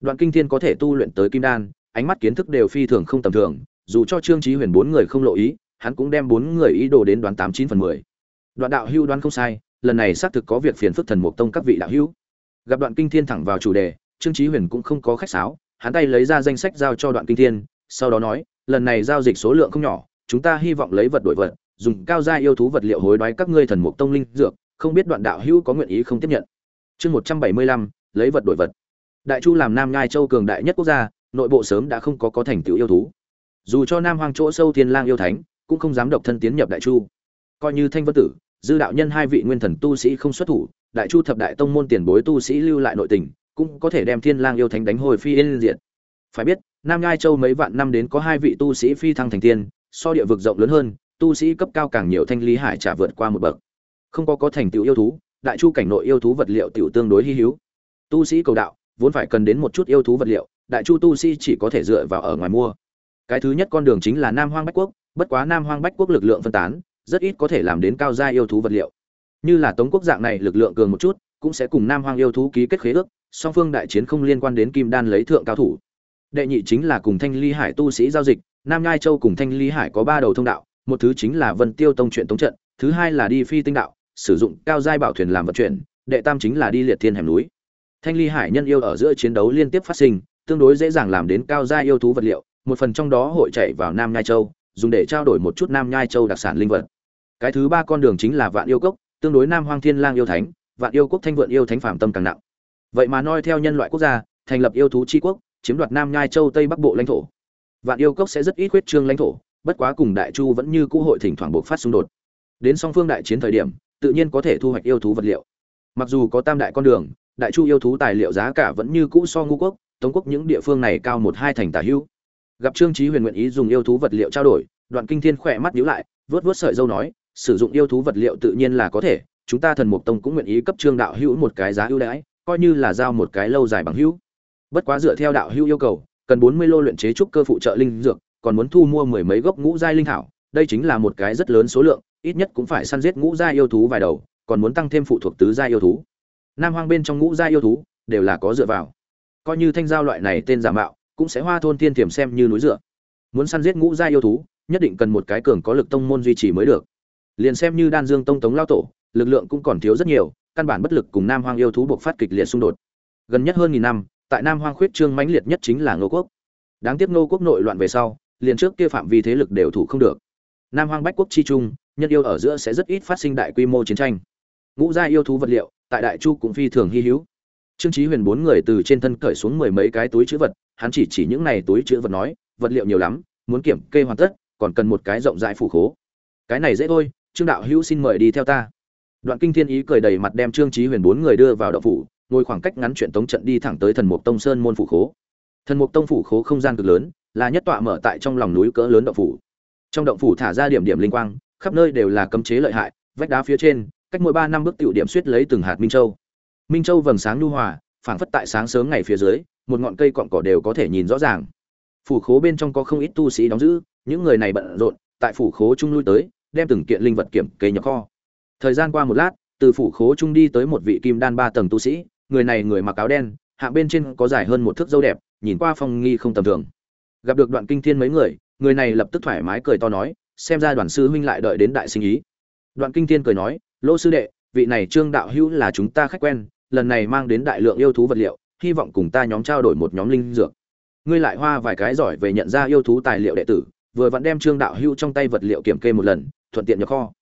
đoạn kinh thiên có thể tu luyện tới kim đan, ánh mắt kiến thức đều phi thường không tầm thường, dù cho trương chí huyền bốn người không lộ ý, hắn cũng đem bốn người ý đồ đến đoán tám chín phần mười. Đoạn đạo hưu đoán không sai, lần này xác thực có việc phiền phức thần mục tông các vị đạo hữu gặp đoạn kinh thiên thẳng vào chủ đề, trương chí huyền cũng không có khách sáo, hắn tay lấy ra danh sách giao cho đoạn kinh thiên, sau đó nói, lần này giao dịch số lượng không nhỏ, chúng ta hy vọng lấy vật đổi vật, dùng cao gia yêu thú vật liệu hối đoái các ngươi thần mục tông linh dược, không biết đoạn đạo hữu có nguyện ý không tiếp nhận. Chương một trăm bảy mươi lăm, lấy vật đổi vật đại chu làm nam nhai châu cường đại nhất quốc gia, nội bộ sớm đã không có có thành tựu yêu thú. Dù cho nam hoang chỗ sâu thiên lang yêu thánh, cũng không dám độc thân tiến nhập đại chu. Coi như thanh vân tử, dư đạo nhân hai vị nguyên thần tu sĩ không xuất thủ, đại chu thập đại tông môn tiền bối tu sĩ lưu lại nội tình, cũng có thể đem thiên lang yêu thánh đánh hồi phi yên diện phải biết, nam nhai châu mấy vạn năm đến có hai vị tu sĩ phi thăng thành tiên, so địa vực rộng lớn hơn, tu sĩ cấp cao càng nhiều thanh lý hải trả vượt qua một bậc. Không có có thành tựu yêu thú, đại chu cảnh nội yêu thú vật liệu tiểu tương đối hy hữu. Tu sĩ cầu đạo vốn phải cần đến một chút yêu thú vật liệu, đại chu tu sĩ chỉ có thể dựa vào ở ngoài mua. Cái thứ nhất con đường chính là nam hoang bách quốc, bất quá nam hoang bách quốc lực lượng phân tán, rất ít có thể làm đến cao gia yêu thú vật liệu. Như là tống quốc dạng này lực lượng cường một chút, cũng sẽ cùng nam hoang yêu thú ký kết khế ước, song phương đại chiến không liên quan đến kim đan lấy thượng cao thủ. Đệ nhị chính là cùng thanh ly hải tu sĩ giao dịch, nam nhai châu cùng thanh ly hải có ba đầu thông đạo, một thứ chính là vân tiêu tông chuyện tống trận, thứ hai là đi phi tinh đạo, sử dụng cao giai bảo thuyền làm vận chuyển, đệ tam chính là đi liệt thiên hẻm núi thanh ly hải nhân yêu ở giữa chiến đấu liên tiếp phát sinh, tương đối dễ dàng làm đến cao gia yêu thú vật liệu, một phần trong đó hội chạy vào nam nhai châu, dùng để trao đổi một chút nam nhai châu đặc sản linh vật. Cái thứ ba con đường chính là vạn yêu cốc, tương đối nam hoang thiên lang yêu thánh, vạn yêu quốc thanh vượn yêu thánh phạm tâm càng nặng. Vậy mà noi theo nhân loại quốc gia, thành lập yêu thú tri quốc, chiếm đoạt nam nhai châu tây bắc bộ lãnh thổ. Vạn yêu cốc sẽ rất ít khuyết trương lãnh thổ, bất quá cùng đại chu vẫn như cũ hội thỉnh thoảng buộc phát xung đột. Đến song phương đại chiến thời điểm, tự nhiên có thể thu hoạch yêu thú vật liệu. Mặc dù có tam đại con đường đại chu yêu thú tài liệu giá cả vẫn như cũ so ngũ quốc, tống quốc những địa phương này cao một hai thành tả hữu gặp trương trí huyền nguyện ý dùng yêu thú vật liệu trao đổi, đoạn kinh thiên khỏe mắt nhíu lại vớt vớt sợi dâu nói, sử dụng yêu thú vật liệu tự nhiên là có thể, chúng ta thần mục tông cũng nguyện ý cấp trương đạo hữu một cái giá ưu đãi, coi như là giao một cái lâu dài bằng hữu. Bất quá dựa theo đạo hữu yêu cầu, cần bốn mươi lô luyện chế trúc cơ phụ trợ linh dược, còn muốn thu mua mười mấy gốc ngũ giai linh thảo, đây chính là một cái rất lớn số lượng, ít nhất cũng phải săn giết ngũ giai yêu thú vài đầu, còn muốn tăng thêm phụ thuộc tứ giai yêu thú nam hoang bên trong ngũ giai yêu thú, đều là có dựa vào. Coi như thanh giao loại này tên giả mạo, cũng sẽ hoa thôn thiên thiểm xem như núi dựa. Muốn săn giết ngũ giai yêu thú, nhất định cần một cái cường có lực tông môn duy trì mới được. Liền xem như đan dương tông tống lao tổ, lực lượng cũng còn thiếu rất nhiều, căn bản bất lực cùng nam hoang yêu thú buộc phát kịch liệt xung đột. Gần nhất hơn nghìn năm, tại nam hoang khuyết trương mãnh liệt nhất chính là ngô quốc. Đáng tiếc ngô quốc nội loạn về sau, liền trước kia phạm vi thế lực đều thủ không được. Nam hoang bách quốc chi trung, nhân yêu ở giữa sẽ rất ít phát sinh đại quy mô chiến tranh ngũ gia yêu thú vật liệu, tại đại chu cũng phi thường hy hữu. Trương chí huyền bốn người từ trên thân cởi xuống mười mấy cái túi chứa vật, hắn chỉ chỉ những này túi chứa vật nói, vật liệu nhiều lắm, muốn kiểm kê hoàn tất, còn cần một cái rộng rãi phủ khố. Cái này dễ thôi, trương đạo hữu xin mời đi theo ta. Đoạn kinh thiên ý cười đầy mặt đem trương chí huyền bốn người đưa vào động phủ, ngồi khoảng cách ngắn chuyện tống trận đi thẳng tới thần mục tông sơn môn phủ khố. Thần mục tông phủ khố không gian cực lớn, là nhất tọa mở tại trong lòng núi cỡ lớn động phủ. Trong động phủ thả ra điểm điểm linh quang, khắp nơi đều là cấm chế lợi hại, vách đá phía trên cách mỗi ba năm bước tiểu điểm suýt lấy từng hạt minh châu. Minh châu vầng sáng nhu hòa, phảng phất tại sáng sớm ngày phía dưới, một ngọn cây cọn cỏ đều có thể nhìn rõ ràng. Phủ khố bên trong có không ít tu sĩ đóng giữ, những người này bận rộn, tại phủ khố trung lui tới, đem từng kiện linh vật kiểm kê nhập kho. Thời gian qua một lát, từ phủ khố trung đi tới một vị kim đan ba tầng tu sĩ, người này người mặc áo đen hạ bên trên có dài hơn một thước dâu đẹp, nhìn qua phong nghi không tầm thường. Gặp được đoạn kinh thiên mấy người người này lập tức thoải mái cười to nói, xem ra đoàn sư huynh lại đợi đến đại sinh ý. Đoạn kinh thiên cười nói lỗ sư đệ, vị này trương đạo hữu là chúng ta khách quen, lần này mang đến đại lượng yêu thú vật liệu, hy vọng cùng ta nhóm trao đổi một nhóm linh dược. Ngươi lại hoa vài cái giỏi về nhận ra yêu thú tài liệu đệ tử, vừa vẫn đem trương đạo hữu trong tay vật liệu kiểm kê một lần, thuận tiện nhập kho.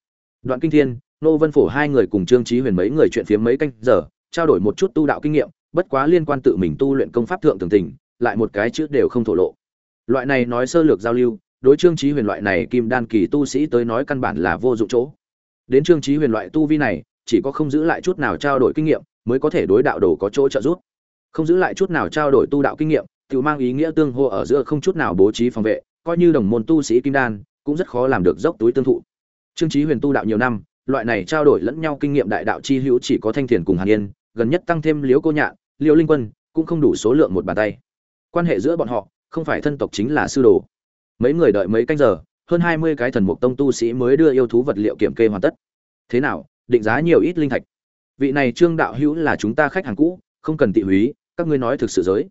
Đoạn kinh thiên, nô vân phổ hai người cùng trương trí huyền mấy người chuyện phiếm mấy canh giờ, trao đổi một chút tu đạo kinh nghiệm, bất quá liên quan tự mình tu luyện công pháp thượng tường tình, lại một cái chữ đều không thổ lộ. Loại này nói sơ lược giao lưu, đối trương trí huyền loại này kim đan kỳ tu sĩ tới nói căn bản là vô dụng chỗ đến trương trí huyền loại tu vi này, chỉ có không giữ lại chút nào trao đổi kinh nghiệm mới có thể đối đạo đồ có chỗ trợ giúp. Không giữ lại chút nào trao đổi tu đạo kinh nghiệm, tự mang ý nghĩa tương hô ở giữa không chút nào bố trí phòng vệ, coi như đồng môn tu sĩ kim đan, cũng rất khó làm được dốc túi tương thụ. Trương trí huyền tu đạo nhiều năm, loại này trao đổi lẫn nhau kinh nghiệm đại đạo chi hữu chỉ có thanh thiền cùng hàn yên, gần nhất tăng thêm liếu cô nhạn liêu linh quân, cũng không đủ số lượng một bàn tay. Quan hệ giữa bọn họ, không phải thân tộc chính là sư đồ. Mấy người đợi mấy canh giờ hơn hai mươi cái thần mục tông tu sĩ mới đưa yêu thú vật liệu kiểm kê hoàn tất thế nào định giá nhiều ít linh thạch vị này trương đạo hữu là chúng ta khách hàng cũ không cần tị húy các ngươi nói thực sự giới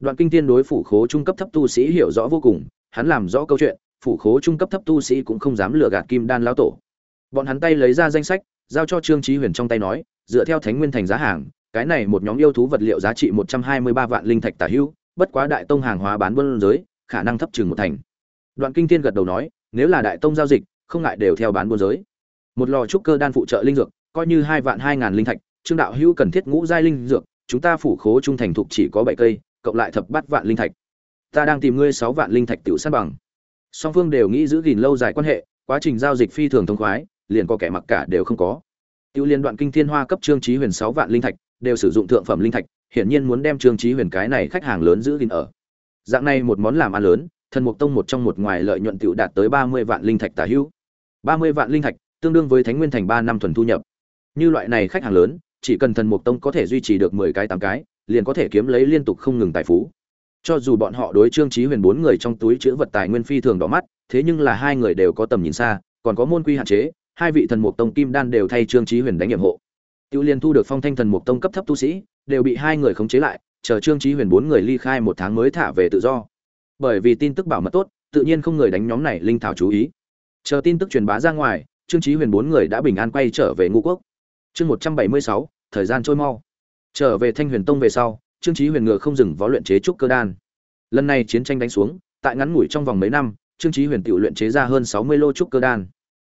Đoạn Kinh tiên đối phủ khố trung cấp thấp tu sĩ hiểu rõ vô cùng, hắn làm rõ câu chuyện, phủ khố trung cấp thấp tu sĩ cũng không dám lừa gạt Kim Đan lão tổ. Bọn hắn tay lấy ra danh sách, giao cho Trương Chí Huyền trong tay nói, dựa theo Thánh Nguyên thành giá hàng, cái này một nhóm yêu thú vật liệu giá trị 123 vạn linh thạch tả hữu, bất quá đại tông hàng hóa bán buôn giới, khả năng thấp chừng một thành. Đoạn Kinh tiên gật đầu nói, nếu là đại tông giao dịch, không ngại đều theo bán buôn giới. Một lò trúc cơ đan phụ trợ linh dược, coi như hai vạn hai ngàn linh thạch, Trương đạo hữu cần thiết ngũ giai linh dược, chúng ta phủ khố trung thành thục chỉ có 7 cây, cộng lại thập bát vạn linh thạch. Ta đang tìm ngươi 6 vạn linh thạch tiểu san bằng. Song phương đều nghĩ giữ gìn lâu dài quan hệ, quá trình giao dịch phi thường thông khoái, liền có kẻ mặc cả đều không có. Tiêu liên đoạn kinh thiên hoa cấp trương chí huyền 6 vạn linh thạch, đều sử dụng thượng phẩm linh thạch, hiển nhiên muốn đem trương chí huyền cái này khách hàng lớn giữ gìn ở. Dạng này một món làm ăn lớn, thần mục tông một trong một ngoài lợi nhuận tiểu đạt tới 30 vạn linh thạch tả hữu. 30 vạn linh thạch, tương đương với Thánh Nguyên thành 3 năm thuần thu nhập. Như loại này khách hàng lớn, chỉ cần thần mục tông có thể duy trì được 10 cái 8 cái, liền có thể kiếm lấy liên tục không ngừng tài phú. Cho dù bọn họ đối Trương Chí Huyền bốn người trong túi chứa vật tài nguyên phi thường đỏ mắt, thế nhưng là hai người đều có tầm nhìn xa, còn có môn quy hạn chế, hai vị thần mục tông kim đan đều thay Trương Chí Huyền đánh nhiệm hộ. Tiêu Liên thu được phong thanh thần mục tông cấp thấp tu sĩ, đều bị hai người khống chế lại, chờ Trương Chí Huyền bốn người ly khai một tháng mới thả về tự do. Bởi vì tin tức bảo mật tốt, tự nhiên không người đánh nhóm này linh thảo chú ý. Chờ tin tức truyền bá ra ngoài, Trương Chí Huyền bốn người đã bình an quay trở về ngũ quốc. Chương 176, thời gian trôi mau. Trở về Thanh Huyền Tông về sau, Trương Chí Huyền ngựa không dừng võ luyện chế trúc cơ đan. Lần này chiến tranh đánh xuống, tại ngắn ngủi trong vòng mấy năm, Trương Chí Huyền tự luyện chế ra hơn 60 lô trúc cơ đan.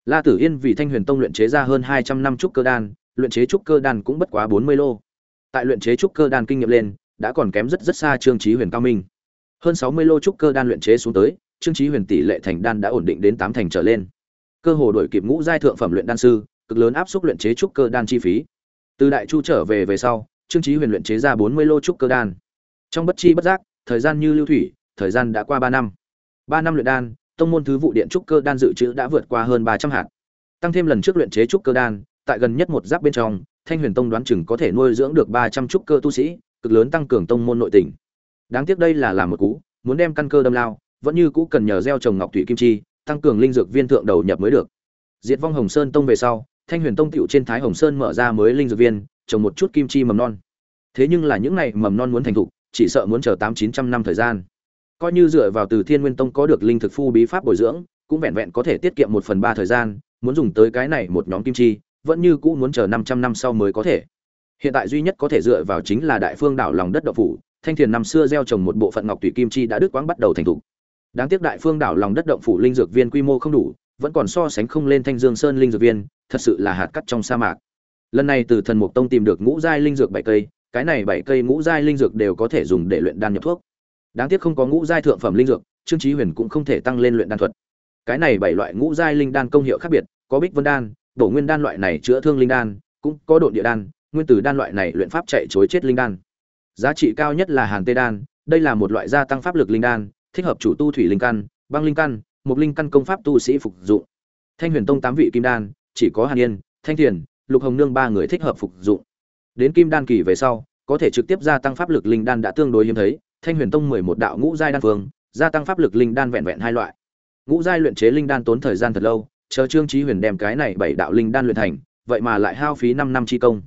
La Tử Yên vì Thanh Huyền Tông luyện chế ra hơn 200 năm trúc cơ đan, luyện chế trúc cơ đan cũng bất quá 40 lô. Tại luyện chế trúc cơ đan kinh nghiệm lên, đã còn kém rất rất xa Trương Chí Huyền cao minh. Hơn 60 lô trúc cơ đan luyện chế xuống tới, Trương Chí Huyền tỷ lệ thành đan đã ổn định đến 8 thành trở lên. Cơ hồ đổi kịp ngũ giai thượng phẩm luyện đan sư, cực lớn áp suất luyện chế trúc cơ đan chi phí. Từ đại chu trở về về sau, Trương Chí Huyền luyện chế ra 40 lô trúc cơ đan. Trong bất chi bất giác, thời gian như lưu thủy, thời gian đã qua 3 năm. 3 năm luyện đan, tông môn thứ vụ điện trúc cơ đan dự trữ đã vượt qua hơn 300 hạt. Tăng thêm lần trước luyện chế trúc cơ đan, tại gần nhất một giáp bên trong, Thanh Huyền Tông đoán chừng có thể nuôi dưỡng được 300 trúc cơ tu sĩ, cực lớn tăng cường tông môn nội tình. Đáng tiếc đây là làm một cú, muốn đem căn cơ đâm lao, vẫn như cũ cần nhờ gieo trồng ngọc thủy kim chi, tăng cường linh dược viên thượng đầu nhập mới được. Diệt vong Hồng Sơn Tông về sau, Thanh Huyền Tông tiểu trên Thái Hồng Sơn mở ra mới linh dược viên, trồng một chút kim chi mầm non. Thế nhưng là những này mầm non muốn thành thục, chỉ sợ muốn chờ 8-900 năm thời gian. Coi như dựa vào từ Thiên Nguyên Tông có được linh thực phu bí pháp bồi dưỡng, cũng vẹn vẹn có thể tiết kiệm một phần ba thời gian, muốn dùng tới cái này một nhóm kim chi, vẫn như cũ muốn chờ 500 năm sau mới có thể. Hiện tại duy nhất có thể dựa vào chính là Đại Phương đảo lòng đất đậu phủ, Thanh Thiền năm xưa gieo trồng một bộ phận ngọc tùy kim chi đã đứt quãng bắt đầu thành thục. Đáng tiếc Đại Phương đảo lòng đất động phủ linh dược viên quy mô không đủ, vẫn còn so sánh không lên Thanh Dương Sơn linh dược viên, thật sự là hạt cát trong sa mạc. Lần này từ Thần Mục Tông tìm được ngũ giai linh dược bảy cây, cái này bảy cây ngũ giai linh dược đều có thể dùng để luyện đan nhập thuốc. Đáng tiếc không có ngũ giai thượng phẩm linh dược, Trương Chí Huyền cũng không thể tăng lên luyện đan thuật. Cái này bảy loại ngũ giai linh đan công hiệu khác biệt, có Bích Vân đan, Bổ Nguyên đan loại này chữa thương linh đan, cũng có Độn địa đan, nguyên tử đan loại này luyện pháp chạy chối chết linh đan. Giá trị cao nhất là Hàn Tê đan, đây là một loại gia tăng pháp lực linh đan, thích hợp chủ tu thủy linh căn, băng linh căn, một linh căn công pháp tu sĩ phục dụng. Thanh Huyền Tông tám vị kim đan, chỉ có Hàn Yên, Thanh Thiền, Lục Hồng Nương ba người thích hợp phục dụng. Đến kim đan kỳ về sau, có thể trực tiếp gia tăng pháp lực linh đan đã tương đối hiếm thấy, Thanh Huyền Tông mười một đạo ngũ giai đan phương, gia tăng pháp lực linh đan vẹn vẹn hai loại. Ngũ giai luyện chế linh đan tốn thời gian thật lâu, chờ Trương Chí Huyền đem cái này bảy đạo linh đan luyện thành, vậy mà lại hao phí năm năm chi công.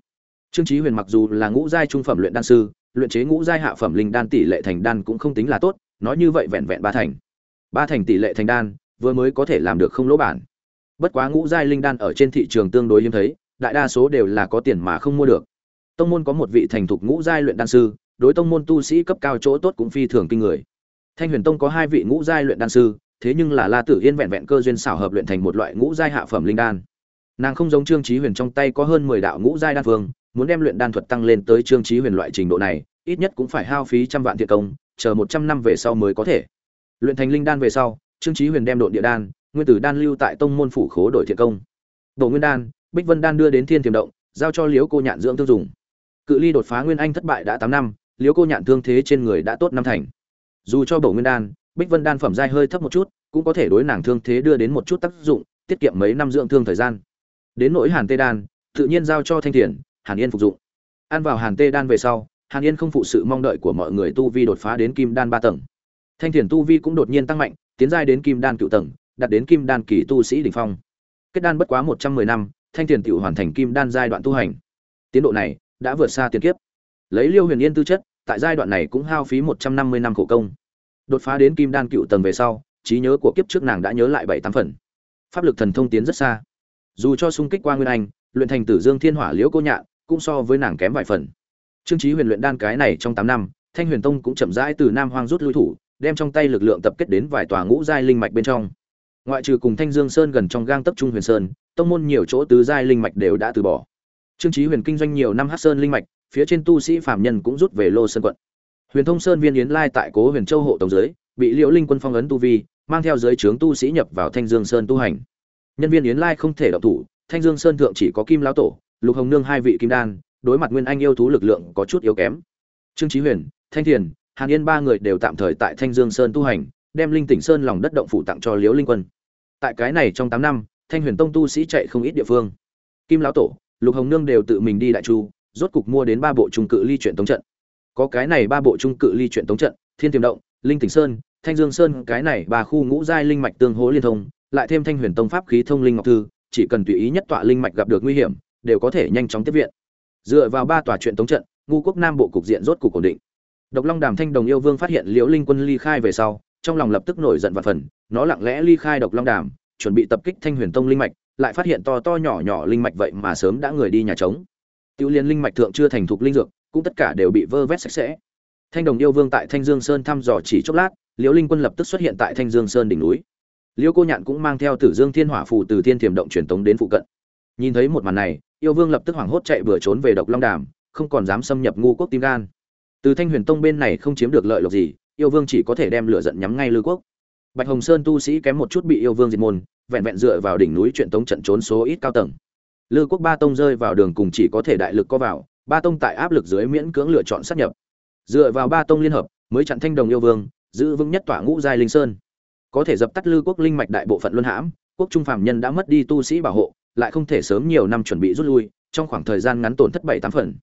Trương Chí Huyền mặc dù là ngũ giai trung phẩm luyện đan sư, luyện chế ngũ giai hạ phẩm linh đan tỷ lệ thành đan cũng không tính là tốt, nói như vậy vẹn vẹn ba thành. Ba thành tỷ lệ thành đan, vừa mới có thể làm được không lỗ bản. Bất quá ngũ giai linh đan ở trên thị trường tương đối hiếm thấy, đại đa số đều là có tiền mà không mua được. Tông môn có một vị thành thục ngũ giai luyện đan sư, đối tông môn tu sĩ cấp cao chỗ tốt cũng phi thường kinh người. Thanh Huyền Tông có hai vị ngũ giai luyện đan sư, thế nhưng là La Tử Yên vẹn vẹn cơ duyên xảo hợp luyện thành một loại ngũ giai hạ phẩm linh đan. Nàng không giống Trương Chí Huyền trong tay có hơn 10 đạo ngũ giai đan phương, muốn đem luyện đan thuật tăng lên tới Trương trí Huyền loại trình độ này, ít nhất cũng phải hao phí trăm vạn thiệt công, chờ 100 năm về sau mới có thể. Luyện thành linh đan về sau, Trương trí Huyền đem đội địa đan, nguyên tử đan lưu tại tông môn phủ khố đổi thiện công. bộ nguyên đan, Bích Vân đan đưa đến Thiên Tiềm động, giao cho Liễu Cô Nhạn dưỡng tiêu dùng. Cự ly đột phá nguyên anh thất bại đã tám năm, Liễu Cô Nhạn thương thế trên người đã tốt năm thành. Dù cho bộ nguyên đan, Bích Vân đan phẩm giai hơi thấp một chút, cũng có thể đối nàng thương thế đưa đến một chút tác dụng, tiết kiệm mấy năm dưỡng thương thời gian. Đến nỗi Hàn Tê đan, tự nhiên giao cho Thanh Thiền, Hàn Yên phục dụng. Ăn vào Hàn Tê đan về sau, Hàn Yên không phụ sự mong đợi của mọi người tu vi đột phá đến kim đan 3 tầng. Thanh Thiền tu vi cũng đột nhiên tăng mạnh, tiến giai đến kim đan cựu tầng, đạt đến kim đan kỳ tu sĩ đỉnh phong. Kết đan bất quá 110 năm, Thanh Thiền tiểu hoàn thành kim đan giai đoạn tu hành. Tiến độ này đã vượt xa tiền kiếp. Lấy Liêu Huyền Yên tư chất, tại giai đoạn này cũng hao phí một trăm năm mươi năm khổ công đột phá đến kim đan cựu tầng về sau trí nhớ của kiếp trước nàng đã nhớ lại bảy tám phần pháp lực thần thông tiến rất xa dù cho xung kích qua nguyên anh luyện thành tử dương thiên hỏa liễu cô nhạn cũng so với nàng kém vài phần. Trương trí huyền luyện đan cái này trong tám năm, thanh huyền tông cũng chậm rãi từ nam hoang rút lui thủ, đem trong tay lực lượng tập kết đến vài tòa ngũ giai linh mạch bên trong. Ngoại trừ cùng thanh dương sơn gần trong gang tấp trung huyền sơn, tông môn nhiều chỗ tứ giai linh mạch đều đã từ bỏ. Trương trí huyền kinh doanh nhiều năm hát sơn linh mạch, phía trên tu sĩ phạm nhân cũng rút về lô sơn quận. Huyền thông sơn viên yến lai tại cố huyền châu hộ tổng giới bị liễu linh quân phong ấn tu vi, mang theo giới trướng tu sĩ nhập vào thanh dương sơn tu hành. Nhân viên yến lai không thể động thủ, thanh dương sơn thượng chỉ có kim lão tổ lục hồng nương hai vị kim đan, đối mặt nguyên anh yêu thú lực lượng có chút yếu kém. Trương trí huyền, thanh thiền, hàn yên ba người đều tạm thời tại thanh dương sơn tu hành, đem linh tỉnh sơn lòng đất động phủ tặng cho liễu linh quân. Tại cái này trong tám năm, thanh huyền tông tu sĩ chạy không ít địa phương. Kim lão tổ, lục hồng nương đều tự mình đi đại chu, rốt cục mua đến ba bộ trung cự ly truyện tống trận. Có cái này ba bộ trung cự ly truyện tống trận, thiên tiềm động, linh tỉnh sơn, thanh dương sơn, cái này ba khu ngũ giai linh mạch tương hỗ liên thông, lại thêm thanh huyền tông pháp khí thông linh ngọc thư, chỉ cần tùy ý nhất tọa linh mạch gặp được nguy hiểm đều có thể nhanh chóng tiếp viện. Dựa vào ba tòa chuyện tống trận, ngu quốc nam bộ cục diện rốt cục ổn định. Độc long đàm thanh đồng yêu vương phát hiện liễu linh quân ly khai về sau, trong lòng lập tức nổi giận và phần, nó lặng lẽ ly khai độc long đàm, chuẩn bị tập kích thanh huyền tông linh mạch, lại phát hiện to to nhỏ nhỏ linh mạch vậy mà sớm đã người đi nhà trống. Tiêu liên linh mạch thượng chưa thành thục linh dược, cũng tất cả đều bị vơ vét sạch sẽ. Thanh đồng yêu vương tại thanh dương sơn thăm dò chỉ chốc lát, liễu linh quân lập tức xuất hiện tại thanh dương sơn đỉnh núi. Liễu cô nhạn cũng mang theo tử dương thiên hỏa phù từ thiên tiềm động truyền tống đến phụ cận. Nhìn thấy một màn này yêu vương lập tức hoảng hốt chạy vừa trốn về độc long đàm, không còn dám xâm nhập ngu quốc tim gan. Từ thanh huyền tông bên này không chiếm được lợi lộc gì, yêu vương chỉ có thể đem lửa giận nhắm ngay lư quốc. Bạch hồng sơn tu sĩ kém một chút bị yêu vương diệt môn, vẹn vẹn dựa vào đỉnh núi chuyện tống trận trốn số ít cao tầng. Lư quốc ba tông rơi vào đường cùng chỉ có thể đại lực có vào, ba tông tại áp lực dưới miễn cưỡng lựa chọn sát nhập. Dựa vào ba tông liên hợp, mới chặn thanh đồng yêu vương, giữ vững nhất tỏa ngũ giai linh sơn. Có thể dập tắt lư quốc linh mạch đại bộ phận luân hãm, quốc trung Phạm nhân đã mất đi tu sĩ bảo hộ lại không thể sớm nhiều năm chuẩn bị rút lui, trong khoảng thời gian ngắn tổn thất bảy tám phần.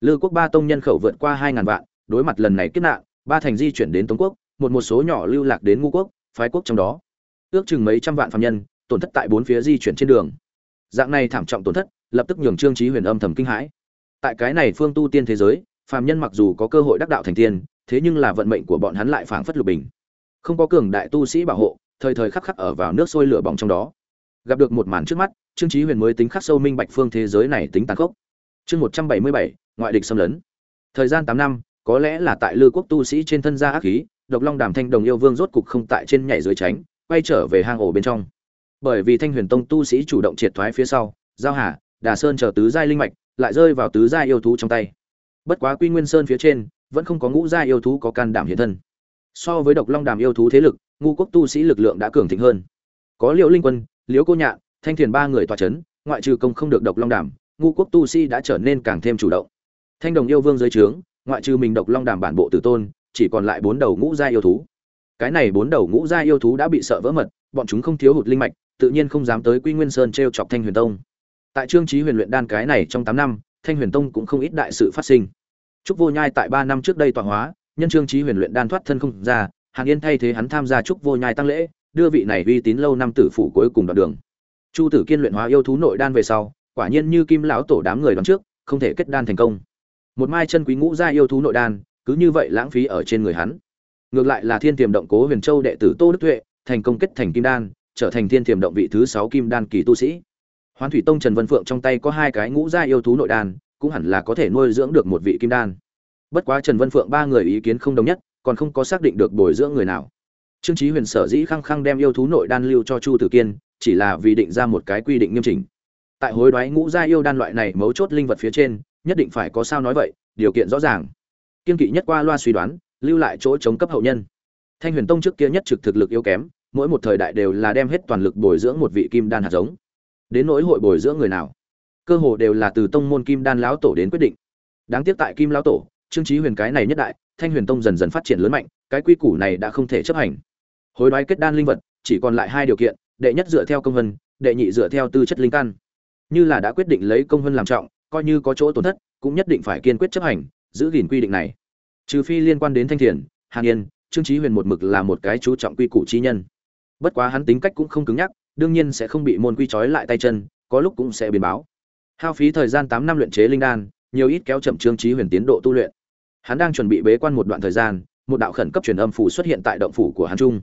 Lư quốc ba tông nhân khẩu vượt qua hai ngàn vạn, đối mặt lần này kết nạn, ba thành di chuyển đến tống quốc, một một số nhỏ lưu lạc đến ngũ quốc, phái quốc trong đó. Ước chừng mấy trăm vạn phàm nhân, tổn thất tại bốn phía di chuyển trên đường. Dạng này thảm trọng tổn thất, lập tức nhường trương chí huyền âm thầm kinh hãi. Tại cái này phương tu tiên thế giới, phàm nhân mặc dù có cơ hội đắc đạo thành tiên, thế nhưng là vận mệnh của bọn hắn lại phảng phất lục bình. Không có cường đại tu sĩ bảo hộ, thời thời khắc khắc ở vào nước sôi lửa bỏng trong đó gặp được một màn trước mắt, trương chí huyền mới tính khắc sâu minh bạch phương thế giới này tính tàn khốc. Chương một trăm bảy mươi bảy, ngoại địch xâm lấn. Thời gian tám năm, có lẽ là tại lư quốc tu sĩ trên thân gia ác khí, độc long đàm thanh đồng yêu vương rốt cục không tại trên nhảy dưới tránh, quay trở về hang ổ bên trong. Bởi vì thanh huyền tông tu sĩ chủ động triệt thoái phía sau, giao hà, đà sơn chờ tứ giai linh mạch, lại rơi vào tứ giai yêu thú trong tay. Bất quá quy nguyên sơn phía trên, vẫn không có ngũ giai yêu thú có can đảm hiện thân. So với độc long đàm yêu thú thế lực, ngu quốc tu sĩ lực lượng đã cường thịnh hơn. Có liễu linh quân liễu cô nhạn, thanh thiền ba người tòa c h ấ n ngoại trừ công không được độc long đàm ngu quốc tu sĩ đã trở nên càng thêm chủ động. Thanh đồng yêu vương dưới trướng, ngoại trừ mình độc long đàm bản bộ tử tôn, chỉ còn lại bốn đầu ngũ gia yêu thú. Cái này bốn đầu ngũ gia yêu thú đã bị sợ vỡ mật, bọn chúng không thiếu hụt linh mạch, tự nhiên không dám tới quy nguyên sơn t r e o chọc thanh huyền tông. Tại trương trí huyền luyện đan cái này trong tám năm, thanh huyền tông cũng không ít đại sự phát sinh. Trúc vô nhai tại ba năm trước đây tọa hóa, nhân trương trí huyền luyện đan thoát thân không ra, hàn yên thay thế hắn tham gia trúc vô nhai tăng lễ đưa vị này uy tín lâu năm tử phủ cuối cùng đoạn đường. Chu tử kiên luyện hóa yêu thú nội đan về sau, quả nhiên như kim lão tổ đám người đón trước, không thể kết đan thành công. Một mai chân quý ngũ gia yêu thú nội đan, cứ như vậy lãng phí ở trên người hắn. Ngược lại là thiên tiềm động cố huyền châu đệ tử tô đức tuệ, thành công kết thành kim đan, trở thành thiên tiềm động vị thứ sáu kim đan kỳ tu sĩ. Hoán thủy tông trần vân phượng trong tay có hai cái ngũ gia yêu thú nội đan, cũng hẳn là có thể nuôi dưỡng được một vị kim đan. Bất quá trần vân phượng ba người ý kiến không đồng nhất, còn không có xác định được bồi dưỡng người nào trương chí huyền sở dĩ khăng khăng đem yêu thú nội đan lưu cho chu tử kiên, chỉ là vì định ra một cái quy định nghiêm chỉnh. Tại hối đoái ngũ gia yêu đan loại này mấu chốt linh vật phía trên, nhất định phải có sao nói vậy, điều kiện rõ ràng. Kiên kỵ nhất qua loa suy đoán, lưu lại chỗ chống cấp hậu nhân. Thanh huyền tông trước kia nhất trực thực lực yếu kém, mỗi một thời đại đều là đem hết toàn lực bồi dưỡng một vị kim đan hạt giống. Đến nỗi hội bồi dưỡng người nào, cơ hồ đều là từ tông môn kim đan lão tổ đến quyết định. Đáng tiếc tại kim lão tổ, trương chí huyền cái này nhất đại, thanh huyền tông dần dần phát triển lớn mạnh, cái quy củ này đã không thể chấp hành hối đoái kết đan linh vật, chỉ còn lại hai điều kiện, đệ nhất dựa theo công vân, đệ nhị dựa theo tư chất linh căn. Như là đã quyết định lấy công vân làm trọng, coi như có chỗ tổn thất, cũng nhất định phải kiên quyết chấp hành, giữ gìn quy định này. Trừ phi liên quan đến thanh thiền, hàn yên, trương trí huyền một mực là một cái chú trọng quy củ chi nhân. Bất quá hắn tính cách cũng không cứng nhắc, đương nhiên sẽ không bị môn quy trói lại tay chân, có lúc cũng sẽ biến báo. Hao phí thời gian tám năm luyện chế linh đan, nhiều ít kéo chậm trương trí huyền tiến độ tu luyện. Hắn đang chuẩn bị bế quan một đoạn thời gian, một đạo khẩn cấp truyền âm phủ xuất hiện tại động phủ của hắn trung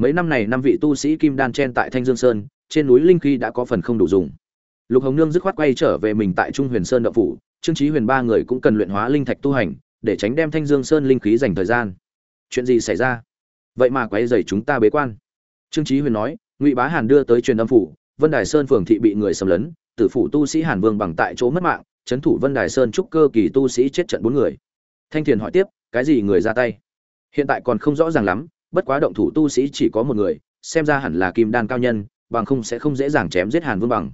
mấy năm này năm vị tu sĩ kim đan chen tại thanh dương sơn, trên núi linh khí đã có phần không đủ dùng. Lục hồng nương dứt khoát quay trở về mình tại trung huyền sơn đậu phủ, trương trí huyền ba người cũng cần luyện hóa linh thạch tu hành, để tránh đem thanh dương sơn linh khí dành thời gian. Chuyện gì xảy ra? Vậy mà quấy dày chúng ta bế quan. Trương trí huyền nói, ngụy bá hàn đưa tới truyền âm phủ, vân đài sơn phường thị bị người xâm lấn, tử phủ tu sĩ hàn vương bằng tại chỗ mất mạng, trấn thủ vân đài sơn trúc cơ kỳ tu sĩ chết trận bốn người. Thanh thiền hỏi tiếp, cái gì người ra tay? Hiện tại còn không rõ ràng lắm bất quá động thủ tu sĩ chỉ có một người, xem ra hẳn là kim đan cao nhân, bằng không sẽ không dễ dàng chém giết hàn vương bằng.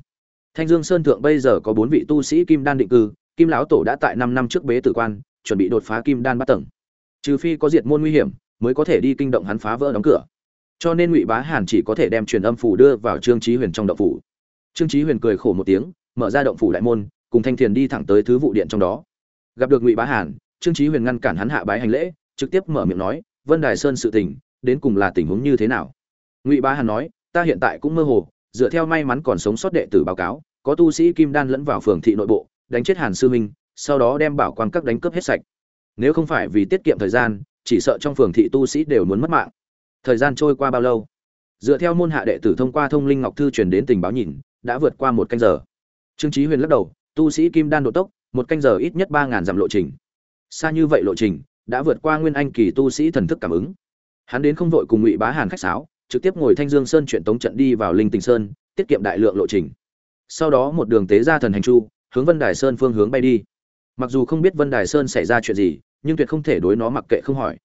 Thanh dương sơn thượng bây giờ có bốn vị tu sĩ kim đan định cư, kim lão tổ đã tại năm năm trước bế tử quan, chuẩn bị đột phá kim đan bắt tầng. Trừ phi có diệt môn nguy hiểm, mới có thể đi kinh động hắn phá vỡ đóng cửa. Cho nên ngụy bá hàn chỉ có thể đem truyền âm phủ đưa vào trương trí huyền trong động phủ. Trương trí huyền cười khổ một tiếng, mở ra động phủ đại môn, cùng thanh thiền đi thẳng tới thứ vụ điện trong đó. Gặp được ngụy bá hàn, trương trí huyền ngăn cản hắn hạ bái hành lễ, trực tiếp mở miệng nói, vân đài sơn sự tình đến cùng là tình huống như thế nào? Ngụy bá hàn nói, ta hiện tại cũng mơ hồ, dựa theo may mắn còn sống sót đệ tử báo cáo, có tu sĩ kim đan lẫn vào phường thị nội bộ, đánh chết hàn sư minh sau đó đem bảo quan các đánh cướp hết sạch. Nếu không phải vì tiết kiệm thời gian, chỉ sợ trong phường thị tu sĩ đều muốn mất mạng. Thời gian trôi qua bao lâu? Dựa theo môn hạ đệ tử thông qua thông linh ngọc thư truyền đến tình báo nhìn, đã vượt qua một canh giờ. Trương trí huyền lắc đầu, tu sĩ kim đan độ tốc, một canh giờ ít nhất ba ngàn dặm lộ trình. Xa như vậy lộ trình, đã vượt qua nguyên anh kỳ tu sĩ thần thức cảm ứng hắn đến không vội cùng ngụy bá hàn khách sáo, trực tiếp ngồi thanh dương sơn chuyện tống trận đi vào linh tình sơn, tiết kiệm đại lượng lộ trình. Sau đó một đường tế ra thần hành chu, hướng vân đài sơn phương hướng bay đi. Mặc dù không biết vân đài sơn xảy ra chuyện gì, nhưng tuyệt không thể đối nó mặc kệ không hỏi.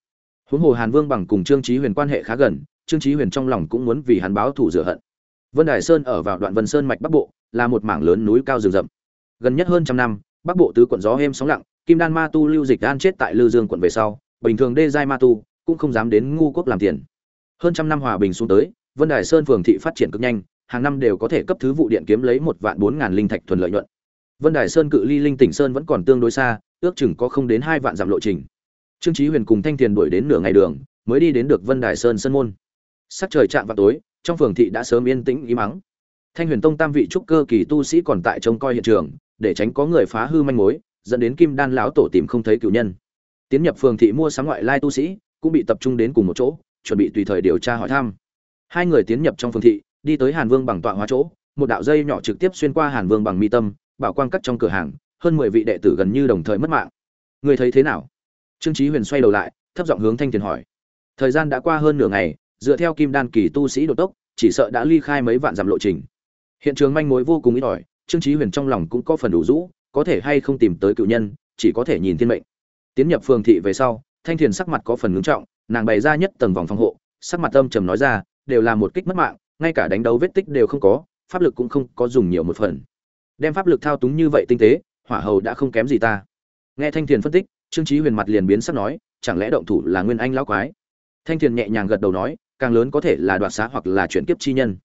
Huống hồ hàn vương bằng cùng trương trí huyền quan hệ khá gần, trương trí huyền trong lòng cũng muốn vì hắn báo thù rửa hận. Vân đài sơn ở vào đoạn vân sơn mạch bắc bộ, là một mảng lớn núi cao rừng rậm. Gần nhất hơn trăm năm, bắc bộ tứ quận gió êm sóng lặng, kim đan ma tu lưu dịch an chết tại lư dương quận về sau, bình thường đê giai ma tu cũng không dám đến ngu quốc làm tiền. Hơn trăm năm hòa bình xuống tới, vân đài sơn phường thị phát triển cực nhanh, hàng năm đều có thể cấp thứ vụ điện kiếm lấy một vạn bốn ngàn linh thạch thuần lợi nhuận. Vân đài sơn cự ly linh tỉnh sơn vẫn còn tương đối xa, ước chừng có không đến hai vạn dặm lộ trình. Trương chí huyền cùng thanh tiền đuổi đến nửa ngày đường, mới đi đến được vân đài sơn sơn môn. Sắc trời chạm vào tối, trong phường thị đã sớm yên tĩnh ý mắng thanh huyền tông tam vị trúc cơ kỳ tu sĩ còn tại trông coi hiện trường, để tránh có người phá hư manh mối, dẫn đến kim đan lão tổ tìm không thấy cửu nhân. Tiến nhập phường thị mua sắm ngoại lai tu sĩ cũng bị tập trung đến cùng một chỗ, chuẩn bị tùy thời điều tra hỏi thăm. Hai người tiến nhập trong phương thị, đi tới hàn vương bằng tọa hóa chỗ, một đạo dây nhỏ trực tiếp xuyên qua hàn vương bằng mi tâm, bảo quang cắt trong cửa hàng, hơn mười vị đệ tử gần như đồng thời mất mạng. Người thấy thế nào? Trương chí huyền xoay đầu lại, thấp giọng hướng thanh tiền hỏi. Thời gian đã qua hơn nửa ngày, dựa theo kim đan kỳ tu sĩ đột tốc, chỉ sợ đã ly khai mấy vạn dặm lộ trình. Hiện trường manh mối vô cùng ít ỏi, trương chí huyền trong lòng cũng có phần đủ rũ, có thể hay không tìm tới cựu nhân, chỉ có thể nhìn thiên mệnh. Tiến nhập phường thị về sau thanh thiền sắc mặt có phần ngưng trọng, nàng bày ra nhất tầng vòng phòng hộ, sắc mặt âm trầm nói ra, đều là một kích mất mạng, ngay cả đánh đấu vết tích đều không có, pháp lực cũng không có dùng nhiều một phần. Đem pháp lực thao túng như vậy tinh tế, hỏa hầu đã không kém gì ta. Nghe thanh thiền phân tích, trương chí huyền mặt liền biến sắc nói, chẳng lẽ động thủ là nguyên anh lão quái? Thanh thiền nhẹ nhàng gật đầu nói, càng lớn có thể là đoạt xá hoặc là chuyển kiếp chi nhân.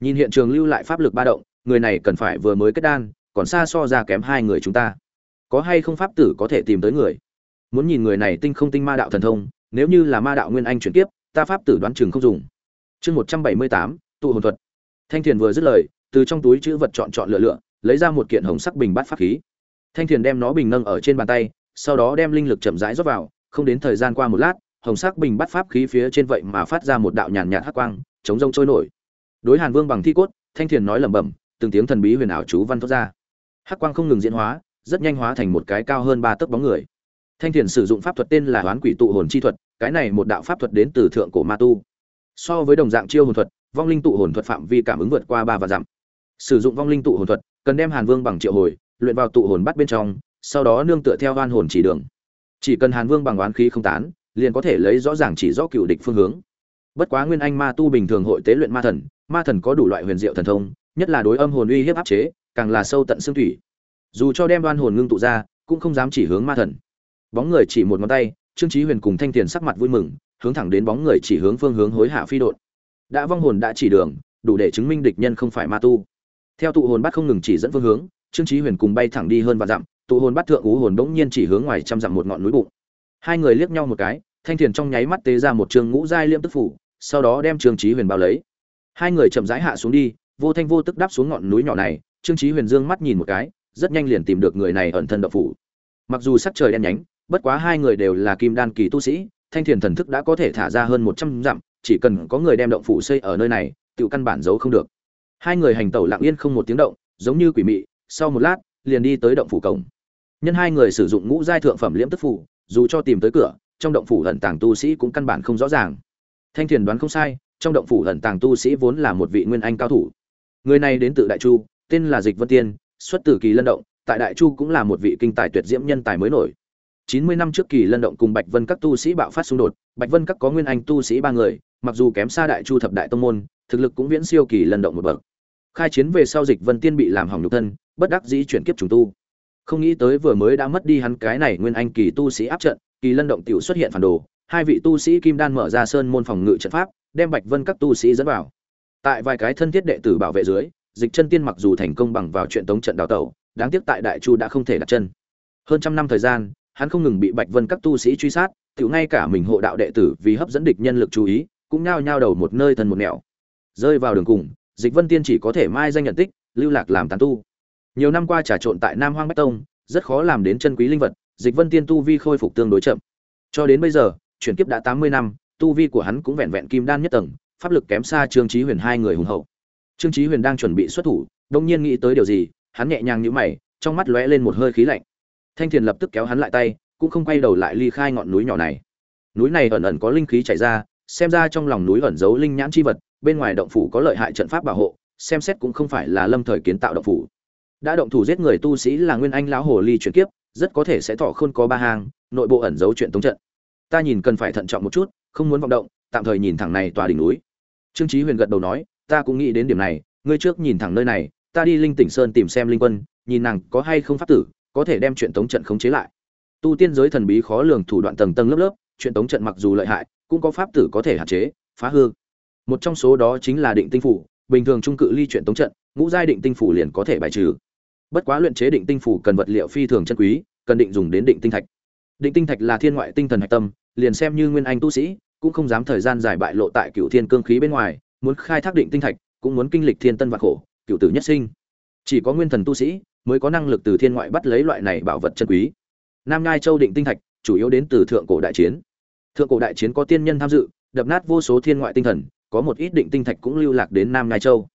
Nhìn hiện trường lưu lại pháp lực ba động, người này cần phải vừa mới kết đan, còn xa so ra kém hai người chúng ta. Có hay không pháp tử có thể tìm tới người? Muốn nhìn người này tinh không tinh ma đạo thần thông, nếu như là ma đạo nguyên anh chuyển kiếp, ta pháp tử đoán chừng không dùng. Chương một trăm bảy mươi tám, tụ hồn thuật. Thanh thiền vừa dứt lời, từ trong túi chữ vật chọn chọn lựa lựa, lấy ra một kiện hồng sắc bình bát pháp khí. Thanh thiền đem nó bình nâng ở trên bàn tay, sau đó đem linh lực chậm rãi rót vào, không đến thời gian qua một lát, hồng sắc bình bát pháp khí phía trên vậy mà phát ra một đạo nhàn nhạt hắc quang, chống rông trôi nổi. Đối hàn vương bằng thi cốt, thanh thiền nói lẩm bẩm, từng tiếng thần bí huyền ảo chú văn thoát ra. Hắc quang không ngừng diễn hóa, rất nhanh hóa thành một cái cao hơn ba tấc bóng người thanh thiền sử dụng pháp thuật tên là hoán quỷ tụ hồn chi thuật, cái này một đạo pháp thuật đến từ thượng cổ ma tu. So với đồng dạng chiêu hồn thuật, vong linh tụ hồn thuật phạm vi cảm ứng vượt qua ba và dặm. Sử dụng vong linh tụ hồn thuật, cần đem hàn vương bằng triệu hồi, luyện vào tụ hồn bắt bên trong, sau đó nương tựa theo oan hồn chỉ đường. Chỉ cần hàn vương bằng oán khí không tán, liền có thể lấy rõ ràng chỉ rõ cựu địch phương hướng. Bất quá nguyên anh ma tu bình thường hội tế luyện ma thần ma thần có đủ loại huyền diệu thần thông, nhất là đối âm hồn uy hiếp áp chế, càng là sâu tận xương thủy. Dù cho đem đoan hồn ngưng tụ ra, cũng không dám chỉ hướng ma thần bóng người chỉ một ngón tay, trương chí huyền cùng thanh tiền sắc mặt vui mừng, hướng thẳng đến bóng người chỉ hướng phương hướng hối hạ phi đột đã vong hồn đã chỉ đường, đủ để chứng minh địch nhân không phải ma tu. Theo tụ hồn bắt không ngừng chỉ dẫn phương hướng, trương chí huyền cùng bay thẳng đi hơn vạn dặm, tụ hồn bắt thượng ú hồn đống nhiên chỉ hướng ngoài trăm dặm một ngọn núi bụng. Hai người liếc nhau một cái, thanh thiền trong nháy mắt tế ra một trường ngũ giai liêm tức phủ, sau đó đem trương chí huyền bao lấy. Hai người chậm rãi hạ xuống đi, vô thanh vô tức đáp xuống ngọn núi nhỏ này, trương chí huyền dương mắt nhìn một cái, rất nhanh liền tìm được người này ẩn thân đậu phủ. Mặc dù sắc trời đen nhánh bất quá hai người đều là kim đan kỳ tu sĩ, thanh thiền thần thức đã có thể thả ra hơn một trăm dặm, chỉ cần có người đem động phủ xây ở nơi này tự căn bản giấu không được. Hai người hành tẩu lặng yên không một tiếng động, giống như quỷ mị, sau một lát, liền đi tới động phủ cổng. Nhân hai người sử dụng ngũ giai thượng phẩm liễm tức phủ, dù cho tìm tới cửa, trong động phủ hận tàng tu sĩ cũng căn bản không rõ ràng. Thanh thiền đoán không sai, trong động phủ hận tàng tu sĩ vốn là một vị nguyên anh cao thủ. Người này đến từ đại chu, tên là dịch vân tiên, xuất từ kỳ lân động, tại đại chu cũng là một vị kinh tài tuyệt diễm nhân tài mới nổi chín mươi năm trước kỳ lân động cùng bạch vân các tu sĩ bạo phát xung đột, bạch vân các có nguyên anh tu sĩ ba người, mặc dù kém xa đại chu thập đại tông môn, thực lực cũng viễn siêu kỳ lân động một bậc. Khai chiến về sau dịch vân tiên bị làm hỏng nhục thân, bất đắc dĩ chuyển kiếp trùng tu. Không nghĩ tới vừa mới đã mất đi hắn cái này nguyên anh kỳ tu sĩ áp trận, kỳ lân động tiểu xuất hiện phản đồ, hai vị tu sĩ kim đan mở ra sơn môn phòng ngự trận pháp, đem bạch vân các tu sĩ dẫn vào. Tại vài cái thân thiết đệ tử bảo vệ dưới, dịch chân tiên mặc dù thành công bằng vào chuyện tống trận đào tẩu, đáng tiếc tại đại chu đã không thể đặt chân. Hơn trăm năm thời gian hắn không ngừng bị bạch vân các tu sĩ truy sát, tự ngay cả mình hộ đạo đệ tử vì hấp dẫn địch nhân lực chú ý, cũng nhao nhao đầu một nơi thân một nẻo. Rơi vào đường cùng, dịch vân tiên chỉ có thể mai danh nhận tích, lưu lạc làm tán tu. Nhiều năm qua trà trộn tại nam hoang bách tông, rất khó làm đến chân quý linh vật, dịch vân tiên tu vi khôi phục tương đối chậm. Cho đến bây giờ, chuyển kiếp đã tám mươi năm, tu vi của hắn cũng vẹn vẹn kim đan nhất tầng, pháp lực kém xa trương chí huyền hai người hùng hậu. Trương chí huyền đang chuẩn bị xuất thủ đông nhiên nghĩ tới điều gì, hắn nhẹ nhàng nhíu mày, trong mắt lóe lên một hơi khí lạnh thanh thiền lập tức kéo hắn lại tay, cũng không quay đầu lại ly khai ngọn núi nhỏ này. Núi này ẩn ẩn có linh khí chảy ra, xem ra trong lòng núi ẩn giấu linh nhãn chi vật, bên ngoài động phủ có lợi hại trận pháp bảo hộ, xem xét cũng không phải là lâm thời kiến tạo động phủ. Đã động thủ giết người tu sĩ là nguyên anh lão hồ ly chuyển kiếp, rất có thể sẽ thọ khôn có ba hàng nội bộ ẩn giấu chuyện tống trận. Ta nhìn cần phải thận trọng một chút, không muốn vọng động, tạm thời nhìn thẳng này tòa đỉnh núi. Trương chí huyền gật đầu nói, ta cũng nghĩ đến điểm này, ngươi trước nhìn thẳng nơi này, ta đi linh tỉnh sơn tìm xem linh quân, nhìn nàng có hay không pháp tử có thể đem chuyện tống trận khống chế lại. Tu tiên giới thần bí khó lường thủ đoạn tầng tầng lớp lớp, chuyện tống trận mặc dù lợi hại, cũng có pháp tử có thể hạn chế, phá hư. Một trong số đó chính là định tinh phủ, bình thường trung cự ly chuyện tống trận, ngũ giai định tinh phủ liền có thể bài trừ. Bất quá luyện chế định tinh phủ cần vật liệu phi thường chân quý, cần định dùng đến định tinh thạch. Định tinh thạch là thiên ngoại tinh thần hạch tâm, liền xem như nguyên anh tu sĩ, cũng không dám thời gian dài bại lộ tại cựu thiên cương khí bên ngoài, muốn khai thác định tinh thạch, cũng muốn kinh lịch thiên tân vạn khổ, cựu tử nhất sinh. Chỉ có nguyên thần tu sĩ mới có năng lực từ thiên ngoại bắt lấy loại này bảo vật chân quý. Nam nhai châu định tinh thạch, chủ yếu đến từ thượng cổ đại chiến. Thượng cổ đại chiến có tiên nhân tham dự, đập nát vô số thiên ngoại tinh thần, có một ít định tinh thạch cũng lưu lạc đến nam nhai châu.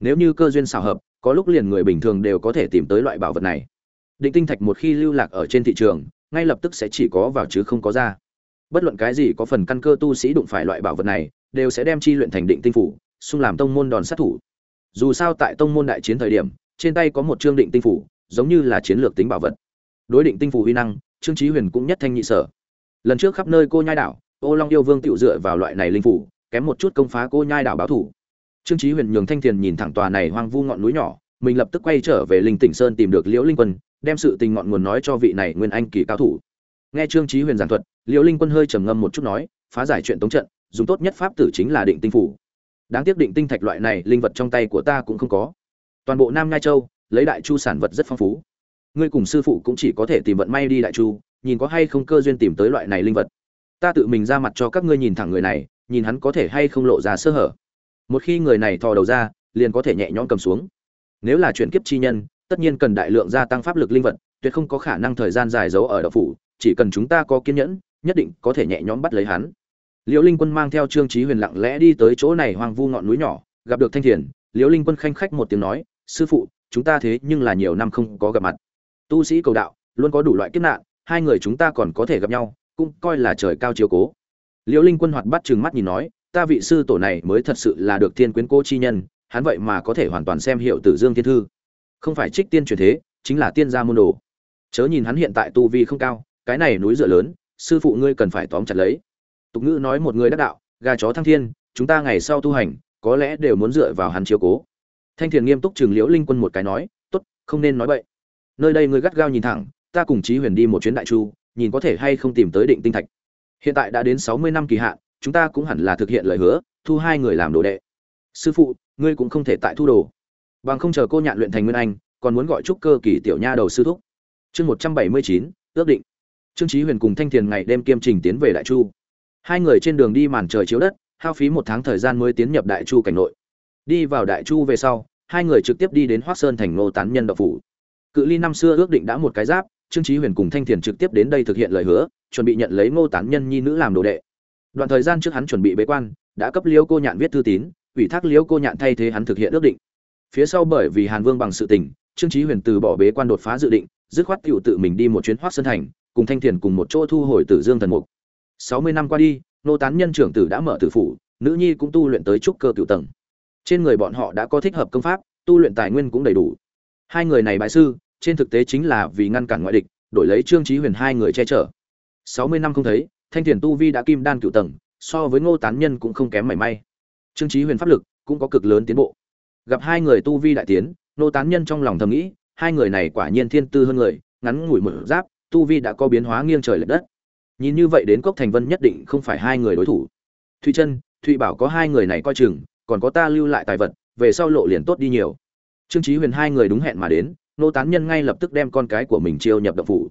Nếu như cơ duyên xảo hợp, có lúc liền người bình thường đều có thể tìm tới loại bảo vật này. Định tinh thạch một khi lưu lạc ở trên thị trường, ngay lập tức sẽ chỉ có vào chứ không có ra. Bất luận cái gì có phần căn cơ tu sĩ đụng phải loại bảo vật này, đều sẽ đem chi luyện thành định tinh phủ, xung làm tông môn đòn sát thủ. Dù sao tại tông môn đại chiến thời điểm trên tay có một chương định tinh phủ, giống như là chiến lược tính bảo vật. Đối định tinh phủ huy năng, trương trí huyền cũng nhất thanh nhị sở. Lần trước khắp nơi cô nhai đảo, ô long yêu vương tựu dựa vào loại này linh phủ, kém một chút công phá cô nhai đảo báo thủ. Trương trí huyền nhường thanh thiền nhìn thẳng tòa này hoang vu ngọn núi nhỏ, mình lập tức quay trở về linh tỉnh sơn tìm được liễu linh quân, đem sự tình ngọn nguồn nói cho vị này nguyên anh kỳ cao thủ. Nghe trương trí huyền giảng thuật, liễu linh quân hơi trầm ngâm một chút nói, phá giải chuyện tống trận, dùng tốt nhất pháp tử chính là định tinh phủ. Đáng tiếc định tinh thạch loại này linh vật trong tay của ta cũng không có toàn bộ nam ngai châu, lấy đại chu sản vật rất phong phú. Ngươi cùng sư phụ cũng chỉ có thể tìm vận may đi đại chu, nhìn có hay không cơ duyên tìm tới loại này linh vật. Ta tự mình ra mặt cho các ngươi nhìn thẳng người này, nhìn hắn có thể hay không lộ ra sơ hở. Một khi người này thò đầu ra, liền có thể nhẹ nhõm cầm xuống. Nếu là chuyển kiếp chi nhân, tất nhiên cần đại lượng gia tăng pháp lực linh vật, tuyệt không có khả năng thời gian dài giấu ở đậu phủ, chỉ cần chúng ta có kiên nhẫn, nhất định có thể nhẹ nhõm bắt lấy hắn. Liễu linh quân mang theo trương trí huyền lặng lẽ đi tới chỗ này hoang vu ngọn núi nhỏ, gặp được thanh thiền, liễu linh quân khanh khách một tiếng nói sư phụ, chúng ta thế nhưng là nhiều năm không có gặp mặt. Tu sĩ cầu đạo, luôn có đủ loại kiếp nạn, hai người chúng ta còn có thể gặp nhau, cũng coi là trời cao chiếu cố. Liễu linh quân hoạt bắt trừng mắt nhìn nói, ta vị sư tổ này mới thật sự là được thiên quyến cô chi nhân, hắn vậy mà có thể hoàn toàn xem hiệu tử dương thiên thư. Không phải trích tiên truyền thế, chính là tiên gia môn đồ. Chớ nhìn hắn hiện tại tu vi không cao, cái này núi dựa lớn, sư phụ ngươi cần phải tóm chặt lấy. Tục ngữ nói một người đắc đạo, gà chó thăng thiên, chúng ta ngày sau tu hành, có lẽ đều muốn dựa vào hắn chiếu cố thanh thiền nghiêm túc chừng liễu linh quân một cái nói, tốt, không nên nói vậy nơi đây ngươi gắt gao nhìn thẳng, ta cùng chí huyền đi một chuyến đại chu, nhìn có thể hay không tìm tới định tinh thạch. Hiện tại đã đến sáu mươi năm kỳ hạn, chúng ta cũng hẳn là thực hiện lời hứa, thu hai người làm đồ đệ. Sư phụ, ngươi cũng không thể tại thu đồ. Bằng không chờ cô nhạn luyện thành nguyên anh, còn muốn gọi trúc cơ kỳ tiểu nha đầu sư thúc. Chương một trăm bảy mươi chín, ước định. Trương chí huyền cùng thanh thiền ngày đêm kiêm trình tiến về đại chu. Hai người trên đường đi màn trời chiếu đất, hao phí một tháng thời gian mới tiến nhập đại chu cảnh nội đi vào đại chu về sau, hai người trực tiếp đi đến hoác sơn thành Ngô tán nhân đậu phủ. Cự ly năm xưa ước định đã một cái giáp, trương chí huyền cùng thanh thiền trực tiếp đến đây thực hiện lời hứa, chuẩn bị nhận lấy ngô tán nhân nhi nữ làm đồ đệ. Đoạn thời gian trước hắn chuẩn bị bế quan, đã cấp liễu cô nhạn viết thư tín, ủy thác liễu cô nhạn thay thế hắn thực hiện ước định. Phía sau bởi vì hàn vương bằng sự tình, trương chí huyền từ bỏ bế quan đột phá dự định, dứt khoát tựu tự mình đi một chuyến hoác sơn thành, cùng thanh thiền cùng một chỗ thu hồi tử dương thần mục. 60 năm qua đi nô tán nhân trưởng tử đã mở tử phủ, nữ nhi cũng tu luyện tới trúc cơ cựu tầng trên người bọn họ đã có thích hợp công pháp, tu luyện tài nguyên cũng đầy đủ. Hai người này bại sư, trên thực tế chính là vì ngăn cản ngoại địch, đổi lấy trương trí huyền hai người che chở. 60 năm không thấy, thanh thiền tu vi đã kim đan cựu tầng, so với ngô tán nhân cũng không kém mảy may. Trương trí huyền pháp lực cũng có cực lớn tiến bộ. Gặp hai người tu vi đại tiến, ngô tán nhân trong lòng thầm nghĩ, hai người này quả nhiên thiên tư hơn người, ngắn ngủi một giáp, tu vi đã có biến hóa nghiêng trời lệch đất. Nhìn như vậy đến cốc thành vân nhất định không phải hai người đối thủ. Thụy chân, thụy bảo có hai người này coi chừng còn có ta lưu lại tài vật, về sau lộ liền tốt đi nhiều. Trương chí huyền hai người đúng hẹn mà đến, nô tán nhân ngay lập tức đem con cái của mình chiêu nhập động phủ.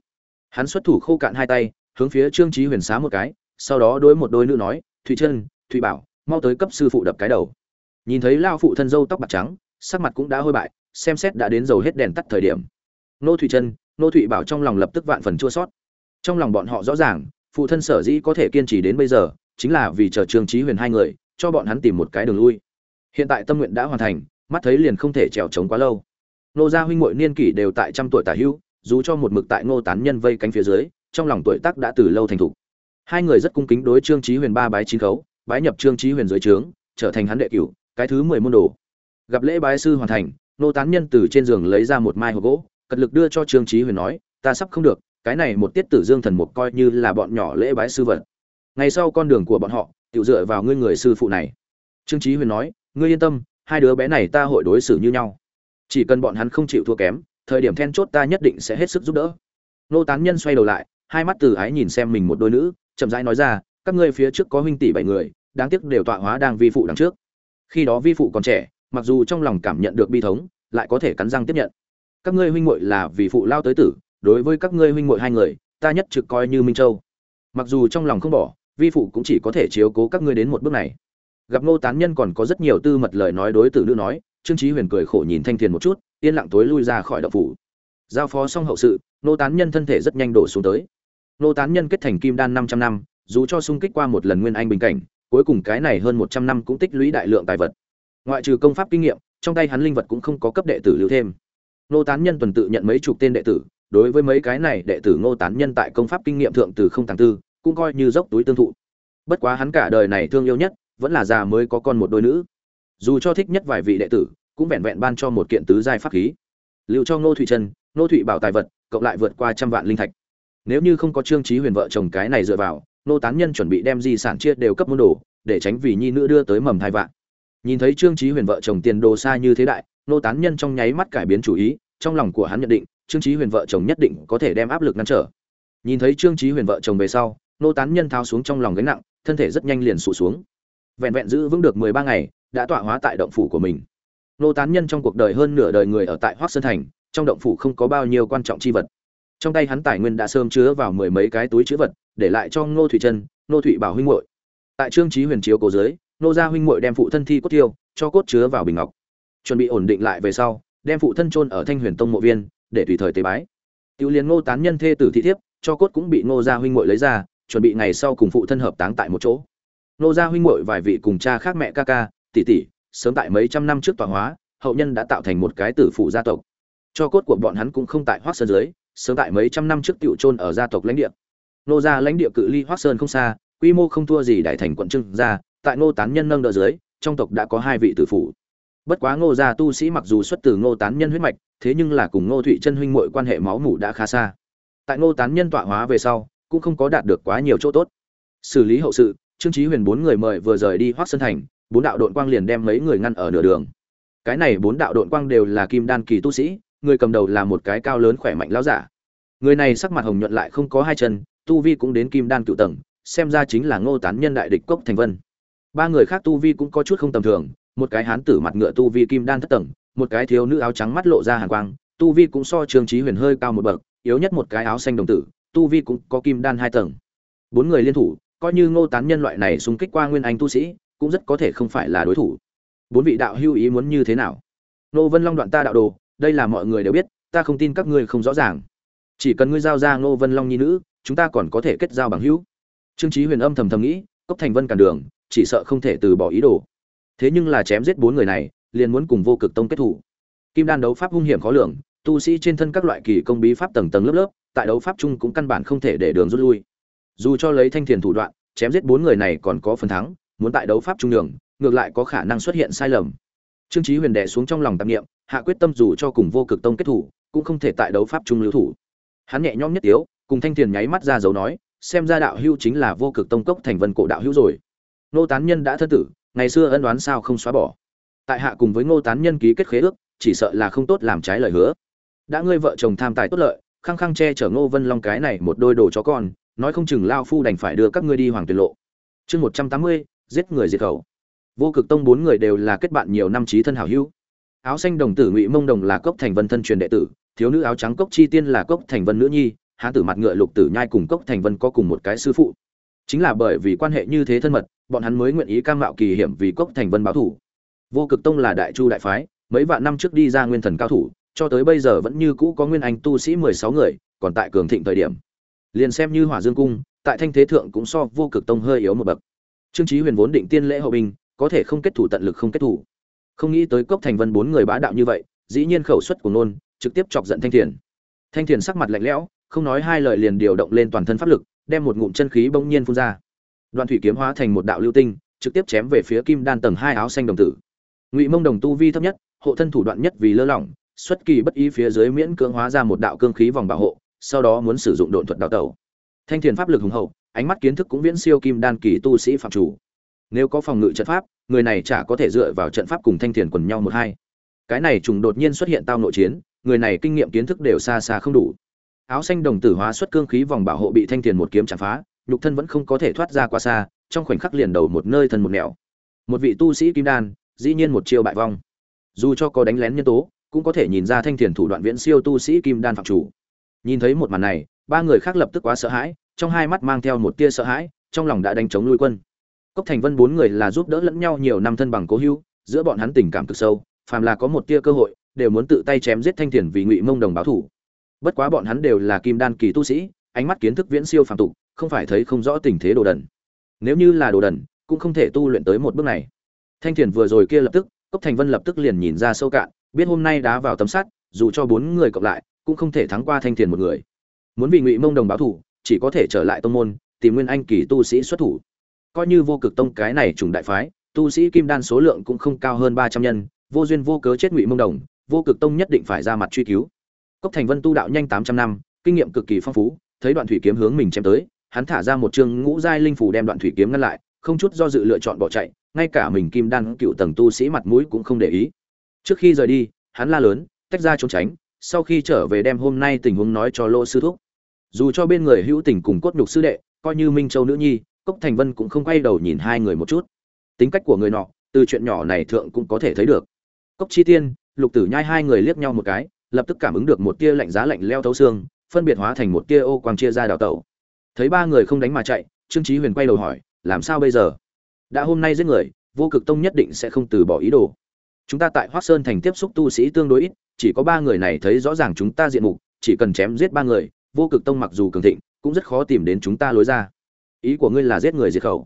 Hắn xuất thủ khô cạn hai tay, hướng phía trương chí huyền xá một cái, sau đó đối một đôi nữ nói, thụy chân thụy bảo, mau tới cấp sư phụ đập cái đầu. Nhìn thấy lao phụ thân dâu tóc bạc trắng, sắc mặt cũng đã hôi bại, xem xét đã đến dầu hết đèn tắt thời điểm. Nô thụy chân nô thụy bảo trong lòng lập tức vạn phần chua sót. Trong lòng bọn họ rõ ràng, phụ thân sở dĩ có thể kiên trì đến bây giờ, chính là vì chờ trương chí huyền hai người, cho bọn hắn tìm một cái đường lui hiện tại tâm nguyện đã hoàn thành, mắt thấy liền không thể trèo trống quá lâu. Nô gia huynh muội niên kỷ đều tại trăm tuổi tả hữu, dù cho một mực tại ngô tán nhân vây cánh phía dưới, trong lòng tuổi tác đã từ lâu thành thục. Hai người rất cung kính đối trương trí huyền ba bái chín khấu, bái nhập trương trí huyền dưới trướng, trở thành hắn đệ cửu, cái thứ mười môn đồ. Gặp lễ bái sư hoàn thành nô tán nhân từ trên giường lấy ra một mai hộp gỗ, cật lực đưa cho trương trí huyền nói, ta sắp không được, cái này một tiết tử dương thần mục coi như là bọn nhỏ lễ bái sư vật. Ngày sau con đường của bọn họ tự dựa vào ngươi người sư phụ này. Trương trí huyền nói ngươi yên tâm, hai đứa bé này ta hội đối xử như nhau. Chỉ cần bọn hắn không chịu thua kém, thời điểm then chốt ta nhất định sẽ hết sức giúp đỡ. Nô tán nhân xoay đầu lại, hai mắt từ ái nhìn xem mình một đôi nữ, chậm rãi nói ra, các ngươi phía trước có huynh tỷ bảy người, đáng tiếc đều tọa hóa đang vi phụ đằng trước. Khi đó vi phụ còn trẻ, mặc dù trong lòng cảm nhận được bi thống, lại có thể cắn răng tiếp nhận. Các ngươi huynh muội là vì phụ lao tới tử, đối với các ngươi huynh muội hai người, ta nhất trực coi như minh châu. Mặc dù trong lòng không bỏ, vi phụ cũng chỉ có thể chiếu cố các ngươi đến một bước này gặp ngô tán nhân còn có rất nhiều tư mật lời nói đối tử nữ nói, trương trí huyền cười khổ nhìn thanh thiền một chút, yên lặng tối lui ra khỏi đậu phủ. Giao phó xong hậu sự, ngô tán nhân thân thể rất nhanh đổ xuống tới. Ngô tán nhân kết thành kim đan 500 năm, dù cho sung kích qua một lần nguyên anh bình cảnh, cuối cùng cái này hơn 100 năm cũng tích lũy đại lượng tài vật. Ngoại trừ công pháp kinh nghiệm, trong tay hắn linh vật cũng không có cấp đệ tử lưu thêm. Ngô tán nhân tuần tự nhận mấy chục tên đệ tử, đối với mấy cái này đệ tử ngô tán nhân tại công pháp kinh nghiệm thượng từ không tàng tư, cũng coi như dốc túi tương thụ. Bất quá hắn cả đời này thương yêu nhất vẫn là già mới có con một đôi nữ. Dù cho thích nhất vài vị đệ tử, cũng vẹn vẹn ban cho một kiện tứ giai pháp khí. Liệu cho ngô thụy trân, ngô thụy bảo tài vật, cộng lại vượt qua trăm vạn linh thạch. Nếu như không có trương trí huyền vợ chồng cái này dựa vào, ngô tán nhân chuẩn bị đem di sản chia đều cấp môn đồ, để tránh vì nhi nữ đưa tới mầm thai vạn. Nhìn thấy trương trí huyền vợ chồng tiền đồ xa như thế đại, ngô tán nhân trong nháy mắt cải biến chủ ý, trong lòng của hắn nhận định, trương trí huyền vợ chồng nhất định có thể đem áp lực ngăn trở. Nhìn thấy trương trí huyền vợ chồng về sau nô tán nhân tháo xuống trong lòng gánh nặng, thân thể rất nhanh liền sụt xuống vẹn vẹn giữ vững được mười ba ngày đã tọa hóa tại động phủ của mình. Nô tán nhân trong cuộc đời hơn nửa đời người ở tại hoác sơn thành trong động phủ không có bao nhiêu quan trọng chi vật. Trong tay hắn tài nguyên đã sơm chứa vào mười mấy cái túi chứa vật để lại cho ngô thủy Trần, ngô thụy bảo huynh muội. Tại trương trí huyền chiếu cổ dưới nô gia huynh muội đem phụ thân thi cốt tiêu cho cốt chứa vào bình ngọc. Chuẩn bị ổn định lại về sau đem phụ thân chôn ở thanh huyền tông mộ viên để tùy thời tế bái. Tiểu liên ngô tán nhân thê tử thị thiếp cho cốt cũng bị ngô gia huynh muội lấy ra chuẩn bị ngày sau cùng phụ thân hợp táng tại một chỗ. Nô gia huynh muội vài vị cùng cha khác mẹ ca ca, tỷ tỷ, sớm tại mấy trăm năm trước tọa hóa, hậu nhân đã tạo thành một cái tử phụ gia tộc. Cho cốt của bọn hắn cũng không tại hoác sơn dưới, sớm tại mấy trăm năm trước tiểu trôn ở gia tộc lãnh địa. Nô gia lãnh địa cự ly hoác sơn không xa, quy mô không thua gì đại thành quận trưng gia, tại ngô tán nhân nâng đỡ dưới, trong tộc đã có hai vị tử phụ bất quá ngô gia tu sĩ mặc dù xuất từ ngô tán nhân huyết mạch, thế nhưng là cùng ngô thụy chân huynh muội quan hệ máu mủ đã khá xa. Tại ngô tán nhân tọa hóa về sau, cũng không có đạt được quá nhiều chỗ tốt. Xử lý hậu sự trương chí huyền bốn người mời vừa rời đi hoắc sơn thành, bốn đạo đội quang liền đem mấy người ngăn ở nửa đường. Cái này bốn đạo đội quang đều là kim đan kỳ tu sĩ, người cầm đầu là một cái cao lớn khỏe mạnh lão giả. Người này sắc mặt hồng nhuận lại không có hai chân, tu vi cũng đến kim đan cựu tầng, xem ra chính là ngô tán nhân đại địch cốc thành vân. Ba người khác tu vi cũng có chút không tầm thường, một cái hán tử mặt ngựa tu vi kim đan thất tầng, một cái thiếu nữ áo trắng mắt lộ ra hàn quang, tu vi cũng so trương trí huyền hơi cao một bậc, yếu nhất một cái áo xanh đồng tử, tu vi cũng có kim đan hai tầng. Bốn người liên thủ coi như ngô tán nhân loại này xung kích qua nguyên anh tu sĩ, cũng rất có thể không phải là đối thủ. Bốn vị đạo hưu ý muốn như thế nào? Ngô vân long đoạn ta đạo đồ, đây là mọi người đều biết, ta không tin các ngươi không rõ ràng. Chỉ cần ngươi giao ra ngô vân long nhi nữ, chúng ta còn có thể kết giao bằng hữu. Trương trí huyền âm thầm thầm nghĩ, cốc thành vân cản đường, chỉ sợ không thể từ bỏ ý đồ. Thế nhưng là chém giết bốn người này, liền muốn cùng vô cực tông kết thủ. Kim đan đấu pháp hung hiểm khó lường, tu sĩ trên thân các loại kỳ công bí pháp tầng tầng lớp lớp, tại đấu pháp chung cũng căn bản không thể để đường rút lui dù cho lấy thanh thiền thủ đoạn chém giết bốn người này còn có phần thắng muốn tại đấu pháp trung đường ngược lại có khả năng xuất hiện sai lầm. Trương Chí huyền đè xuống trong lòng tạp niệm, hạ quyết tâm dù cho cùng vô cực tông kết thủ cũng không thể tại đấu pháp trung lưu thủ. Hắn nhẹ nhõm nhất yếu, cùng thanh thiền nháy mắt ra dấu nói xem ra đạo hưu chính là vô cực tông cốc thành vân cổ đạo hưu rồi. Nô tán nhân đã thân tử ngày xưa ân đoán sao không xóa bỏ. Tại hạ cùng với ngô tán nhân ký kết khế ước chỉ sợ là không tốt làm trái lời hứa. Đã ngươi vợ chồng tham tài tốt lợi khăng khăng che chở ngô vân long cái này một đôi đồ chó con nói không chừng lao phu đành phải đưa các ngươi đi hoàng tuyệt lộ. Chương một trăm tám mươi, giết người diệt khẩu. Vô cực tông bốn người đều là kết bạn nhiều năm trí thân hảo hữu. Áo xanh đồng tử ngụy mông đồng là cốc thành vân thân truyền đệ tử, thiếu nữ áo trắng cốc chi tiên là cốc thành vân nữ nhi, hán tử mặt ngựa lục tử nhai cùng cốc thành vân có cùng một cái sư phụ. Chính là bởi vì quan hệ như thế thân mật, bọn hắn mới nguyện ý cam mạo kỳ hiểm vì cốc thành vân báo thủ. Vô cực tông là đại chu đại phái, mấy vạn năm trước đi ra nguyên thần cao thủ, cho tới bây giờ vẫn như cũ có nguyên anh tu sĩ mười sáu người, còn tại cường thịnh thời điểm liền xem như hỏa dương cung, tại thanh thế thượng cũng so vô cực tông hơi yếu một bậc. Trương trí huyền vốn định tiên lễ hậu binh, có thể không kết thủ tận lực không kết thủ. Không nghĩ tới cốc thành vân bốn người bá đạo như vậy, dĩ nhiên khẩu xuất của nôn trực tiếp chọc giận thanh thiền. Thanh thiền sắc mặt lạnh lẽo, không nói hai lời liền điều động lên toàn thân pháp lực, đem một ngụm chân khí bỗng nhiên phun ra. Đoạn thủy kiếm hóa thành một đạo lưu tinh, trực tiếp chém về phía kim đan tầng hai áo xanh đồng tử. Ngụy mông đồng tu vi thấp nhất, hộ thân thủ đoạn nhất vì lơ lỏng, xuất kỳ bất ý phía dưới miễn cưỡng hóa ra một đạo cương khí vòng bảo hộ sau đó muốn sử dụng độn thuật đào tẩu. Thanh thiền pháp lực hùng hậu, ánh mắt kiến thức cũng viễn siêu kim đan kỳ tu sĩ phạm chủ. Nếu có phòng ngự trận pháp, người này chả có thể dựa vào trận pháp cùng thanh thiền quần nhau một hai. Cái này trùng đột nhiên xuất hiện tao nội chiến, người này kinh nghiệm kiến thức đều xa xa không đủ. Áo xanh đồng tử hóa xuất cương khí vòng bảo hộ bị thanh thiền một kiếm chạm phá, nhục thân vẫn không có thể thoát ra qua xa, trong khoảnh khắc liền đầu một nơi thân một nẻo. Một vị tu sĩ kim đan, dĩ nhiên một chiêu bại vong. Dù cho có đánh lén nhân tố, cũng có thể nhìn ra thanh thiền thủ đoạn viễn siêu tu sĩ kim đan phạm chủ nhìn thấy một màn này, ba người khác lập tức quá sợ hãi, trong hai mắt mang theo một tia sợ hãi, trong lòng đã đánh chống lui quân. Cốc thành vân bốn người là giúp đỡ lẫn nhau nhiều năm thân bằng cố hữu, giữa bọn hắn tình cảm cực sâu, phàm là có một tia cơ hội, đều muốn tự tay chém giết thanh thiền vì ngụy mông đồng báo thủ. Bất quá bọn hắn đều là kim đan kỳ tu sĩ, ánh mắt kiến thức viễn siêu phàm tục, không phải thấy không rõ tình thế đồ đần. Nếu như là đồ đần, cũng không thể tu luyện tới một bước này. Thanh thiền vừa rồi kia lập tức, cốc thành vân lập tức liền nhìn ra sâu cạn, biết hôm nay đá vào tấm sắt, dù cho bốn người cộng lại cũng không thể thắng qua thanh thiền một người. Muốn vì ngụy mông đồng báo thủ, chỉ có thể trở lại tông môn, tìm nguyên anh kỳ tu sĩ xuất thủ. Coi như vô cực tông cái này trùng đại phái, tu sĩ kim đan số lượng cũng không cao hơn ba trăm nhân, vô duyên vô cớ chết ngụy mông đồng, vô cực tông nhất định phải ra mặt truy cứu. Cốc thành vân tu đạo nhanh tám trăm năm, kinh nghiệm cực kỳ phong phú, thấy đoạn thủy kiếm hướng mình chém tới, hắn thả ra một chương ngũ giai linh phủ đem đoạn thủy kiếm ngăn lại, không chút do dự lựa chọn bỏ chạy, ngay cả mình kim đan cựu tầng tu sĩ mặt mũi cũng không để ý. Trước khi rời đi, hắn la lớn, tách ra trốn tránh sau khi trở về đem hôm nay tình huống nói cho lô sư thúc. Dù cho bên người hữu tình cùng cốt nhục sư đệ, coi như minh châu nữ nhi, cốc thành vân cũng không quay đầu nhìn hai người một chút. Tính cách của người nọ, từ chuyện nhỏ này thượng cũng có thể thấy được. Cốc chi tiên, lục tử nhai hai người liếc nhau một cái, lập tức cảm ứng được một tia lạnh giá lạnh leo thấu xương, phân biệt hóa thành một tia ô quang chia ra đào tẩu. Thấy ba người không đánh mà chạy, trương trí huyền quay đầu hỏi, làm sao bây giờ? Đã hôm nay giết người, vô cực tông nhất định sẽ không từ bỏ ý đồ chúng ta tại hoác sơn thành tiếp xúc tu sĩ tương đối ít, chỉ có ba người này thấy rõ ràng chúng ta diện mục, chỉ cần chém giết ba người, vô cực tông mặc dù cường thịnh, cũng rất khó tìm đến chúng ta lối ra. Ý của ngươi là giết người diệt khẩu.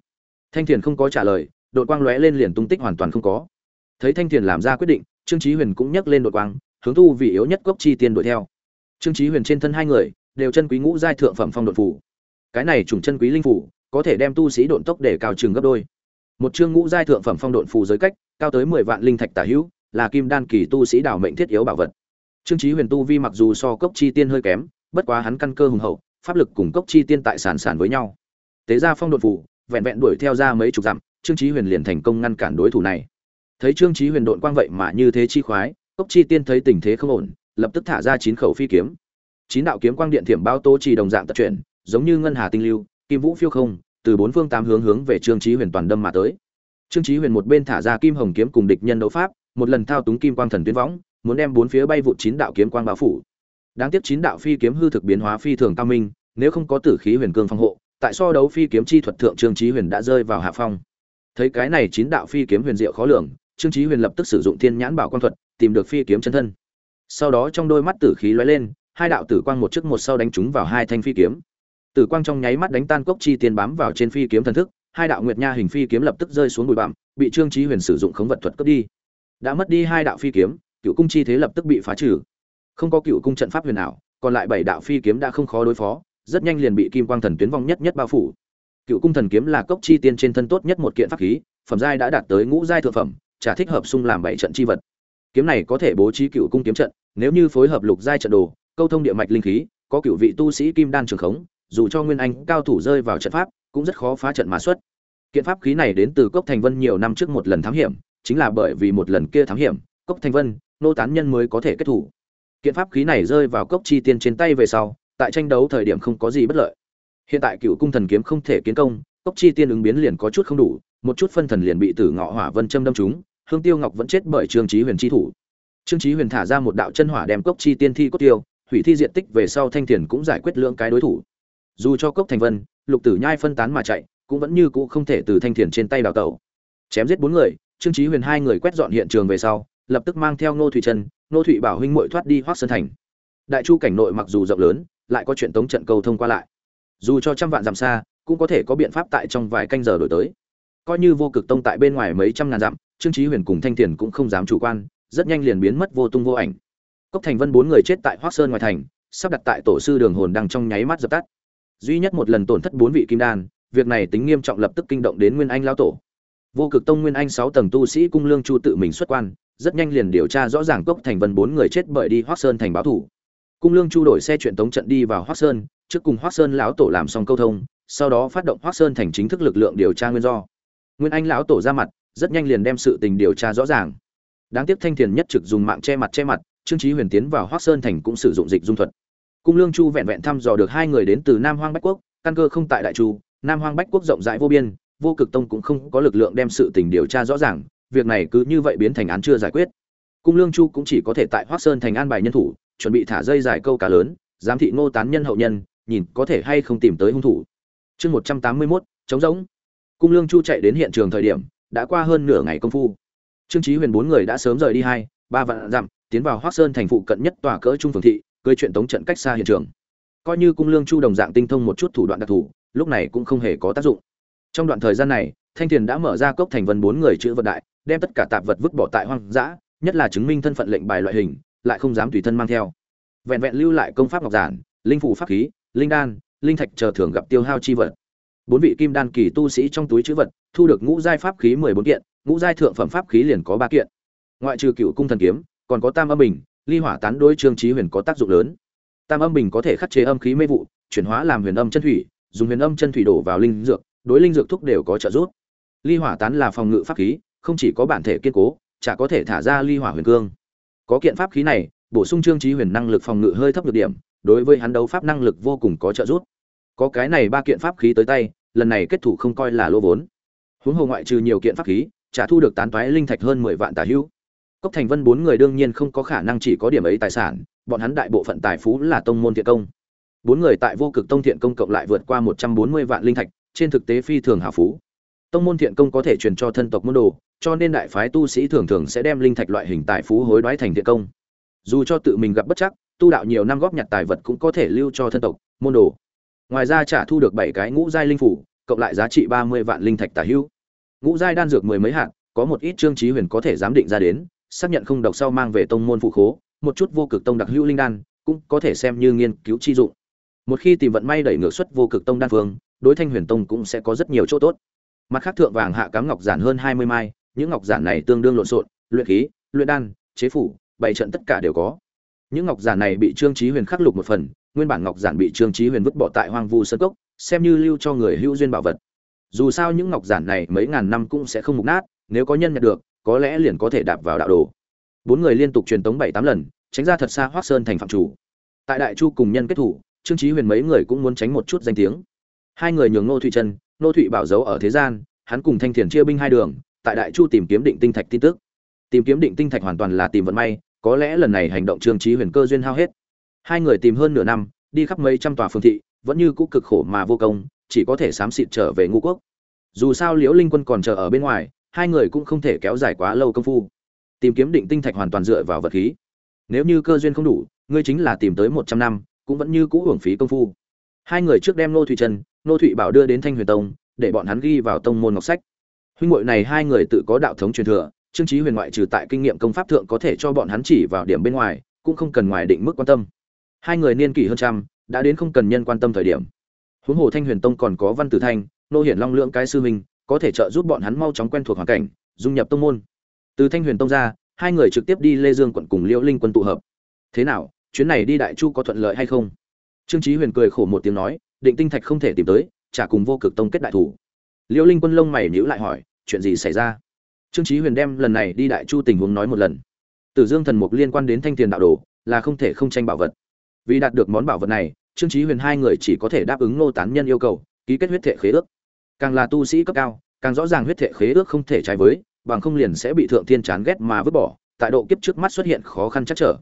Thanh thiền không có trả lời đội quang lóe lên liền tung tích hoàn toàn không có. Thấy thanh thiền làm ra quyết định, trương trí huyền cũng nhắc lên đội quang, hướng thu vì yếu nhất gốc chi tiên đuổi theo. Trương trí huyền trên thân hai người, đều chân quý ngũ giai thượng phẩm phong đột phủ. Cái này trùng chân quý linh phủ, có thể đem tu sĩ độn tốc để cao trường gấp đôi một chương ngũ giai thượng phẩm phong độn phù giới cách, cao tới mười vạn linh thạch tả hữu, là kim đan kỳ tu sĩ đảo mệnh thiết yếu bảo vật. Trương trí huyền tu vi mặc dù so cốc chi tiên hơi kém, bất quá hắn căn cơ hùng hậu, pháp lực cùng cốc chi tiên tại sản sản với nhau. Tế ra phong độn phù, vẹn vẹn đuổi theo ra mấy chục dặm, trương trí huyền liền thành công ngăn cản đối thủ này. Thấy trương trí huyền độn quang vậy mà như thế chi khoái, cốc chi tiên thấy tình thế không ổn, lập tức thả ra chín khẩu phi kiếm. Chín đạo kiếm quang điện thiểm bao tô trì đồng dạng tật chuyển, giống như ngân hà tinh lưu, kim vũ phiêu không từ bốn phương tám hướng hướng về trương chí huyền toàn đâm mà tới. Trương chí huyền một bên thả ra kim hồng kiếm cùng địch nhân đấu pháp, một lần thao túng kim quang thần tuyến võng, muốn đem bốn phía bay vụt chín đạo kiếm quang bao phủ. Đáng tiếc chín đạo phi kiếm hư thực biến hóa phi thường cao minh, nếu không có tử khí huyền cương phòng hộ, tại so đấu phi kiếm chi thuật thượng trương chí huyền đã rơi vào hạ phong. Thấy cái này chín đạo phi kiếm huyền diệu khó lường, trương chí huyền lập tức sử dụng thiên nhãn bảo quan thuật, tìm được phi kiếm chân thân. Sau đó trong đôi mắt tử khí lóe lên, hai đạo tử quang một trước một sau đánh trúng vào hai thanh phi kiếm tử quang trong nháy mắt đánh tan cốc chi tiên bám vào trên phi kiếm thần thức, hai đạo nguyệt nha hình phi kiếm lập tức rơi xuống bụi bặm, bị trương chí huyền sử dụng khống vật thuật cướp đi. Đã mất đi hai đạo phi kiếm, cựu cung chi thế lập tức bị phá trừ. Không có cựu cung trận pháp huyền ảo, còn lại bảy đạo phi kiếm đã không khó đối phó, rất nhanh liền bị kim quang thần tuyến vong nhất nhất bao phủ. Cựu cung thần kiếm là cốc chi tiên trên thân tốt nhất một kiện pháp khí, phẩm giai đã đạt tới ngũ giai thượng phẩm, chả thích hợp xung làm bảy trận chi vật. Kiếm này có thể bố trí cựu cung kiếm trận, nếu như phối hợp lục giai trận đồ, câu thông địa mạch linh khí, có cựu vị tu sĩ kim đan trường khống dù cho nguyên anh cao thủ rơi vào trận pháp, cũng rất khó phá trận mà xuất. Kiện pháp khí này đến từ cốc thành vân nhiều năm trước một lần thám hiểm, chính là bởi vì một lần kia thám hiểm, cốc thành vân, nô tán nhân mới có thể kết thủ. Kiện pháp khí này rơi vào cốc chi tiên trên tay về sau, tại tranh đấu thời điểm không có gì bất lợi. Hiện tại cựu cung thần kiếm không thể kiến công, cốc chi tiên ứng biến liền có chút không đủ, một chút phân thần liền bị tử ngọ hỏa vân châm đâm trúng, hương tiêu ngọc vẫn chết bởi trương trí huyền chi thủ. Trương trí huyền thả ra một đạo chân hỏa đem cốc chi tiên thi cốt tiêu, hủy thi diện tích về sau thanh thiền cũng giải quyết lượng cái đối thủ dù cho cốc thành vân, lục tử nhai phân tán mà chạy, cũng vẫn như cũ không thể từ thanh thiền trên tay đào tẩu. Chém giết bốn người, trương trí huyền hai người quét dọn hiện trường về sau, lập tức mang theo ngô thủy trần, ngô thụy bảo huynh muội thoát đi hoác sơn thành. Đại chu cảnh nội mặc dù rộng lớn, lại có chuyện tống trận cầu thông qua lại. Dù cho trăm vạn dặm xa, cũng có thể có biện pháp tại trong vài canh giờ đổi tới. Coi như vô cực tông tại bên ngoài mấy trăm ngàn dặm, trương trí huyền cùng thanh thiền cũng không dám chủ quan, rất nhanh liền biến mất vô tung vô ảnh. Cốc thành vân bốn người chết tại hoác sơn ngoài thành, sắp đặt tại tổ sư đường hồn đang trong nháy mắt dập tắt duy nhất một lần tổn thất bốn vị kim đan, việc này tính nghiêm trọng lập tức kinh động đến nguyên anh lao tổ. Vô cực tông nguyên anh sáu tầng tu sĩ cung lương chu tự mình xuất quan, rất nhanh liền điều tra rõ ràng cốc thành vân bốn người chết bởi đi hoác sơn thành báo thủ. Cung lương chu đổi xe chuyện tống trận đi vào hoác sơn, trước cùng hoác sơn lão tổ làm xong câu thông, sau đó phát động hoác sơn thành chính thức lực lượng điều tra nguyên do. Nguyên anh lão tổ ra mặt, rất nhanh liền đem sự tình điều tra rõ ràng. Đáng tiếc thanh thiền nhất trực dùng mạng che mặt che mặt, trương trí huyền tiến vào hoác sơn thành cũng sử dụng dịch dung thuật cung lương chu vẹn vẹn thăm dò được hai người đến từ nam hoang bách quốc, căn cơ không tại đại chu, nam hoang bách quốc rộng rãi vô biên, vô cực tông cũng không có lực lượng đem sự tình điều tra rõ ràng, việc này cứ như vậy biến thành án chưa giải quyết. Cung lương chu cũng chỉ có thể tại hoác sơn thành an bài nhân thủ, chuẩn bị thả dây dài câu cá lớn, giám thị ngô tán nhân hậu nhân, nhìn có thể hay không tìm tới hung thủ. Chương một trăm tám mươi mốt chống giống cung lương chu chạy đến hiện trường thời điểm, đã qua hơn nửa ngày công phu. Trương trí huyền bốn người đã sớm rời đi hai, ba vạn dặm, tiến vào hoác sơn thành phụ cận nhất tòa cỡ trung phường thị cưới chuyện tống trận cách xa hiện trường. Coi như cung lương chu đồng dạng tinh thông một chút thủ đoạn đặc thù, lúc này cũng không hề có tác dụng. Trong đoạn thời gian này, thanh thiền đã mở ra cốc thành vân bốn người chữ vật đại, đem tất cả tạp vật vứt bỏ tại hoang dã, nhất là chứng minh thân phận lệnh bài loại hình, lại không dám tùy thân mang theo. Vẹn vẹn lưu lại công pháp ngọc giản, linh phủ pháp khí, linh đan, linh thạch chờ thường gặp tiêu hao chi vật. Bốn vị kim đan kỳ tu sĩ trong túi chữ vật, thu được ngũ giai pháp khí mười bốn kiện, ngũ giai thượng phẩm pháp khí liền có ba kiện. Ngoại trừ cựu cung thần kiếm, còn có tam âm bình ly hỏa tán đối trương trí huyền có tác dụng lớn. Tam âm bình có thể khắc chế âm khí mê vụ, chuyển hóa làm huyền âm chân thủy, dùng huyền âm chân thủy đổ vào linh dược, đối linh dược thúc đều có trợ giúp. Ly hỏa tán là phòng ngự pháp khí, không chỉ có bản thể kiên cố, chả có thể thả ra ly hỏa huyền cương. Có kiện pháp khí này, bổ sung trương trí huyền năng lực phòng ngự hơi thấp được điểm, đối với hắn đấu pháp năng lực vô cùng có trợ giúp. Có cái này ba kiện pháp khí tới tay, lần này kết thủ không coi là lỗ vốn. Huống hồ ngoại trừ nhiều kiện pháp khí trả thu được tán toái linh thạch hơn mười vạn tà hữu cốc thành vân bốn người đương nhiên không có khả năng chỉ có điểm ấy tài sản, bọn hắn đại bộ phận tài phú là tông môn thiện công. Bốn người tại vô cực tông thiện công cộng lại vượt qua một trăm bốn mươi vạn linh thạch, trên thực tế phi thường hào phú. Tông môn thiện công có thể truyền cho thân tộc môn đồ, cho nên đại phái tu sĩ thường thường sẽ đem linh thạch loại hình tài phú hối đoái thành thiện công. Dù cho tự mình gặp bất chắc, tu đạo nhiều năm góp nhặt tài vật cũng có thể lưu cho thân tộc, môn đồ. Ngoài ra trả thu được bảy cái ngũ giai linh phủ, cộng lại giá trị ba mươi vạn linh thạch tả hữu. Ngũ giai đan dược mười mấy hạng có một ít trương trí huyền có thể giám định ra đến xác nhận không độc sau mang về tông môn phụ khố, một chút vô cực tông đặc hữu linh đan, cũng có thể xem như nghiên cứu chi dụng. Một khi tìm vận may đẩy ngược xuất vô cực tông đan phương, đối thanh huyền tông cũng sẽ có rất nhiều chỗ tốt. Mặt khác thượng vàng hạ cám ngọc giản hơn hai mươi mai, những ngọc giản này tương đương lộn xộn, luyện khí, luyện đan, chế phủ, bảy trận tất cả đều có. Những ngọc giản này bị trương trí huyền khắc lục một phần, nguyên bản ngọc giản bị trương trí huyền vứt bỏ tại hoang vu sơn cốc, xem như lưu cho người hữu duyên bảo vật. Dù sao những ngọc giản này mấy ngàn năm cũng sẽ không mục nát, nếu có nhân nhận được có lẽ liền có thể đạp vào đạo đồ. Bốn người liên tục truyền tống bảy tám lần, tránh ra thật xa hoác sơn thành phạm chủ. Tại đại chu cùng nhân kết thủ, trương trí huyền mấy người cũng muốn tránh một chút danh tiếng. Hai người nhường nô thụy trân nô thụy bảo giấu ở thế gian, hắn cùng thanh thiền chia binh hai đường, tại đại chu tìm kiếm định tinh thạch tin tức. Tìm kiếm định tinh thạch hoàn toàn là tìm vận may, có lẽ lần này hành động trương trí huyền cơ duyên hao hết. Hai người tìm hơn nửa năm, đi khắp mấy trăm tòa phương thị, vẫn như cũ cực khổ mà vô công, chỉ có thể xám xịt trở về ngũ quốc. Dù sao liễu linh quân còn chờ ở bên ngoài hai người cũng không thể kéo dài quá lâu công phu. Tìm kiếm định tinh thạch hoàn toàn dựa vào vật khí. Nếu như cơ duyên không đủ, ngươi chính là tìm tới một trăm năm, cũng vẫn như cũ hưởng phí công phu. Hai người trước đem nô thụy trần, nô thụy bảo đưa đến thanh huyền tông, để bọn hắn ghi vào tông môn ngọc sách. Huynh hội này hai người tự có đạo thống truyền thừa, trương trí huyền ngoại trừ tại kinh nghiệm công pháp thượng có thể cho bọn hắn chỉ vào điểm bên ngoài, cũng không cần ngoài định mức quan tâm. Hai người niên kỷ hơn trăm, đã đến không cần nhân quan tâm thời điểm. Huống hồ thanh huyền tông còn có văn tử thanh, nô hiển long lượng cái sư minh có thể trợ giúp bọn hắn mau chóng quen thuộc hoàn cảnh, dung nhập tông môn. Từ thanh huyền tông ra, hai người trực tiếp đi lê dương quận cùng liễu linh quân tụ hợp. Thế nào, chuyến này đi đại chu có thuận lợi hay không? Trương Chí huyền cười khổ một tiếng nói, định tinh thạch không thể tìm tới, chả cùng vô cực tông kết đại thủ. Liễu linh quân lông mày nhíu lại hỏi, chuyện gì xảy ra? Trương Chí huyền đem lần này đi đại chu tình huống nói một lần. Tử dương thần mục liên quan đến thanh tiền đạo đồ, là không thể không tranh bảo vật. Vì đạt được món bảo vật này, trương Chí huyền hai người chỉ có thể đáp ứng ngô tán nhân yêu cầu, ký kết huyết thể khế ước càng là tu sĩ cấp cao, càng rõ ràng huyết thể khế ước không thể trái với, bằng không liền sẽ bị thượng thiên chán ghét mà vứt bỏ, tại độ kiếp trước mắt xuất hiện khó khăn chắc trở.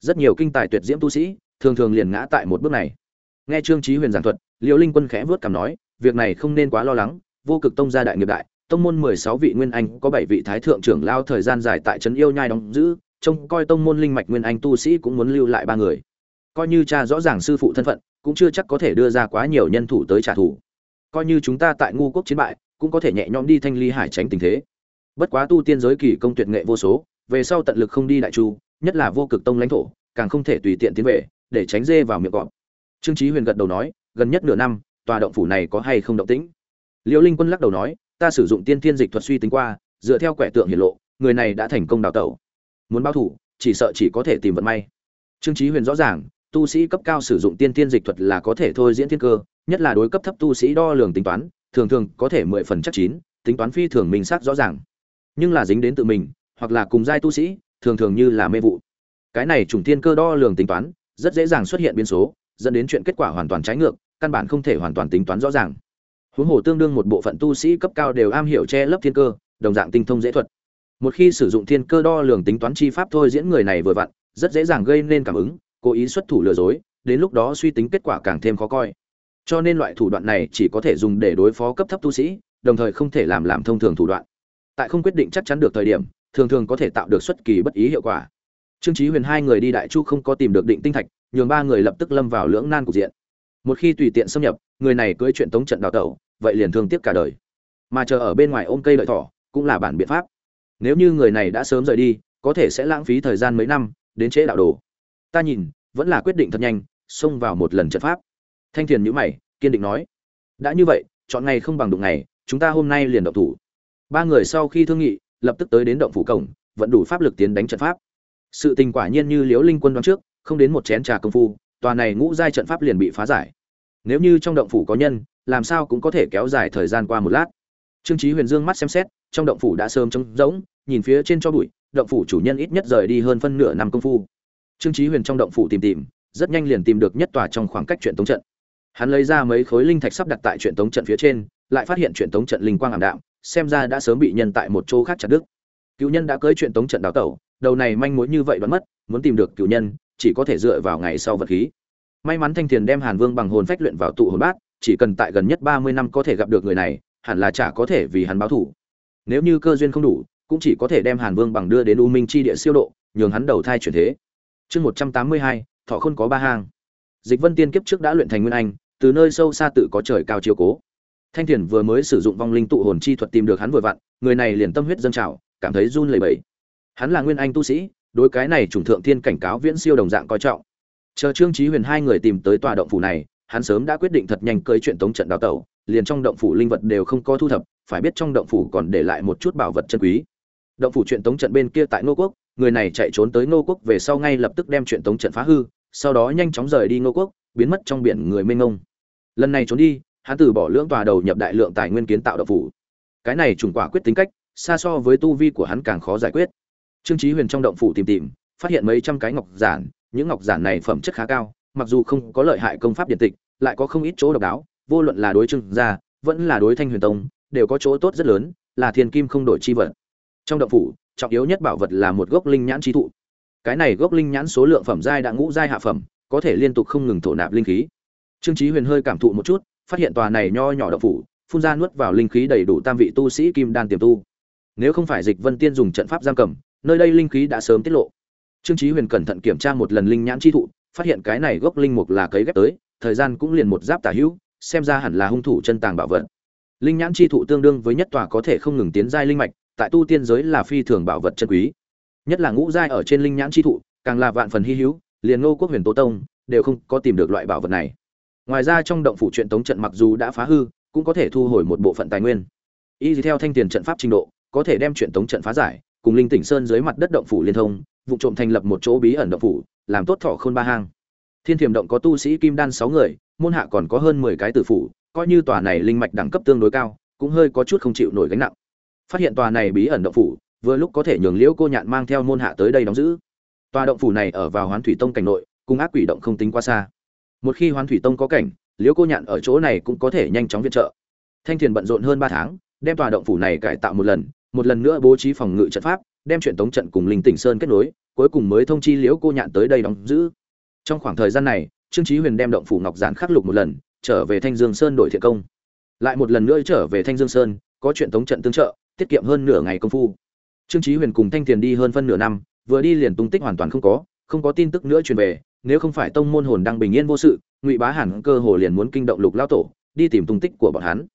Rất nhiều kinh tài tuyệt diễm tu sĩ, thường thường liền ngã tại một bước này. Nghe trương trí huyền giảng thuật liễu linh quân khẽ vớt cảm nói, việc này không nên quá lo lắng, vô cực tông gia đại nghiệp đại, tông môn mười sáu vị nguyên anh, có bảy vị thái thượng trưởng lao thời gian dài tại trấn yêu nhai đóng giữ, trông coi tông môn linh mạch nguyên anh tu sĩ cũng muốn lưu lại ba người. Coi như cha rõ ràng sư phụ thân phận, cũng chưa chắc có thể đưa ra quá nhiều nhân thủ tới trả thù coi như chúng ta tại ngu quốc chiến bại, cũng có thể nhẹ nhõm đi thanh ly hải tránh tình thế. Bất quá tu tiên giới kỳ công tuyệt nghệ vô số, về sau tận lực không đi đại chu, nhất là vô cực tông lãnh thổ, càng không thể tùy tiện tiến về, để tránh dê vào miệng cọp. Trương Chí huyền gật đầu nói, gần nhất nửa năm, tòa động phủ này có hay không động tĩnh? Liễu linh quân lắc đầu nói, ta sử dụng tiên thiên dịch thuật suy tính qua, dựa theo quẻ tượng hiển lộ, người này đã thành công đào tẩu. Muốn báo thủ, chỉ sợ chỉ có thể tìm vận may. Trương Chí huyền rõ ràng, tu sĩ cấp cao sử dụng tiên thiên dịch thuật là có thể thôi diễn thiên cơ nhất là đối cấp thấp tu sĩ đo lường tính toán, thường thường có thể mười phần chắc chín, tính toán phi thường minh xác rõ ràng. Nhưng là dính đến tự mình, hoặc là cùng giai tu sĩ, thường thường như là mê vụ. Cái này trùng thiên cơ đo lường tính toán, rất dễ dàng xuất hiện biến số, dẫn đến chuyện kết quả hoàn toàn trái ngược, căn bản không thể hoàn toàn tính toán rõ ràng. Huống hồ tương đương một bộ phận tu sĩ cấp cao đều am hiểu che lấp thiên cơ, đồng dạng tinh thông dễ thuật. Một khi sử dụng thiên cơ đo lường tính toán chi pháp thôi diễn người này vừa vặn, rất dễ dàng gây nên cảm ứng, cố ý xuất thủ lừa dối, đến lúc đó suy tính kết quả càng thêm khó coi cho nên loại thủ đoạn này chỉ có thể dùng để đối phó cấp thấp tu sĩ, đồng thời không thể làm làm thông thường thủ đoạn. Tại không quyết định chắc chắn được thời điểm, thường thường có thể tạo được xuất kỳ bất ý hiệu quả. Trương chí huyền hai người đi đại chu không có tìm được định tinh thạch, nhường ba người lập tức lâm vào lưỡng nan cục diện. Một khi tùy tiện xâm nhập, người này cưỡi chuyện tống trận đào tẩu, vậy liền thương tiếc cả đời. Mà chờ ở bên ngoài ôm cây lợi thỏ, cũng là bản biện pháp. Nếu như người này đã sớm rời đi, có thể sẽ lãng phí thời gian mấy năm, đến chế đạo đồ. Ta nhìn, vẫn là quyết định thật nhanh, xông vào một lần trận pháp thanh thiền nhữ mày, kiên định nói, đã như vậy, chọn ngày không bằng đụng ngày, chúng ta hôm nay liền động thủ. Ba người sau khi thương nghị, lập tức tới đến động phủ cổng vẫn đủ pháp lực tiến đánh trận pháp. Sự tình quả nhiên như liễu linh quân đoán trước, không đến một chén trà công phu, tòa này ngũ giai trận pháp liền bị phá giải. Nếu như trong động phủ có nhân, làm sao cũng có thể kéo dài thời gian qua một lát. Trương chí huyền dương mắt xem xét, trong động phủ đã sớm trống rỗng, nhìn phía trên cho bụi, động phủ chủ nhân ít nhất rời đi hơn phân nửa năm công phu. Trương chí huyền trong động phủ tìm tìm, rất nhanh liền tìm được nhất tòa trong khoảng cách chuyện tống trận hắn lấy ra mấy khối linh thạch sắp đặt tại truyền tống trận phía trên, lại phát hiện truyền tống trận linh quang ảm đạm, xem ra đã sớm bị nhân tại một chỗ khác chặt đứt. Cựu nhân đã cưới truyền tống trận đào tẩu, đầu này manh mối như vậy đoán mất, muốn tìm được cựu nhân, chỉ có thể dựa vào ngày sau vật khí. May mắn thanh thiền đem hàn vương bằng hồn phách luyện vào tụ hồn bát, chỉ cần tại gần nhất ba mươi năm có thể gặp được người này, hẳn là chả có thể vì hắn báo thủ. Nếu như cơ duyên không đủ, cũng chỉ có thể đem hàn vương bằng đưa đến u minh chi địa siêu độ, nhường hắn đầu thai chuyển thế. Chương một trăm tám mươi hai, thọ không có ba hang. Dịch vân tiên kiếp trước đã luyện thành nguyên anh từ nơi sâu xa tự có trời cao chiếu cố. Thanh thiền vừa mới sử dụng vong linh tụ hồn chi thuật tìm được hắn vừa vặn, người này liền tâm huyết dâng trào, cảm thấy run lẩy bẩy. Hắn là nguyên anh tu sĩ, đối cái này chủng thượng thiên cảnh cáo viễn siêu đồng dạng coi trọng. Chờ trương chí huyền hai người tìm tới tòa động phủ này, hắn sớm đã quyết định thật nhanh cơi chuyện tống trận đào tẩu, liền trong động phủ linh vật đều không có thu thập, phải biết trong động phủ còn để lại một chút bảo vật chân quý. Động phủ chuyện tống trận bên kia tại nô quốc, người này chạy trốn tới nô quốc về sau ngay lập tức đem chuyện tống trận phá hư sau đó nhanh chóng rời đi Ngô quốc, biến mất trong biển người mênh mông. Lần này trốn đi, hắn từ bỏ lưỡng tòa đầu nhập đại lượng tài nguyên kiến tạo động phủ. Cái này trùng quả quyết tính cách, xa so với tu vi của hắn càng khó giải quyết. Trương chí huyền trong động phủ tìm tìm, phát hiện mấy trăm cái ngọc giản, những ngọc giản này phẩm chất khá cao, mặc dù không có lợi hại công pháp điện tịch, lại có không ít chỗ độc đáo, vô luận là đối trương gia, vẫn là đối thanh huyền tông, đều có chỗ tốt rất lớn, là thiên kim không đổi chi vật. Trong động phủ, trọng yếu nhất bảo vật là một gốc linh nhãn chi thụ cái này gốc linh nhãn số lượng phẩm giai đã ngũ giai hạ phẩm, có thể liên tục không ngừng thổ nạp linh khí. Trương chí huyền hơi cảm thụ một chút, phát hiện tòa này nho nhỏ độc phủ, phun ra nuốt vào linh khí đầy đủ tam vị tu sĩ kim đan tiềm tu. Nếu không phải dịch vân tiên dùng trận pháp giam cầm, nơi đây linh khí đã sớm tiết lộ. Trương chí huyền cẩn thận kiểm tra một lần linh nhãn chi thụ, phát hiện cái này gốc linh mục là cấy ghép tới, thời gian cũng liền một giáp tả hữu, xem ra hẳn là hung thủ chân tàng bảo vật. Linh nhãn chi thụ tương đương với nhất tòa có thể không ngừng tiến giai linh mạch, tại tu tiên giới là phi thường bảo vật chân quý nhất là ngũ giai ở trên linh nhãn chi thụ, càng là vạn phần hy hữu, liền ngô quốc huyền tố tông đều không có tìm được loại bảo vật này. Ngoài ra trong động phủ truyện tống trận mặc dù đã phá hư, cũng có thể thu hồi một bộ phận tài nguyên. Y theo thanh tiền trận pháp trình độ, có thể đem truyện tống trận phá giải, cùng linh tỉnh sơn dưới mặt đất động phủ liên thông, vụ trộm thành lập một chỗ bí ẩn động phủ, làm tốt thọ khôn ba hang. Thiên thiểm động có tu sĩ kim đan sáu người, môn hạ còn có hơn mười cái tử phủ, coi như tòa này linh mạch đẳng cấp tương đối cao, cũng hơi có chút không chịu nổi gánh nặng. Phát hiện tòa này bí ẩn động phủ vừa lúc có thể nhường liễu cô nhạn mang theo môn hạ tới đây đóng giữ. Tòa động phủ này ở vào hoán thủy tông cảnh nội, cùng ác quỷ động không tính quá xa. Một khi hoán thủy tông có cảnh, liễu cô nhạn ở chỗ này cũng có thể nhanh chóng viện trợ. Thanh thiền bận rộn hơn ba tháng, đem tòa động phủ này cải tạo một lần một lần nữa bố trí phòng ngự trận pháp, đem chuyện tống trận cùng linh tỉnh sơn kết nối, cuối cùng mới thông chi liễu cô nhạn tới đây đóng giữ. Trong khoảng thời gian này, trương chí huyền đem động phủ ngọc giản khắc lục một lần, trở về thanh dương sơn đổi thiện công. Lại một lần nữa trở về thanh dương sơn, có chuyện tống trận tương trợ, tiết kiệm hơn nửa ngày công phu trương chí huyền cùng thanh tiền đi hơn phân nửa năm, vừa đi liền tung tích hoàn toàn không có không có tin tức nữa truyền về, nếu không phải tông môn hồn đang bình yên vô sự, ngụy bá hẳn cơ hồ liền muốn kinh động lục lao tổ, đi tìm tung tích của bọn hắn.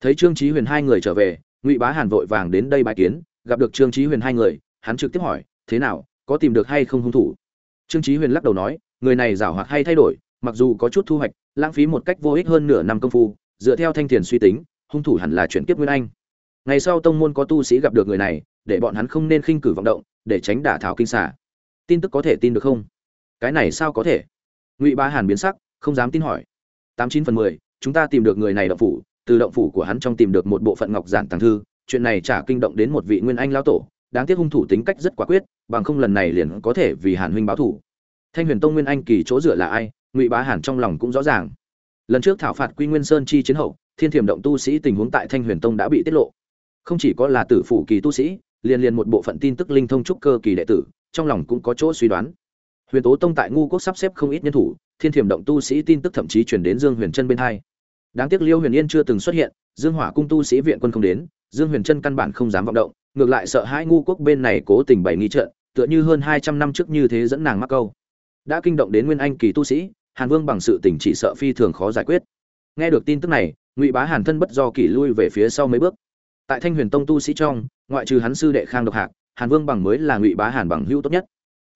Thấy trương chí huyền hai người trở về, ngụy bá hàn vội vàng đến đây bài kiến, gặp được trương chí huyền hai người, hắn trực tiếp hỏi, thế nào, có tìm được hay không hung thủ? Trương chí huyền lắc đầu nói, người này giảo hoạt hay thay đổi, mặc dù có chút thu hoạch, lãng phí một cách vô ích hơn nửa năm công phu, dựa theo thanh thiền suy tính, hung thủ hẳn là chuyển kiếp nguyên anh. Ngày sau tông môn có tu sĩ gặp được người này để bọn hắn không nên khinh cử vọng động, để tránh đả thảo kinh xả. Tin tức có thể tin được không? Cái này sao có thể? Ngụy ba hàn biến sắc, không dám tin hỏi. Tám chín phần mười, chúng ta tìm được người này động phủ, từ động phủ của hắn trong tìm được một bộ phận ngọc giản tàng thư, chuyện này chả kinh động đến một vị nguyên anh lão tổ, đáng tiếc hung thủ tính cách rất quả quyết, bằng không lần này liền có thể vì hàn huynh báo thủ. Thanh huyền tông nguyên anh kỳ chỗ dựa là ai? Ngụy bá hàn trong lòng cũng rõ ràng. Lần trước thảo phạt quy nguyên sơn chi chiến hậu, thiên thiểm động tu sĩ tình huống tại thanh huyền tông đã bị tiết lộ. Không chỉ có là tử phủ kỳ tu sĩ liền liền một bộ phận tin tức linh thông trúc cơ kỳ đệ tử, trong lòng cũng có chỗ suy đoán. Huyền tố tông tại ngu quốc sắp xếp không ít nhân thủ, thiên thiểm động tu sĩ tin tức thậm chí chuyển đến dương huyền chân bên hai. Đáng tiếc liêu huyền yên chưa từng xuất hiện, dương hỏa cung tu sĩ viện quân không đến, dương huyền chân căn bản không dám vọng động, ngược lại sợ hai ngu quốc bên này cố tình bày nghi trợn tựa như hơn hai trăm năm trước như thế dẫn nàng mắc câu. Đã kinh động đến nguyên anh kỳ tu sĩ, hàn vương bằng sự tình chỉ sợ phi thường khó giải quyết. Nghe được tin tức này, ngụy bá hàn thân bất do kỷ lui về phía sau mấy bước. Tại thanh huyền tông tu sĩ trong ngoại trừ hắn sư đệ khang độc hạc, hàn vương bằng mới là ngụy bá hàn bằng hữu tốt nhất.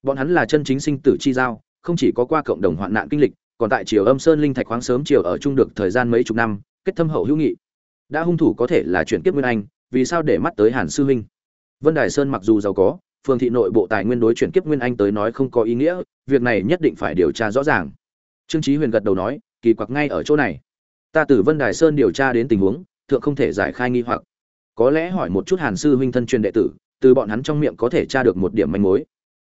Bọn hắn là chân chính sinh tử chi giao, không chỉ có qua cộng đồng hoạn nạn kinh lịch, còn tại triều âm sơn linh thạch khoáng sớm chiều ở chung được thời gian mấy chục năm, kết thâm hậu hữu nghị. Đã hung thủ có thể là chuyển kiếp nguyên anh, vì sao để mắt tới hàn sư huynh vân đài sơn mặc dù giàu có phường thị nội bộ tài nguyên đối chuyển kiếp nguyên anh tới nói không có ý nghĩa, việc này nhất định phải điều tra rõ ràng. Trương chí huyền gật đầu nói, kỳ quặc ngay ở chỗ này. Ta từ vân đài sơn điều tra đến tình huống, thượng không thể giải khai nghi hoặc có lẽ hỏi một chút hàn sư huynh thân truyền đệ tử, từ bọn hắn trong miệng có thể tra được một điểm manh mối.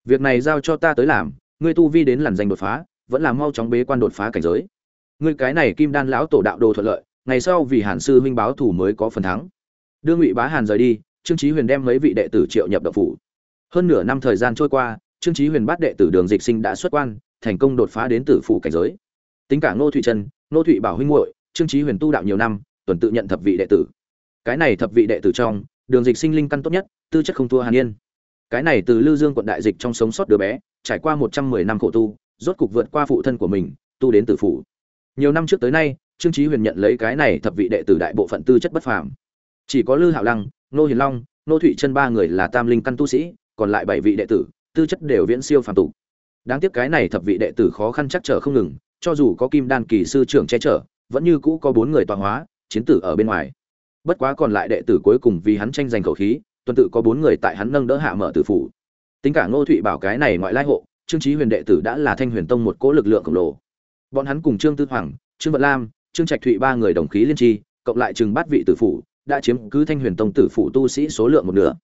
Việc này giao cho ta tới làm, ngươi tu vi đến làn danh đột phá, vẫn là mau chóng bế quan đột phá cảnh giới. Ngươi cái này kim đan lão tổ đạo đồ thuận lợi, ngày sau vì hàn sư huynh báo thủ mới có phần thắng. Đưa ngụy bá hàn rời đi, trương chí huyền đem mấy vị đệ tử triệu nhập đạo phủ. Hơn nửa năm thời gian trôi qua, trương chí huyền bắt đệ tử đường dịch sinh đã xuất quan, thành công đột phá đến tử phủ cảnh giới. Tính cả ngô thụy trân ngô thụy bảo huynh muội, trương chí huyền tu đạo nhiều năm, tuần tự nhận thập vị đệ tử cái này thập vị đệ tử trong, đường dịch sinh linh căn tốt nhất, tư chất không thua hàn yên. Cái này từ lư dương quận đại dịch trong sống sót đứa bé, trải qua một trăm mười năm khổ tu, rốt cục vượt qua phụ thân của mình, tu đến tử phủ. Nhiều năm trước tới nay, trương trí huyền nhận lấy cái này thập vị đệ tử đại bộ phận tư chất bất phàm. Chỉ có lư hạo lăng nô hiền long nô thụy chân ba người là tam linh căn tu sĩ, còn lại bảy vị đệ tử, tư chất đều viễn siêu phàm tục. Đáng tiếc cái này thập vị đệ tử khó khăn chắc trở không ngừng, cho dù có kim đan kỳ sư trưởng che chở, vẫn như cũ có bốn người tọa hóa, chiến tử ở bên ngoài bất quá còn lại đệ tử cuối cùng vì hắn tranh giành khẩu khí, tuần tự có bốn người tại hắn nâng đỡ hạ mở tử phủ. Tính cả ngô thụy bảo cái này ngoại lai hộ, trương trí huyền đệ tử đã là thanh huyền tông một cỗ lực lượng khổng lồ. Bọn hắn cùng trương tư hoàng, trương vận lam, trương trạch thụy ba người đồng khí liên tri, cộng lại chừng bát vị tử phủ, đã chiếm cứ thanh huyền tông tử phủ tu sĩ số lượng một nửa.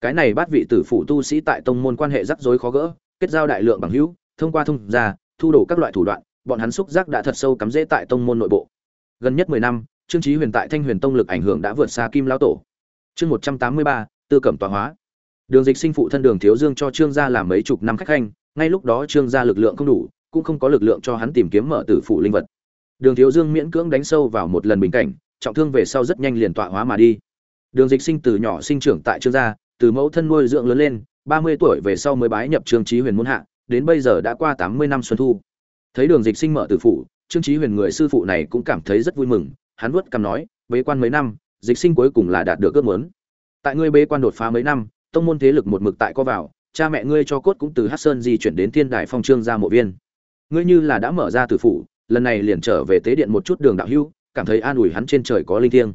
Cái này bát vị tử phủ tu sĩ tại tông môn quan hệ rắc rối khó gỡ, kết giao đại lượng bằng hữu, thông qua thông gia, thu đổ các loại thủ đoạn, bọn hắn xúc giác đã thật sâu cắm rễ tại tông môn nội bộ. Gần nhất mười năm trương Chí huyền tại thanh huyền tông lực ảnh hưởng đã vượt xa kim lão tổ. Chương một trăm tám mươi ba tư cẩm tọa hóa. Đường dịch sinh phụ thân đường thiếu dương cho trương gia làm mấy chục năm khách khanh ngay lúc đó trương gia lực lượng không đủ cũng không có lực lượng cho hắn tìm kiếm mở tử phụ linh vật. Đường thiếu dương miễn cưỡng đánh sâu vào một lần bình cảnh trọng thương về sau rất nhanh liền tọa hóa mà đi. Đường dịch sinh từ nhỏ sinh trưởng tại trương gia từ mẫu thân nuôi dưỡng lớn lên ba mươi tuổi về sau mới bái nhập trương Chí huyền muôn hạ đến bây giờ đã qua tám mươi năm xuân thu. Thấy đường dịch sinh mở tử phụ, trương Chí huyền người sư phụ này cũng cảm thấy rất vui mừng hắn vuốt cằm nói bế quan mấy năm dịch sinh cuối cùng là đạt được ước muốn. Tại ngươi bế quan đột phá mấy năm tông môn thế lực một mực tại có vào cha mẹ ngươi cho cốt cũng từ Hắc sơn di chuyển đến thiên đài phong trương gia mộ viên. Ngươi như là đã mở ra tử phủ lần này liền trở về tế điện một chút đường đạo hữu, cảm thấy an ủi hắn trên trời có linh thiêng.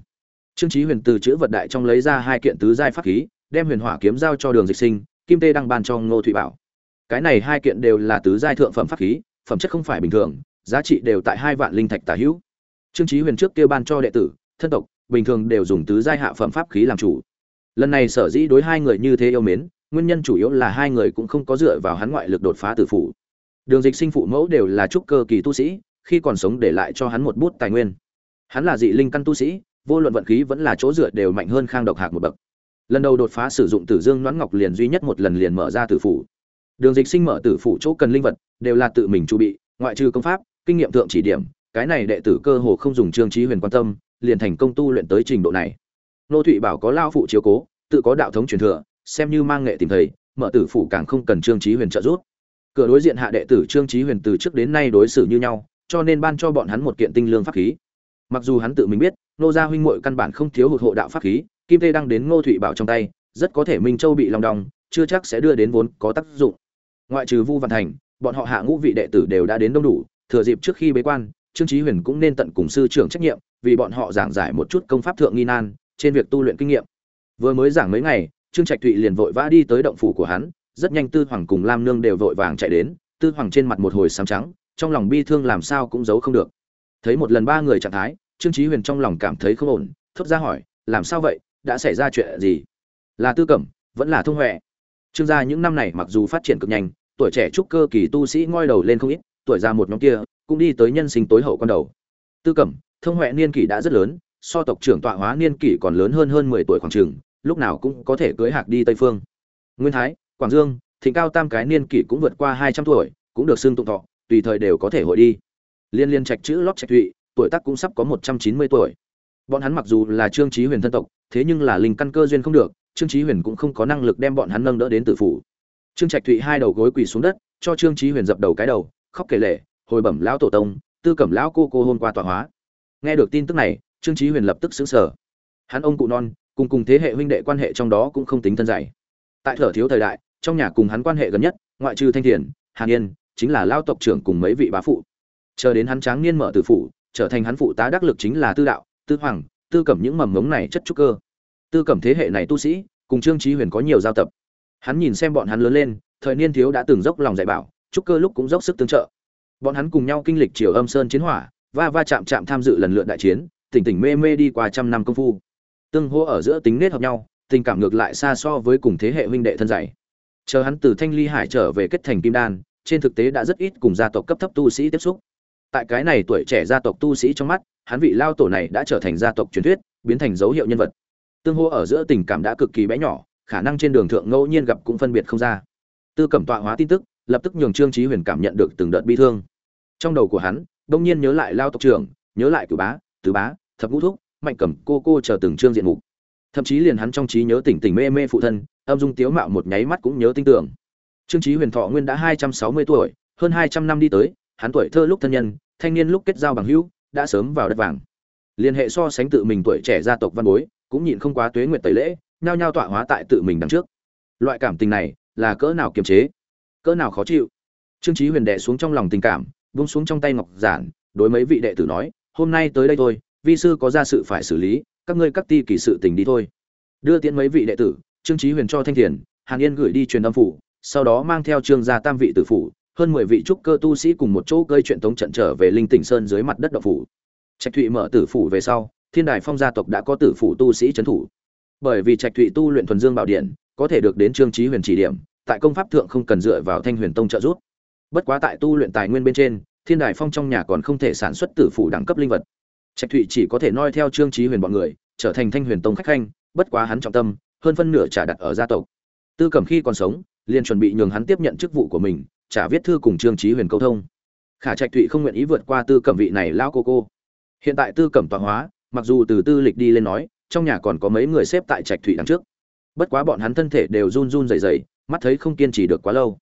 Trương Chí huyền từ chữ vật đại trong lấy ra hai kiện tứ giai pháp khí đem huyền hỏa kiếm giao cho đường dịch sinh kim tê đăng ban cho ngô thụy bảo. Cái này hai kiện đều là tứ giai thượng phẩm pháp khí phẩm chất không phải bình thường giá trị đều tại hai vạn linh thạch tả hữu trương Chí huyền trước kia ban cho đệ tử, thân tộc, bình thường đều dùng tứ giai hạ phẩm pháp khí làm chủ. Lần này sở dĩ đối hai người như thế yêu mến, nguyên nhân chủ yếu là hai người cũng không có dựa vào hắn ngoại lực đột phá tử phủ. Đường dịch sinh phụ mẫu đều là trúc cơ kỳ tu sĩ, khi còn sống để lại cho hắn một bút tài nguyên. Hắn là dị linh căn tu sĩ, vô luận vận khí vẫn là chỗ dựa đều mạnh hơn khang độc hạc một bậc. Lần đầu đột phá sử dụng tử dương noãn ngọc liền duy nhất một lần liền mở ra tử phủ. Đường dịch sinh mở tử phủ chỗ cần linh vật, đều là tự mình chu bị, ngoại trừ công pháp, kinh nghiệm thượng chỉ điểm cái này đệ tử cơ hồ không dùng trương trí huyền quan tâm, liền thành công tu luyện tới trình độ này. Nô thụy bảo có lao phụ chiếu cố, tự có đạo thống truyền thừa, xem như mang nghệ tìm thầy, mở tử phủ càng không cần trương trí huyền trợ giúp. Cửa đối diện hạ đệ tử trương trí huyền từ trước đến nay đối xử như nhau, cho nên ban cho bọn hắn một kiện tinh lương pháp khí. Mặc dù hắn tự mình biết, nô gia huynh muội căn bản không thiếu hụt hộ đạo pháp khí, kim tê đang đến ngô thụy bảo trong tay, rất có thể minh châu bị lòng đong, chưa chắc sẽ đưa đến vốn có tác dụng. Ngoại trừ vu văn thành, bọn họ hạ ngũ vị đệ tử đều đã đến đông đủ, thừa dịp trước khi bế quan trương Chí huyền cũng nên tận cùng sư trưởng trách nhiệm, vì bọn họ giảng giải một chút công pháp thượng nghi nan, trên việc tu luyện kinh nghiệm. Vừa mới giảng mấy ngày, trương trạch thụy liền vội vã đi tới động phủ của hắn, rất nhanh tư hoàng cùng lam nương đều vội vàng chạy đến, tư hoàng trên mặt một hồi sáng trắng, trong lòng bi thương làm sao cũng giấu không được. Thấy một lần ba người trạng thái, trương Chí huyền trong lòng cảm thấy không ổn, thốt ra hỏi, làm sao vậy? Đã xảy ra chuyện gì? Là tư cẩm, vẫn là thông huệ. Trương gia những năm này mặc dù phát triển cực nhanh, tuổi trẻ trúc cơ kỳ tu sĩ ngoi đầu lên không ít, tuổi già một nhóm kia cũng đi tới nhân sinh tối hậu con đầu. Tư cẩm, thông huệ niên kỷ đã rất lớn, so tộc trưởng tọa hóa niên kỷ còn lớn hơn hơn mười tuổi khoảng trường lúc nào cũng có thể cưới hạc đi tây phương. Nguyên thái, quảng dương, thịnh cao tam cái niên kỷ cũng vượt qua hai trăm tuổi, cũng được xưng tụng thọ, tùy thời đều có thể hội đi. Liên liên trạch chữ lót trạch thụy, tuổi tác cũng sắp có một trăm chín mươi tuổi. Bọn hắn mặc dù là trương trí huyền thân tộc, thế nhưng là linh căn cơ duyên không được, trương trí huyền cũng không có năng lực đem bọn hắn nâng đỡ đến tử phủ. Trương trạch thụy hai đầu gối quỳ xuống đất, cho trương trí huyền dập đầu cái đầu, khóc kể lể hồi bẩm lão tổ tông, tư cẩm lão cô cô hôn qua tọa hóa. Nghe được tin tức này, trương trí huyền lập tức sững sờ. Hắn ông cụ non, cùng cùng thế hệ huynh đệ quan hệ trong đó cũng không tính thân dày tại thở thiếu thời đại, trong nhà cùng hắn quan hệ gần nhất, ngoại trừ thanh thiền hàn yên chính là lao tộc trưởng cùng mấy vị bá phụ. Chờ đến hắn tráng niên mở tử phủ, trở thành hắn phụ tá đắc lực chính là tư đạo, tư hoàng, tư cẩm những mầm mống này chất trúc cơ. Tư cẩm thế hệ này tu sĩ, cùng trương trí huyền có nhiều giao tập. Hắn nhìn xem bọn hắn lớn lên, thời niên thiếu đã từng dốc lòng dạy bảo, trúc cơ lúc cũng dốc sức tương trợ bọn hắn cùng nhau kinh lịch triều âm sơn chiến hỏa, va va chạm chạm tham dự lần lượt đại chiến, tỉnh tỉnh mê mê đi qua trăm năm công phu. Tương hô ở giữa tính nết hợp nhau, tình cảm ngược lại xa so với cùng thế hệ huynh đệ thân dạy. Chờ hắn từ thanh ly hải trở về kết thành kim đan, trên thực tế đã rất ít cùng gia tộc cấp thấp tu sĩ tiếp xúc. Tại cái này tuổi trẻ gia tộc tu sĩ trong mắt, hắn vị lao tổ này đã trở thành gia tộc truyền thuyết, biến thành dấu hiệu nhân vật. Tương hô ở giữa tình cảm đã cực kỳ bé nhỏ, khả năng trên đường thượng ngẫu nhiên gặp cũng phân biệt không ra. Tư cẩm tọa hóa tin tức, lập tức nhường trương trí huyền cảm nhận được từng đợt bi thương trong đầu của hắn, đông nhiên nhớ lại lao tộc trưởng, nhớ lại cửu bá, tứ bá, thập ngũ thúc, mạnh cẩm cô cô chờ từng trương diện mục. Thậm chí liền hắn trong trí nhớ tỉnh tỉnh mê mê phụ thân, âm dung tiếu mạo một nháy mắt cũng nhớ tinh tưởng. Trương trí huyền thọ nguyên đã hai trăm sáu mươi tuổi, hơn hai trăm năm đi tới, hắn tuổi thơ lúc thân nhân, thanh niên lúc kết giao bằng hữu, đã sớm vào đất vàng. Liên hệ so sánh tự mình tuổi trẻ gia tộc văn bối, cũng nhịn không quá tuế nguyệt tẩy lễ, nhao nhao tọa hóa tại tự mình đằng trước. Loại cảm tình này là cỡ nào kiềm chế, cỡ nào khó chịu. Trương trí huyền đệ xuống trong lòng tình cảm vung xuống trong tay ngọc giản, đối mấy vị đệ tử nói, hôm nay tới đây thôi, vi sư có ra sự phải xử lý, các ngươi các ti kỳ sự tình đi thôi. Đưa tiễn mấy vị đệ tử, trương trí huyền cho thanh thiền, hàn yên gửi đi truyền âm phủ, sau đó mang theo trương gia tam vị tử phủ, hơn mười vị trúc cơ tu sĩ cùng một chỗ gây chuyện tống trận trở về linh tỉnh sơn dưới mặt đất độc phủ. Trạch thụy mở tử phủ về sau, thiên đài phong gia tộc đã có tử phủ tu sĩ trấn thủ. Bởi vì trạch thụy tu luyện thuần dương bảo điện, có thể được đến trương trí huyền chỉ điểm, tại công pháp thượng không cần dựa vào thanh huyền tông trợ giúp bất quá tại tu luyện tài nguyên bên trên, thiên đài phong trong nhà còn không thể sản xuất tử phủ đẳng cấp linh vật. Trạch thụy chỉ có thể noi theo trương trí huyền bọn người, trở thành thanh huyền tông khách khanh, bất quá hắn trọng tâm, hơn phân nửa trả đặt ở gia tộc. Tư cẩm khi còn sống, liền chuẩn bị nhường hắn tiếp nhận chức vụ của mình, trả viết thư cùng trương trí huyền câu thông. Khả trạch thụy không nguyện ý vượt qua tư cẩm vị này lao cô cô. Hiện tại tư cẩm tọa hóa, mặc dù từ tư lịch đi lên nói, trong nhà còn có mấy người xếp tại trạch thụy đằng trước. Bất quá bọn hắn thân thể đều run run rẩy rẩy, mắt thấy không kiên trì được quá lâu.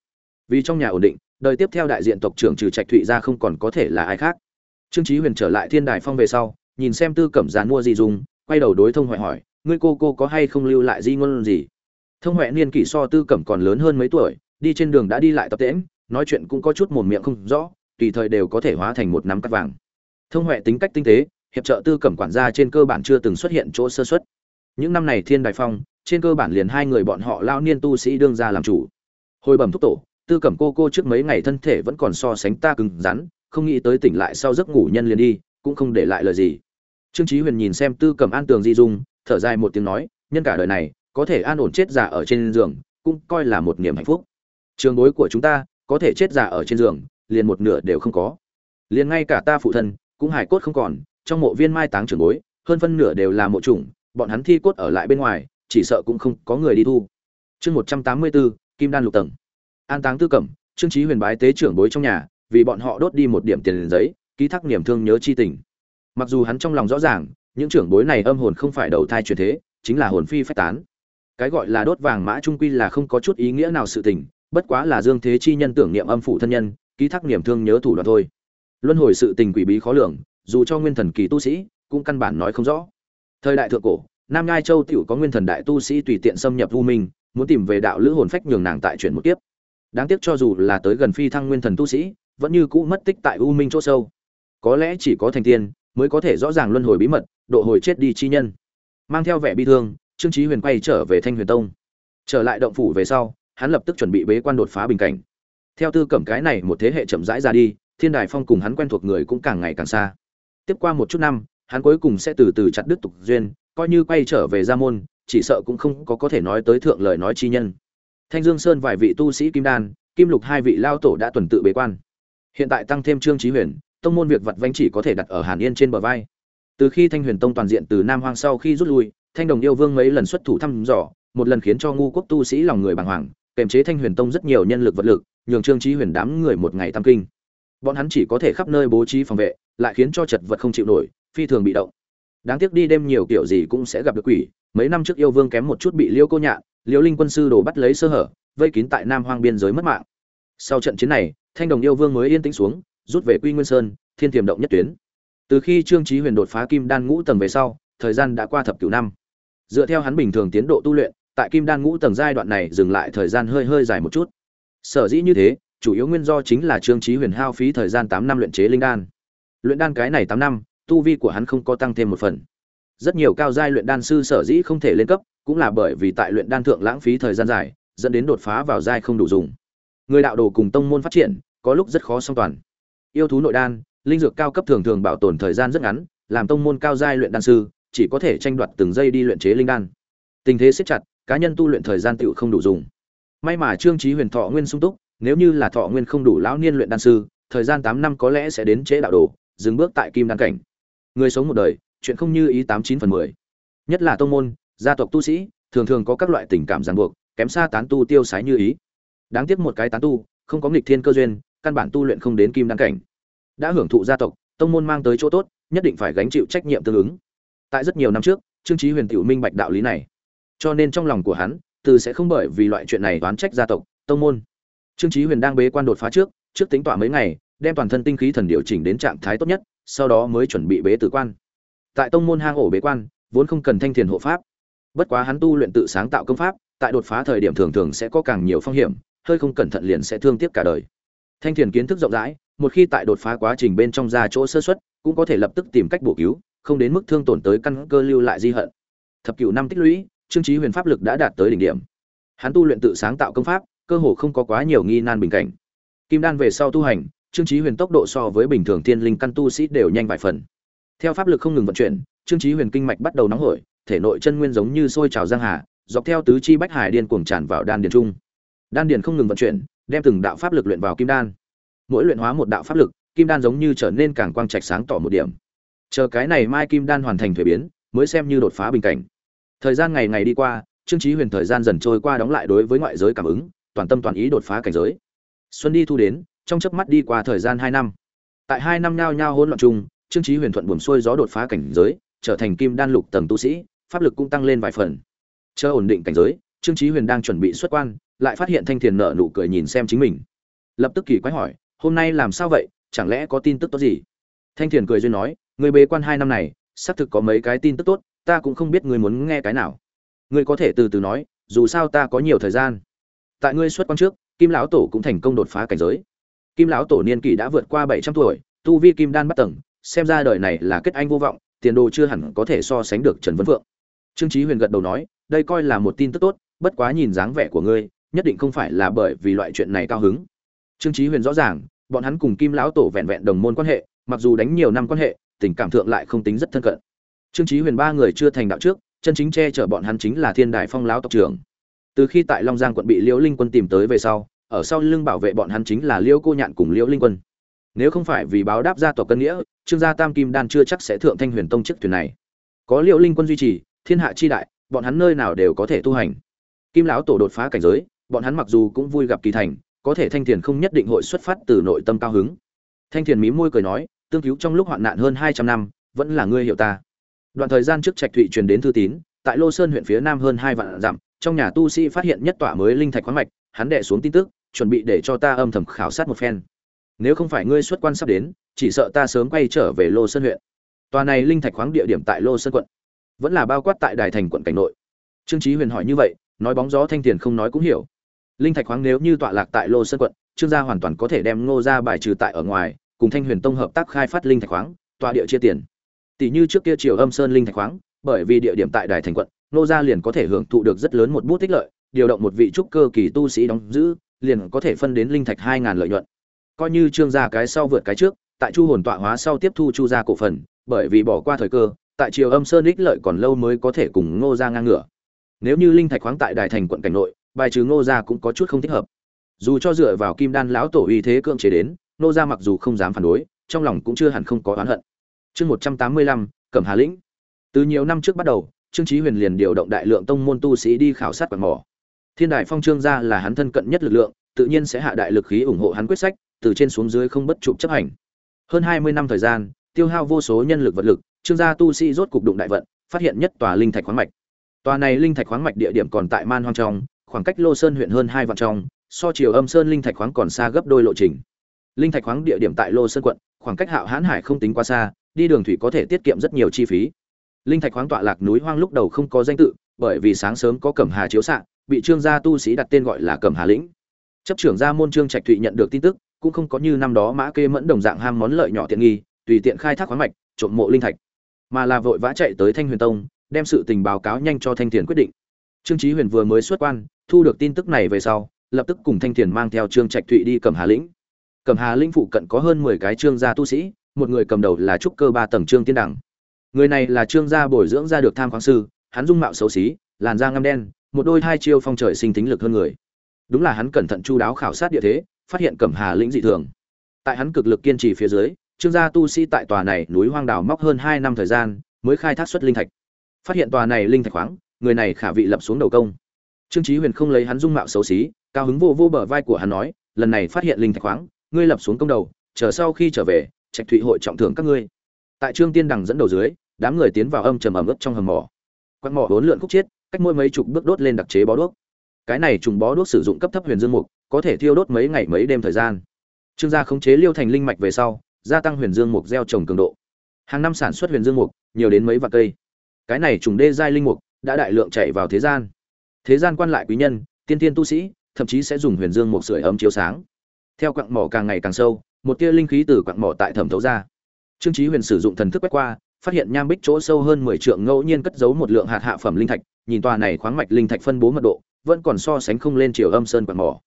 Vì trong nhà ổn định đời tiếp theo đại diện tộc trưởng trừ trạch thụy ra không còn có thể là ai khác. Trương chí huyền trở lại thiên đài phong về sau, nhìn xem tư cẩm giàn mua gì dùng quay đầu đối thông huệ hỏi, ngươi cô cô có hay không lưu lại di ngôn gì? Thông huệ niên kỷ so tư cẩm còn lớn hơn mấy tuổi, đi trên đường đã đi lại tập tễm nói chuyện cũng có chút mồm miệng không rõ, tùy thời đều có thể hóa thành một nắm cắt vàng. Thông huệ tính cách tinh tế, hiệp trợ tư cẩm quản gia trên cơ bản chưa từng xuất hiện chỗ sơ xuất những năm này thiên đại phong, trên cơ bản liền hai người bọn họ lao niên tu sĩ đương ra làm chủ. Hồi bẩm thúc tổ tư cẩm cô cô trước mấy ngày thân thể vẫn còn so sánh ta cứng rắn, không nghĩ tới tỉnh lại sau giấc ngủ nhân liền đi, cũng không để lại lời gì. Trương chí huyền nhìn xem tư cẩm an tường di dung, thở dài một tiếng nói, nhân cả đời này, có thể an ổn chết già ở trên giường, cũng coi là một niềm hạnh phúc. Trường bối của chúng ta, có thể chết già ở trên giường, liền một nửa đều không có. Liền ngay cả ta phụ thân, cũng hải cốt không còn, trong mộ viên mai táng trường bối, hơn phân nửa đều là mộ chủng, bọn hắn thi cốt ở lại bên ngoài, chỉ sợ cũng không có người đi thu. Chương một trăm tám mươi bốn kim đan lục tầng an táng tư cẩm, trương trí huyền bái tế trưởng bối trong nhà, vì bọn họ đốt đi một điểm tiền giấy, ký thác niềm thương nhớ chi tình. Mặc dù hắn trong lòng rõ ràng, những trưởng bối này âm hồn không phải đầu thai truyền thế, chính là hồn phi phách tán. Cái gọi là đốt vàng mã trung quy là không có chút ý nghĩa nào sự tình, bất quá là dương thế chi nhân tưởng niệm âm phụ thân nhân, ký thác niềm thương nhớ thủ đoạn thôi. Luân hồi sự tình quỷ bí khó lường, dù cho nguyên thần kỳ tu sĩ, cũng căn bản nói không rõ. Thời đại thượng cổ, nam ngai châu tiểu có nguyên thần đại tu sĩ tùy tiện xâm nhập u minh, muốn tìm về đạo lữ hồn phách nhường nàng tại chuyển một tiếp đáng tiếc cho dù là tới gần phi thăng nguyên thần tu sĩ, vẫn như cũ mất tích tại u minh chỗ sâu. Có lẽ chỉ có thành tiên mới có thể rõ ràng luân hồi bí mật, độ hồi chết đi chi nhân. Mang theo vẻ bi thương, trương trí huyền quay trở về thanh huyền tông. Trở lại động phủ về sau, hắn lập tức chuẩn bị bế quan đột phá bình cảnh. Theo tư cẩm cái này một thế hệ chậm rãi ra đi, thiên đài phong cùng hắn quen thuộc người cũng càng ngày càng xa. Tiếp qua một chút năm, hắn cuối cùng sẽ từ từ chặt đứt tục duyên, coi như quay trở về gia môn, chỉ sợ cũng không có có thể nói tới thượng lời nói chi nhân thanh dương sơn vài vị tu sĩ kim đan, kim lục hai vị lao tổ đã tuần tự bế quan. Hiện tại tăng thêm trương chí huyền, tông môn việc vật vãnh chỉ có thể đặt ở hàn yên trên bờ vai. Từ khi thanh huyền tông toàn diện từ nam hoang sau khi rút lui, thanh đồng yêu vương mấy lần xuất thủ thăm dò, một lần khiến cho ngu quốc tu sĩ lòng người bàng hoàng kèm chế thanh huyền tông rất nhiều nhân lực vật lực, nhường trương chí huyền đám người một ngày tam kinh. Bọn hắn chỉ có thể khắp nơi bố trí phòng vệ, lại khiến cho chật vật không chịu nổi, phi thường bị động. Đáng tiếc đi đêm nhiều kiểu gì cũng sẽ gặp được quỷ, mấy năm trước yêu vương kém một chút bị liêu cô nhạn liêu linh quân sư đồ bắt lấy sơ hở, vây kín tại nam hoang biên giới mất mạng. Sau trận chiến này, thanh đồng yêu vương mới yên tĩnh xuống, rút về quy nguyên sơn, thiên tiềm động nhất tuyến. Từ khi trương trí huyền đột phá kim đan ngũ tầng về sau, thời gian đã qua thập cửu năm. Dựa theo hắn bình thường tiến độ tu luyện, tại kim đan ngũ tầng giai đoạn này dừng lại thời gian hơi hơi dài một chút. Sở dĩ như thế, chủ yếu nguyên do chính là trương trí huyền hao phí thời gian tám năm luyện chế linh đan. Luyện đan cái này tám năm, tu vi của hắn không có tăng thêm một phần rất nhiều cao giai luyện đan sư sở dĩ không thể lên cấp, cũng là bởi vì tại luyện đan thượng lãng phí thời gian dài, dẫn đến đột phá vào giai không đủ dùng. Người đạo đồ cùng tông môn phát triển, có lúc rất khó song toàn. Yêu thú nội đan, linh dược cao cấp thường thường bảo tồn thời gian rất ngắn, làm tông môn cao giai luyện đan sư, chỉ có thể tranh đoạt từng giây đi luyện chế linh đan. Tình thế siết chặt, cá nhân tu luyện thời gian tựu không đủ dùng. May mà trương trí huyền thọ nguyên sung túc, nếu như là thọ nguyên không đủ lão niên luyện đan sư, thời gian tám năm có lẽ sẽ đến chế đạo đồ, dừng bước tại kim đan cảnh. Người sống một đời chuyện không như ý tám chín phần mười. Nhất là tông môn, gia tộc tu sĩ, thường thường có các loại tình cảm ràng buộc, kém xa tán tu tiêu sái như ý. Đáng tiếc một cái tán tu, không có nghịch thiên cơ duyên, căn bản tu luyện không đến kim đăng cảnh. Đã hưởng thụ gia tộc, tông môn mang tới chỗ tốt, nhất định phải gánh chịu trách nhiệm tương ứng. Tại rất nhiều năm trước, trương trí huyền tiểu minh bạch đạo lý này. Cho nên trong lòng của hắn, từ sẽ không bởi vì loại chuyện này oán trách gia tộc, tông môn. Trương trí huyền đang bế quan đột phá trước trước tính tỏa mấy ngày, đem toàn thân tinh khí thần điều chỉnh đến trạng thái tốt nhất, sau đó mới chuẩn bị bế tử quan tại tông môn hang ổ bế quan, vốn không cần thanh thiền hộ pháp. Bất quá hắn tu luyện tự sáng tạo công pháp, tại đột phá thời điểm thường thường sẽ có càng nhiều phong hiểm, hơi không cẩn thận liền sẽ thương tiếc cả đời. Thanh thiền kiến thức rộng rãi, một khi tại đột phá quá trình bên trong ra chỗ sơ xuất cũng có thể lập tức tìm cách bổ cứu, không đến mức thương tổn tới căn cơ lưu lại di hận. Thập cửu năm tích lũy trương trí huyền pháp lực đã đạt tới đỉnh điểm. Hắn tu luyện tự sáng tạo công pháp, cơ hồ không có quá nhiều nghi nan bình cảnh. Kim đan về sau tu hành trương trí huyền tốc độ so với bình thường thiên linh căn tu sĩ đều nhanh vài phần theo pháp lực không ngừng vận chuyển, trương trí huyền kinh mạch bắt đầu nóng hổi, thể nội chân nguyên giống như sôi trào giang hà, dọc theo tứ chi bách hải điên cuồng tràn vào đan điền trung. Đan điền không ngừng vận chuyển, đem từng đạo pháp lực luyện vào kim đan. Mỗi luyện hóa một đạo pháp lực, kim đan giống như trở nên càng quang trạch sáng tỏ một điểm. Chờ cái này mai kim đan hoàn thành thuế biến, mới xem như đột phá bình cảnh. Thời gian ngày ngày đi qua, trương trí huyền thời gian dần trôi qua đóng lại đối với ngoại giới cảm ứng, toàn tâm toàn ý đột phá cảnh giới. Xuân đi thu đến, trong chớp mắt đi qua thời gian hai năm. Tại hai năm nhao nhao hỗn loạn chung trương Chí huyền thuận buồm xuôi gió đột phá cảnh giới, trở thành kim đan lục tầng tu sĩ, pháp lực cũng tăng lên vài phần. Chờ ổn định cảnh giới, trương Chí huyền đang chuẩn bị xuất quan, lại phát hiện thanh thiền nở nụ cười nhìn xem chính mình. Lập tức kỳ quái hỏi, hôm nay làm sao vậy? Chẳng lẽ có tin tức tốt gì? Thanh thiền cười duyên nói, người bế quan hai năm này, xác thực có mấy cái tin tức tốt, ta cũng không biết ngươi muốn nghe cái nào. Ngươi có thể từ từ nói, dù sao ta có nhiều thời gian. Tại ngươi xuất quan trước, kim lão tổ cũng thành công đột phá cảnh giới. Kim lão tổ niên kỷ đã vượt qua bảy trăm tuổi, tu vi kim đan bắt tầng xem ra đời này là kết anh vô vọng, tiền đồ chưa hẳn có thể so sánh được trần vân phượng. Trương chí huyền gật đầu nói, đây coi là một tin tức tốt, bất quá nhìn dáng vẻ của ngươi, nhất định không phải là bởi vì loại chuyện này cao hứng. Trương chí huyền rõ ràng, bọn hắn cùng kim lão tổ vẹn vẹn đồng môn quan hệ, mặc dù đánh nhiều năm quan hệ, tình cảm thượng lại không tính rất thân cận. Trương chí huyền ba người chưa thành đạo trước, chân chính che chở bọn hắn chính là thiên đài phong lão tộc trưởng. Từ khi tại long giang quận bị liễu linh quân tìm tới về sau, ở sau lưng bảo vệ bọn hắn chính là liễu cô nhạn cùng liễu linh quân nếu không phải vì báo đáp gia tộc cân nghĩa, trương gia tam kim đan chưa chắc sẽ thượng thanh huyền tông chiếc thuyền này. Có liệu linh quân duy trì, thiên hạ chi đại, bọn hắn nơi nào đều có thể tu hành. Kim lão tổ đột phá cảnh giới, bọn hắn mặc dù cũng vui gặp kỳ thành, có thể thanh thiền không nhất định hội xuất phát từ nội tâm cao hứng. Thanh thiền mí môi cười nói, tương cứu trong lúc hoạn nạn hơn hai trăm năm, vẫn là ngươi hiểu ta. Đoạn thời gian trước trạch thụy truyền đến thư tín, tại lô sơn huyện phía nam hơn hai vạn dặm, trong nhà tu sĩ phát hiện nhất tỏa mới linh thạch khoáng mạch, hắn đệ xuống tin tức, chuẩn bị để cho ta âm thầm khảo sát một phen nếu không phải ngươi xuất quan sắp đến, chỉ sợ ta sớm quay trở về lô sơn huyện. Tòa này linh thạch khoáng địa điểm tại lô sơn quận, vẫn là bao quát tại đài thành quận cảnh nội. Trương trí huyền hỏi như vậy, nói bóng gió thanh tiền không nói cũng hiểu. Linh thạch khoáng nếu như tọa lạc tại lô sơn quận, trương gia hoàn toàn có thể đem ngô ra bài trừ tại ở ngoài, cùng thanh huyền tông hợp tác khai phát linh thạch khoáng, tọa địa chia tiền. Tỷ như trước kia triều âm sơn linh thạch khoáng, bởi vì địa điểm tại đài thành quận, ngô gia liền có thể hưởng thụ được rất lớn một bút tích lợi, điều động một vị trúc cơ kỳ tu sĩ đóng giữ, liền có thể phân đến linh thạch hai ngàn lợi nhuận coi như trương gia cái sau vượt cái trước, tại chu hồn tọa hóa sau tiếp thu chu gia cổ phần, bởi vì bỏ qua thời cơ, tại triều âm sơn ích lợi còn lâu mới có thể cùng ngô gia ngang ngửa. Nếu như linh thạch khoáng tại đài thành quận cảnh nội, bài trừ ngô gia cũng có chút không thích hợp. Dù cho dựa vào kim đan lão tổ uy thế cưỡng chế đến, ngô gia mặc dù không dám phản đối, trong lòng cũng chưa hẳn không có oán hận. Chương một trăm tám mươi lăm, cẩm hà lĩnh. Từ nhiều năm trước bắt đầu, trương chí huyền liền điều động đại lượng tông môn tu sĩ đi khảo sát quạt mỏ. Thiên đại phong trương gia là hắn thân cận nhất lực lượng, tự nhiên sẽ hạ đại lực khí ủng hộ hắn quyết sách từ trên xuống dưới không bất trụ chấp hành hơn hai mươi năm thời gian tiêu hao vô số nhân lực vật lực trương gia tu sĩ rốt cục đụng đại vận phát hiện nhất tòa linh thạch khoáng mạch Tòa này linh thạch khoáng mạch địa điểm còn tại Man Hoang trong, khoảng cách Lô Sơn huyện hơn hai vạn trong, so chiều Âm Sơn linh thạch khoáng còn xa gấp đôi lộ trình. Linh thạch khoáng địa điểm tại Lô Sơn quận, khoảng cách Hạo Hán Hải không tính quá xa, đi đường thủy có thể tiết kiệm rất nhiều chi phí. Linh thạch khoáng tọa lạc núi hoang lúc đầu không có danh tự, bởi vì sáng sớm có Cẩm Hà chiếu xạ, bị Trương gia tu sĩ đặt tên gọi là Cẩm Hà lĩnh. Chấp trưởng gia môn Trương Trạch Thụy nhận được tin tức, cũng không có như năm đó Mã Kê Mẫn đồng dạng ham món lợi nhỏ tiện nghi, tùy tiện khai thác khoáng mạch, trộm mộ linh thạch, mà là vội vã chạy tới Thanh Huyền Tông, đem sự tình báo cáo nhanh cho Thanh Tiền quyết định. Trương Chí Huyền vừa mới xuất quan, thu được tin tức này về sau, lập tức cùng Thanh Tiền mang theo Trương Trạch Thụy đi cầm Hà lĩnh. cầm Hà lĩnh phụ cận có hơn 10 cái trương gia tu sĩ, một người cầm đầu là trúc cơ ba tầng Trương Tiên Đẳng. Người này là trương gia bồi dưỡng ra được tham khoáng sư, hắn dung mạo xấu xí, làn da ngăm đen, một đôi hai chiêu phong trời sinh tính lực hơn người. Đúng là hắn cẩn thận chu đáo khảo sát địa thế, phát hiện Cẩm Hà lĩnh dị thường. Tại hắn cực lực kiên trì phía dưới, trương gia tu sĩ tại tòa này núi hoang đảo móc hơn hai năm thời gian, mới khai thác xuất linh thạch. Phát hiện tòa này linh thạch khoáng, người này khả vị lập xuống đầu công trương trí huyền không lấy hắn dung mạo xấu xí cao hứng vô vô bờ vai của hắn nói lần này phát hiện linh thạch khoáng ngươi lập xuống công đầu chờ sau khi trở về trạch thụy hội trọng thưởng các ngươi tại trương tiên đằng dẫn đầu dưới đám người tiến vào âm trầm ẩm ướt trong hầm mỏ quạt mỏ bốn lượn khúc chết cách mỗi mấy chục bước đốt lên đặc chế bó đuốc cái này trùng bó đuốc sử dụng cấp thấp huyền dương mục, có thể thiêu đốt mấy ngày mấy đêm thời gian. Trương gia khống chế liêu thành linh mạch về sau, gia tăng huyền dương mục gieo trồng cường độ. Hàng năm sản xuất huyền dương mục, nhiều đến mấy vạn cây. Cái này trùng đê giai linh mục đã đại lượng chạy vào thế gian. Thế gian quan lại quý nhân, tiên tiên tu sĩ, thậm chí sẽ dùng huyền dương mục sưởi ấm chiếu sáng. Theo quặng mỏ càng ngày càng sâu, một tia linh khí từ quặng mỏ tại thẩm thấu ra. Trương trí huyền sử dụng thần thức quét qua, phát hiện nham bích chỗ sâu hơn mười trượng ngẫu nhiên cất giấu một lượng hạt hạ phẩm linh thạch, nhìn tòa này khoáng mạch linh thạch phân bố mật độ vẫn còn so sánh không lên chiều âm sơn quạt mỏ.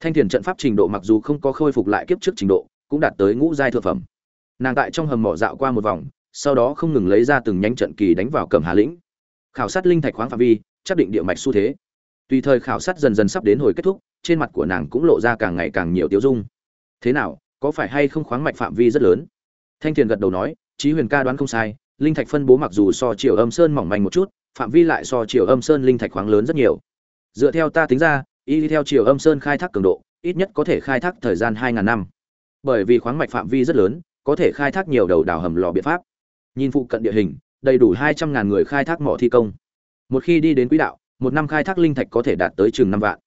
Thanh thiền trận pháp trình độ mặc dù không có khôi phục lại kiếp trước trình độ, cũng đạt tới ngũ giai thượng phẩm. Nàng tại trong hầm mỏ dạo qua một vòng, sau đó không ngừng lấy ra từng nhánh trận kỳ đánh vào cầm hà lĩnh. Khảo sát linh thạch khoáng phạm vi, chắc định địa mạch xu thế. Tùy thời khảo sát dần dần sắp đến hồi kết thúc, trên mặt của nàng cũng lộ ra càng ngày càng nhiều tiêu dung. Thế nào, có phải hay không khoáng mạch phạm vi rất lớn? Thanh thiền gật đầu nói, trí huyền ca đoán không sai, linh thạch phân bố mặc dù so chiều âm sơn mỏng manh một chút, phạm vi lại so chiều âm sơn linh thạch khoáng lớn rất nhiều dựa theo ta tính ra, y đi theo chiều âm sơn khai thác cường độ, ít nhất có thể khai thác thời gian hai ngàn năm. Bởi vì khoáng mạch phạm vi rất lớn, có thể khai thác nhiều đầu đào hầm lò biện pháp. Nhìn phụ cận địa hình, đầy đủ hai trăm ngàn người khai thác mỏ thi công. Một khi đi đến quỹ đạo, một năm khai thác linh thạch có thể đạt tới chừng năm vạn.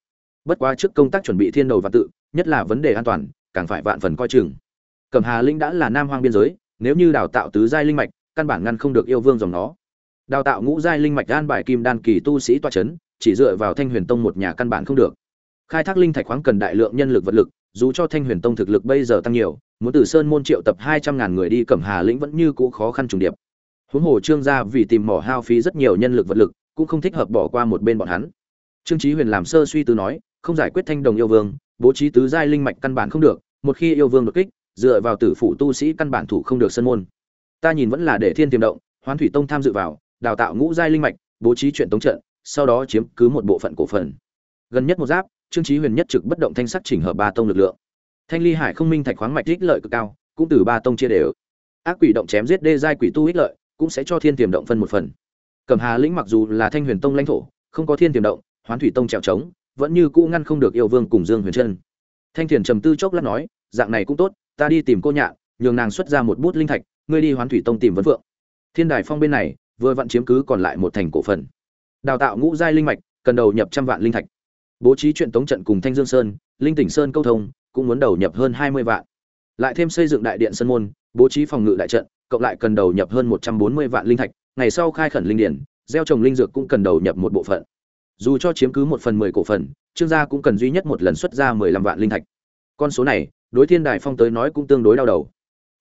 Bất quá trước công tác chuẩn bị thiên đầu và tự, nhất là vấn đề an toàn, càng phải vạn phần coi chừng. Cẩm hà linh đã là nam hoang biên giới, nếu như đào tạo tứ giai linh mạch, căn bản ngăn không được yêu vương dòng nó. Đào tạo ngũ giai linh mạch an bài kim đan kỳ tu sĩ toa chấn chỉ dựa vào thanh huyền tông một nhà căn bản không được. Khai thác linh thạch khoáng cần đại lượng nhân lực vật lực, dù cho thanh huyền tông thực lực bây giờ tăng nhiều, muốn từ sơn môn triệu tập hai trăm ngàn người đi cẩm hà lĩnh vẫn như cũ khó khăn trùng điệp. Huống hồ trương gia vì tìm mỏ hao phí rất nhiều nhân lực vật lực, cũng không thích hợp bỏ qua một bên bọn hắn. Trương chí huyền làm sơ suy tư nói, không giải quyết thanh đồng yêu vương, bố trí tứ giai linh mạch căn bản không được, một khi yêu vương đột kích, dựa vào tử phụ tu sĩ căn bản thủ không được sân môn. Ta nhìn vẫn là để thiên tiềm động, hoán thủy tông tham dự vào, đào tạo ngũ giai linh mạch, bố trí chuyện tống trận sau đó chiếm cứ một bộ phận cổ phần. Gần nhất một giáp, trương chí huyền nhất trực bất động thanh sắc chỉnh hợp ba tông lực lượng. Thanh ly hải không minh thạch khoáng mạch ích lợi cực cao, cũng từ ba tông chia đều. Ác quỷ động chém giết đê giai quỷ tu ích lợi, cũng sẽ cho thiên tiềm động phân một phần. Cẩm hà lĩnh mặc dù là thanh huyền tông lãnh thổ, không có thiên tiềm động, hoán thủy tông trèo trống, vẫn như cũ ngăn không được yêu vương cùng dương huyền chân thanh thiền trầm tư chốc lát nói, dạng này cũng tốt, ta đi tìm cô nhạn nhường nàng xuất ra một bút linh thạch, ngươi đi hoán thủy tông tìm vấn phượng. Thiên đài phong bên này, vừa vặn chiếm cứ còn lại một thành cổ phần đào tạo ngũ giai linh mạch, cần đầu nhập trăm vạn linh thạch. Bố trí chuyện tống trận cùng thanh dương sơn, linh tỉnh sơn câu thông, cũng muốn đầu nhập hơn hai mươi vạn. Lại thêm xây dựng đại điện sân môn, bố trí phòng ngự đại trận, cộng lại cần đầu nhập hơn một trăm bốn mươi vạn linh thạch, ngày sau khai khẩn linh điển, gieo trồng linh dược cũng cần đầu nhập một bộ phận. Dù cho chiếm cứ một phần mười cổ phần, trương gia cũng cần duy nhất một lần xuất ra mười lăm vạn linh thạch. Con số này, đối thiên đài phong tới nói cũng tương đối đau đầu.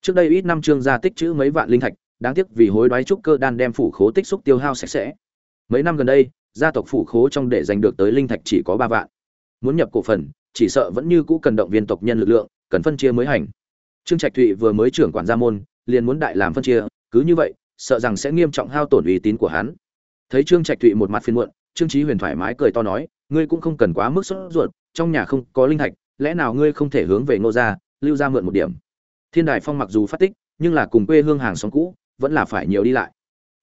Trước đây ít năm trương gia tích chữ mấy vạn linh thạch, đáng tiếc vì hối đoái trúc cơ đan đem phủ khố tích xúc tiêu hao sạch sẽ mấy năm gần đây, gia tộc phủ khố trong để giành được tới linh thạch chỉ có ba vạn. Muốn nhập cổ phần, chỉ sợ vẫn như cũ cần động viên tộc nhân lực lượng, cần phân chia mới hành. Trương trạch thụy vừa mới trưởng quản gia môn, liền muốn đại làm phân chia, cứ như vậy, sợ rằng sẽ nghiêm trọng hao tổn uy tín của hắn. Thấy trương trạch thụy một mặt phiền muộn, trương chí huyền thoải mái cười to nói, ngươi cũng không cần quá mức sốt ruột, trong nhà không có linh thạch, lẽ nào ngươi không thể hướng về ngô gia, lưu gia mượn một điểm? Thiên đài phong mặc dù phát tích, nhưng là cùng quê hương hàng xóm cũ, vẫn là phải nhiều đi lại.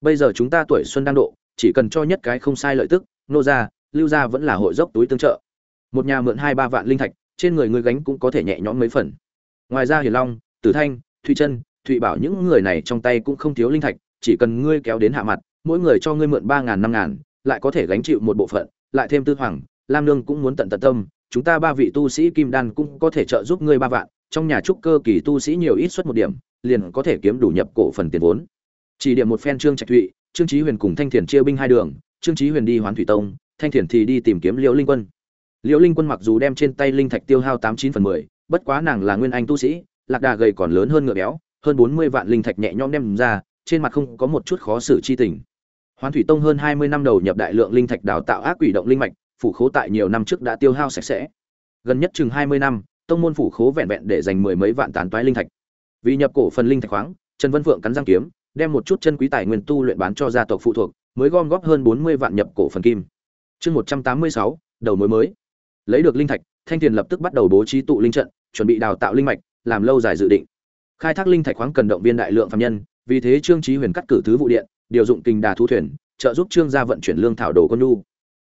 Bây giờ chúng ta tuổi xuân đang độ chỉ cần cho nhất cái không sai lợi tức, nô gia, lưu gia vẫn là hội dốc túi tương trợ. Một nhà mượn hai ba vạn linh thạch, trên người ngươi gánh cũng có thể nhẹ nhõm mấy phần. Ngoài ra hiền long, tử thanh, thụy chân thụy bảo những người này trong tay cũng không thiếu linh thạch, chỉ cần ngươi kéo đến hạ mặt, mỗi người cho ngươi mượn ba ngàn, năm ngàn, lại có thể gánh chịu một bộ phận, lại thêm tư hoàng, lam nương cũng muốn tận tận tâm, chúng ta ba vị tu sĩ kim đan cũng có thể trợ giúp ngươi ba vạn, trong nhà trúc cơ kỳ tu sĩ nhiều ít suất một điểm, liền có thể kiếm đủ nhập cổ phần tiền vốn. Chỉ điểm một phen trương trạch thụy trương chí huyền cùng thanh thiền chia binh hai đường, trương chí huyền đi hoán thủy tông, thanh thiền thì đi tìm kiếm liễu linh quân. Liễu linh quân mặc dù đem trên tay linh thạch tiêu hao tám chín phần mười, bất quá nàng là nguyên anh tu sĩ, lạc đà gầy còn lớn hơn ngựa béo, hơn bốn mươi vạn linh thạch nhẹ nhõm đem ra, trên mặt không có một chút khó xử chi tình. Hoán thủy tông hơn hai mươi năm đầu nhập đại lượng linh thạch đào tạo ác quỷ động linh mạch, phủ khố tại nhiều năm trước đã tiêu hao sạch sẽ. Gần nhất chừng hai mươi năm, tông môn phủ khố vẹn vẹn để dành mười mấy vạn tán toái linh thạch. Vì nhập cổ phần linh thạch khoáng, trần vân phượng cắn răng kiếm đem một chút chân quý tài nguyên tu luyện bán cho gia tộc phụ thuộc, mới gom góp hơn bốn mươi vạn nhập cổ phần kim. Chương một trăm tám mươi sáu, đầu mối mới. Lấy được linh thạch, thanh tiền lập tức bắt đầu bố trí tụ linh trận, chuẩn bị đào tạo linh mạch, làm lâu dài dự định. Khai thác linh thạch khoáng cần động viên đại lượng phạm nhân, vì thế trương trí huyền cắt cử thứ vụ điện, điều dụng kình đà thu thuyền, trợ giúp trương gia vận chuyển lương thảo đồ con nu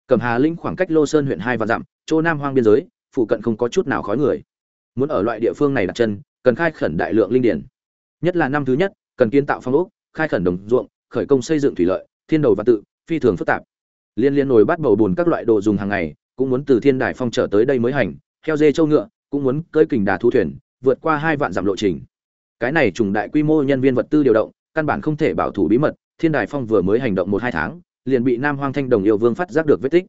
cầm hà linh khoảng cách lô sơn huyện hai và dặm, chỗ nam hoang biên giới, phụ cận không có chút nào khói người. Muốn ở loại địa phương này đặt chân, cần khai khẩn đại lượng linh điển. Nhất là năm thứ nhất, cần kiến tạo phong ốc khai khẩn đồng ruộng, khởi công xây dựng thủy lợi, thiên đầu và tự, phi thường phức tạp. Liên liên nồi bắt bầu bùn các loại đồ dùng hàng ngày, cũng muốn từ thiên đài phong trở tới đây mới hành theo dê châu ngựa, cũng muốn cơi kình đà thu thuyền, vượt qua hai vạn dặm lộ trình. Cái này trùng đại quy mô nhân viên vật tư điều động, căn bản không thể bảo thủ bí mật, thiên đài phong vừa mới hành động một hai tháng, liền bị nam hoang thanh đồng yêu vương phát giác được vết tích.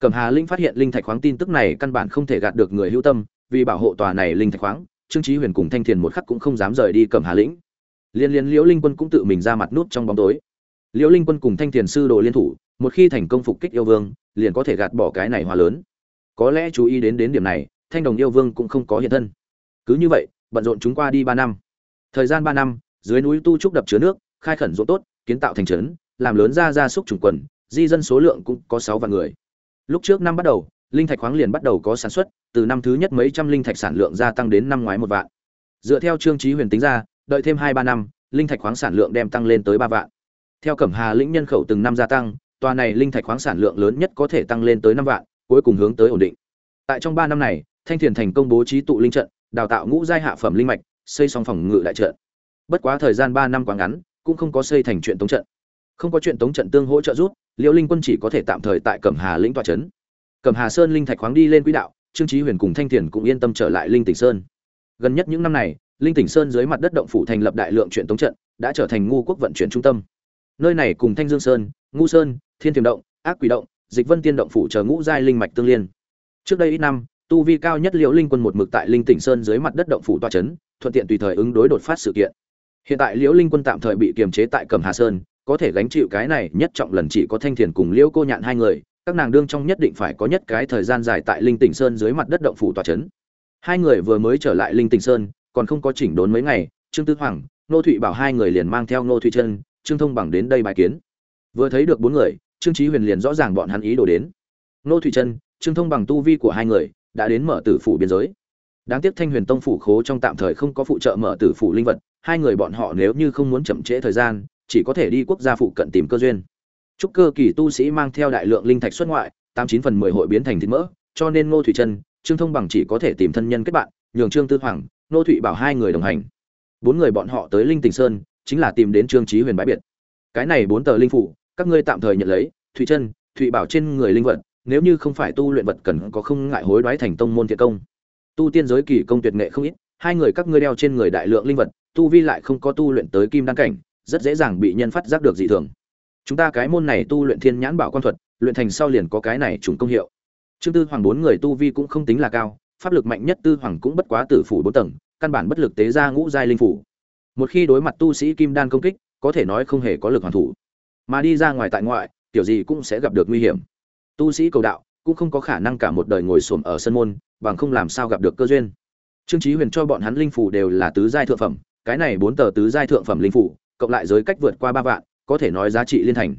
Cẩm hà linh phát hiện linh thạch khoáng tin tức này căn bản không thể gạt được người hữu tâm, vì bảo hộ tòa này linh thạch khoáng, trương trí huyền cùng thanh thiền một khắc cũng không dám rời đi cẩm hà lĩnh liên liên liễu linh quân cũng tự mình ra mặt nút trong bóng tối. Liễu linh quân cùng thanh thiền sư đồ liên thủ, một khi thành công phục kích yêu vương, liền có thể gạt bỏ cái này hòa lớn. Có lẽ chú ý đến đến điểm này, thanh đồng yêu vương cũng không có hiện thân. Cứ như vậy, bận rộn chúng qua đi ba năm. Thời gian ba năm, dưới núi tu trúc đập chứa nước, khai khẩn ruộng tốt, kiến tạo thành trấn, làm lớn ra gia súc trùng quần, di dân số lượng cũng có sáu vạn người. Lúc trước năm bắt đầu, linh thạch khoáng liền bắt đầu có sản xuất, từ năm thứ nhất mấy trăm linh thạch sản lượng gia tăng đến năm ngoái một vạn. Dựa theo trương trí huyền tính ra đợi thêm hai ba năm linh thạch khoáng sản lượng đem tăng lên tới ba vạn. Theo cẩm hà lĩnh nhân khẩu từng năm gia tăng tòa này linh thạch khoáng sản lượng lớn nhất có thể tăng lên tới năm vạn cuối cùng hướng tới ổn định. Tại trong ba năm này thanh thiền thành công bố trí tụ linh trận đào tạo ngũ giai hạ phẩm linh mạch xây xong phòng ngự đại trận. Bất quá thời gian ba năm quá ngắn cũng không có xây thành chuyện tống trận. Không có chuyện tống trận tương hỗ trợ giúp liễu linh quân chỉ có thể tạm thời tại cẩm hà lĩnh tòa trấn Cẩm Hà Sơn linh thạch khoáng đi lên quỹ đạo, Trương Chí Huyền cùng Thanh thiền cũng yên tâm trở lại Linh Tỉnh Sơn. Gần nhất những năm này, Linh Tỉnh Sơn dưới mặt đất động phủ thành lập đại lượng chuyện tống trận, đã trở thành ngu quốc vận chuyển trung tâm. Nơi này cùng Thanh Dương Sơn, Ngu Sơn, Thiên thiềm động, Ác Quỷ động, Dịch Vân Tiên động phủ chờ ngũ giai linh mạch tương liên. Trước đây ít năm, tu vi cao nhất Liễu Linh Quân một mực tại Linh Tỉnh Sơn dưới mặt đất động phủ toa trấn thuận tiện tùy thời ứng đối đột phát sự kiện. Hiện tại Liễu Linh Quân tạm thời bị kiềm chế tại Cẩm Hà Sơn, có thể gánh chịu cái này nhất trọng lần chỉ có Thanh Thiền cùng Liễu Cô Nhạn hai người, các nàng đương trong nhất định phải có nhất cái thời gian dài tại Linh Tỉnh Sơn dưới mặt đất động phủ tòa chấn. Hai người vừa mới trở lại Linh Tỉnh Sơn, còn không có chỉnh đốn mấy ngày, Trương Tư Hoàng, Nô Thụy bảo hai người liền mang theo Nô Thụy Chân, Trương Thông bằng đến đây bài kiến. Vừa thấy được bốn người, Trương trí Huyền liền rõ ràng bọn hắn ý đồ đến. Nô Thụy Chân, Trương Thông bằng tu vi của hai người, đã đến mở tử phủ biên giới. Đáng tiếc Thanh Huyền Tông phủ khố trong tạm thời không có phụ trợ mở tử phủ linh vật, hai người bọn họ nếu như không muốn chậm trễ thời gian, chỉ có thể đi quốc gia phụ cận tìm cơ duyên. Trúc cơ kỳ tu sĩ mang theo đại lượng linh thạch xuất ngoại, tám chín phần mười hội biến thành thịt mỡ, cho nên Ngô Thủy Chân, Trương Thông bằng chỉ có thể tìm thân nhân kết bạn, nhường Trương Tư Hoàng, Nô Thụy bảo hai người đồng hành. Bốn người bọn họ tới Linh Tỉnh Sơn, chính là tìm đến Trương Chí Huyền bãi biệt. Cái này bốn tờ linh phủ, các ngươi tạm thời nhận lấy, Thụy Chân, Thụy bảo trên người linh vật, nếu như không phải tu luyện vật cần có không ngại hối đoái thành tông môn thiện công. Tu tiên giới kỳ công tuyệt nghệ không ít, hai người các ngươi đeo trên người đại lượng linh vật, tu vi lại không có tu luyện tới kim đan cảnh, rất dễ dàng bị nhân phát giác được dị thường. Chúng ta cái môn này tu luyện thiên nhãn bảo quan thuật, luyện thành sau liền có cái này trùng công hiệu. Trương Tư Hoàng bốn người tu vi cũng không tính là cao, pháp lực mạnh nhất Tư Hoàng cũng bất quá tử phủ bốn tầng, căn bản bất lực tế ra ngũ giai linh phủ. Một khi đối mặt tu sĩ kim đan công kích, có thể nói không hề có lực hoàn thủ. Mà đi ra ngoài tại ngoại, tiểu gì cũng sẽ gặp được nguy hiểm. Tu sĩ cầu đạo cũng không có khả năng cả một đời ngồi xổm ở sân môn, bằng không làm sao gặp được cơ duyên. Trương Chí Huyền cho bọn hắn linh phủ đều là tứ giai thượng phẩm, cái này bốn tờ tứ giai thượng phẩm linh phủ, cộng lại giới cách vượt qua ba vạn, có thể nói giá trị liên thành.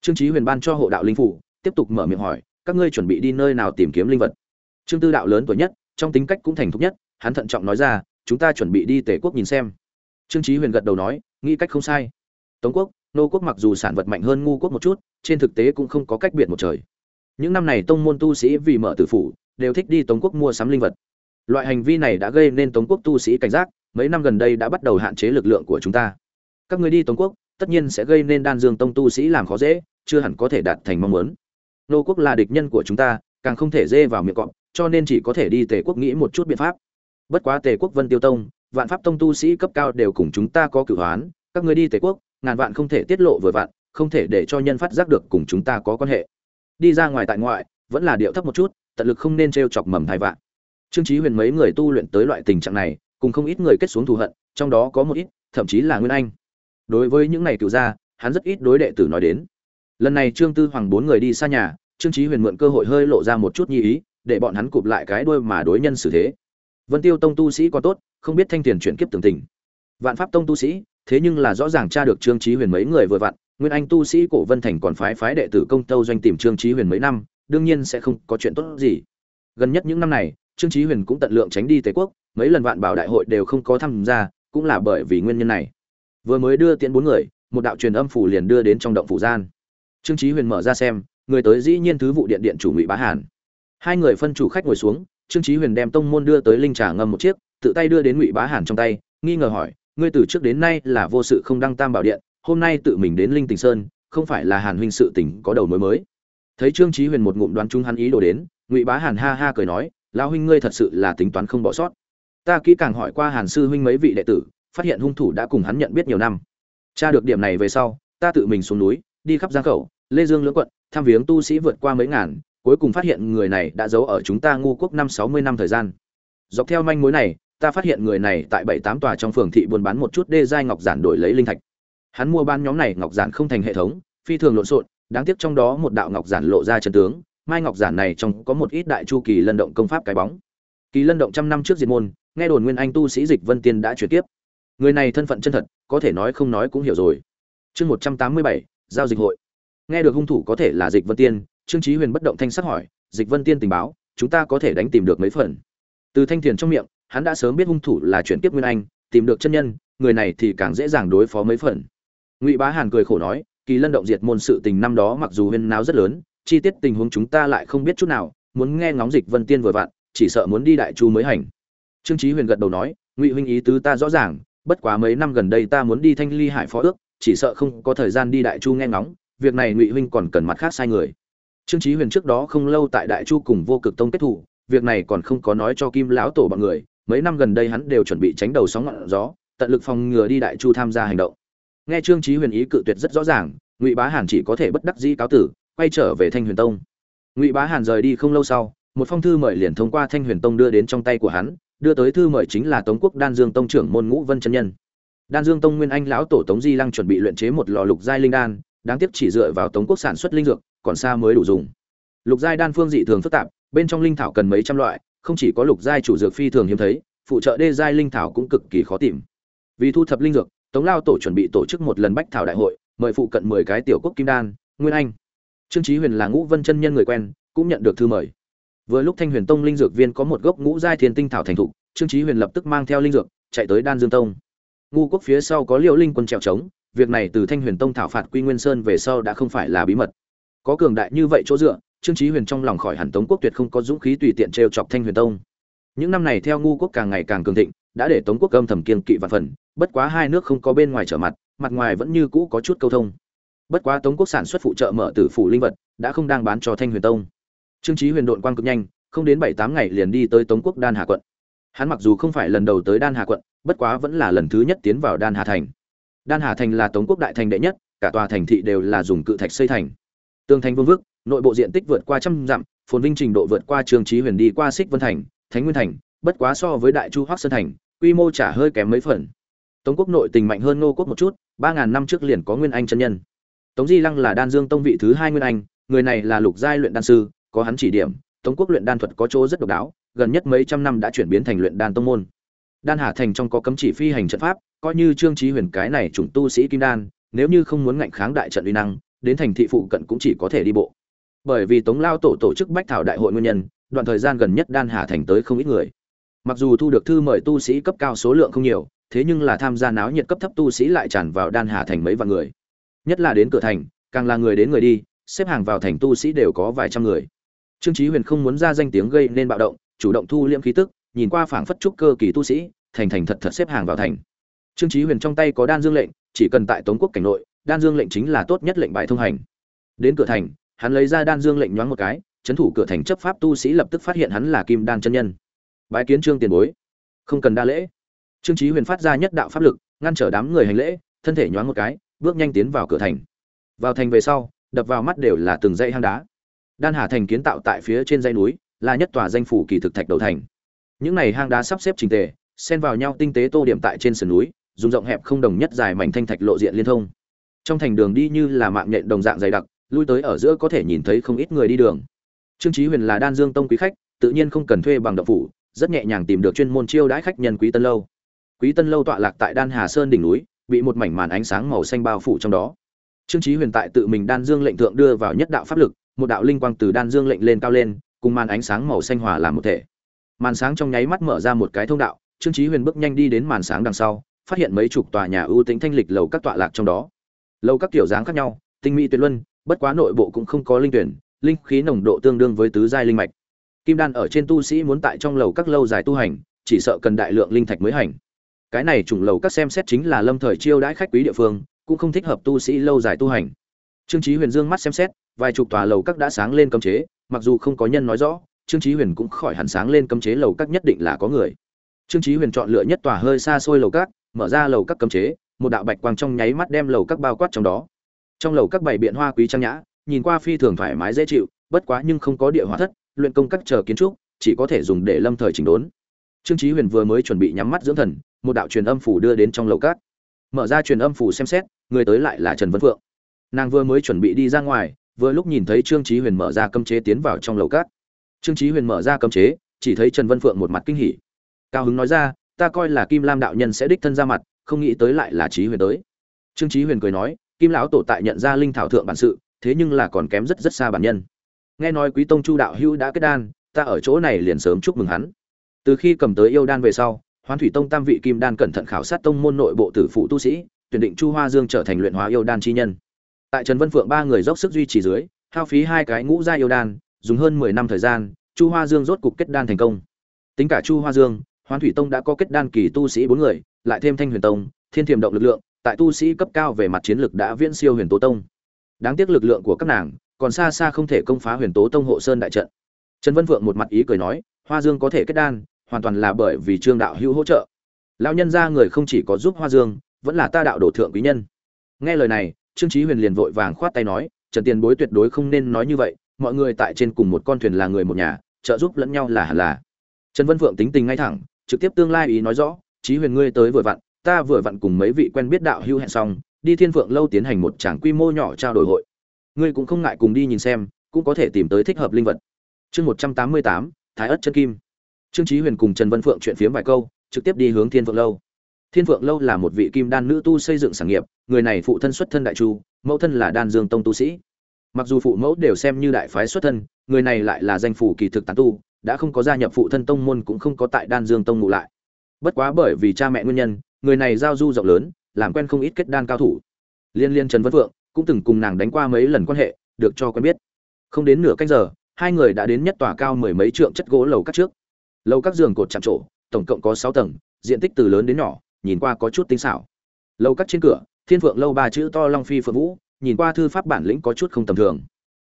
Trương Chí Huyền ban cho hộ đạo linh phủ, tiếp tục mở miệng hỏi, các ngươi chuẩn bị đi nơi nào tìm kiếm linh vật? Trương Tư đạo lớn tuổi nhất, trong tính cách cũng thành thục nhất, hắn thận trọng nói ra, chúng ta chuẩn bị đi Tề quốc nhìn xem. Trương Chí Huyền gật đầu nói, nghĩ cách không sai. Tống quốc, nô quốc mặc dù sản vật mạnh hơn ngu quốc một chút, trên thực tế cũng không có cách biệt một trời. Những năm này tông môn tu sĩ vì mở tử phủ, đều thích đi Tống quốc mua sắm linh vật. Loại hành vi này đã gây nên Tống quốc tu sĩ cảnh giác, mấy năm gần đây đã bắt đầu hạn chế lực lượng của chúng ta. Các ngươi đi Tống quốc, tất nhiên sẽ gây nên Đan Dương tông tu sĩ làm khó dễ, chưa hẳn có thể đạt thành mong muốn. Nô quốc là địch nhân của chúng ta, càng không thể dê vào miệng cọp, cho nên chỉ có thể đi Tề quốc nghĩ một chút biện pháp. Bất quá Tề quốc Vân Tiêu tông, Vạn Pháp tông tu sĩ cấp cao đều cùng chúng ta có cửu hoán, các ngươi đi Tề quốc, ngàn vạn không thể tiết lộ vừa vạn, không thể để cho nhân phát giác được cùng chúng ta có quan hệ. Đi ra ngoài tại ngoại, vẫn là điệu thấp một chút, tận lực không nên trêu chọc mầm thai vạn. Trương Chí Huyền mấy người tu luyện tới loại tình trạng này, cùng không ít người kết xuống thù hận, trong đó có một ít, thậm chí là Nguyên Anh. Đối với những này cửu gia, hắn rất ít đối đệ tử nói đến. Lần này Trương Tư Hoàng bốn người đi xa nhà, Trương Chí Huyền mượn cơ hội hơi lộ ra một chút nhi ý, để bọn hắn cụp lại cái đuôi mà đối nhân xử thế. Vân Tiêu Tông tu sĩ có tốt, không biết thanh tiền chuyển kiếp tưởng tình. Vạn Pháp Tông tu sĩ, thế nhưng là rõ ràng tra được Trương Chí Huyền mấy người vừa vặn, Nguyên Anh tu sĩ Cổ Vân Thành còn phái phái đệ tử công tâu doanh tìm Trương Chí Huyền mấy năm, đương nhiên sẽ không có chuyện tốt gì. Gần nhất những năm này, Trương Chí Huyền cũng tận lượng tránh đi Tề quốc, mấy lần vạn bảo đại hội đều không có tham gia, cũng là bởi vì nguyên nhân này. Vừa mới đưa tiễn bốn người, một đạo truyền âm phủ liền đưa đến trong động phủ gian. Trương Chí Huyền mở ra xem, người tới dĩ nhiên thứ vụ điện điện chủ Ngụy Bá Hàn. Hai người phân chủ khách ngồi xuống, Trương Chí Huyền đem tông môn đưa tới linh trà ngâm một chiếc, tự tay đưa đến Ngụy Bá Hàn trong tay, nghi ngờ hỏi, ngươi từ trước đến nay là vô sự không đăng tam bảo điện, hôm nay tự mình đến Linh Tỉnh Sơn, không phải là Hàn huynh sự tình có đầu mối mới. Thấy Trương Chí Huyền một ngụm đoán chung hắn ý đồ đến, Ngụy Bá Hàn ha ha cười nói, lão huynh ngươi thật sự là tính toán không bỏ sót. Ta kỹ càng hỏi qua Hàn sư huynh mấy vị đệ tử, phát hiện hung thủ đã cùng hắn nhận biết nhiều năm. Tra được điểm này về sau, ta tự mình xuống núi, đi khắp Giang Khẩu, Lê Dương lưỡng quận, thăm viếng tu sĩ vượt qua mấy ngàn, cuối cùng phát hiện người này đã giấu ở chúng ta ngu quốc năm sáu mươi năm thời gian. Dọc theo manh mối này, ta phát hiện người này tại bảy tám tòa trong phường thị buôn bán một chút đê giai ngọc giản đổi lấy linh thạch. Hắn mua bán nhóm này ngọc giản không thành hệ thống, phi thường lộn xộn, đáng tiếc trong đó một đạo ngọc giản lộ ra chân tướng, mai ngọc giản này trong có một ít đại chu kỳ lân động công pháp cái bóng. Kỳ lân động trăm năm trước diệt môn, nghe đồn nguyên anh tu sĩ dịch Vân Tiên đã chuyển tiếp. Người này thân phận chân thật, có thể nói không nói cũng hiểu rồi. Chương một trăm tám mươi bảy giao dịch hội. Nghe được hung thủ có thể là Dịch Vân Tiên, Trương Chí Huyền bất động thanh sắc hỏi, "Dịch Vân Tiên tình báo, chúng ta có thể đánh tìm được mấy phần?" Từ Thanh Thiền trong miệng, hắn đã sớm biết hung thủ là chuyển tiếp Nguyên Anh, tìm được chân nhân, người này thì càng dễ dàng đối phó mấy phần. Ngụy Bá Hàn cười khổ nói, "Kỳ Lân động diệt môn sự tình năm đó mặc dù huyên náo rất lớn, chi tiết tình huống chúng ta lại không biết chút nào, muốn nghe ngóng Dịch Vân Tiên vừa vặn, chỉ sợ muốn đi đại chu mới hành." Trương Chí Huyền gật đầu nói, "Ngụy huynh ý tứ ta rõ ràng, bất quá mấy năm gần đây ta muốn đi Thanh Ly Hải phó ước, chỉ sợ không có thời gian đi đại chu nghe ngóng, việc này Ngụy huynh còn cần mặt khác sai người." Trương chí huyền trước đó không lâu tại đại chu cùng vô cực tông kết thủ, việc này còn không có nói cho kim lão tổ bọn người, mấy năm gần đây hắn đều chuẩn bị tránh đầu sóng ngọn gió, tận lực phòng ngừa đi đại chu tham gia hành động. Nghe trương chí huyền ý cự tuyệt rất rõ ràng, ngụy bá hàn chỉ có thể bất đắc dĩ cáo tử, quay trở về thanh huyền tông. Ngụy bá hàn rời đi không lâu sau, một phong thư mời liền thông qua thanh huyền tông đưa đến trong tay của hắn, đưa tới thư mời chính là tống quốc đan dương tông trưởng môn ngũ vân chân nhân. Đan dương tông nguyên anh lão tổ tống di lăng chuẩn bị luyện chế một lò lục giai linh đan đáng tiếc chỉ dựa vào tống quốc sản xuất linh dược, còn xa mới đủ dùng. Lục giai đan phương dị thường phức tạp, bên trong linh thảo cần mấy trăm loại, không chỉ có lục giai chủ dược phi thường hiếm thấy, phụ trợ đê giai linh thảo cũng cực kỳ khó tìm. Vì thu thập linh dược, tống lao tổ chuẩn bị tổ chức một lần bách thảo đại hội, mời phụ cận mười cái tiểu quốc kim đan, nguyên anh. Trương trí huyền là ngũ vân chân nhân người quen, cũng nhận được thư mời. Vừa lúc thanh huyền tông linh dược viên có một gốc ngũ giai thiên tinh thảo thành thục, trương trí huyền lập tức mang theo linh dược, chạy tới đan dương tông. Ngu quốc phía sau có liễu linh quân trèo trống việc này từ thanh huyền tông thảo phạt quy nguyên sơn về sau đã không phải là bí mật. Có cường đại như vậy chỗ dựa, trương chí huyền trong lòng khỏi hẳn tống quốc tuyệt không có dũng khí tùy tiện treo chọc thanh huyền tông. Những năm này theo ngu quốc càng ngày càng cường thịnh, đã để tống quốc âm thầm kiên kỵ và phần, bất quá hai nước không có bên ngoài trở mặt mặt ngoài vẫn như cũ có chút câu thông. Bất quá tống quốc sản xuất phụ trợ mở tử phủ linh vật, đã không đang bán cho thanh huyền tông. Trương chí huyền độn quang cực nhanh, không đến bảy tám ngày liền đi tới tống quốc đan hà quận. Hắn mặc dù không phải lần đầu tới đan hà quận, bất quá vẫn là lần thứ nhất tiến vào đan hà thành đan hà thành là tống quốc đại thành đệ nhất, cả tòa thành thị đều là dùng cự thạch xây thành. Tường thành vương vức, nội bộ diện tích vượt qua trăm dặm, phồn vinh trình độ vượt qua Trường Trí huyền đi qua xích vân thành, thánh nguyên thành, bất quá so với đại chu hoắc sơn thành, quy mô trả hơi kém mấy phần. Tống quốc nội tình mạnh hơn Ngô quốc một chút, ba ngàn năm trước liền có nguyên anh chân nhân. Tống di lăng là đan dương tông vị thứ hai nguyên anh, người này là lục giai luyện đan sư, có hắn chỉ điểm, tống quốc luyện đan thuật có chỗ rất độc đáo, gần nhất mấy trăm năm đã chuyển biến thành luyện đan tông môn. Đan hà thành trong có cấm chỉ phi hành trận pháp coi như trương trí huyền cái này chủng tu sĩ kim đan, nếu như không muốn ngạnh kháng đại trận uy năng, đến thành thị phụ cận cũng chỉ có thể đi bộ. Bởi vì tống lao tổ tổ chức bách thảo đại hội nguyên nhân, đoạn thời gian gần nhất đan hà thành tới không ít người. Mặc dù thu được thư mời tu sĩ cấp cao số lượng không nhiều, thế nhưng là tham gia náo nhiệt cấp thấp tu sĩ lại tràn vào đan hà thành mấy vạn người. Nhất là đến cửa thành, càng là người đến người đi, xếp hàng vào thành tu sĩ đều có vài trăm người. Trương chí huyền không muốn ra danh tiếng gây nên bạo động, chủ động thu liễm khí tức, nhìn qua phảng phất trúc cơ kỳ tu sĩ, thành thành thật thật xếp hàng vào thành trương chí huyền trong tay có đan dương lệnh, chỉ cần tại tống quốc cảnh nội, đan dương lệnh chính là tốt nhất lệnh bài thông hành. Đến cửa thành, hắn lấy ra đan dương lệnh nhoáng một cái, chấn thủ cửa thành chấp pháp tu sĩ lập tức phát hiện hắn là kim đan chân nhân. Bái kiến trương tiền bối. Không cần đa lễ. Trương chí huyền phát ra nhất đạo pháp lực, ngăn trở đám người hành lễ, thân thể nhoáng một cái, bước nhanh tiến vào cửa thành. Vào thành về sau, đập vào mắt đều là từng dãy hang đá. Đan hà thành kiến tạo tại phía trên dãy núi, là nhất tòa danh phủ kỳ thực thạch đầu thành. Những này hang đá sắp xếp chỉnh tề, xen vào nhau tinh tế tô điểm tại trên sườn núi dùng rộng hẹp không đồng nhất dài mảnh thanh thạch lộ diện liên thông. Trong thành đường đi như là mạng nhện đồng dạng dày đặc, lui tới ở giữa có thể nhìn thấy không ít người đi đường. Trương chí huyền là đan dương tông quý khách, tự nhiên không cần thuê bằng động phủ, rất nhẹ nhàng tìm được chuyên môn chiêu đãi khách nhân quý tân lâu. Quý tân lâu tọa lạc tại đan hà sơn đỉnh núi, bị một mảnh màn ánh sáng màu xanh bao phủ trong đó. Trương chí huyền tại tự mình đan dương lệnh thượng đưa vào nhất đạo pháp lực, một đạo linh quang từ đan dương lệnh lên cao lên, cùng màn ánh sáng màu xanh hòa làm một thể. Màn sáng trong nháy mắt mở ra một cái thông đạo, trương chí huyền bước nhanh đi đến màn sáng đằng sau phát hiện mấy chục tòa nhà ưu tính thanh lịch lầu các tọa lạc trong đó. Lầu các kiểu dáng khác nhau, tinh mỹ tuyệt luân, bất quá nội bộ cũng không có linh tuyển, linh khí nồng độ tương đương với tứ giai linh mạch. Kim đan ở trên tu sĩ muốn tại trong lầu các lâu dài tu hành, chỉ sợ cần đại lượng linh thạch mới hành. Cái này trùng lầu các xem xét chính là lâm thời chiêu đãi khách quý địa phương, cũng không thích hợp tu sĩ lâu dài tu hành. Trương chí huyền dương mắt xem xét, vài chục tòa lầu các đã sáng lên cấm chế, mặc dù không có nhân nói rõ, trương chí huyền cũng khỏi hẳn sáng lên cấm chế lầu các nhất định là có người. Trương chí huyền chọn lựa nhất tòa hơi xa xôi lầu các mở ra lầu các cấm chế, một đạo bạch quang trong nháy mắt đem lầu các bao quát trong đó. Trong lầu các bảy biện hoa quý trang nhã, nhìn qua phi thường thoải mái dễ chịu, bất quá nhưng không có địa hỏa thất, luyện công các chờ kiến trúc, chỉ có thể dùng để lâm thời chỉnh đốn. Trương chí huyền vừa mới chuẩn bị nhắm mắt dưỡng thần, một đạo truyền âm phủ đưa đến trong lầu các. Mở ra truyền âm phủ xem xét, người tới lại là trần vân phượng. Nàng vừa mới chuẩn bị đi ra ngoài, vừa lúc nhìn thấy trương chí huyền mở ra cấm chế tiến vào trong lầu các. Trương chí huyền mở ra cấm chế, chỉ thấy trần vân phượng một mặt kinh hỉ. Cao hứng nói ra ta coi là kim lam đạo nhân sẽ đích thân ra mặt, không nghĩ tới lại là trí huyền tới. Trương chí huyền cười nói, kim lão tổ tại nhận ra linh thảo thượng bản sự, thế nhưng là còn kém rất rất xa bản nhân. Nghe nói quý tông chu đạo hữu đã kết đan, ta ở chỗ này liền sớm chúc mừng hắn. Từ khi cầm tới yêu đan về sau, hoán thủy tông tam vị kim đan cẩn thận khảo sát tông môn nội bộ tử phụ tu sĩ, tuyển định chu hoa dương trở thành luyện hóa yêu đan chi nhân. Tại trần vân phượng ba người dốc sức duy trì dưới, hao phí hai cái ngũ gia yêu đan, dùng hơn mười năm thời gian, chu hoa dương rốt cục kết đan thành công. Tính cả chu hoa dương hoán thủy tông đã có kết đan kỳ tu sĩ bốn người, lại thêm thanh huyền tông, thiên thiềm động lực lượng, tại tu sĩ cấp cao về mặt chiến lực đã viễn siêu huyền tố tông. Đáng tiếc lực lượng của các nàng còn xa xa không thể công phá huyền tố tông hộ sơn đại trận. Trần vân vượng một mặt ý cười nói, hoa dương có thể kết đan, hoàn toàn là bởi vì trương đạo hữu hỗ trợ. Lão nhân gia người không chỉ có giúp hoa dương, vẫn là ta đạo đổ thượng quý nhân. Nghe lời này, trương Chí huyền liền vội vàng khoát tay nói, trần tiền bối tuyệt đối không nên nói như vậy, mọi người tại trên cùng một con thuyền là người một nhà, trợ giúp lẫn nhau là hẳn là. Trần vân phượng tính tình ngay thẳng trực tiếp tương lai ý nói rõ, chí huyền ngươi tới vừa vặn, ta vừa vặn cùng mấy vị quen biết đạo hữu hẹn xong, đi thiên phượng lâu tiến hành một tràng quy mô nhỏ trao đổi hội. Ngươi cũng không ngại cùng đi nhìn xem, cũng có thể tìm tới thích hợp linh vật. Chương một trăm tám mươi tám, thái ất chân kim. Trương chí huyền cùng trần vân phượng chuyện phiếm vài câu, trực tiếp đi hướng thiên phượng lâu. Thiên phượng lâu là một vị kim đan nữ tu xây dựng sản nghiệp, người này phụ thân xuất thân đại chu, mẫu thân là đan dương tông tu sĩ. Mặc dù phụ mẫu đều xem như đại phái xuất thân, người này lại là danh phủ kỳ thực tán tu đã không có gia nhập phụ thân tông môn cũng không có tại đan dương tông ngụ lại. Bất quá bởi vì cha mẹ nguyên nhân, người này giao du rộng lớn, làm quen không ít kết đan cao thủ. Liên liên trần vân phượng cũng từng cùng nàng đánh qua mấy lần quan hệ, được cho quen biết. Không đến nửa canh giờ, hai người đã đến nhất tòa cao mười mấy trượng chất gỗ lầu các trước. Lầu các giường cột chạm trổ, tổng cộng có sáu tầng, diện tích từ lớn đến nhỏ, nhìn qua có chút tinh xảo. Lầu các trên cửa, thiên phượng lâu ba chữ to long phi phượng vũ, nhìn qua thư pháp bản lĩnh có chút không tầm thường.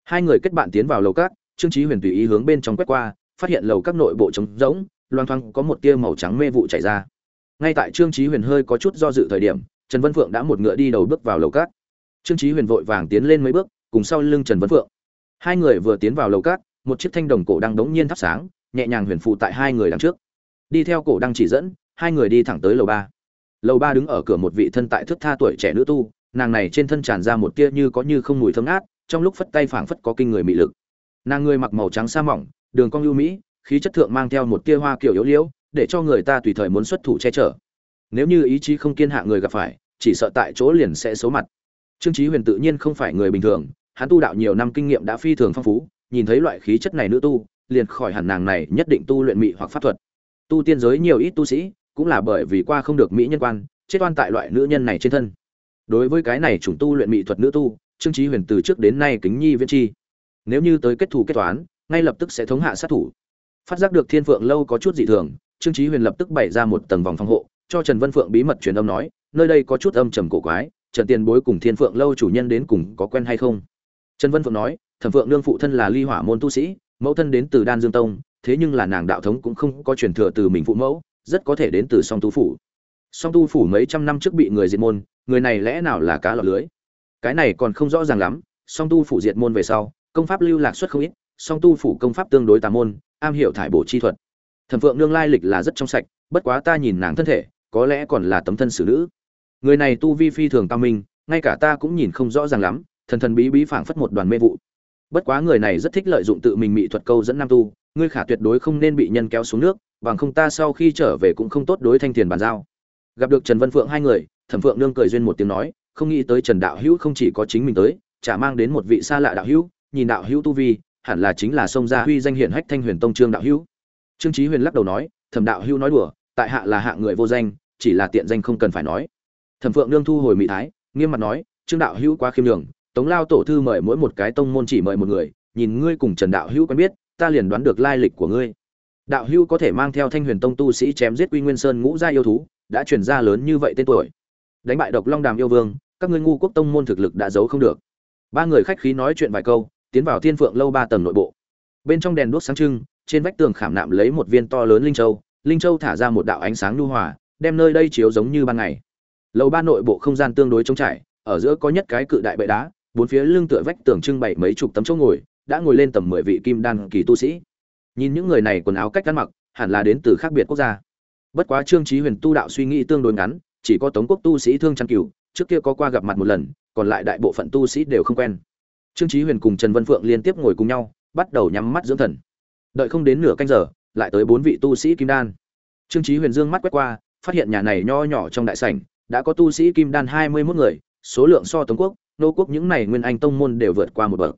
Hai người kết bạn tiến vào lầu các, trương trí huyền tùy ý hướng bên trong quét qua phát hiện lầu các nội bộ trống rỗng, loang thoang có một tia màu trắng mê vụ chảy ra. Ngay tại trương trí huyền hơi có chút do dự thời điểm, trần vân phượng đã một ngựa đi đầu bước vào lầu các. Trương trí huyền vội vàng tiến lên mấy bước, cùng sau lưng trần vân phượng. Hai người vừa tiến vào lầu các, một chiếc thanh đồng cổ đang đống nhiên thắp sáng, nhẹ nhàng huyền phụ tại hai người đằng trước. Đi theo cổ đang chỉ dẫn, hai người đi thẳng tới lầu ba. Lầu ba đứng ở cửa một vị thân tại thức tha tuổi trẻ nữ tu, nàng này trên thân tràn ra một tia như có như không mùi thơm ngát, trong lúc phất tay phảng phất có kinh người mị lực. Nàng người mặc màu trắng sa mỏng đường cong ưu mỹ, khí chất thượng mang theo một tia hoa kiểu yếu liễu, để cho người ta tùy thời muốn xuất thủ che chở. Nếu như ý chí không kiên hạ người gặp phải, chỉ sợ tại chỗ liền sẽ xấu mặt. Trương chí huyền tự nhiên không phải người bình thường, hắn tu đạo nhiều năm kinh nghiệm đã phi thường phong phú, nhìn thấy loại khí chất này nữ tu, liền khỏi hẳn nàng này nhất định tu luyện mỹ hoặc pháp thuật. Tu tiên giới nhiều ít tu sĩ, cũng là bởi vì qua không được mỹ nhân quan, chết oan tại loại nữ nhân này trên thân. Đối với cái này chủng tu luyện mỹ thuật nữ tu, trương chí huyền từ trước đến nay kính nhi viễn chi. Nếu như tới kết thù kết toán ngay lập tức sẽ thống hạ sát thủ. Phát giác được thiên phượng lâu có chút dị thường, trương chí huyền lập tức bày ra một tầng vòng phòng hộ, cho trần vân phượng bí mật truyền âm nói, nơi đây có chút âm trầm cổ quái, trần tiền bối cùng thiên phượng lâu chủ nhân đến cùng có quen hay không? Trần vân phượng nói, thẩm phượng nương phụ thân là ly hỏa môn tu sĩ, mẫu thân đến từ đan dương tông, thế nhưng là nàng đạo thống cũng không có truyền thừa từ mình phụ mẫu, rất có thể đến từ song tu phủ. Song tu phủ mấy trăm năm trước bị người diệt môn, người này lẽ nào là cá lọt lưới? Cái này còn không rõ ràng lắm, song tu phủ diệt môn về sau, công pháp lưu lạc xuất không ít song tu phủ công pháp tương đối tà môn, am hiểu thải bổ chi thuật. Thẩm phượng nương lai lịch là rất trong sạch, bất quá ta nhìn nàng thân thể, có lẽ còn là tấm thân xử nữ. Người này tu vi phi thường cao minh, ngay cả ta cũng nhìn không rõ ràng lắm, thần thần bí bí phảng phất một đoàn mê vụ. Bất quá người này rất thích lợi dụng tự mình mỹ thuật câu dẫn nam tu, ngươi khả tuyệt đối không nên bị nhân kéo xuống nước, bằng không ta sau khi trở về cũng không tốt đối thanh tiền bàn giao. Gặp được trần vân phượng hai người, thẩm phượng nương cười duyên một tiếng nói, không nghĩ tới trần đạo hữu không chỉ có chính mình tới, chả mang đến một vị xa lạ đạo hữu, nhìn đạo hữu tu vi hẳn là chính là sông gia huy danh hiển hách thanh huyền tông trương đạo hữu. Trương trí huyền lắc đầu nói, thẩm đạo hữu nói đùa, tại hạ là hạ người vô danh, chỉ là tiện danh không cần phải nói. Thẩm phượng nương thu hồi mỹ thái, nghiêm mặt nói, trương đạo hữu quá khiêm đường tống lao tổ thư mời mỗi một cái tông môn chỉ mời một người, nhìn ngươi cùng trần đạo hữu quen biết, ta liền đoán được lai lịch của ngươi. Đạo hữu có thể mang theo thanh huyền tông tu sĩ chém giết quy nguyên sơn ngũ gia yêu thú, đã truyền ra lớn như vậy tên tuổi. Đánh bại độc long đàm yêu vương, các ngươi ngu quốc tông môn thực lực đã giấu không được. Ba người khách khí nói chuyện vài câu tiến vào thiên phượng lâu ba tầng nội bộ. Bên trong đèn đuốc sáng trưng, trên vách tường khảm nạm lấy một viên to lớn linh châu. Linh châu thả ra một đạo ánh sáng nhu hòa, đem nơi đây chiếu giống như ban ngày. Lầu ba nội bộ không gian tương đối trống trải, ở giữa có nhất cái cự đại bệ đá, bốn phía lưng tựa vách tường trưng bày mấy chục tấm chỗ ngồi, đã ngồi lên tầm mười vị kim đan kỳ tu sĩ. Nhìn những người này quần áo cách ăn mặc, hẳn là đến từ khác biệt quốc gia. Bất quá trương trí huyền tu đạo suy nghĩ tương đối ngắn, chỉ có tống quốc tu sĩ thương trăn cửu trước kia có qua gặp mặt một lần, còn lại đại bộ phận tu sĩ đều không quen trương Chí huyền cùng trần vân phượng liên tiếp ngồi cùng nhau, bắt đầu nhắm mắt dưỡng thần. Đợi không đến nửa canh giờ, lại tới bốn vị tu sĩ kim đan. Trương Chí huyền dương mắt quét qua, phát hiện nhà này nho nhỏ trong đại sảnh đã có tu sĩ kim đan hai mươi 21 người, số lượng so tống quốc, nô quốc những này nguyên anh tông môn đều vượt qua một bậc.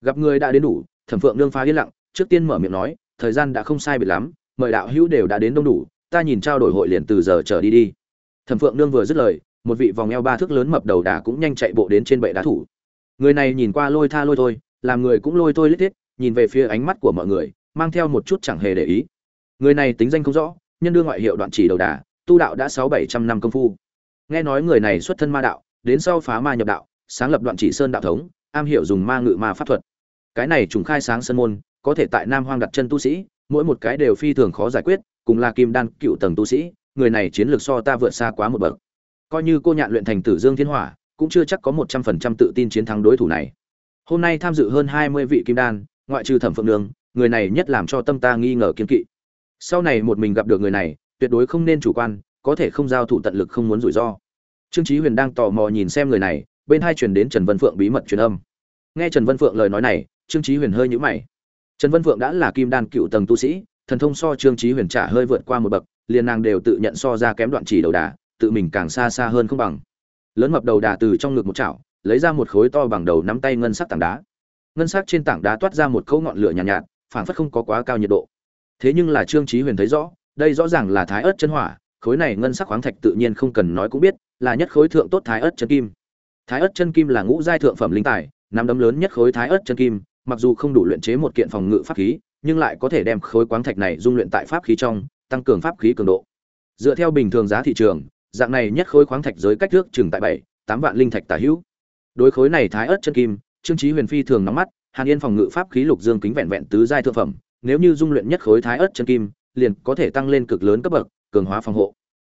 Gặp người đã đến đủ, thẩm phượng nương phá yên lặng, trước tiên mở miệng nói, thời gian đã không sai biệt lắm, mời đạo hữu đều đã đến đông đủ, ta nhìn trao đổi hội liền từ giờ trở đi đi. Thẩm phượng nương vừa dứt lời, một vị vòng eo ba thước lớn mập đầu đà cũng nhanh chạy bộ đến trên bệ đá thủ người này nhìn qua lôi tha lôi thôi, làm người cũng lôi thôi lít thiết, nhìn về phía ánh mắt của mọi người, mang theo một chút chẳng hề để ý. Người này tính danh không rõ, nhân đương ngoại hiệu đoạn chỉ đầu đà, tu đạo đã sáu bảy trăm năm công phu. Nghe nói người này xuất thân ma đạo, đến sau phá ma nhập đạo, sáng lập đoạn chỉ sơn đạo thống, am hiểu dùng ma ngự ma pháp thuật. Cái này trùng khai sáng sân môn, có thể tại nam hoang đặt chân tu sĩ, mỗi một cái đều phi thường khó giải quyết, cùng là kim đan cựu tầng tu sĩ, người này chiến lược so ta vượt xa quá một bậc. Coi như cô nhạn luyện thành tử dương thiên hỏa cũng chưa chắc có một trăm phần trăm tự tin chiến thắng đối thủ này. Hôm nay tham dự hơn hai mươi vị kim đan, ngoại trừ thẩm phượng đường người này nhất làm cho tâm ta nghi ngờ kiên kỵ. Sau này một mình gặp được người này, tuyệt đối không nên chủ quan, có thể không giao thủ tận lực không muốn rủi ro. Trương chí huyền đang tò mò nhìn xem người này, bên hai truyền đến trần vân phượng bí mật truyền âm. Nghe trần vân phượng lời nói này, trương chí huyền hơi nhíu mày. Trần vân phượng đã là kim đan cựu tầng tu sĩ, thần thông so trương chí huyền trả hơi vượt qua một bậc, liền nàng đều tự nhận so ra kém đoạn chỉ đầu đà, tự mình càng xa xa hơn không bằng lớn mập đầu đà từ trong ngực một chảo lấy ra một khối to bằng đầu nắm tay ngân sắc tảng đá. Ngân sắc trên tảng đá toát ra một cấu ngọn lửa nhàn nhạt, nhạt phảng phất không có quá cao nhiệt độ. Thế nhưng là trương trí huyền thấy rõ đây rõ ràng là thái ớt chân hỏa khối này ngân sắc khoáng thạch tự nhiên không cần nói cũng biết là nhất khối thượng tốt thái ớt chân kim. Thái ớt chân kim là ngũ giai thượng phẩm linh tài nắm đấm lớn nhất khối thái ớt chân kim mặc dù không đủ luyện chế một kiện phòng ngự pháp khí nhưng lại có thể đem khối khoáng thạch này dung luyện tại pháp khí trong tăng cường pháp khí cường độ. Dựa theo bình thường giá thị trường dạng này nhất khối khoáng thạch giới cách trước chừng tại bảy, tám vạn linh thạch tả hữu. Đối khối này thái ớt chân kim, trương trí huyền phi thường nóng mắt, hàn yên phòng ngự pháp khí lục dương kính vẹn vẹn tứ giai thượng phẩm, nếu như dung luyện nhất khối thái ớt chân kim, liền có thể tăng lên cực lớn cấp bậc, cường hóa phòng hộ.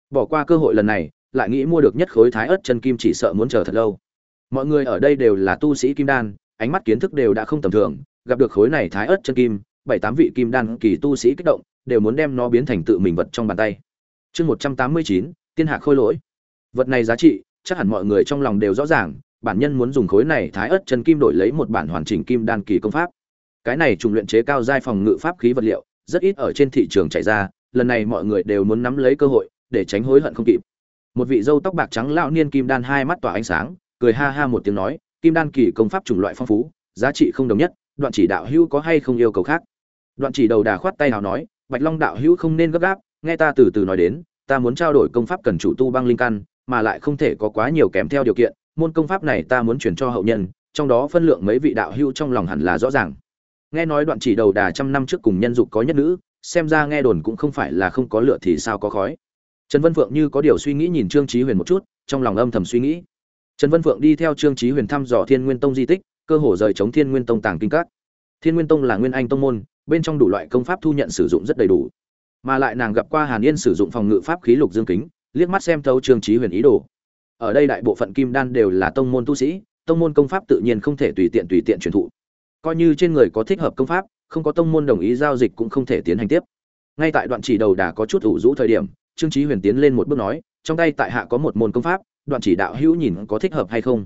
Bỏ qua cơ hội lần này, lại nghĩ mua được nhất khối thái ớt chân kim chỉ sợ muốn chờ thật lâu. Mọi người ở đây đều là tu sĩ kim đan, ánh mắt kiến thức đều đã không tầm thường, gặp được khối này thái ớt chân kim, bảy, tám vị kim đan kỳ tu sĩ kích động, đều muốn đem nó biến thành tự mình vật trong bàn tay. Chương một trăm tám mươi chín tiên hạ khôi lỗi. Vật này giá trị, chắc hẳn mọi người trong lòng đều rõ ràng, bản nhân muốn dùng khối này thái ớt chân kim đổi lấy một bản hoàn chỉnh kim đan kỳ công pháp. Cái này trùng luyện chế cao giai phòng ngự pháp khí vật liệu, rất ít ở trên thị trường chạy ra, lần này mọi người đều muốn nắm lấy cơ hội, để tránh hối hận không kịp. Một vị dâu tóc bạc trắng lão niên kim đan hai mắt tỏa ánh sáng, cười ha ha một tiếng nói, kim đan kỳ công pháp chủng loại phong phú, giá trị không đồng nhất, đoạn chỉ đạo hữu có hay không yêu cầu khác. Đoạn chỉ đầu đà khoát tay nào nói, bạch long đạo hữu không nên gấp gáp, nghe ta từ từ nói đến ta muốn trao đổi công pháp cần chủ tu băng linh căn, mà lại không thể có quá nhiều kèm theo điều kiện, môn công pháp này ta muốn chuyển cho hậu nhân, trong đó phân lượng mấy vị đạo hữu trong lòng hẳn là rõ ràng. Nghe nói đoạn chỉ đầu đà trăm năm trước cùng nhân dục có nhất nữ, xem ra nghe đồn cũng không phải là không có lửa thì sao có khói. Trần vân phượng như có điều suy nghĩ nhìn trương chí huyền một chút, trong lòng âm thầm suy nghĩ. Trần vân phượng đi theo trương chí huyền thăm dò thiên nguyên tông di tích, cơ hồ rời chống thiên nguyên tông tàng kinh các. Thiên nguyên tông là nguyên anh tông môn, bên trong đủ loại công pháp thu nhận sử dụng rất đầy đủ mà lại nàng gặp qua hàn yên sử dụng phòng ngự pháp khí lục dương kính, liếc mắt xem thấu trương trí huyền ý đồ. Ở đây đại bộ phận kim đan đều là tông môn tu sĩ, tông môn công pháp tự nhiên không thể tùy tiện tùy tiện truyền thụ. Coi như trên người có thích hợp công pháp, không có tông môn đồng ý giao dịch cũng không thể tiến hành tiếp. Ngay tại đoạn chỉ đầu đà có chút ủ rũ thời điểm, trương chí huyền tiến lên một bước nói, trong tay tại hạ có một môn công pháp, đoạn chỉ đạo hữu nhìn có thích hợp hay không.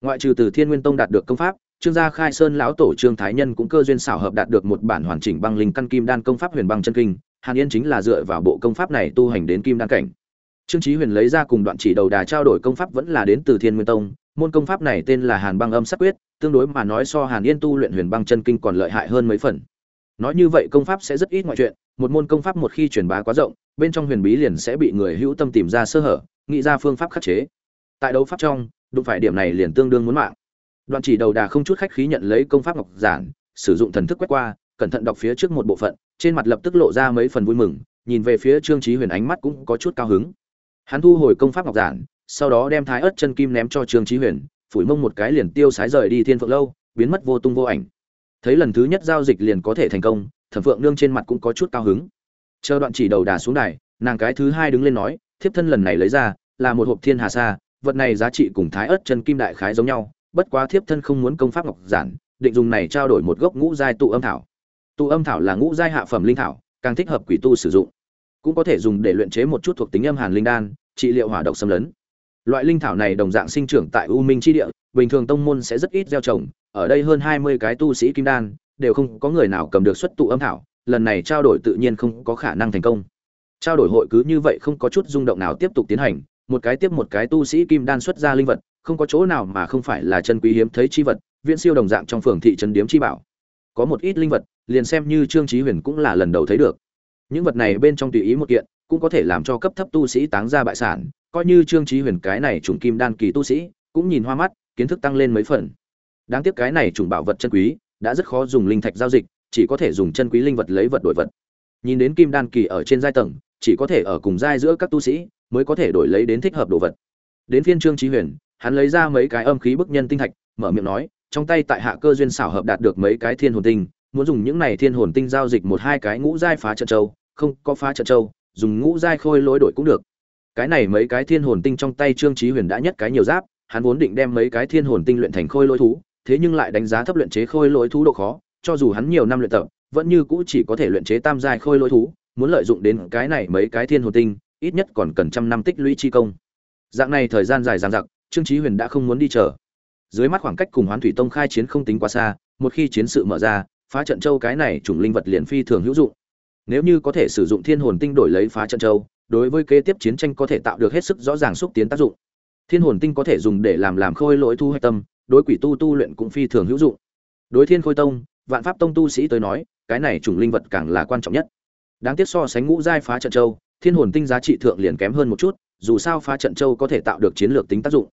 Ngoại trừ từ thiên nguyên tông đạt được công pháp, trương gia khai sơn lão tổ trương thái nhân cũng cơ duyên xảo hợp đạt được một bản hoàn chỉnh băng linh căn kim đan công pháp huyền băng chân kinh hàn yên chính là dựa vào bộ công pháp này tu hành đến kim đan cảnh. Trương chí huyền lấy ra cùng đoạn chỉ đầu đà trao đổi công pháp vẫn là đến từ thiên nguyên tông, môn công pháp này tên là hàn băng âm sát quyết, tương đối mà nói so hàn yên tu luyện huyền băng chân kinh còn lợi hại hơn mấy phần. Nói như vậy công pháp sẽ rất ít ngoại chuyện, một môn công pháp một khi truyền bá quá rộng, bên trong huyền bí liền sẽ bị người hữu tâm tìm ra sơ hở, nghĩ ra phương pháp khắc chế. Tại đấu pháp trong, đụng phải điểm này liền tương đương muốn mạng. Đoạn chỉ đầu đà không chút khách khí nhận lấy công pháp ngọc giản, sử dụng thần thức quét qua, cẩn thận đọc phía trước một bộ phận trên mặt lập tức lộ ra mấy phần vui mừng, nhìn về phía trương trí huyền ánh mắt cũng có chút cao hứng. Hắn thu hồi công pháp ngọc giản, sau đó đem thái ớt chân kim ném cho trương trí huyền, phủi mông một cái liền tiêu sái rời đi thiên phượng lâu, biến mất vô tung vô ảnh. Thấy lần thứ nhất giao dịch liền có thể thành công, thẩm phượng nương trên mặt cũng có chút cao hứng. Chờ đoạn chỉ đầu đà xuống đài, nàng cái thứ hai đứng lên nói, thiếp thân lần này lấy ra, là một hộp thiên hà sa, vật này giá trị cùng thái ớt chân kim đại khái giống nhau, bất quá thiếp thân không muốn công pháp ngọc giản, định dùng này trao đổi một gốc ngũ giai tụ âm thảo tụ âm thảo là ngũ giai hạ phẩm linh thảo, càng thích hợp quỷ tu sử dụng. Cũng có thể dùng để luyện chế một chút thuộc tính âm hàn linh đan, trị liệu hỏa độc xâm lấn. Loại linh thảo này đồng dạng sinh trưởng tại u minh chi địa, bình thường tông môn sẽ rất ít gieo trồng, ở đây hơn hai mươi cái tu sĩ kim đan, đều không có người nào cầm được xuất tụ âm thảo, lần này trao đổi tự nhiên không có khả năng thành công. Trao đổi hội cứ như vậy không có chút rung động nào tiếp tục tiến hành, một cái tiếp một cái tu sĩ kim đan xuất ra linh vật, không có chỗ nào mà không phải là chân quý hiếm thấy chi vật, viễn siêu đồng dạng trong phường thị trấn điếm chi bảo. Có một ít linh vật liền xem như trương trí huyền cũng là lần đầu thấy được. Những vật này bên trong tùy ý một kiện, cũng có thể làm cho cấp thấp tu sĩ táng ra bại sản, coi như trương trí huyền cái này trùng kim đan kỳ tu sĩ, cũng nhìn hoa mắt, kiến thức tăng lên mấy phần. Đáng tiếc cái này trùng bảo vật chân quý, đã rất khó dùng linh thạch giao dịch, chỉ có thể dùng chân quý linh vật lấy vật đổi vật. Nhìn đến kim đan kỳ ở trên giai tầng, chỉ có thể ở cùng giai giữa các tu sĩ, mới có thể đổi lấy đến thích hợp đồ vật. Đến phiên trương trí huyền, hắn lấy ra mấy cái âm khí bức nhân tinh thạch, mở miệng nói, trong tay tại hạ cơ duyên xảo hợp đạt được mấy cái thiên hồn tinh muốn dùng những này thiên hồn tinh giao dịch một hai cái ngũ giai phá trận châu, không, có phá trận châu, dùng ngũ giai khôi lỗi đổi cũng được. Cái này mấy cái thiên hồn tinh trong tay trương chí huyền đã nhất cái nhiều giáp, hắn vốn định đem mấy cái thiên hồn tinh luyện thành khôi lỗi thú, thế nhưng lại đánh giá thấp luyện chế khôi lỗi thú độ khó, cho dù hắn nhiều năm luyện tập, vẫn như cũ chỉ có thể luyện chế tam giai khôi lỗi thú, muốn lợi dụng đến cái này mấy cái thiên hồn tinh, ít nhất còn cần trăm năm tích lũy chi công. Dạng này thời gian dài dằng dặc, trương chí huyền đã không muốn đi chờ. Dưới mắt khoảng cách cùng hoán thủy tông khai chiến không tính quá xa, một khi chiến sự mở ra phá trận châu cái này chủng linh vật liền phi thường hữu dụng. Nếu như có thể sử dụng thiên hồn tinh đổi lấy phá trận châu, đối với kế tiếp chiến tranh có thể tạo được hết sức rõ ràng xúc tiến tác dụng. Thiên hồn tinh có thể dùng để làm làm khôi lỗi thu hoạch tâm, đối quỷ tu tu luyện cũng phi thường hữu dụng. Đối thiên khôi tông, vạn pháp tông tu sĩ tới nói, cái này chủng linh vật càng là quan trọng nhất. Đáng tiếc so sánh ngũ giai phá trận châu, thiên hồn tinh giá trị thượng liền kém hơn một chút, dù sao phá trận châu có thể tạo được chiến lược tính tác dụng.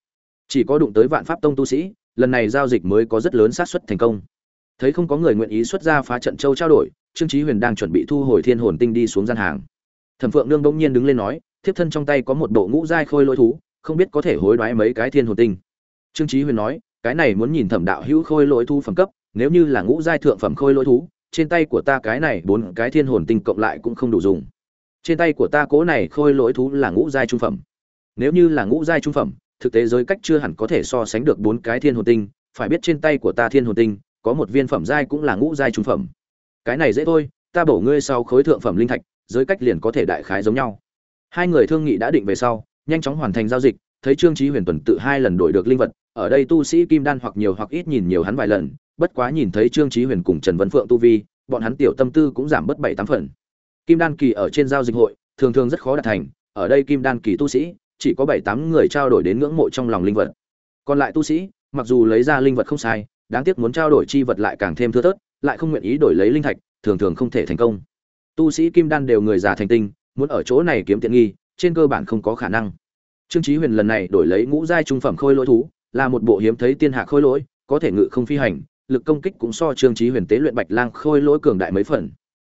Chỉ có đụng tới vạn pháp tông tu sĩ, lần này giao dịch mới có rất lớn xác suất thành công thấy không có người nguyện ý xuất ra phá trận châu trao đổi, trương chí huyền đang chuẩn bị thu hồi thiên hồn tinh đi xuống gian hàng. Thẩm phượng nương bỗng nhiên đứng lên nói, thiếp thân trong tay có một bộ ngũ giai khôi lỗi thú, không biết có thể hối đoái mấy cái thiên hồn tinh. Trương chí huyền nói, cái này muốn nhìn thẩm đạo hữu khôi lỗi thú phẩm cấp, nếu như là ngũ giai thượng phẩm khôi lỗi thú, trên tay của ta cái này bốn cái thiên hồn tinh cộng lại cũng không đủ dùng. Trên tay của ta cố này khôi lỗi thú là ngũ giai trung phẩm. Nếu như là ngũ giai trung phẩm, thực tế giới cách chưa hẳn có thể so sánh được bốn cái thiên hồn tinh, phải biết trên tay của ta thiên hồn tinh có một viên phẩm giai cũng là ngũ giai trung phẩm. Cái này dễ thôi, ta bổ ngươi sau khối thượng phẩm linh thạch, giới cách liền có thể đại khái giống nhau. Hai người thương nghị đã định về sau, nhanh chóng hoàn thành giao dịch, thấy trương chí huyền tuần tự hai lần đổi được linh vật, ở đây tu sĩ kim đan hoặc nhiều hoặc ít nhìn nhiều hắn vài lần, bất quá nhìn thấy trương chí huyền cùng trần Vân phượng tu vi, bọn hắn tiểu tâm tư cũng giảm bớt bảy tám phần. Kim đan kỳ ở trên giao dịch hội, thường thường rất khó đạt thành, ở đây kim đan kỳ tu sĩ, chỉ có bảy tám người trao đổi đến ngưỡng mộ trong lòng linh vật. Còn lại tu sĩ, mặc dù lấy ra linh vật không sai đáng tiếc muốn trao đổi chi vật lại càng thêm thưa thớt, lại không nguyện ý đổi lấy linh thạch, thường thường không thể thành công. Tu sĩ kim đan đều người già thành tinh, muốn ở chỗ này kiếm tiện nghi, trên cơ bản không có khả năng. Trương chí huyền lần này đổi lấy ngũ giai trung phẩm khôi lỗi thú, là một bộ hiếm thấy tiên hạ khôi lỗi, có thể ngự không phi hành, lực công kích cũng so trương chí huyền tế luyện bạch lang khôi lỗi cường đại mấy phần.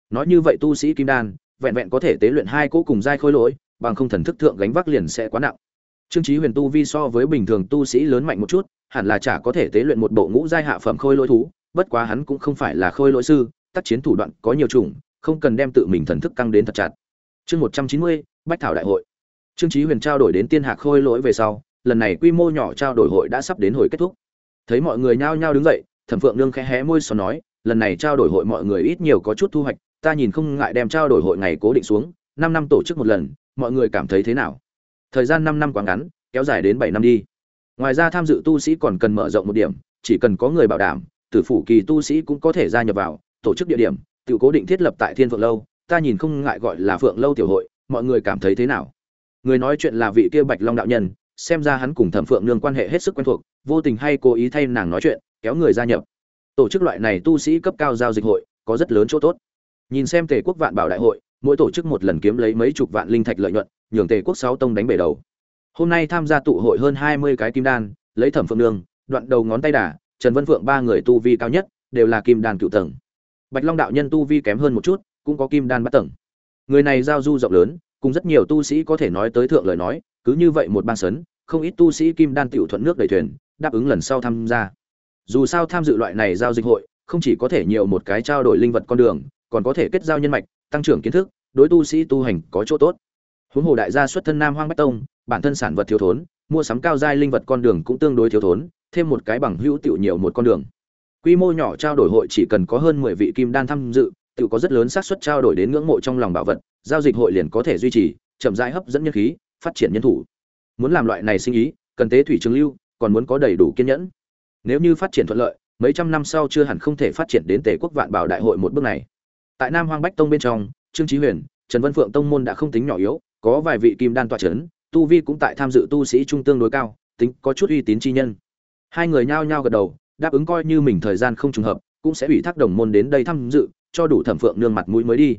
Nói như vậy tu sĩ kim đan, vẹn vẹn có thể tế luyện hai cỗ cùng giai khôi lỗi, bằng không thần thức thượng gánh vác liền sẽ quá nặng. Trương chí huyền tu vi so với bình thường tu sĩ lớn mạnh một chút hẳn là chả có thể tế luyện một bộ ngũ giai hạ phẩm khôi lỗi thú, bất quá hắn cũng không phải là khôi lỗi sư, tác chiến thủ đoạn có nhiều chủng, không cần đem tự mình thần thức căng đến thật chặt. Chương một trăm chín mươi, bách thảo đại hội. Trương chí huyền trao đổi đến tiên hạc khôi lỗi về sau, lần này quy mô nhỏ trao đổi hội đã sắp đến hồi kết thúc. Thấy mọi người nhao nhao đứng dậy, thẩm phượng nương khẽ hé môi xò nói, lần này trao đổi hội mọi người ít nhiều có chút thu hoạch, ta nhìn không ngại đem trao đổi hội ngày cố định xuống, năm năm tổ chức một lần, mọi người cảm thấy thế nào? Thời gian năm năm quá ngắn, kéo dài đến bảy năm đi ngoài ra tham dự tu sĩ còn cần mở rộng một điểm, chỉ cần có người bảo đảm, tử phủ kỳ tu sĩ cũng có thể gia nhập vào, tổ chức địa điểm, tự cố định thiết lập tại thiên phượng lâu. Ta nhìn không ngại gọi là phượng lâu tiểu hội, mọi người cảm thấy thế nào? Người nói chuyện là vị kia bạch long đạo nhân, xem ra hắn cùng thẩm phượng nương quan hệ hết sức quen thuộc, vô tình hay cố ý thay nàng nói chuyện, kéo người gia nhập. Tổ chức loại này tu sĩ cấp cao giao dịch hội, có rất lớn chỗ tốt. Nhìn xem tề quốc vạn bảo đại hội, mỗi tổ chức một lần kiếm lấy mấy chục vạn linh thạch lợi nhuận, nhường tề quốc sáu tông đánh bể đầu hôm nay tham gia tụ hội hơn hai mươi cái kim đan, lấy thẩm phượng nương đoạn đầu ngón tay đà, trần vân phượng ba người tu vi cao nhất, đều là kim đan cựu tầng. Bạch long đạo nhân tu vi kém hơn một chút, cũng có kim đan bắt tầng. Người này giao du rộng lớn, cùng rất nhiều tu sĩ có thể nói tới thượng lời nói, cứ như vậy một ban sấn, không ít tu sĩ kim đan tiểu thuận nước đầy thuyền, đáp ứng lần sau tham gia. Dù sao tham dự loại này giao dịch hội, không chỉ có thể nhiều một cái trao đổi linh vật con đường, còn có thể kết giao nhân mạch, tăng trưởng kiến thức, đối tu sĩ tu hành có chỗ tốt huống hồ đại gia xuất thân nam hoang bách tông, bản thân sản vật thiếu thốn, mua sắm cao giai linh vật con đường cũng tương đối thiếu thốn, thêm một cái bằng hữu tiểu nhiều một con đường. Quy mô nhỏ trao đổi hội chỉ cần có hơn mười vị kim đan tham dự, tiểu có rất lớn xác suất trao đổi đến ngưỡng mộ trong lòng bảo vật, giao dịch hội liền có thể duy trì, chậm rãi hấp dẫn nhân khí, phát triển nhân thủ. Muốn làm loại này sinh ý, cần tế thủy trường lưu, còn muốn có đầy đủ kiên nhẫn. Nếu như phát triển thuận lợi, mấy trăm năm sau chưa hẳn không thể phát triển đến tề quốc vạn bảo đại hội một bước này. Tại nam hoang bách tông bên trong, trương trí huyền, trần văn phượng tông môn đã không tính nhỏ yếu có vài vị kim đan tọa chấn tu vi cũng tại tham dự tu sĩ trung tương đối cao, tính có chút uy tín chi nhân. Hai người nhao nhao gật đầu, đáp ứng coi như mình thời gian không trùng hợp, cũng sẽ ủy thác đồng môn đến đây tham dự, cho đủ thẩm phượng nương mặt mũi mới đi.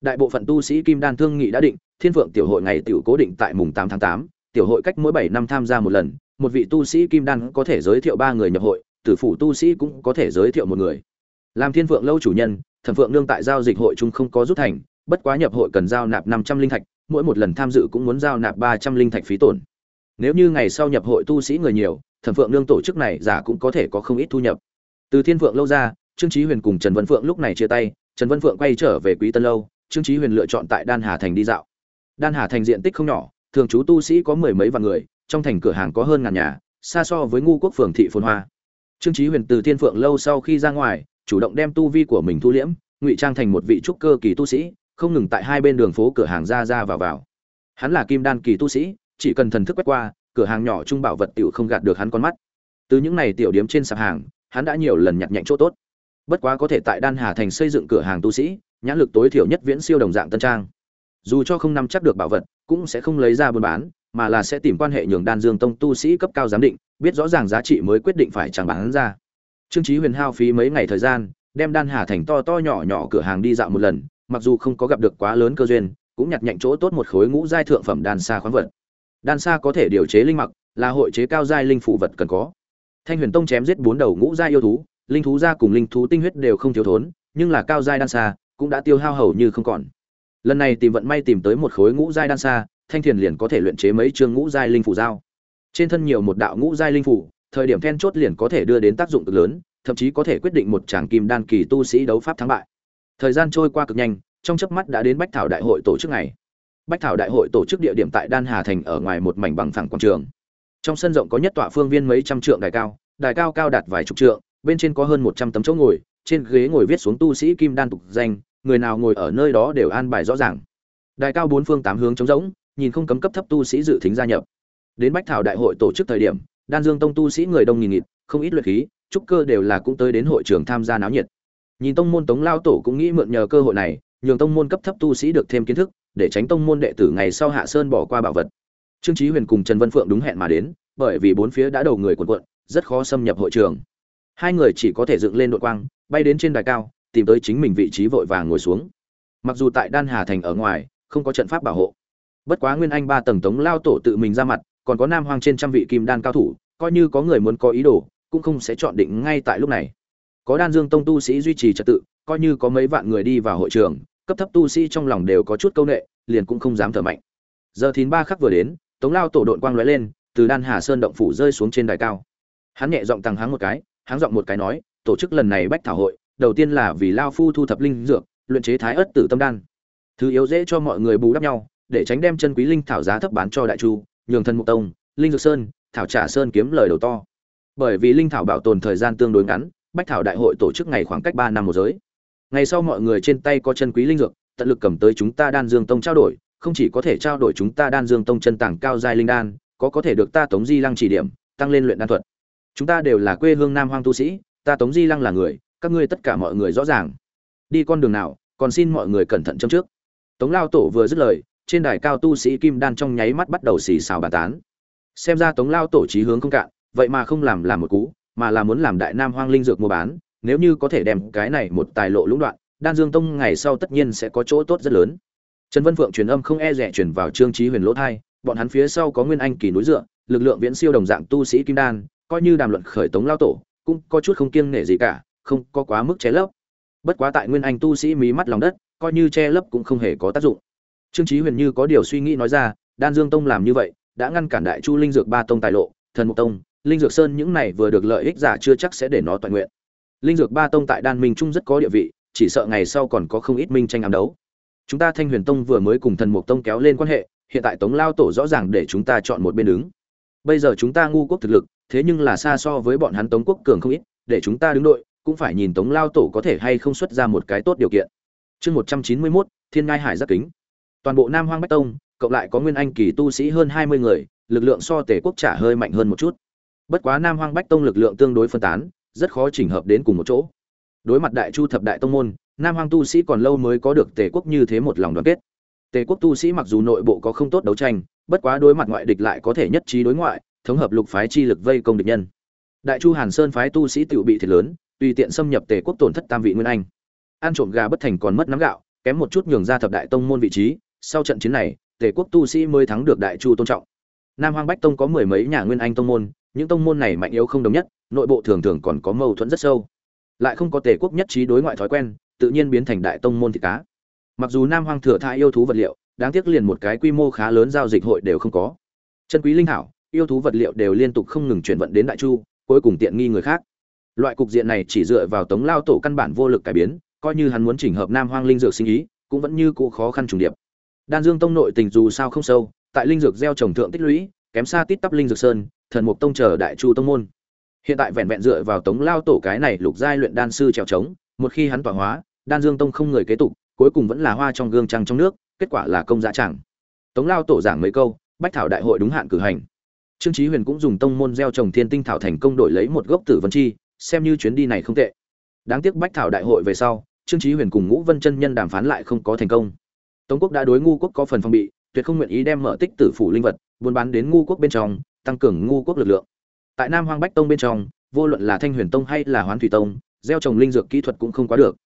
Đại bộ phận tu sĩ kim đan thương nghị đã định, thiên phượng tiểu hội ngày tiểu cố định tại mùng tám tháng tám, tiểu hội cách mỗi bảy năm tham gia một lần, một vị tu sĩ kim đan có thể giới thiệu ba người nhập hội, tử phủ tu sĩ cũng có thể giới thiệu một người. Làm thiên phượng lâu chủ nhân, thẩm phượng nương tại giao dịch hội chung không có rút thành, bất quá nhập hội cần giao nạp năm trăm linh thạch mỗi một lần tham dự cũng muốn giao nạp ba trăm linh thạch phí tổn. Nếu như ngày sau nhập hội tu sĩ người nhiều, thẩm phượng nương tổ chức này giả cũng có thể có không ít thu nhập. Từ thiên phượng lâu ra, trương chí huyền cùng trần vân phượng lúc này chia tay, trần vân phượng quay trở về quý tân lâu, trương chí huyền lựa chọn tại đan hà thành đi dạo. Đan hà thành diện tích không nhỏ, thường trú tu sĩ có mười mấy vạn người, trong thành cửa hàng có hơn ngàn nhà, xa so với ngu quốc phường thị phồn hoa. Trương chí huyền từ thiên phượng lâu sau khi ra ngoài, chủ động đem tu vi của mình thu liễm, ngụy trang thành một vị trúc cơ kỳ tu sĩ không ngừng tại hai bên đường phố cửa hàng ra ra vào vào. Hắn là kim đan kỳ tu sĩ, chỉ cần thần thức quét qua, cửa hàng nhỏ trung bảo vật tiểu không gạt được hắn con mắt. Từ những này tiểu điếm trên sạp hàng, hắn đã nhiều lần nhặt nhạnh chỗ tốt. Bất quá có thể tại đan hà thành xây dựng cửa hàng tu sĩ, nhãn lực tối thiểu nhất viễn siêu đồng dạng tân trang. Dù cho không nắm chắc được bảo vật, cũng sẽ không lấy ra buôn bán, mà là sẽ tìm quan hệ nhường đan dương tông tu sĩ cấp cao giám định, biết rõ ràng giá trị mới quyết định phải chẳng bán ra. Trương chí huyền hao phí mấy ngày thời gian, đem đan hà thành to to nhỏ nhỏ cửa hàng đi dạo một lần mặc dù không có gặp được quá lớn cơ duyên, cũng nhặt nhạnh chỗ tốt một khối ngũ giai thượng phẩm đan sa khoáng vật. Đan sa có thể điều chế linh mặc, là hội chế cao giai linh phụ vật cần có. Thanh huyền tông chém giết bốn đầu ngũ giai yêu thú, linh thú gia cùng linh thú tinh huyết đều không thiếu thốn, nhưng là cao giai đan sa cũng đã tiêu hao hầu như không còn. Lần này tìm vận may tìm tới một khối ngũ giai đan sa, thanh thiền liền có thể luyện chế mấy chương ngũ giai linh phủ dao trên thân nhiều một đạo ngũ giai linh phủ thời điểm then chốt liền có thể đưa đến tác dụng cực lớn, thậm chí có thể quyết định một tràng kim đan kỳ tu sĩ đấu pháp thắng bại thời gian trôi qua cực nhanh, trong chớp mắt đã đến bách thảo đại hội tổ chức ngày. Bách thảo đại hội tổ chức địa điểm tại đan hà thành ở ngoài một mảnh bằng phẳng quảng trường. Trong sân rộng có nhất tọa phương viên mấy trăm trượng đài cao đài cao cao đạt vài chục trượng, bên trên có hơn một trăm tấm chỗ ngồi, trên ghế ngồi viết xuống tu sĩ kim đan tục danh, người nào ngồi ở nơi đó đều an bài rõ ràng. Đài cao bốn phương tám hướng trống rỗng, nhìn không cấm cấp thấp tu sĩ dự thính gia nhập. Đến bách thảo đại hội tổ chức thời điểm, đan dương tông tu sĩ người đông nghìn nghịt, không ít luyện khí, trúc cơ đều là cũng tới đến hội trường tham gia náo nhiệt nhìn tông môn tống lao tổ cũng nghĩ mượn nhờ cơ hội này, nhường tông môn cấp thấp tu sĩ được thêm kiến thức, để tránh tông môn đệ tử ngày sau hạ sơn bỏ qua bảo vật. Trương chí huyền cùng trần vân phượng đúng hẹn mà đến, bởi vì bốn phía đã đầu người cuộn cuộn, rất khó xâm nhập hội trường. Hai người chỉ có thể dựng lên đội quang, bay đến trên đài cao, tìm tới chính mình vị trí vội vàng ngồi xuống. Mặc dù tại đan hà thành ở ngoài, không có trận pháp bảo hộ. Bất quá nguyên anh ba tầng tống lao tổ tự mình ra mặt, còn có nam hoang trên trăm vị kim đan cao thủ, coi như có người muốn có ý đồ, cũng không sẽ chọn định ngay tại lúc này có đan dương tông tu sĩ duy trì trật tự, coi như có mấy vạn người đi vào hội trường, cấp thấp tu sĩ trong lòng đều có chút câu nệ, liền cũng không dám thở mạnh. Giờ thìn ba khắc vừa đến, tống lao tổ đội quang lóe lên, từ đan hà sơn động phủ rơi xuống trên đài cao. Hắn nhẹ giọng tăng háng một cái háng giọng một cái nói, tổ chức lần này bách thảo hội, đầu tiên là vì lao phu thu thập linh dược, luyện chế thái ớt tử tâm đan. Thứ yếu dễ cho mọi người bù đắp nhau, để tránh đem chân quý linh thảo giá thấp bán cho đại chu, nhường thân mục tông, linh dược sơn, thảo trả sơn kiếm lời đầu to. Bởi vì linh thảo bảo tồn thời gian tương đối ngắn bách thảo đại hội tổ chức ngày khoảng cách ba năm một giới. Ngày sau mọi người trên tay có chân quý linh dược, tận lực cầm tới chúng ta đan dương tông trao đổi, không chỉ có thể trao đổi chúng ta đan dương tông chân tảng cao giai linh đan, có có thể được ta tống di lăng chỉ điểm, tăng lên luyện đan thuật. Chúng ta đều là quê hương nam hoang tu sĩ, ta tống di lăng là người, các ngươi tất cả mọi người rõ ràng. Đi con đường nào, còn xin mọi người cẩn thận châm trước. Tống lao tổ vừa dứt lời, trên đài cao tu sĩ kim đan trong nháy mắt bắt đầu xì xào bàn tán. Xem ra tống lao tổ trí hướng không cạn, vậy mà không làm làm một cú mà là muốn làm đại nam hoang linh dược mua bán, nếu như có thể đem cái này một tài lộ lũng đoạn, đan dương tông ngày sau tất nhiên sẽ có chỗ tốt rất lớn. Trần vân phượng truyền âm không e rẻ truyền vào trương trí huyền lỗ thai, bọn hắn phía sau có nguyên anh kỳ núi dựa, lực lượng viễn siêu đồng dạng tu sĩ kim đan, coi như đàm luận khởi tống lao tổ, cũng có chút không kiêng nể gì cả, không có quá mức che lấp. Bất quá tại nguyên anh tu sĩ mí mắt lòng đất, coi như che lấp cũng không hề có tác dụng. Trương trí huyền như có điều suy nghĩ nói ra, đan dương tông làm như vậy, đã ngăn cản đại chu linh dược ba tông tài lộ, thần mục tông linh dược sơn những này vừa được lợi ích giả chưa chắc sẽ để nó toàn nguyện. Linh dược ba tông tại đan minh trung rất có địa vị, chỉ sợ ngày sau còn có không ít minh tranh ám đấu. Chúng ta thanh huyền tông vừa mới cùng thần mục tông kéo lên quan hệ, hiện tại tống lao tổ rõ ràng để chúng ta chọn một bên đứng. Bây giờ chúng ta ngu quốc thực lực, thế nhưng là xa so với bọn hắn tống quốc cường không ít, để chúng ta đứng đội, cũng phải nhìn tống lao tổ có thể hay không xuất ra một cái tốt điều kiện. Chương một trăm chín mươi mốt, thiên ngai hải giác kính. Toàn bộ nam hoang bách tông, cộng lại có nguyên anh kỳ tu sĩ hơn hai mươi người, lực lượng so tể quốc trả hơi mạnh hơn một chút bất quá nam hoang bách tông lực lượng tương đối phân tán, rất khó chỉnh hợp đến cùng một chỗ. Đối mặt đại chu thập đại tông môn, nam hoang tu sĩ còn lâu mới có được tề quốc như thế một lòng đoàn kết. Tề quốc tu sĩ mặc dù nội bộ có không tốt đấu tranh, bất quá đối mặt ngoại địch lại có thể nhất trí đối ngoại, thống hợp lục phái chi lực vây công địch nhân. Đại chu hàn sơn phái tu sĩ tự bị thiệt lớn, tùy tiện xâm nhập tề quốc tổn thất tam vị nguyên anh. Ăn trộm gà bất thành còn mất nắm gạo, kém một chút nhường ra thập đại tông môn vị trí, sau trận chiến này, tề quốc tu sĩ mới thắng được đại chu tôn trọng. Nam hoang bách tông có mười mấy nhà nguyên anh tông môn những tông môn này mạnh yếu không đồng nhất, nội bộ thường thường còn có mâu thuẫn rất sâu. Lại không có tề quốc nhất trí đối ngoại thói quen, tự nhiên biến thành đại tông môn thịt cá. Mặc dù nam hoang thừa thai yêu thú vật liệu, đáng tiếc liền một cái quy mô khá lớn giao dịch hội đều không có. Chân quý linh hảo, yêu thú vật liệu đều liên tục không ngừng chuyển vận đến đại chu, cuối cùng tiện nghi người khác. Loại cục diện này chỉ dựa vào tống lao tổ căn bản vô lực cải biến, coi như hắn muốn chỉnh hợp nam hoang linh dược sinh ý, cũng vẫn như cũ khó khăn trùng điệp. Đan dương tông nội tình dù sao không sâu, tại linh dược gieo trồng thượng tích lũy, kém xa tít tắp linh dược sơn thần mục tông chờ đại chu tông môn. Hiện tại vẹn vẹn dựa vào tống lao tổ cái này lục giai luyện đan sư trèo trống, một khi hắn tọa hóa, đan dương tông không người kế tục, cuối cùng vẫn là hoa trong gương trăng trong nước, kết quả là công giá chẳng. Tống lao tổ giảng mấy câu, bách thảo đại hội đúng hạn cử hành. Trương chí huyền cũng dùng tông môn gieo trồng thiên tinh thảo thành công đổi lấy một gốc tử vân chi, xem như chuyến đi này không tệ. Đáng tiếc bách thảo đại hội về sau, trương chí huyền cùng ngũ vân chân nhân đàm phán lại không có thành công. Tống quốc đã đối ngu quốc có phần phong bị, tuyệt không nguyện ý đem mở tích tử phủ linh vật, buôn bán đến ngu quốc bên trong tăng cường ngu quốc lực lượng. Tại nam hoang bách tông bên trong, vô luận là thanh huyền tông hay là hoán thủy tông, gieo trồng linh dược kỹ thuật cũng không quá được.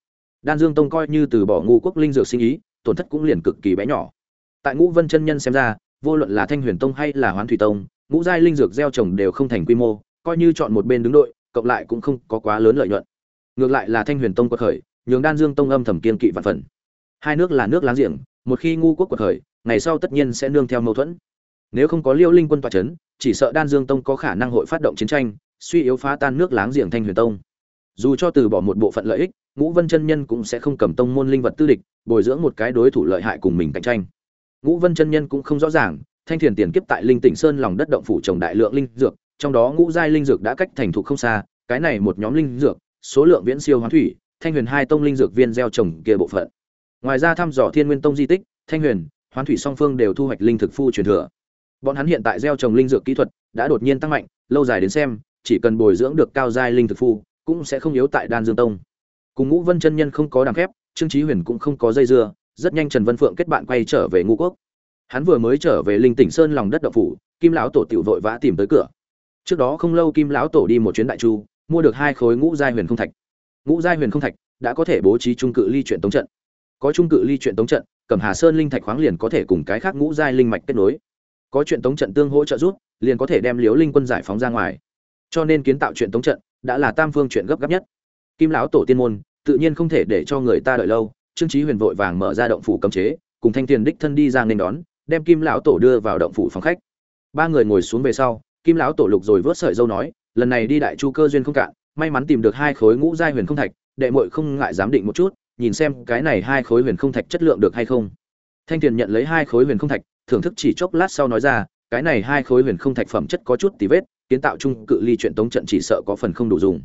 Đan dương tông coi như từ bỏ ngu quốc linh dược sinh ý, tổn thất cũng liền cực kỳ bé nhỏ. Tại ngũ vân chân nhân xem ra, vô luận là thanh huyền tông hay là hoán thủy tông, ngũ giai linh dược gieo trồng đều không thành quy mô, coi như chọn một bên đứng đội, cộng lại cũng không có quá lớn lợi nhuận. Ngược lại là thanh huyền tông quật khởi, nhường đan dương tông âm thầm kiên kỵ vạn phần. Hai nước là nước láng giềng, một khi ngu quốc quật khởi, ngày sau tất nhiên sẽ nương theo mâu thuẫn. Nếu không có liêu linh quân tọa chấn chỉ sợ đan dương tông có khả năng hội phát động chiến tranh, suy yếu phá tan nước láng giềng thanh huyền tông. Dù cho từ bỏ một bộ phận lợi ích, ngũ vân chân nhân cũng sẽ không cầm tông môn linh vật tư địch, bồi dưỡng một cái đối thủ lợi hại cùng mình cạnh tranh. Ngũ vân chân nhân cũng không rõ ràng, thanh thiền tiền kiếp tại linh tỉnh sơn lòng đất động phủ trồng đại lượng linh dược, trong đó ngũ giai linh dược đã cách thành thục không xa, cái này một nhóm linh dược, số lượng viễn siêu hoán thủy, thanh huyền hai tông linh dược viên gieo trồng kia bộ phận. Ngoài ra thăm dò thiên nguyên tông di tích, thanh huyền, hoán thủy song phương đều thu hoạch linh thực phu truyền thừa bọn hắn hiện tại gieo trồng linh dược kỹ thuật đã đột nhiên tăng mạnh, lâu dài đến xem, chỉ cần bồi dưỡng được cao giai linh thực phu, cũng sẽ không yếu tại đan dương tông. Cùng ngũ vân chân nhân không có đàm phép, trương chí huyền cũng không có dây dưa, rất nhanh trần vân phượng kết bạn quay trở về ngũ quốc. Hắn vừa mới trở về linh tỉnh sơn lòng đất đậu phủ, kim lão tổ tiểu vội vã tìm tới cửa. Trước đó không lâu kim lão tổ đi một chuyến đại chu, mua được hai khối ngũ giai huyền không thạch. Ngũ giai huyền không thạch đã có thể bố trí trung cự ly chuyện tống trận. Có trung cự ly chuyện tống trận, cẩm hà sơn linh thạch khoáng liền có thể cùng cái khác ngũ giai linh mạch kết nối có chuyện tống trận tương hỗ trợ giúp, liền có thể đem liếu linh quân giải phóng ra ngoài. Cho nên kiến tạo chuyện tống trận, đã là tam phương chuyện gấp gáp nhất. Kim lão tổ tiên môn, tự nhiên không thể để cho người ta đợi lâu, trương trí huyền vội vàng mở ra động phủ cấm chế, cùng thanh tiền đích thân đi ra nên đón, đem kim lão tổ đưa vào động phủ phòng khách. Ba người ngồi xuống về sau, kim lão tổ lục rồi vớt sợi dâu nói, lần này đi đại chu cơ duyên không cạn, may mắn tìm được hai khối ngũ giai huyền không thạch, đệ muội không ngại giám định một chút, nhìn xem cái này hai khối huyền không thạch chất lượng được hay không. Thanh tiền nhận lấy hai khối huyền không thạch thưởng thức chỉ chốc lát sau nói ra, cái này hai khối huyền không thạch phẩm chất có chút tí vết, kiến tạo chung cự ly chuyện tống trận chỉ sợ có phần không đủ dùng.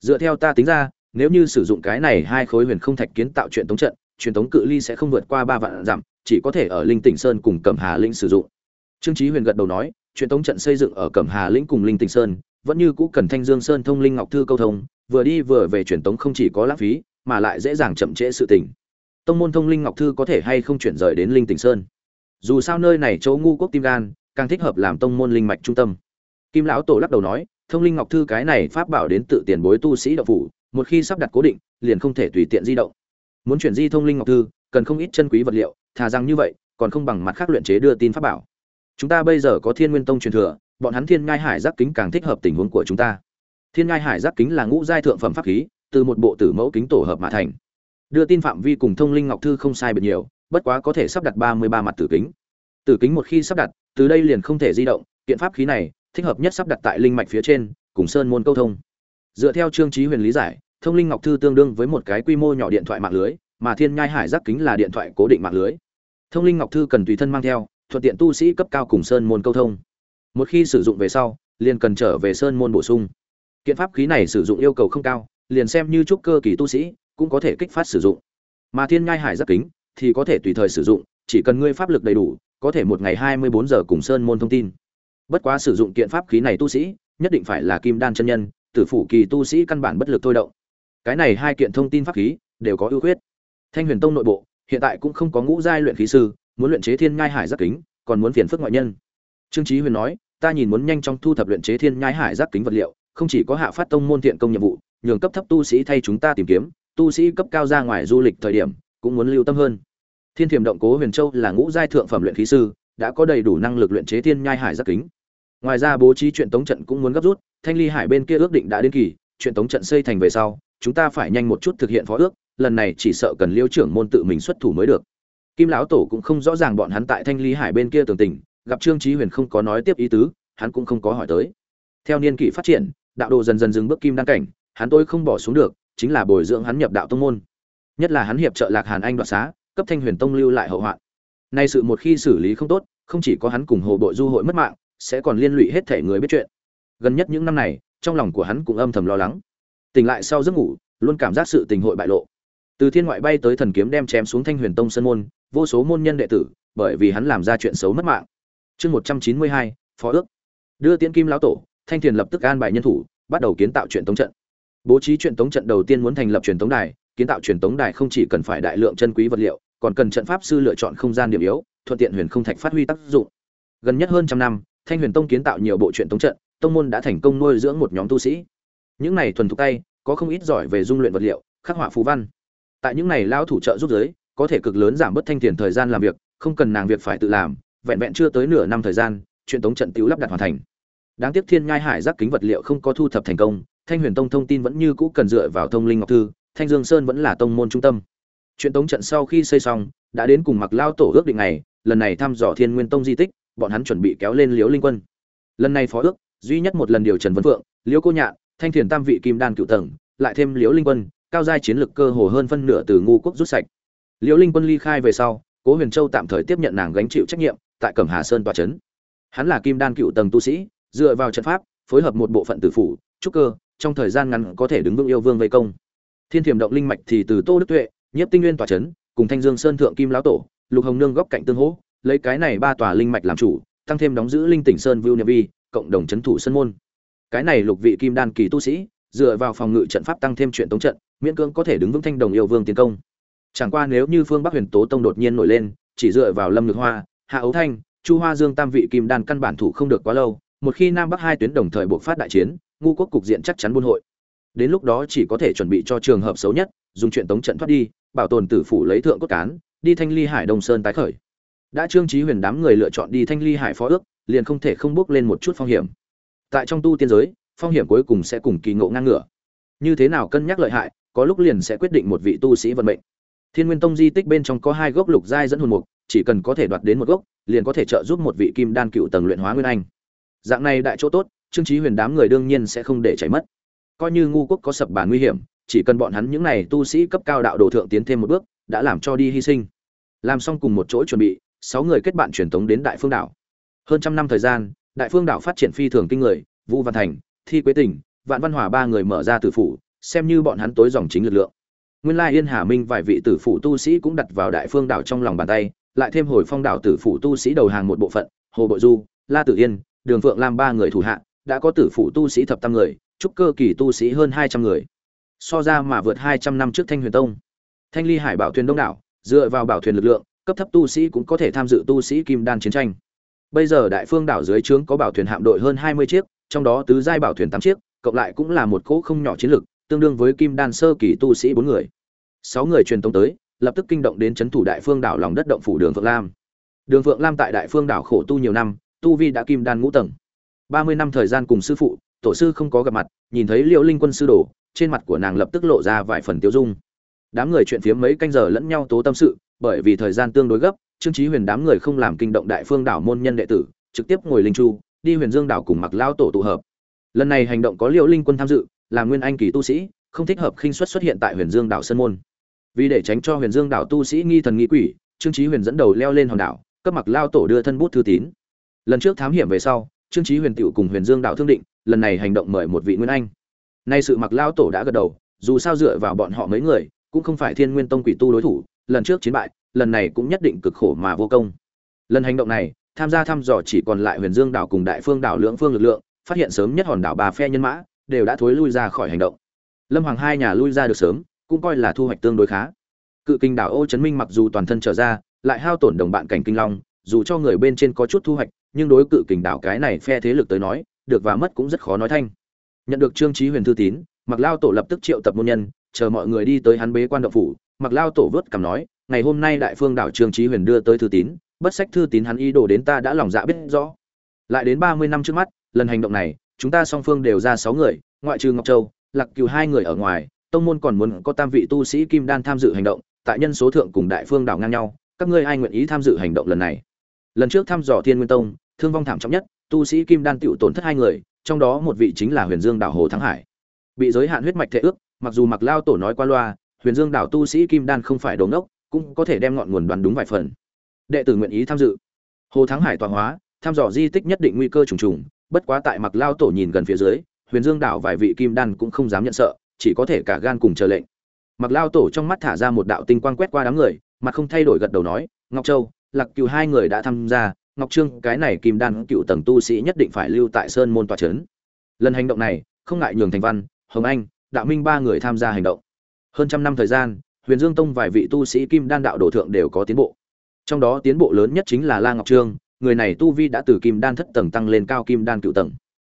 Dựa theo ta tính ra, nếu như sử dụng cái này hai khối huyền không thạch kiến tạo chuyện tống trận, truyền tống cự ly sẽ không vượt qua ba vạn dặm, chỉ có thể ở linh tỉnh sơn cùng cẩm hà lĩnh sử dụng. Trương trí huyền gật đầu nói truyền tống trận xây dựng ở cẩm hà lĩnh cùng linh tỉnh sơn, vẫn như cũ cần thanh dương sơn thông linh ngọc thư câu thông, vừa đi vừa về truyền tống không chỉ có lãng phí, mà lại dễ dàng chậm trễ sự tình. Tông môn thông linh ngọc thư có thể hay không chuyển rời đến linh tỉnh sơn? Dù sao nơi này chỗ ngu quốc tim gan, càng thích hợp làm tông môn linh mạch trung tâm. Kim lão tổ lắc đầu nói, thông linh ngọc thư cái này pháp bảo đến tự tiền bối tu sĩ đạo phủ, một khi sắp đặt cố định, liền không thể tùy tiện di động. Muốn chuyển di thông linh ngọc thư, cần không ít chân quý vật liệu, thà rằng như vậy, còn không bằng mặt khác luyện chế đưa tin pháp bảo. Chúng ta bây giờ có thiên nguyên tông truyền thừa, bọn hắn thiên ngai hải giác kính càng thích hợp tình huống của chúng ta. Thiên ngai hải giác kính là ngũ giai thượng phẩm pháp khí, từ một bộ tử mẫu kính tổ hợp mà thành. Đưa tin phạm vi cùng thông linh ngọc thư không sai biệt nhiều bất quá có thể sắp đặt ba mươi ba mặt tử kính. Tử kính một khi sắp đặt, từ đây liền không thể di động, kiện pháp khí này thích hợp nhất sắp đặt tại linh mạch phía trên, cùng sơn môn câu thông. Dựa theo trương trí huyền lý giải, thông linh ngọc thư tương đương với một cái quy mô nhỏ điện thoại mạng lưới, mà thiên nhai hải giác kính là điện thoại cố định mạng lưới. Thông linh ngọc thư cần tùy thân mang theo, thuận tiện tu sĩ cấp cao cùng sơn môn câu thông. Một khi sử dụng về sau, liền cần trở về sơn môn bổ sung. Kiện pháp khí này sử dụng yêu cầu không cao, liền xem như trúc cơ kỳ tu sĩ cũng có thể kích phát sử dụng. Mà thiên nhai hải giác kính thì có thể tùy thời sử dụng, chỉ cần ngươi pháp lực đầy đủ, có thể một ngày hai mươi bốn giờ cùng sơn môn thông tin. Bất quá sử dụng kiện pháp khí này tu sĩ, nhất định phải là kim đan chân nhân, tử phủ kỳ tu sĩ căn bản bất lực thôi động. Cái này hai kiện thông tin pháp khí, đều có ưu khuyết. Thanh huyền tông nội bộ, hiện tại cũng không có ngũ giai luyện khí sư, muốn luyện chế thiên nhai hải giác kính, còn muốn phiền phức ngoại nhân. Trương Chí huyền nói, ta nhìn muốn nhanh chóng thu thập luyện chế thiên nhai hải giác kính vật liệu, không chỉ có hạ phát tông môn thiện công nhiệm vụ, nhường cấp thấp tu sĩ thay chúng ta tìm kiếm, tu sĩ cấp cao ra ngoài du lịch thời điểm, cũng muốn lưu tâm hơn thiên thiểm động cố huyền châu là ngũ giai thượng phẩm luyện khí sư, đã có đầy đủ năng lực luyện chế thiên nhai hải giác kính. Ngoài ra bố trí chuyện tống trận cũng muốn gấp rút, thanh ly hải bên kia ước định đã đến kỳ, chuyện tống trận xây thành về sau, chúng ta phải nhanh một chút thực hiện phó ước, lần này chỉ sợ cần liêu trưởng môn tự mình xuất thủ mới được. Kim lão tổ cũng không rõ ràng bọn hắn tại thanh ly hải bên kia tường tình, gặp trương trí huyền không có nói tiếp ý tứ, hắn cũng không có hỏi tới. Theo niên kỷ phát triển, đạo đồ dần dần dừng bước kim đăng cảnh, hắn tôi không bỏ xuống được, chính là bồi dưỡng hắn nhập đạo tông môn. Nhất là hắn hiệp trợ lạc hàn anh đoạt xá cấp thanh huyền tông lưu lại hậu hoạn. Nay sự một khi xử lý không tốt, không chỉ có hắn cùng hồ bội du hội mất mạng, sẽ còn liên lụy hết thể người biết chuyện. Gần nhất những năm này, trong lòng của hắn cũng âm thầm lo lắng. Tỉnh lại sau giấc ngủ, luôn cảm giác sự tình hội bại lộ. Từ thiên ngoại bay tới thần kiếm đem chém xuống thanh huyền tông sân môn, vô số môn nhân đệ tử, bởi vì hắn làm ra chuyện xấu mất mạng. Chương một trăm chín mươi hai, phó ước. Đưa tiễn kim lão tổ, thanh thiền lập tức an bài nhân thủ, bắt đầu kiến tạo chuyện tống trận. Bố trí chuyện tống trận đầu tiên muốn thành lập truyền tống đài, kiến tạo truyền tống đài không chỉ cần phải đại lượng chân quý vật liệu còn cần trận pháp sư lựa chọn không gian điểm yếu, thuận tiện huyền không thạch phát huy tác dụng. Gần nhất hơn trăm năm, thanh huyền tông kiến tạo nhiều bộ truyện tống trận, tông môn đã thành công nuôi dưỡng một nhóm tu sĩ. Những này thuần thục tay, có không ít giỏi về dung luyện vật liệu, khắc họa phú văn. Tại những này lão thủ trợ giúp giới, có thể cực lớn giảm bớt thanh tiền thời gian làm việc, không cần nàng việc phải tự làm, vẹn vẹn chưa tới nửa năm thời gian, chuyện tống trận tiểu lắp đặt hoàn thành. Đáng tiếc thiên nhai hải giác kính vật liệu không có thu thập thành công, thanh huyền tông thông tin vẫn như cũ cần dựa vào thông linh ngọc thư, thanh dương sơn vẫn là tông môn trung tâm chuyện tống trận sau khi xây xong, đã đến cùng mặc lao tổ ước định này lần này thăm dò thiên nguyên tông di tích, bọn hắn chuẩn bị kéo lên liễu linh quân. Lần này phó ước, duy nhất một lần điều trần vấn phượng, liễu cô nhạn, thanh thiền tam vị kim đan cựu tầng, lại thêm liễu linh quân, cao giai chiến lực cơ hồ hơn phân nửa từ ngu quốc rút sạch. Liễu linh quân ly khai về sau, cố huyền châu tạm thời tiếp nhận nàng gánh chịu trách nhiệm, tại cẩm hà sơn tòa trấn. Hắn là kim đan cựu tầng tu sĩ, dựa vào trận pháp, phối hợp một bộ phận tử phủ, trúc cơ, trong thời gian ngắn có thể đứng vững yêu vương vây công. Thiên thiểm động linh mạch thì từ tô đức tuệ nhiếp tinh nguyên tòa trấn cùng thanh dương sơn thượng kim lão tổ, lục hồng nương góc cạnh tương hỗ, lấy cái này ba tòa linh mạch làm chủ, tăng thêm đóng giữ linh tỉnh sơn vưu vi, cộng đồng chấn thủ sân môn. Cái này lục vị kim đan kỳ tu sĩ, dựa vào phòng ngự trận pháp tăng thêm chuyện tống trận, miễn cưỡng có thể đứng vững thanh đồng yêu vương tiến công. Chẳng qua nếu như phương bắc huyền tố tông đột nhiên nổi lên, chỉ dựa vào lâm nhược hoa, hạ ấu thanh, chu hoa dương tam vị kim đan căn bản thủ không được quá lâu, một khi nam bắc hai tuyến đồng thời buộc phát đại chiến, ngu quốc cục diện chắc chắn buôn hội đến lúc đó chỉ có thể chuẩn bị cho trường hợp xấu nhất, dùng chuyện tống trận thoát đi, bảo tồn tử phủ lấy thượng cốt cán, đi thanh ly hải đông sơn tái khởi. Đã trương trí huyền đám người lựa chọn đi thanh ly hải phó ước, liền không thể không bước lên một chút phong hiểm. Tại trong tu tiên giới, phong hiểm cuối cùng sẽ cùng kỳ ngộ ngang ngửa. Như thế nào cân nhắc lợi hại, có lúc liền sẽ quyết định một vị tu sĩ vận mệnh. Thiên nguyên tông di tích bên trong có hai gốc lục giai dẫn hồn mục, chỉ cần có thể đoạt đến một gốc, liền có thể trợ giúp một vị kim đan cựu tầng luyện hóa nguyên anh. Dạng này đại chỗ tốt, trương trí huyền đám người đương nhiên sẽ không để chảy mất coi như ngu quốc có sập bản nguy hiểm, chỉ cần bọn hắn những này tu sĩ cấp cao đạo đồ thượng tiến thêm một bước, đã làm cho đi hy sinh. Làm xong cùng một chỗ chuẩn bị, sáu người kết bạn truyền tống đến đại phương đảo. Hơn trăm năm thời gian, đại phương đảo phát triển phi thường kinh người vũ văn thành, thi quế tỉnh, vạn văn hòa ba người mở ra tử phủ, xem như bọn hắn tối dòng chính lực lượng. Nguyên lai yên hà minh vài vị tử phủ tu sĩ cũng đặt vào đại phương đảo trong lòng bàn tay, lại thêm hồi phong đảo tử phủ tu sĩ đầu hàng một bộ phận, hồ bội du, la tử yên, đường phượng lam ba người thủ hạ, đã có tử phủ tu sĩ thập tam người trúc cơ kỳ tu sĩ hơn hai trăm người. So ra mà vượt hai trăm năm trước thanh huyền tông. Thanh ly hải bảo thuyền đông đảo, dựa vào bảo thuyền lực lượng, cấp thấp tu sĩ cũng có thể tham dự tu sĩ kim đan chiến tranh. Bây giờ đại phương đảo dưới trướng có bảo thuyền hạm đội hơn hai mươi chiếc, trong đó tứ giai bảo thuyền tám chiếc, cộng lại cũng là một cỗ không nhỏ chiến lực, tương đương với kim đan sơ kỳ tu sĩ bốn người. Sáu người truyền tống tới, lập tức kinh động đến chấn thủ đại phương đảo lòng đất động phủ đường phượng lam. Đường phượng lam tại đại phương đảo khổ tu nhiều năm, tu vi đã kim đan ngũ tầng. Ba mươi năm thời gian cùng sư phụ tổ sư không có gặp mặt, nhìn thấy Liễu linh quân sư đồ, trên mặt của nàng lập tức lộ ra vài phần tiêu dung. Đám người chuyện phiếm mấy canh giờ lẫn nhau tố tâm sự, bởi vì thời gian tương đối gấp, trương chí huyền đám người không làm kinh động đại phương đảo môn nhân đệ tử, trực tiếp ngồi linh chu, đi huyền dương đảo cùng mặc lao tổ tụ hợp. Lần này hành động có Liễu linh quân tham dự, là nguyên anh kỳ tu sĩ, không thích hợp khinh xuất xuất hiện tại huyền dương đảo sơn môn. Vì để tránh cho huyền dương đảo tu sĩ nghi thần nghi quỷ, trương chí huyền dẫn đầu leo lên hòn đảo, cấp mặc lao tổ đưa thân bút thư tín. Lần trước thám hiểm về sau trương chí huyền tiểu cùng huyền dương Đạo thương định, lần này hành động mời một vị nguyên anh. Nay sự mặc lao tổ đã gật đầu, dù sao dựa vào bọn họ mấy người, cũng không phải thiên nguyên tông quỷ tu đối thủ, lần trước chiến bại, lần này cũng nhất định cực khổ mà vô công. Lần hành động này, tham gia thăm dò chỉ còn lại huyền dương đảo cùng đại phương đảo lưỡng phương lực lượng, phát hiện sớm nhất hòn đảo bà phe nhân mã, đều đã thối lui ra khỏi hành động. Lâm hoàng hai nhà lui ra được sớm, cũng coi là thu hoạch tương đối khá. Cự kinh đảo ô chấn minh mặc dù toàn thân trở ra, lại hao tổn đồng bạn cảnh kinh long, dù cho người bên trên có chút thu hoạch nhưng đối cự kình đảo cái này phe thế lực tới nói, được và mất cũng rất khó nói thanh. Nhận được trương trí huyền thư tín mặc lao tổ lập tức triệu tập môn nhân, chờ mọi người đi tới hắn bế quan động phủ. Mặc lao tổ vớt cằm nói, ngày hôm nay đại phương đảo trương trí huyền đưa tới thư tín, bất sách thư tín hắn ý đồ đến ta đã lòng dạ biết rõ. Lại đến ba mươi năm trước mắt, lần hành động này, chúng ta song phương đều ra sáu người, ngoại trừ ngọc châu, lạc cừu hai người ở ngoài, tông môn còn muốn có tam vị tu sĩ kim đan tham dự hành động, tại nhân số thượng cùng đại phương đảo ngang nhau. Các ngươi ai nguyện ý tham dự hành động lần này? Lần trước thăm dò thiên nguyên tông, thương vong thảm trọng nhất, tu sĩ kim đan tựu tổn thất hai người, trong đó một vị chính là huyền dương đảo hồ thắng hải. Bị giới hạn huyết mạch thể ước, mặc dù mặc lao tổ nói qua loa, huyền dương đảo tu sĩ kim đan không phải đồ ngốc, cũng có thể đem ngọn nguồn đoán đúng vài phần. Đệ tử nguyện ý tham dự. Hồ thắng hải tọa hóa, thăm dò di tích nhất định nguy cơ trùng trùng, bất quá tại mặc lao tổ nhìn gần phía dưới, huyền dương đảo vài vị kim đan cũng không dám nhận sợ, chỉ có thể cả gan cùng chờ lệnh. Mặc lao tổ trong mắt thả ra một đạo tinh quang quét qua đám người, mặt không thay đổi gật đầu nói, ngọc châu lạc cựu hai người đã tham gia, ngọc trương, cái này kim đan cựu tầng tu sĩ nhất định phải lưu tại sơn môn tòa trấn. Lần hành động này, không ngại nhường thành văn, hồng anh, đạo minh ba người tham gia hành động. Hơn trăm năm thời gian, huyền dương tông vài vị tu sĩ kim đan đạo đồ thượng đều có tiến bộ. Trong đó tiến bộ lớn nhất chính là la ngọc trương, người này tu vi đã từ kim đan thất tầng tăng lên cao kim đan cựu tầng.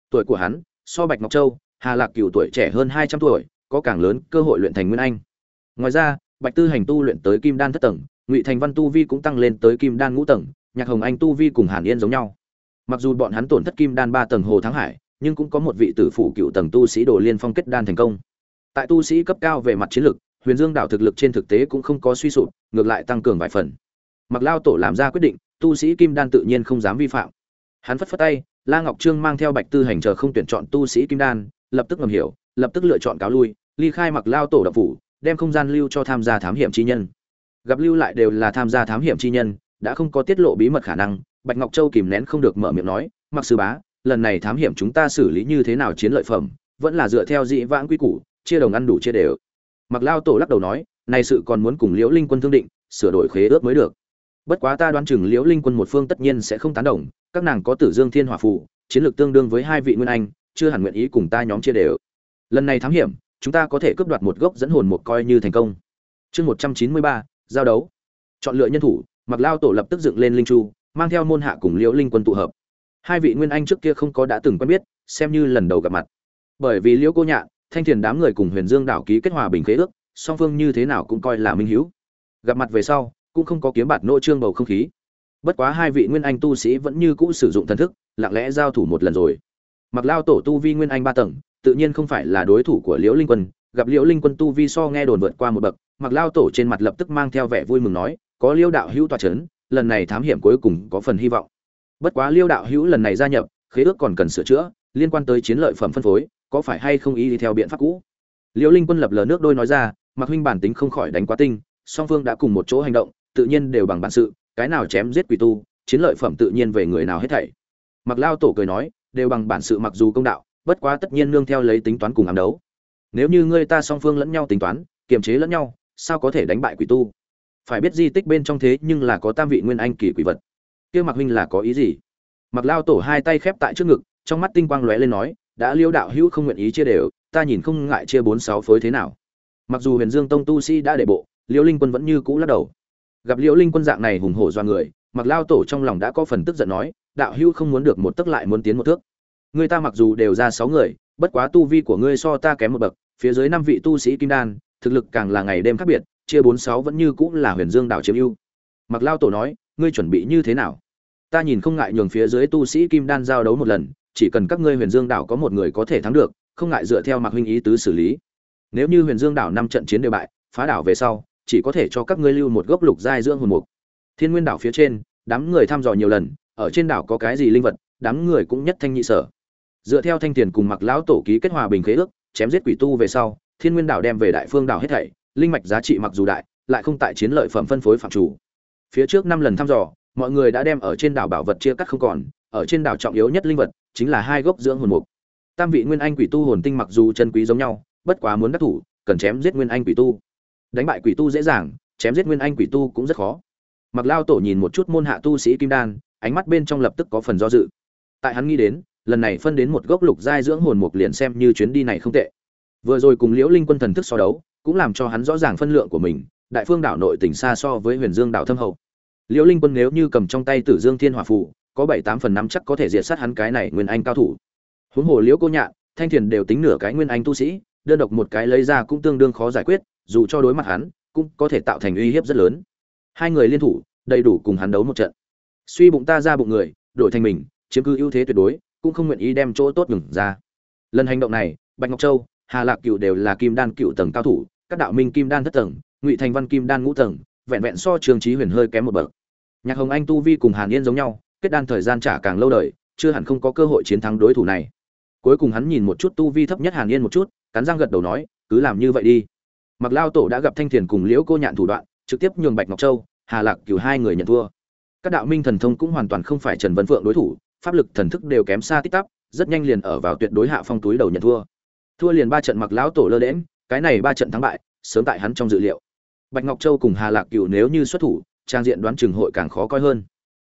Tuổi của hắn, so bạch ngọc châu, hà lạc cựu tuổi trẻ hơn hai trăm tuổi, có càng lớn cơ hội luyện thành nguyên anh. Ngoài ra, bạch tư hành tu luyện tới kim đan thất tầng ngụy thành văn tu vi cũng tăng lên tới kim đan ngũ tầng, nhạc hồng anh tu vi cùng hàn yên giống nhau. Mặc dù bọn hắn tổn thất kim đan ba tầng hồ thắng hải, nhưng cũng có một vị tử phủ cựu tầng tu sĩ đồ liên phong kết đan thành công. Tại tu sĩ cấp cao về mặt chiến lược huyền dương đảo thực lực trên thực tế cũng không có suy sụp, ngược lại tăng cường vài phần. Mặc lao tổ làm ra quyết định, tu sĩ kim đan tự nhiên không dám vi phạm. Hắn phất phất tay, la ngọc trương mang theo bạch tư hành chờ không tuyển chọn tu sĩ kim đan, lập tức ngầm hiểu, lập tức lựa chọn cáo lui, ly khai mặc lao tổ đập phủ, đem không gian lưu cho tham gia thám hiểm chi nhân gặp lưu lại đều là tham gia thám hiểm chi nhân, đã không có tiết lộ bí mật khả năng, bạch ngọc châu kìm nén không được mở miệng nói, mặc sư bá, lần này thám hiểm chúng ta xử lý như thế nào chiến lợi phẩm, vẫn là dựa theo dị vãng quy củ, chia đồng ăn đủ chia đều. Mặc lao tổ lắc đầu nói, này sự còn muốn cùng liễu linh quân thương định, sửa đổi khế ước mới được. Bất quá ta đoán chừng liễu linh quân một phương tất nhiên sẽ không tán đồng, các nàng có tử dương thiên hỏa phù, chiến lược tương đương với hai vị nguyên anh, chưa hẳn nguyện ý cùng ta nhóm chia đều. Lần này thám hiểm, chúng ta có thể cướp đoạt một gốc dẫn hồn một coi như thành công. Chương một trăm chín mươi ba giao đấu. Chọn lựa nhân thủ mặc lao tổ lập tức dựng lên linh chu, mang theo môn hạ cùng liễu linh quân tụ hợp. Hai vị nguyên anh trước kia không có đã từng quen biết, xem như lần đầu gặp mặt. Bởi vì liễu cô nhạn thanh thiền đám người cùng huyền dương đảo ký kết hòa bình khế ước, song phương như thế nào cũng coi là minh hữu gặp mặt về sau, cũng không có kiếm bạt nỗ trương bầu không khí. Bất quá hai vị nguyên anh tu sĩ vẫn như cũ sử dụng thần thức, lặng lẽ giao thủ một lần rồi. Mặc lao tổ tu vi nguyên anh ba tầng, tự nhiên không phải là đối thủ của liễu linh quân gặp liễu linh quân tu vi so nghe đồn vượt qua một bậc mặc lao tổ trên mặt lập tức mang theo vẻ vui mừng nói, có Liêu đạo hữu tòa c h ấ n lần này thám hiểm cuối cùng có phần hy vọng. Bất quá Liêu đạo hữu lần này gia nhập, khế ước còn cần sửa chữa, liên quan tới chiến lợi phẩm phân phối, có phải hay không ý đi theo biện pháp cũ? Liễu linh quân lập lờ nước đôi nói ra mặc huynh bản tính không khỏi đánh quá tinh, song phương đã cùng một chỗ hành động, tự nhiên đều bằng bản sự, cái nào chém giết quỷ tu, chiến lợi phẩm tự nhiên về người nào hết thảy. Mặc lao tổ cười nói, đều bằng bản sự mặc dù công đạo, bất quá tất nhiên nương theo lấy tính toán cùng ám đấu nếu như ngươi ta song phương lẫn nhau tính toán, kiềm chế lẫn nhau, sao có thể đánh bại quỷ tu? Phải biết di tích bên trong thế nhưng là có tam vị nguyên anh kỳ quỷ vật. Kia mặc huynh là có ý gì? Mặc lao tổ hai tay khép tại trước ngực, trong mắt tinh quang lóe lên nói, đã liêu đạo hữu không nguyện ý chia đều, ta nhìn không ngại chia bốn sáu phối thế nào. Mặc dù huyền dương tông tu sĩ đã để bộ liễu linh quân vẫn như cũ lắc đầu. Gặp liễu linh quân dạng này hùng hổ do người mặc lao tổ trong lòng đã có phần tức giận nói, đạo hữu không muốn được một tức lại muốn tiến một thước. Người ta mặc dù đều ra sáu người bất quá tu vi của ngươi so ta kém một bậc, phía dưới năm vị tu sĩ kim đan, thực lực càng là ngày đêm khác biệt, chia bốn sáu vẫn như cũng là huyền dương đảo chiếm ưu. Mặc lao tổ nói, ngươi chuẩn bị như thế nào? Ta nhìn không ngại nhường phía dưới tu sĩ kim đan giao đấu một lần, chỉ cần các ngươi huyền dương đảo có một người có thể thắng được, không ngại dựa theo mặc huynh ý tứ xử lý. Nếu như huyền dương đảo năm trận chiến đều bại, phá đảo về sau, chỉ có thể cho các ngươi lưu một gốc lục giai dưỡng hồn mục. Thiên nguyên đảo phía trên, đám người thăm dò nhiều lần, ở trên đảo có cái gì linh vật, đám người cũng nhất thanh nhị sở dựa theo thanh tiền cùng mặc lão tổ ký kết hòa bình khế ước, chém giết quỷ tu về sau, thiên nguyên đảo đem về đại phương đảo hết thảy, linh mạch giá trị mặc dù đại, lại không tại chiến lợi phẩm phân phối phạm chủ. Phía trước năm lần thăm dò, mọi người đã đem ở trên đảo bảo vật chia cắt không còn, ở trên đảo trọng yếu nhất linh vật chính là hai gốc dưỡng hồn mục. Tam vị nguyên anh quỷ tu hồn tinh mặc dù chân quý giống nhau, bất quá muốn đắc thủ, cần chém giết nguyên anh quỷ tu. Đánh bại quỷ tu dễ dàng, chém giết nguyên anh quỷ tu cũng rất khó. Mặc lao tổ nhìn một chút môn hạ tu sĩ kim đan, ánh mắt bên trong lập tức có phần do dự. Tại hắn nghĩ đến lần này phân đến một gốc lục giai dưỡng hồn mục liền xem như chuyến đi này không tệ. Vừa rồi cùng liễu linh quân thần thức so đấu, cũng làm cho hắn rõ ràng phân lượng của mình, đại phương đảo nội tỉnh xa so với huyền dương đảo thâm hậu. Liễu linh quân nếu như cầm trong tay tử dương thiên hỏa phù, có bảy tám phần năm chắc có thể diệt sát hắn cái này nguyên anh cao thủ. Huống hồ liễu cô nhạn, thanh thiền đều tính nửa cái nguyên anh tu sĩ, đơn độc một cái lấy ra cũng tương đương khó giải quyết, dù cho đối mặt hắn, cũng có thể tạo thành uy hiếp rất lớn. Hai người liên thủ, đầy đủ cùng hắn đấu một trận. Suy bụng ta ra bụng người, đổi thành mình, chiếm cứ ưu thế tuyệt đối cũng không nguyện ý đem chỗ tốt ngừng ra. Lần hành động này, bạch ngọc châu, hà lạc cựu đều là kim đan cựu tầng cao thủ, các đạo minh kim đan thất tầng, ngụy thành văn kim đan ngũ tầng, vẹn vẹn so trường trí huyền hơi kém một bậc. Nhạc hồng anh tu vi cùng hàn yên giống nhau, kết đan thời gian trả càng lâu đời, chưa hẳn không có cơ hội chiến thắng đối thủ này. Cuối cùng hắn nhìn một chút tu vi thấp nhất hàn yên một chút, cắn răng gật đầu nói, cứ làm như vậy đi. Mặc lao tổ đã gặp thanh thiền cùng liễu cô nhạn thủ đoạn, trực tiếp nhường bạch ngọc châu, hà lạc cửu hai người nhận thua. Các đạo minh thần thông cũng hoàn toàn không phải trần vân phượng đối thủ pháp lực thần thức đều kém xa tích tắp rất nhanh liền ở vào tuyệt đối hạ phong túi đầu nhận thua. Thua liền ba trận mặc lão tổ lơ đễm cái này ba trận thắng bại, sớm tại hắn trong dự liệu. Bạch ngọc châu cùng hà lạc cửu nếu như xuất thủ, trang diện đoán chừng hội càng khó coi hơn.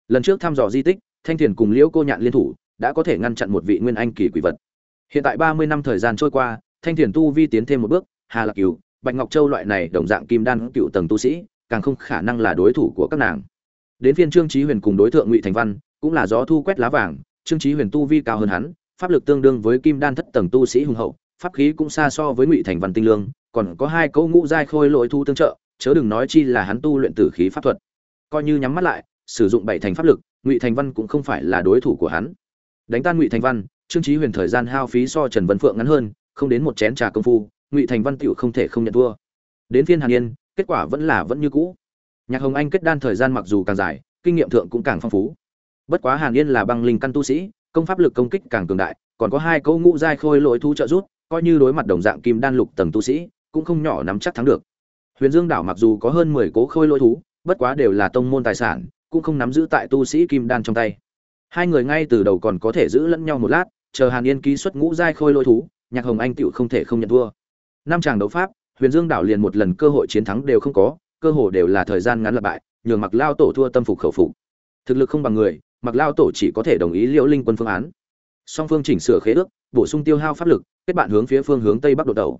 Lần trước thăm dò di tích, thanh thiền cùng liễu cô nhạn liên thủ, đã có thể ngăn chặn một vị nguyên anh kỳ quỷ vật. Hiện tại ba mươi năm thời gian trôi qua, thanh thiền tu vi tiến thêm một bước, hà lạc cửu, bạch ngọc châu loại này đồng dạng kim đan cựu tầng tu sĩ, càng không khả năng là đối thủ của các nàng. Đến phiên trương chí huyền cùng đối tượng ngụy thành văn cũng là gió thu quét lá vàng, trương chí huyền tu vi cao hơn hắn, pháp lực tương đương với kim đan thất tầng tu sĩ hùng hậu, pháp khí cũng xa so với ngụy thành văn tinh lương, còn có hai cấu ngũ giai khôi lỗi thu tương trợ, chớ đừng nói chi là hắn tu luyện tử khí pháp thuật. Coi như nhắm mắt lại, sử dụng bảy thành pháp lực, ngụy thành văn cũng không phải là đối thủ của hắn. Đánh tan ngụy thành văn, trương chí huyền thời gian hao phí so trần vân phượng ngắn hơn, không đến một chén trà công phu, ngụy thành văn tiểu không thể không nhận thua. Đến phiên hàn yên, kết quả vẫn là vẫn như cũ. Nhạc hồng anh kết đan thời gian mặc dù càng dài, kinh nghiệm thượng cũng càng phong phú bất quá hàn yên là băng linh căn tu sĩ, công pháp lực công kích càng cường đại, còn có hai câu ngũ giai khôi lỗi thu trợ rút coi như đối mặt đồng dạng kim đan lục tầng tu sĩ, cũng không nhỏ nắm chắc thắng được. Huyền dương đảo mặc dù có hơn mười cố khôi lỗi thú, bất quá đều là tông môn tài sản, cũng không nắm giữ tại tu sĩ kim đan trong tay. Hai người ngay từ đầu còn có thể giữ lẫn nhau một lát, chờ hàn yên ký xuất ngũ giai khôi lỗi thú, nhạc hồng anh tựu không thể không nhận thua. Năm chàng đấu pháp, huyền dương đảo liền một lần cơ hội chiến thắng đều không có, cơ hồ đều là thời gian ngắn lặp bại nhường mặc lao tổ thua tâm phục khẩu phục. Thực lực không bằng người mặc lao tổ chỉ có thể đồng ý liễu linh quân phương án. Song phương chỉnh sửa khế ước, bổ sung tiêu hao pháp lực, kết bạn hướng phía phương hướng tây bắc đột đầu.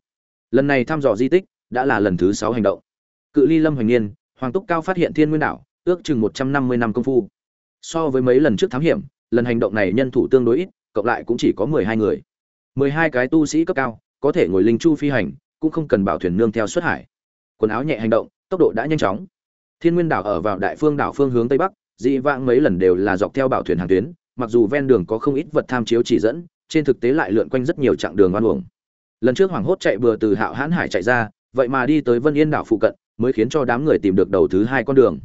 Lần này thăm dò di tích đã là lần thứ sáu hành động. Cự ly lâm hoành niên, hoàng túc cao phát hiện thiên nguyên đảo, ước chừng một trăm năm mươi năm công phu. So với mấy lần trước thám hiểm, lần hành động này nhân thủ tương đối ít, cộng lại cũng chỉ có mười hai người. Mười hai cái tu sĩ cấp cao, có thể ngồi linh chu phi hành, cũng không cần bảo thuyền nương theo xuất hải. Quần áo nhẹ hành động, tốc độ đã nhanh chóng. Thiên nguyên đảo ở vào đại phương đảo phương hướng tây bắc dị vãng mấy lần đều là dọc theo bảo thuyền hàng tuyến, mặc dù ven đường có không ít vật tham chiếu chỉ dẫn, trên thực tế lại lượn quanh rất nhiều chặng đường oan uổng. Lần trước hoàng hốt chạy bừa từ hạo hãn hải chạy ra, vậy mà đi tới vân yên đảo phụ cận, mới khiến cho đám người tìm được đầu thứ hai con đường.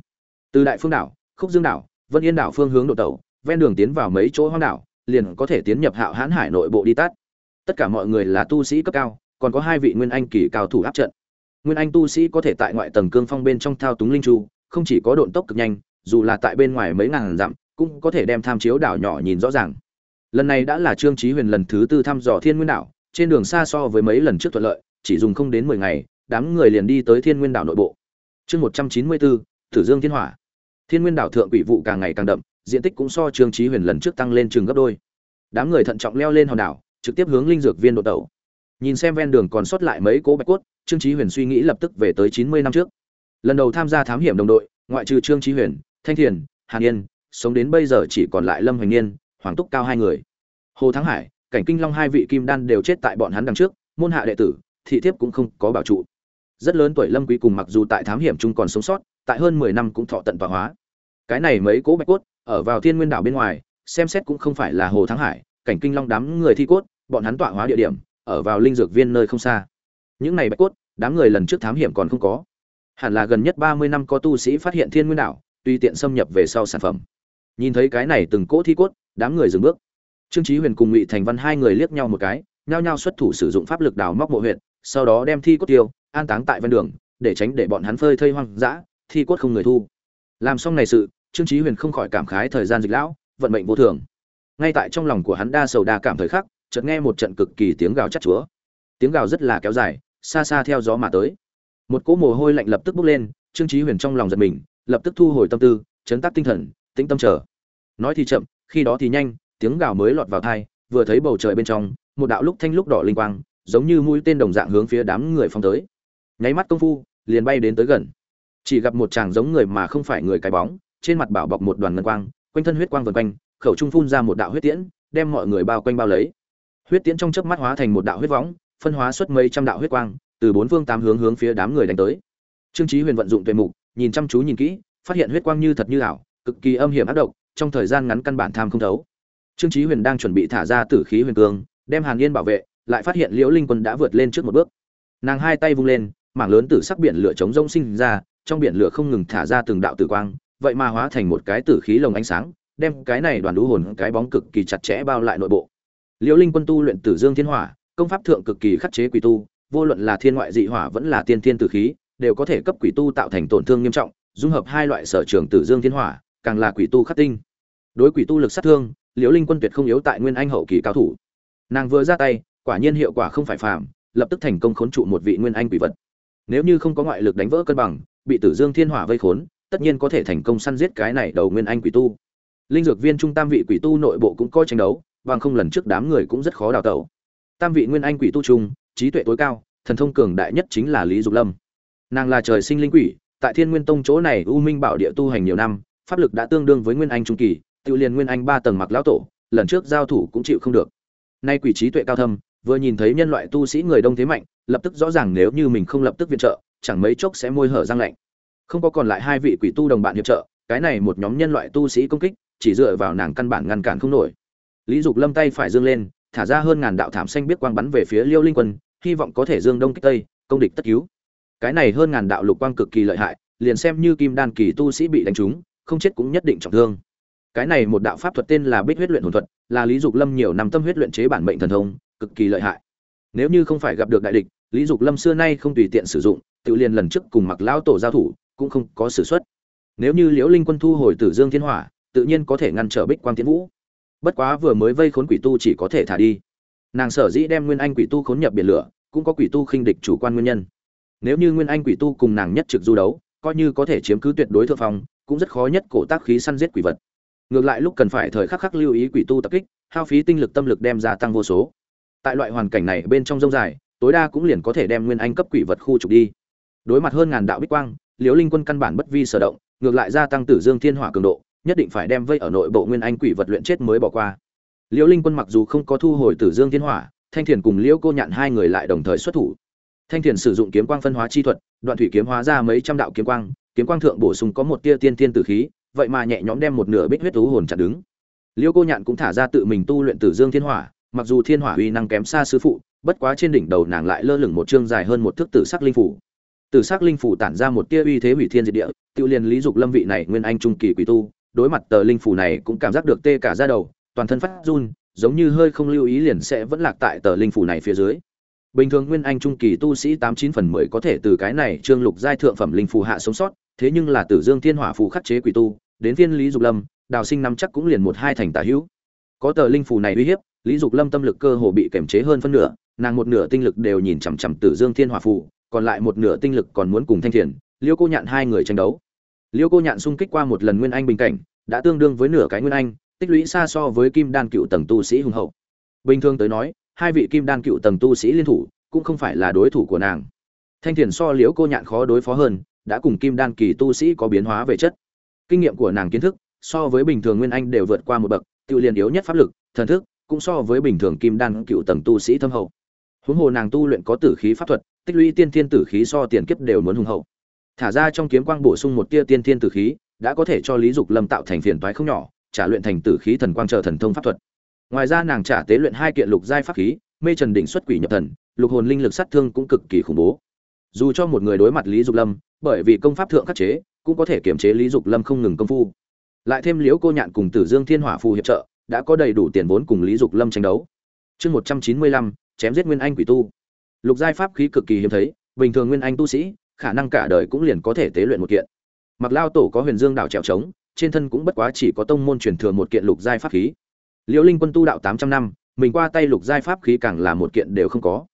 Từ đại phương đảo, khúc dương đảo, vân yên đảo phương hướng độ tàu ven đường tiến vào mấy chỗ hoang đảo, liền có thể tiến nhập hạo hãn hải nội bộ đi tắt. Tất cả mọi người là tu sĩ cấp cao, còn có hai vị nguyên anh kỳ cao thủ áp trận. Nguyên anh tu sĩ có thể tại ngoại tầng cương phong bên trong thao túng linh chu không chỉ có độn tốc cực nhanh dù là tại bên ngoài mấy ngàn dặm, cũng có thể đem tham chiếu đảo nhỏ nhìn rõ ràng. Lần này đã là trương chí huyền lần thứ tư thăm dò thiên nguyên đảo, trên đường xa so với mấy lần trước thuận lợi, chỉ dùng không đến mười ngày, đám người liền đi tới thiên nguyên đảo nội bộ. Chương một trăm chín mươi bốn, tử dương thiên hỏa. Thiên nguyên đảo thượng quỷ vụ càng ngày càng đậm, diện tích cũng so trương chí huyền lần trước tăng lên chừng gấp đôi. Đám người thận trọng leo lên hòn đảo, trực tiếp hướng linh dược viên độ tàu nhìn xem ven đường còn sót lại mấy cố bạch cốt, trương chí huyền suy nghĩ lập tức về tới chín mươi năm trước. Lần đầu tham gia thám hiểm đồng đội, ngoại trừ trương chí huyền thanh thiền, hàn yên, sống đến bây giờ chỉ còn lại lâm hoành niên, hoàng túc cao hai người. Hồ thắng hải, cảnh kinh long hai vị kim đan đều chết tại bọn hắn đằng trước, môn hạ đệ tử, thị thiếp cũng không có bảo trụ. Rất lớn tuổi lâm quý cùng mặc dù tại thám hiểm chung còn sống sót, tại hơn mười năm cũng thọ tận tọa hóa. Cái này mấy cố bạch cốt, ở vào thiên nguyên đảo bên ngoài, xem xét cũng không phải là hồ thắng hải, cảnh kinh long đám người thi cốt, bọn hắn tọa hóa địa điểm, ở vào linh dược viên nơi không xa. Những này bạch cốt, đám người lần trước thám hiểm còn không có. Hẳn là gần nhất ba mươi năm có tu sĩ phát hiện thiên nguyên đảo tùy tiện xâm nhập về sau sản phẩm. Nhìn thấy cái này từng cỗ thi cốt, đám người dừng bước. Trương chí huyền cùng ngụy thành văn hai người liếc nhau một cái, nhao nhao xuất thủ sử dụng pháp lực đào móc mộ huyệt, sau đó đem thi cốt tiêu, an táng tại ven đường, để tránh để bọn hắn phơi thây hoang dã, thi cốt không người thu. Làm xong này sự, trương chí huyền không khỏi cảm khái thời gian dịch lão, vận mệnh vô thường. Ngay tại trong lòng của hắn đa sầu đa cảm thời khắc, chợt nghe một trận cực kỳ tiếng gào chát chúa. Tiếng gào rất là kéo dài, xa xa theo gió mà tới. Một cỗ mồ hôi lạnh lập tức bốc lên, trương chí huyền trong lòng giật mình lập tức thu hồi tâm tư, chấn tác tinh thần, tĩnh tâm chờ. Nói thì chậm, khi đó thì nhanh, tiếng gào mới lọt vào tai, vừa thấy bầu trời bên trong, một đạo lúc thanh lúc đỏ linh quang, giống như mũi tên đồng dạng hướng phía đám người phong tới. Nháy mắt công phu, liền bay đến tới gần. Chỉ gặp một chàng giống người mà không phải người cái bóng, trên mặt bảo bọc một đoàn ngân quang, quanh thân huyết quang vần quanh, khẩu trung phun ra một đạo huyết tiễn, đem mọi người bao quanh bao lấy. Huyết tiễn trong chớp mắt hóa thành một đạo huyết võng, phân hóa xuất mấy trăm đạo huyết quang, từ bốn phương tám hướng hướng phía đám người đánh tới. Trương chí huyền vận dụng tuyệt mục nhìn chăm chú nhìn kỹ, phát hiện huyết quang như thật như ảo, cực kỳ âm hiểm ác độc, trong thời gian ngắn căn bản tham không thấu. Trương chí huyền đang chuẩn bị thả ra tử khí huyền cương đem hàn yên bảo vệ, lại phát hiện liễu linh quân đã vượt lên trước một bước. Nàng hai tay vung lên, mảng lớn tử sắc biển lửa chống rông sinh ra, trong biển lửa không ngừng thả ra từng đạo tử quang, vậy mà hóa thành một cái tử khí lồng ánh sáng, đem cái này đoàn lũ hồn, cái bóng cực kỳ chặt chẽ bao lại nội bộ. Liễu linh quân tu luyện tử dương thiên hỏa, công pháp thượng cực kỳ khắc chế quỷ tu, vô luận là thiên ngoại dị hỏa vẫn là tiên thiên tử khí đều có thể cấp quỷ tu tạo thành tổn thương nghiêm trọng, dung hợp hai loại sở trường tử dương thiên hỏa, càng là quỷ tu khắc tinh. Đối quỷ tu lực sát thương, liễu linh quân tuyệt không yếu tại nguyên anh hậu kỳ cao thủ. Nàng vừa ra tay, quả nhiên hiệu quả không phải phàm, lập tức thành công khốn trụ một vị nguyên anh quỷ vật. Nếu như không có ngoại lực đánh vỡ cân bằng, bị tử dương thiên hỏa vây khốn, tất nhiên có thể thành công săn giết cái này đầu nguyên anh quỷ tu. Linh dược viên trung tam vị quỷ tu nội bộ cũng coi tranh đấu, bằng không lần trước đám người cũng rất khó đào tẩu. Tam vị nguyên anh quỷ tu trung, trí tuệ tối cao, thần thông cường đại nhất chính là lý dục lâm nàng là trời sinh linh quỷ, tại thiên nguyên tông chỗ này u minh bảo địa tu hành nhiều năm, pháp lực đã tương đương với nguyên anh trung kỳ, tự liền nguyên anh ba tầng mặc lão tổ, lần trước giao thủ cũng chịu không được. Nay quỷ trí tuệ cao thâm, vừa nhìn thấy nhân loại tu sĩ người đông thế mạnh, lập tức rõ ràng nếu như mình không lập tức viện trợ, chẳng mấy chốc sẽ môi hở răng lạnh. Không có còn lại hai vị quỷ tu đồng bạn hiệp trợ, cái này một nhóm nhân loại tu sĩ công kích, chỉ dựa vào nàng căn bản ngăn cản không nổi. Lý dục lâm tay phải dương lên, thả ra hơn ngàn đạo thảm xanh biết quang bắn về phía liêu linh quân, hy vọng có thể dương đông kích tây, công địch tất cứu cái này hơn ngàn đạo lục quang cực kỳ lợi hại, liền xem như kim đan kỳ tu sĩ bị đánh trúng, không chết cũng nhất định trọng thương. Cái này một đạo pháp thuật tên là bích huyết luyện hồn thuật, là lý dục lâm nhiều năm tâm huyết luyện chế bản mệnh thần thông, cực kỳ lợi hại. Nếu như không phải gặp được đại địch, lý dục lâm xưa nay không tùy tiện sử dụng, tự liền lần trước cùng mặc lão tổ giao thủ, cũng không có sử xuất. Nếu như liễu linh quân thu hồi tử dương thiên hỏa, tự nhiên có thể ngăn trở bích quang tiến vũ. Bất quá vừa mới vây khốn quỷ tu chỉ có thể thả đi. Nàng sở dĩ đem nguyên anh quỷ tu khốn nhập biển lửa, cũng có quỷ tu khinh địch chủ quan nguyên nhân nếu như nguyên anh quỷ tu cùng nàng nhất trực du đấu, coi như có thể chiếm cứ tuyệt đối thượng phong, cũng rất khó nhất cổ tác khí săn giết quỷ vật. Ngược lại lúc cần phải thời khắc khắc lưu ý quỷ tu tập kích, hao phí tinh lực tâm lực đem ra tăng vô số. Tại loại hoàn cảnh này bên trong rông dài, tối đa cũng liền có thể đem nguyên anh cấp quỷ vật khu trục đi. Đối mặt hơn ngàn đạo bích quang, liễu linh quân căn bản bất vi sở động, ngược lại gia tăng tử dương thiên hỏa cường độ, nhất định phải đem vây ở nội bộ nguyên anh quỷ vật luyện chết mới bỏ qua. Liễu linh quân mặc dù không có thu hồi tử dương thiên hỏa, thanh thiền cùng liễu cô nhạn hai người lại đồng thời xuất thủ thanh thiền sử dụng kiếm quang phân hóa chi thuật, đoạn thủy kiếm hóa ra mấy trăm đạo kiếm quang kiếm quang thượng bổ sung có một tia tiên tiên tử khí, vậy mà nhẹ nhõm đem một nửa bích huyết thú hồn chặn đứng. Liễu cô nhạn cũng thả ra tự mình tu luyện tử dương thiên hỏa, mặc dù thiên hỏa uy năng kém xa sư phụ, bất quá trên đỉnh đầu nàng lại lơ lửng một chương dài hơn một thước tử sắc linh phủ. Tử sắc linh phủ tản ra một tia uy thế hủy thiên diệt địa Tiêu liền lý dục lâm vị này nguyên anh trung kỳ quỷ tu, đối mặt tờ linh phủ này cũng cảm giác được tê cả da đầu, toàn thân phát run, giống như hơi không lưu ý liền sẽ vẫn lạc tại tờ linh phủ này phía dưới bình thường nguyên anh trung kỳ tu sĩ tám chín phần mười có thể từ cái này trương lục giai thượng phẩm linh phù hạ sống sót, thế nhưng là tử dương thiên hỏa phù khắc chế quỷ tu, đến viên lý dục lâm, đào sinh năm chắc cũng liền một hai thành tả hữu. Có tờ linh phù này uy hiếp, lý dục lâm tâm lực cơ hồ bị kềm chế hơn phân nửa, nàng một nửa tinh lực đều nhìn chằm chằm tử dương thiên hỏa phù, còn lại một nửa tinh lực còn muốn cùng thanh thiền, liêu cô nhạn hai người tranh đấu. Liêu cô nhạn xung kích qua một lần nguyên anh bình cảnh, đã tương đương với nửa cái nguyên anh, tích lũy xa so với kim đan cựu tầng tu sĩ hùng hậu. Bình thường tới nói hai vị kim đan cựu tầng tu sĩ liên thủ, cũng không phải là đối thủ của nàng. Thanh thiền so liễu cô nhạn khó đối phó hơn, đã cùng kim đan kỳ tu sĩ có biến hóa về chất. Kinh nghiệm của nàng kiến thức, so với bình thường nguyên anh đều vượt qua một bậc, tự liền yếu nhất pháp lực, thần thức, cũng so với bình thường kim đan cựu tầng tu sĩ thâm hậu. Huống hồ nàng tu luyện có tử khí pháp thuật, tích lũy tiên thiên tử khí so tiền kiếp đều muốn hùng hậu. Thả ra trong kiếm quang bổ sung một tia tiên thiên tử khí, đã có thể cho lý dục lâm tạo thành phiền toái không nhỏ, trả luyện thành tử khí thần quang chờ thần thông pháp thuật ngoài ra nàng trả tế luyện hai kiện lục giai pháp khí, mê trần đỉnh xuất quỷ nhập thần, lục hồn linh lực sát thương cũng cực kỳ khủng bố. Dù cho một người đối mặt lý dục lâm, bởi vì công pháp thượng khắc chế, cũng có thể kiềm chế lý dục lâm không ngừng công phu. Lại thêm liễu cô nhạn cùng tử dương thiên hỏa phù hiệp trợ, đã có đầy đủ tiền vốn cùng lý dục lâm tranh đấu. Chương một trăm chín mươi lăm, chém giết nguyên anh quỷ tu. Lục giai pháp khí cực kỳ hiếm thấy, bình thường nguyên anh tu sĩ, khả năng cả đời cũng liền có thể tế luyện một kiện. Mặc lao tổ có huyền dương đảo trèo trống, trên thân cũng bất quá chỉ có tông môn truyền thừa một kiện lục giai pháp khí liễu linh quân tu đạo tám trăm năm, mình qua tay lục giai pháp khí càng là một kiện đều không có.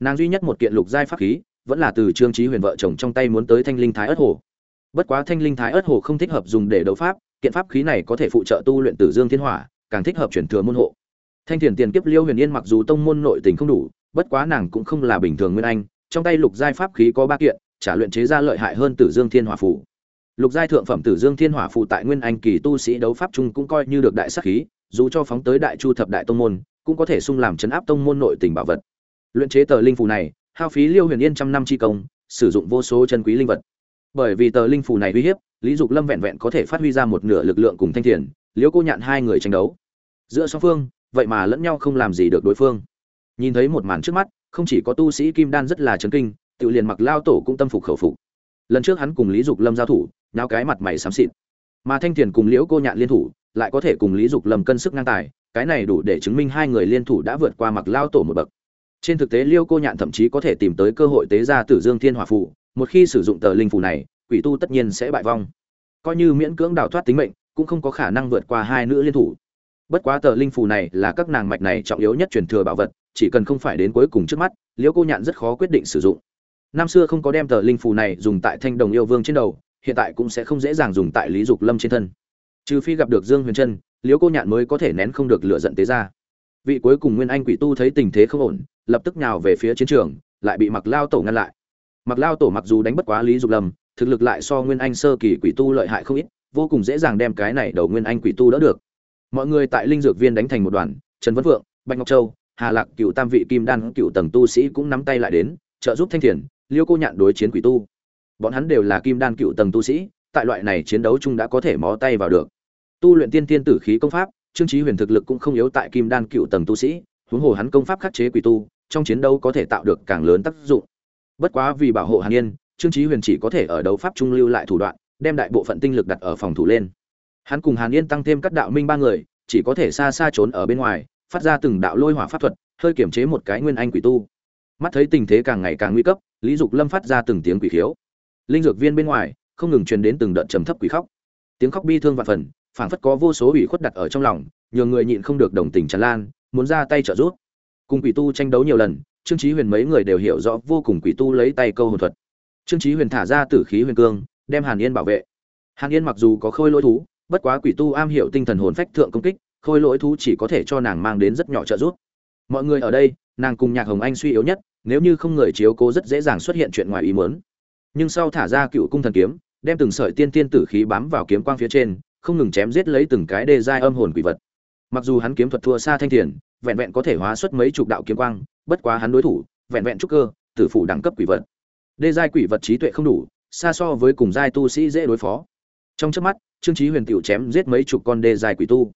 Nàng duy nhất một kiện lục giai pháp khí, vẫn là từ trương trí huyền vợ chồng trong tay muốn tới thanh linh thái ất hồ. Bất quá thanh linh thái ất hồ không thích hợp dùng để đấu pháp, kiện pháp khí này có thể phụ trợ tu luyện tử dương thiên hỏa, càng thích hợp chuyển thừa môn hộ. Thanh thiền tiền kiếp liêu huyền yên mặc dù tông môn nội tình không đủ, bất quá nàng cũng không là bình thường nguyên anh, trong tay lục giai pháp khí có ba kiện, trả luyện chế ra lợi hại hơn tử dương thiên hỏa phủ lục giai thượng phẩm tử dương thiên hỏa phụ tại nguyên anh kỳ tu sĩ đấu pháp chung cũng coi như được đại sắc khí dù cho phóng tới đại chu thập đại tông môn, cũng có thể sung làm chấn áp tông môn nội tình bảo vật. Luyện chế tờ linh phù này, hao phí liêu huyền yên trăm năm chi công, sử dụng vô số chân quý linh vật. Bởi vì tờ linh phù này uy hiếp, lý dục lâm vẹn vẹn có thể phát huy ra một nửa lực lượng cùng thanh thiền liễu cô nhạn hai người tranh đấu. Giữa song phương, vậy mà lẫn nhau không làm gì được đối phương. Nhìn thấy một màn trước mắt, không chỉ có tu sĩ kim đan rất là chấn kinh, tự liền mặc lao tổ cũng tâm phục khẩu phục. Lần trước hắn cùng lý dục lâm giao thủ, nháo cái mặt mày xám xịt. Mà thanh thiền cùng liễu cô nhạn liên thủ lại có thể cùng lý dục lâm cân sức ngang tài, cái này đủ để chứng minh hai người liên thủ đã vượt qua mặc lao tổ một bậc. Trên thực tế liêu cô nhạn thậm chí có thể tìm tới cơ hội tế ra tử dương thiên hỏa phụ một khi sử dụng tờ linh phù này, quỷ tu tất nhiên sẽ bại vong. Coi như miễn cưỡng đào thoát tính mệnh, cũng không có khả năng vượt qua hai nữ liên thủ. Bất quá tờ linh phù này là các nàng mạch này trọng yếu nhất truyền thừa bảo vật, chỉ cần không phải đến cuối cùng trước mắt liễu cô nhạn rất khó quyết định sử dụng. Năm xưa không có đem tờ linh phù này dùng tại thanh đồng yêu vương trên đầu, hiện tại cũng sẽ không dễ dàng dùng tại lý dục lâm trên thân trừ phi gặp được dương huyền trân, liễu cô nhạn mới có thể nén không được lựa giận tế ra. Vị cuối cùng nguyên anh quỷ tu thấy tình thế không ổn, lập tức nhào về phía chiến trường, lại bị mặc lao tổ ngăn lại. Mặc lao tổ mặc dù đánh bất quá lý dục lâm, thực lực lại so nguyên anh sơ kỳ quỷ tu lợi hại không ít, vô cùng dễ dàng đem cái này đầu nguyên anh quỷ tu đỡ được. Mọi người tại linh dược viên đánh thành một đoàn, trần vân vượng, bạch ngọc châu, hà lạc cựu tam vị, kim đan cựu tầng tu sĩ cũng nắm tay lại đến, trợ giúp thanh thiền liêu cô nhạn đối chiến quỷ tu. Bọn hắn đều là kim đan cựu tầng tu sĩ, tại loại này chiến đấu chung đã có thể mó tay vào được tu luyện tiên tiên tử khí công pháp, trương trí huyền thực lực cũng không yếu tại kim đan cựu tầng tu sĩ, huống hồ hắn công pháp khắc chế quỷ tu, trong chiến đấu có thể tạo được càng lớn tác dụng. Bất quá vì bảo hộ hàn yên, trương trí huyền chỉ có thể ở đấu pháp trung lưu lại thủ đoạn, đem đại bộ phận tinh lực đặt ở phòng thủ lên. Hắn cùng hàn yên tăng thêm các đạo minh ba người, chỉ có thể xa xa trốn ở bên ngoài, phát ra từng đạo lôi hỏa pháp thuật, hơi kiểm chế một cái nguyên anh quỷ tu. Mắt thấy tình thế càng ngày càng nguy cấp, lý dục lâm phát ra từng tiếng quỷ khiếu. Linh dược viên bên ngoài, không ngừng truyền đến từng đợt trầm thấp quỷ khóc. Tiếng khóc bi thương và phần phảng phất có vô số ủy khuất đặt ở trong lòng nhiều người nhịn không được đồng tình tràn lan, muốn ra tay trợ giúp. Cùng quỷ tu tranh đấu nhiều lần, trương chí huyền mấy người đều hiểu rõ vô cùng quỷ tu lấy tay câu hồn thuật. Trương chí huyền thả ra tử khí huyền cương, đem hàn yên bảo vệ. Hàn yên mặc dù có khôi lỗi thú, bất quá quỷ tu am hiểu tinh thần hồn phách thượng công kích, khôi lỗi thú chỉ có thể cho nàng mang đến rất nhỏ trợ giúp. Mọi người ở đây, nàng cùng nhạc hồng anh suy yếu nhất, nếu như không người chiếu cố rất dễ dàng xuất hiện chuyện ngoài ý muốn. Nhưng sau thả ra cựu cung thần kiếm, đem từng sợi tiên tiên tử khí bám vào kiếm quang phía trên không ngừng chém giết lấy từng cái đê giai âm hồn quỷ vật. Mặc dù hắn kiếm thuật thua xa thanh thiền, vẹn vẹn có thể hóa xuất mấy chục đạo kiếm quang, bất quá hắn đối thủ, vẹn vẹn trúc cơ, tử phủ đẳng cấp quỷ vật. Đê giai quỷ vật trí tuệ không đủ, xa so với cùng giai tu sĩ dễ đối phó. Trong chớp mắt, trương chí huyền tiểu chém giết mấy chục con đê giai quỷ tu.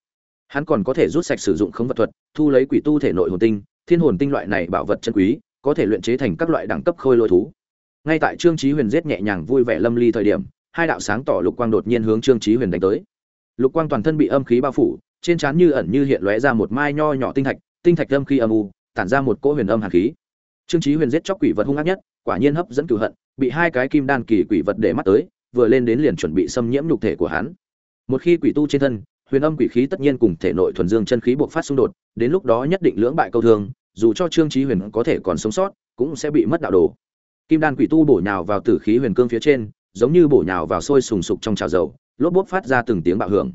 Hắn còn có thể rút sạch sử dụng khống vật thuật, thu lấy quỷ tu thể nội hồn tinh, thiên hồn tinh loại này bảo vật chân quý, có thể luyện chế thành các loại đẳng cấp khôi lôi thú. Ngay tại trương chí huyền giết nhẹ nhàng vui vẻ lâm ly thời điểm, hai đạo sáng tỏ lục quang đột nhiên hướng trương chí huyền đánh tới lục quang toàn thân bị âm khí bao phủ, trên trán như ẩn như hiện lóe ra một mai nho nhỏ tinh thạch tinh thạch âm khí âm u, tản ra một cỗ huyền âm hàn khí. Trương chí huyền giết chóc quỷ vật hung ác nhất, quả nhiên hấp dẫn cửu hận, bị hai cái kim đan kỳ quỷ vật để mắt tới, vừa lên đến liền chuẩn bị xâm nhiễm nhục thể của hắn. Một khi quỷ tu trên thân, huyền âm quỷ khí tất nhiên cùng thể nội thuần dương chân khí buộc phát xung đột, đến lúc đó nhất định lưỡng bại câu thương, dù cho trương chí huyền có thể còn sống sót, cũng sẽ bị mất đạo đồ. Kim đan quỷ tu bổ nhào vào tử khí huyền cương phía trên, giống như bổ nhào vào sôi sùng sục trong chảo dầu lốp bốp phát ra từng tiếng bạo hưởng.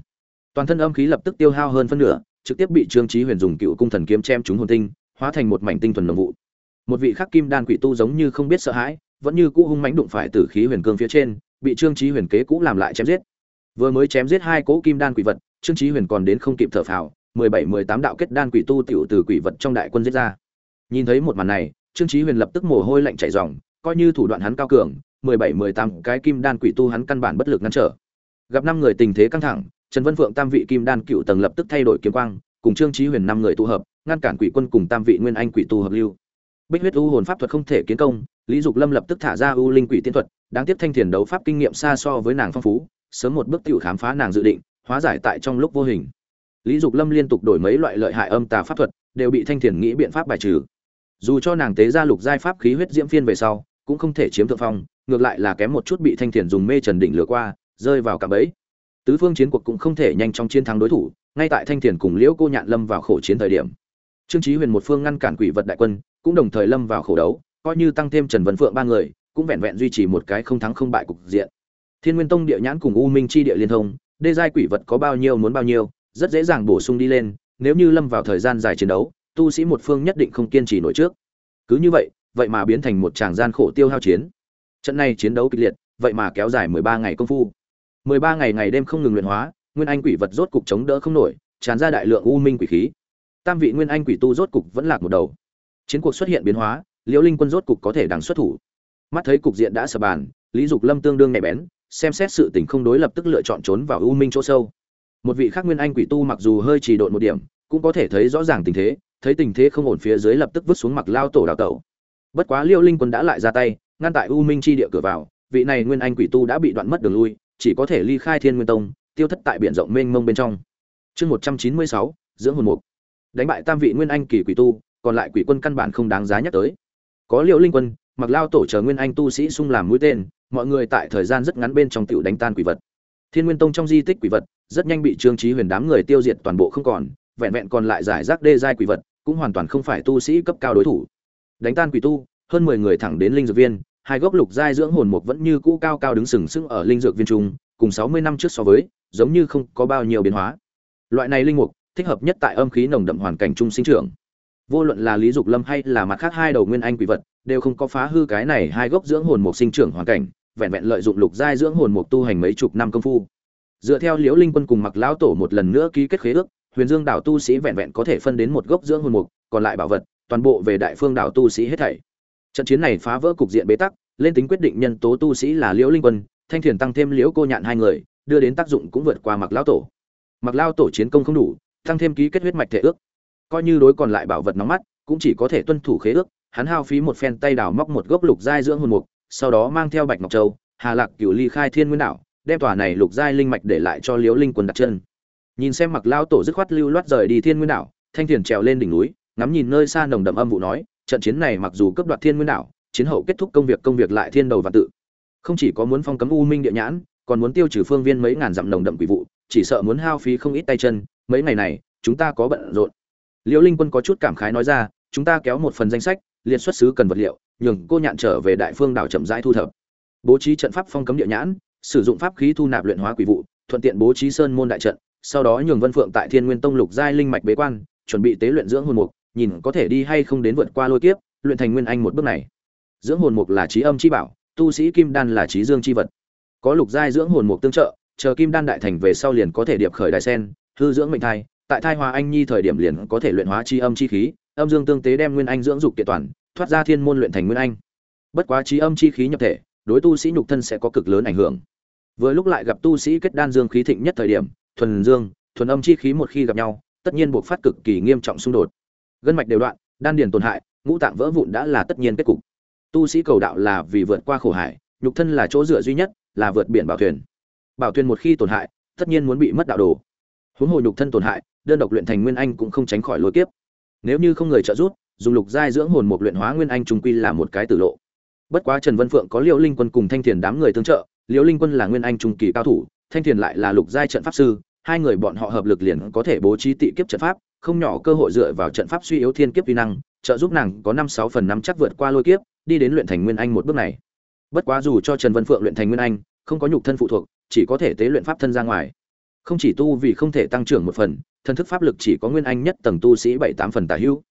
Toàn thân âm khí lập tức tiêu hao hơn phân nửa, trực tiếp bị trương chí huyền dùng cựu cung thần kiếm chém trúng hồn tinh, hóa thành một mảnh tinh thuần nồng vụ. Một vị khắc kim đan quỷ tu giống như không biết sợ hãi, vẫn như cũ hung mánh đụng phải tử khí huyền cương phía trên, bị trương chí huyền kế cũ làm lại chém giết. Vừa mới chém giết hai cỗ kim đan quỷ vật, trương chí huyền còn đến không kịp thở phào, mười bảy, mười tám đạo kết đan quỷ tu tiểu từ quỷ vật trong đại quân giết ra. Nhìn thấy một màn này, trương chí huyền lập tức mồ hôi lạnh chảy ròng, coi như thủ đoạn hắn cao cường, mười bảy, mười tám cái kim đan quỷ tu hắn căn bản bất lực ngăn trở gặp năm người tình thế căng thẳng, trần vân phượng tam vị kim đan cựu tầng lập tức thay đổi kiếm quang, cùng trương chí huyền năm người tụ hợp, ngăn cản quỷ quân cùng tam vị nguyên anh quỷ tu hợp lưu. Bích huyết u hồn pháp thuật không thể kiến công, lý dục lâm lập tức thả ra u linh quỷ tiên thuật, đáng tiếc thanh thiền đấu pháp kinh nghiệm xa so với nàng phong phú, sớm một bước tiểu khám phá nàng dự định, hóa giải tại trong lúc vô hình. Lý dục lâm liên tục đổi mấy loại lợi hại âm tà pháp thuật, đều bị thanh thiền nghĩ biện pháp bài trừ. Dù cho nàng tế ra lục giai pháp khí huyết diễm phiên về sau, cũng không thể chiếm thượng phong, ngược lại là kém một chút bị thanh thiền dùng mê trần đỉnh lừa qua rơi vào cả bẫy. Tứ phương chiến cuộc cũng không thể nhanh chóng chiến thắng đối thủ, ngay tại thanh thiền cùng liễu cô nhạn lâm vào khổ chiến thời điểm. Trương chí huyền một phương ngăn cản quỷ vật đại quân, cũng đồng thời lâm vào khổ đấu, coi như tăng thêm trần Vân phượng ba người, cũng vẹn vẹn duy trì một cái không thắng không bại cục diện. Thiên nguyên tông địa nhãn cùng u minh chi địa liên thông, đê giai quỷ vật có bao nhiêu muốn bao nhiêu, rất dễ dàng bổ sung đi lên, nếu như lâm vào thời gian dài chiến đấu, tu sĩ một phương nhất định không kiên trì nổi trước. Cứ như vậy vậy mà biến thành một tràng gian khổ tiêu hao chiến. Trận này chiến đấu kịch liệt, vậy mà kéo dài mười ba ngày công phu mười ba ngày ngày đêm không ngừng luyện hóa, nguyên anh quỷ vật rốt cục chống đỡ không nổi, tràn ra đại lượng u minh quỷ khí. Tam vị nguyên anh quỷ tu rốt cục vẫn lạc một đầu. Chiến cuộc xuất hiện biến hóa, liễu linh quân rốt cục có thể đằng xuất thủ. Mắt thấy cục diện đã sập bàn, lý dục lâm tương đương nhạy bén, xem xét sự tình không đối lập tức lựa chọn trốn vào u minh chỗ sâu. Một vị khác nguyên anh quỷ tu mặc dù hơi trì độn một điểm, cũng có thể thấy rõ ràng tình thế, thấy tình thế không ổn phía dưới lập tức vứt xuống mặc lao tổ đào tẩu. Bất quá liêu linh quân đã lại ra tay, ngăn tại u minh chi địa cửa vào, vị này nguyên anh quỷ tu đã bị đoạn mất đường lui chỉ có thể ly khai thiên nguyên tông, tiêu thất tại biển rộng mênh mông bên trong. Chương một trăm chín mươi sáu, dưỡng hồn mục. Đánh bại tam vị nguyên anh kỳ quỷ tu, còn lại quỷ quân căn bản không đáng giá nhắc tới. Có Liễu linh quân, mặc lao tổ chờ nguyên anh tu sĩ xung làm mũi tên, mọi người tại thời gian rất ngắn bên trong tiểu đánh tan quỷ vật. Thiên nguyên tông trong di tích quỷ vật, rất nhanh bị trương chí huyền đám người tiêu diệt toàn bộ không còn, vẹn vẹn còn lại giải rác đê giai quỷ vật, cũng hoàn toàn không phải tu sĩ cấp cao đối thủ. Đánh tan quỷ tu, hơn mười người thẳng đến linh dược viên hai gốc lục giai dưỡng hồn mục vẫn như cũ cao cao đứng sừng sững ở linh dược viên trung, cùng sáu mươi năm trước so với, giống như không có bao nhiêu biến hóa. Loại này linh mục, thích hợp nhất tại âm khí nồng đậm hoàn cảnh trung sinh trưởng. Vô luận là lý dục lâm hay là mặt khác hai đầu nguyên anh quỷ vật, đều không có phá hư cái này hai gốc dưỡng hồn mục sinh trưởng hoàn cảnh, vẹn vẹn lợi dụng lục giai dưỡng hồn mục tu hành mấy chục năm công phu. Dựa theo liễu linh quân cùng mặc lão tổ một lần nữa ký kết khế ước, huyền dương đảo tu sĩ vẹn vẹn có thể phân đến một gốc dưỡng hồn mục, còn lại bảo vật, toàn bộ về đại phương đảo tu sĩ hết thảy trận chiến này phá vỡ cục diện bế tắc, lên tính quyết định nhân tố tu sĩ là liễu linh quân, thanh thiền tăng thêm liễu cô nhạn hai người, đưa đến tác dụng cũng vượt qua mặc lão tổ. Mặc lao tổ chiến công không đủ, tăng thêm ký kết huyết mạch thể ước. Coi như đối còn lại bảo vật nóng mắt, cũng chỉ có thể tuân thủ khế ước, hắn hao phí một phen tay đào móc một gốc lục giai dưỡng hồn mục, sau đó mang theo bạch ngọc châu, hà lạc cửu ly khai thiên nguyên đảo, đem tòa này lục giai linh mạch để lại cho liễu linh quân đặt chân. Nhìn xem mặc lao tổ dứt khoát lưu loát rời đi thiên nguyên đảo, thanh thiền trèo lên đỉnh núi, ngắm nhìn nơi xa nồng đậm âm vụ nói trận chiến này mặc dù cấp đoạt thiên nguyên đảo, chiến hậu kết thúc công việc công việc lại thiên đầu và tự. Không chỉ có muốn phong cấm u minh địa nhãn, còn muốn tiêu trừ phương viên mấy ngàn dặm nồng đậm quỷ vụ, chỉ sợ muốn hao phí không ít tay chân, mấy ngày này, chúng ta có bận rộn. Liễu linh quân có chút cảm khái nói ra, chúng ta kéo một phần danh sách, liệt xuất xứ cần vật liệu, nhường cô nhạn trở về đại phương đảo chậm rãi thu thập. Bố trí trận pháp phong cấm địa nhãn, sử dụng pháp khí thu nạp luyện hóa quỷ vụ, thuận tiện bố trí sơn môn đại trận, sau đó nhường vân phượng tại thiên nguyên tông lục giai linh mạch bế quan, chuẩn bị tế luyện dưỡng hồn mục nhìn có thể đi hay không đến vượt qua lôi kiếp, luyện thành nguyên anh một bước này. Dưỡng hồn mục là trí âm chi bảo, tu sĩ kim đan là trí dương chi vật. Có lục giai dưỡng hồn mục tương trợ, chờ kim đan đại thành về sau liền có thể điệp khởi đại sen, hư dưỡng mệnh thai, tại thai hòa anh nhi thời điểm liền có thể luyện hóa chi âm chi khí, âm dương tương tế đem nguyên anh dưỡng dục kiện toàn, thoát ra thiên môn luyện thành nguyên anh. Bất quá trí âm chi khí nhập thể, đối tu sĩ nhục thân sẽ có cực lớn ảnh hưởng. Vừa lúc lại gặp tu sĩ kết đan dương khí thịnh nhất thời điểm, thuần dương, thuần âm chi khí một khi gặp nhau, tất nhiên buộc phát cực kỳ nghiêm trọng xung đột gân mạch đều đoạn, đan điền tổn hại, ngũ tạng vỡ vụn đã là tất nhiên kết cục. Tu sĩ cầu đạo là vì vượt qua khổ hải, nhục thân là chỗ dựa duy nhất, là vượt biển bảo thuyền. Bảo thuyền một khi tổn hại, tất nhiên muốn bị mất đạo đồ. Huống hồ nhục thân tổn hại, đơn độc luyện thành nguyên anh cũng không tránh khỏi lối kiếp. Nếu như không người trợ giúp, dùng lục giai dưỡng hồn một luyện hóa nguyên anh trung quy là một cái tử lộ. Bất quá trần vân phượng có liễu linh quân cùng thanh thiền đám người tương trợ liễu linh quân là nguyên anh trung kỳ cao thủ, thanh thiền lại là lục giai trận pháp sư hai người bọn họ hợp lực liền có thể bố trí tị kiếp trận pháp, không nhỏ cơ hội dựa vào trận pháp suy yếu thiên kiếp uy năng, trợ giúp nàng có năm sáu phần năm chắc vượt qua lôi kiếp, đi đến luyện thành nguyên anh một bước này. Bất quá dù cho trần vân phượng luyện thành nguyên anh, không có nhục thân phụ thuộc, chỉ có thể tế luyện pháp thân ra ngoài. Không chỉ tu vì không thể tăng trưởng một phần, thân thức pháp lực chỉ có nguyên anh nhất tầng tu sĩ bảy tám phần tả hữu.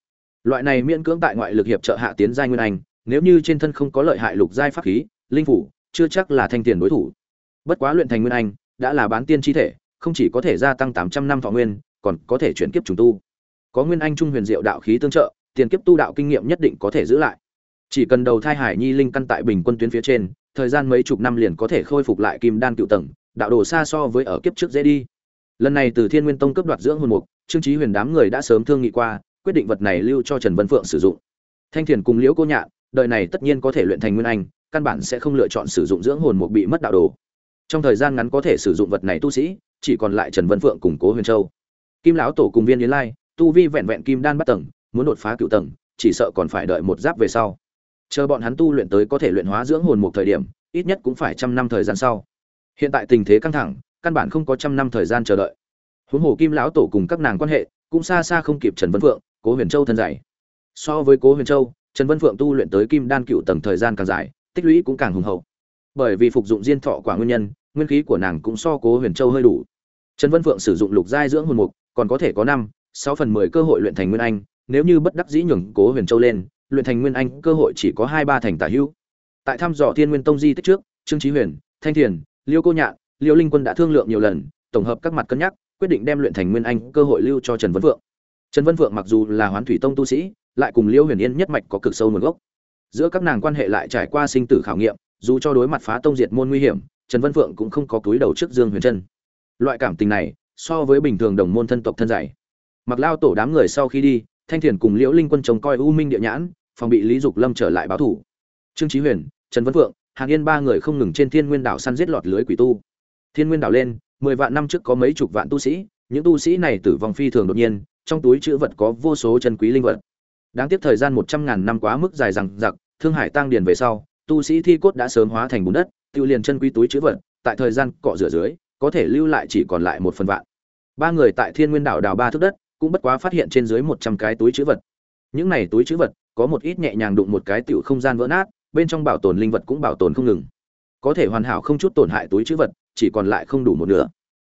Loại này miễn cưỡng tại ngoại lực hiệp trợ hạ tiến giai nguyên anh, nếu như trên thân không có lợi hại lục giai pháp khí, linh phủ, chưa chắc là thanh tiền đối thủ. Bất quá luyện thành nguyên anh, đã là bán tiên chi thể không chỉ có thể gia tăng tám trăm năm thọ nguyên, còn có thể chuyển kiếp trùng tu. Có nguyên anh trung huyền diệu đạo khí tương trợ, tiền kiếp tu đạo kinh nghiệm nhất định có thể giữ lại. Chỉ cần đầu thai hải nhi linh căn tại bình quân tuyến phía trên, thời gian mấy chục năm liền có thể khôi phục lại kim đan cựu tầng, đạo đồ xa so với ở kiếp trước dễ đi. Lần này từ thiên nguyên tông cấp đoạt dưỡng hồn mục, trương chí huyền đám người đã sớm thương nghị qua, quyết định vật này lưu cho trần vân phượng sử dụng. Thanh thiền cùng liễu cô nhạn, đời này tất nhiên có thể luyện thành nguyên anh, căn bản sẽ không lựa chọn sử dụng dưỡng hồn mục bị mất đạo đồ. Trong thời gian ngắn có thể sử dụng vật này tu sĩ chỉ còn lại trần vân phượng cùng cố huyền châu. Kim lão tổ cùng viên yến lai, tu vi vẹn vẹn kim đan bắt tầng, muốn đột phá cựu tầng, chỉ sợ còn phải đợi một giáp về sau. Chờ bọn hắn tu luyện tới có thể luyện hóa dưỡng hồn một thời điểm, ít nhất cũng phải trăm năm thời gian sau. Hiện tại tình thế căng thẳng, căn bản không có trăm năm thời gian chờ đợi. Huống hồ kim lão tổ cùng các nàng quan hệ, cũng xa xa không kịp trần vân phượng, cố huyền châu thân dày so với cố huyền châu, trần vân phượng tu luyện tới kim đan cựu tầng thời gian càng dài, tích lũy cũng càng hùng hậu. Bởi vì phục dụng diên thọ quả nguyên nhân nguyên khí của nàng cũng so cố huyền châu hơi đủ. Trần vân phượng sử dụng lục giai dưỡng hồn mục, còn có thể có năm, sáu phần mười cơ hội luyện thành nguyên anh, nếu như bất đắc dĩ nhường cố huyền châu lên, luyện thành nguyên anh cơ hội chỉ có hai ba thành tả hữu. Tại thăm dò thiên nguyên tông di tích trước, trương trí huyền, thanh thiền, liêu cô nhạn, liêu linh quân đã thương lượng nhiều lần, tổng hợp các mặt cân nhắc, quyết định đem luyện thành nguyên anh cơ hội lưu cho trần vân phượng. Trần vân phượng mặc dù là hoán thủy tông tu sĩ, lại cùng liêu huyền yên nhất mạch có cực sâu nguồn gốc. Giữa các nàng quan hệ lại trải qua sinh tử khảo nghiệm, dù cho đối mặt phá tông diệt môn nguy hiểm trần vân phượng cũng không có túi đầu trước dương huyền trân. Loại cảm tình này, so với bình thường đồng môn thân tộc thân dạy. Mặc lao tổ đám người sau khi đi, thanh thiền cùng liễu linh quân trông coi u minh địa nhãn, phòng bị lý dục lâm trở lại báo thủ. Trương trí huyền, trần vân phượng, hàn yên ba người không ngừng trên thiên nguyên đảo săn giết lọt lưới quỷ tu. Thiên nguyên đảo lên, mười vạn năm trước có mấy chục vạn tu sĩ, những tu sĩ này tử vong phi thường đột nhiên, trong túi chữ vật có vô số chân quý linh vật. Đáng tiếc thời gian một trăm ngàn năm quá mức dài rằng giặc thương hải tăng điền về sau, tu sĩ thi cốt đã sớm hóa thành bùn đất tiêu liền chân quý túi chữ vật, tại thời gian cọ rửa dưới, có thể lưu lại chỉ còn lại một phần vạn. Ba người tại thiên nguyên đảo đào ba thước đất, cũng bất quá phát hiện trên dưới một trăm cái túi chữ vật. Những này túi chữ vật, có một ít nhẹ nhàng đụng một cái tiểu không gian vỡ nát, bên trong bảo tồn linh vật cũng bảo tồn không ngừng. Có thể hoàn hảo không chút tổn hại túi chữ vật, chỉ còn lại không đủ một nửa.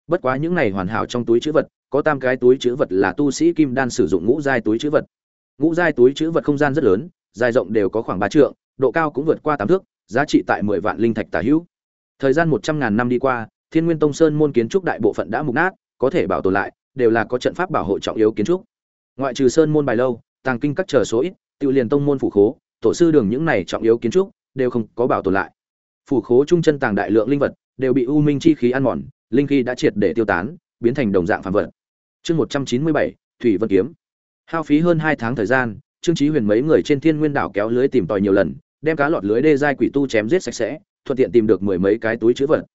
Bất quá những này hoàn hảo trong túi chữ vật, có tam cái túi chữ vật là tu sĩ kim đan sử dụng ngũ giai túi chữ vật. Ngũ giai túi chữ vật không gian rất lớn, dài rộng đều có khoảng ba trượng, độ cao cũng vượt qua tám thước giá trị tại mười vạn linh thạch tả hữu. Thời gian một trăm ngàn năm đi qua, thiên nguyên tông sơn môn kiến trúc đại bộ phận đã mục nát, có thể bảo tồn lại, đều là có trận pháp bảo hộ trọng yếu kiến trúc. Ngoại trừ sơn môn bài lâu, tàng kinh các chờ số ít tự liền tông môn phủ khố, tổ sư đường những này trọng yếu kiến trúc, đều không có bảo tồn lại. Phủ khố trung chân tàng đại lượng linh vật, đều bị u minh chi khí ăn mòn, linh khí đã triệt để tiêu tán, biến thành đồng dạng phàm vật. Chương một trăm chín mươi bảy, thủy vân kiếm. Hao phí hơn hai tháng thời gian, trương chí huyền mấy người trên thiên nguyên đảo kéo lưới tìm tòi nhiều lần đem cá lọt lưới đê giai quỷ tu chém giết sạch sẽ, thuận tiện tìm được mười mấy cái túi trữ vật.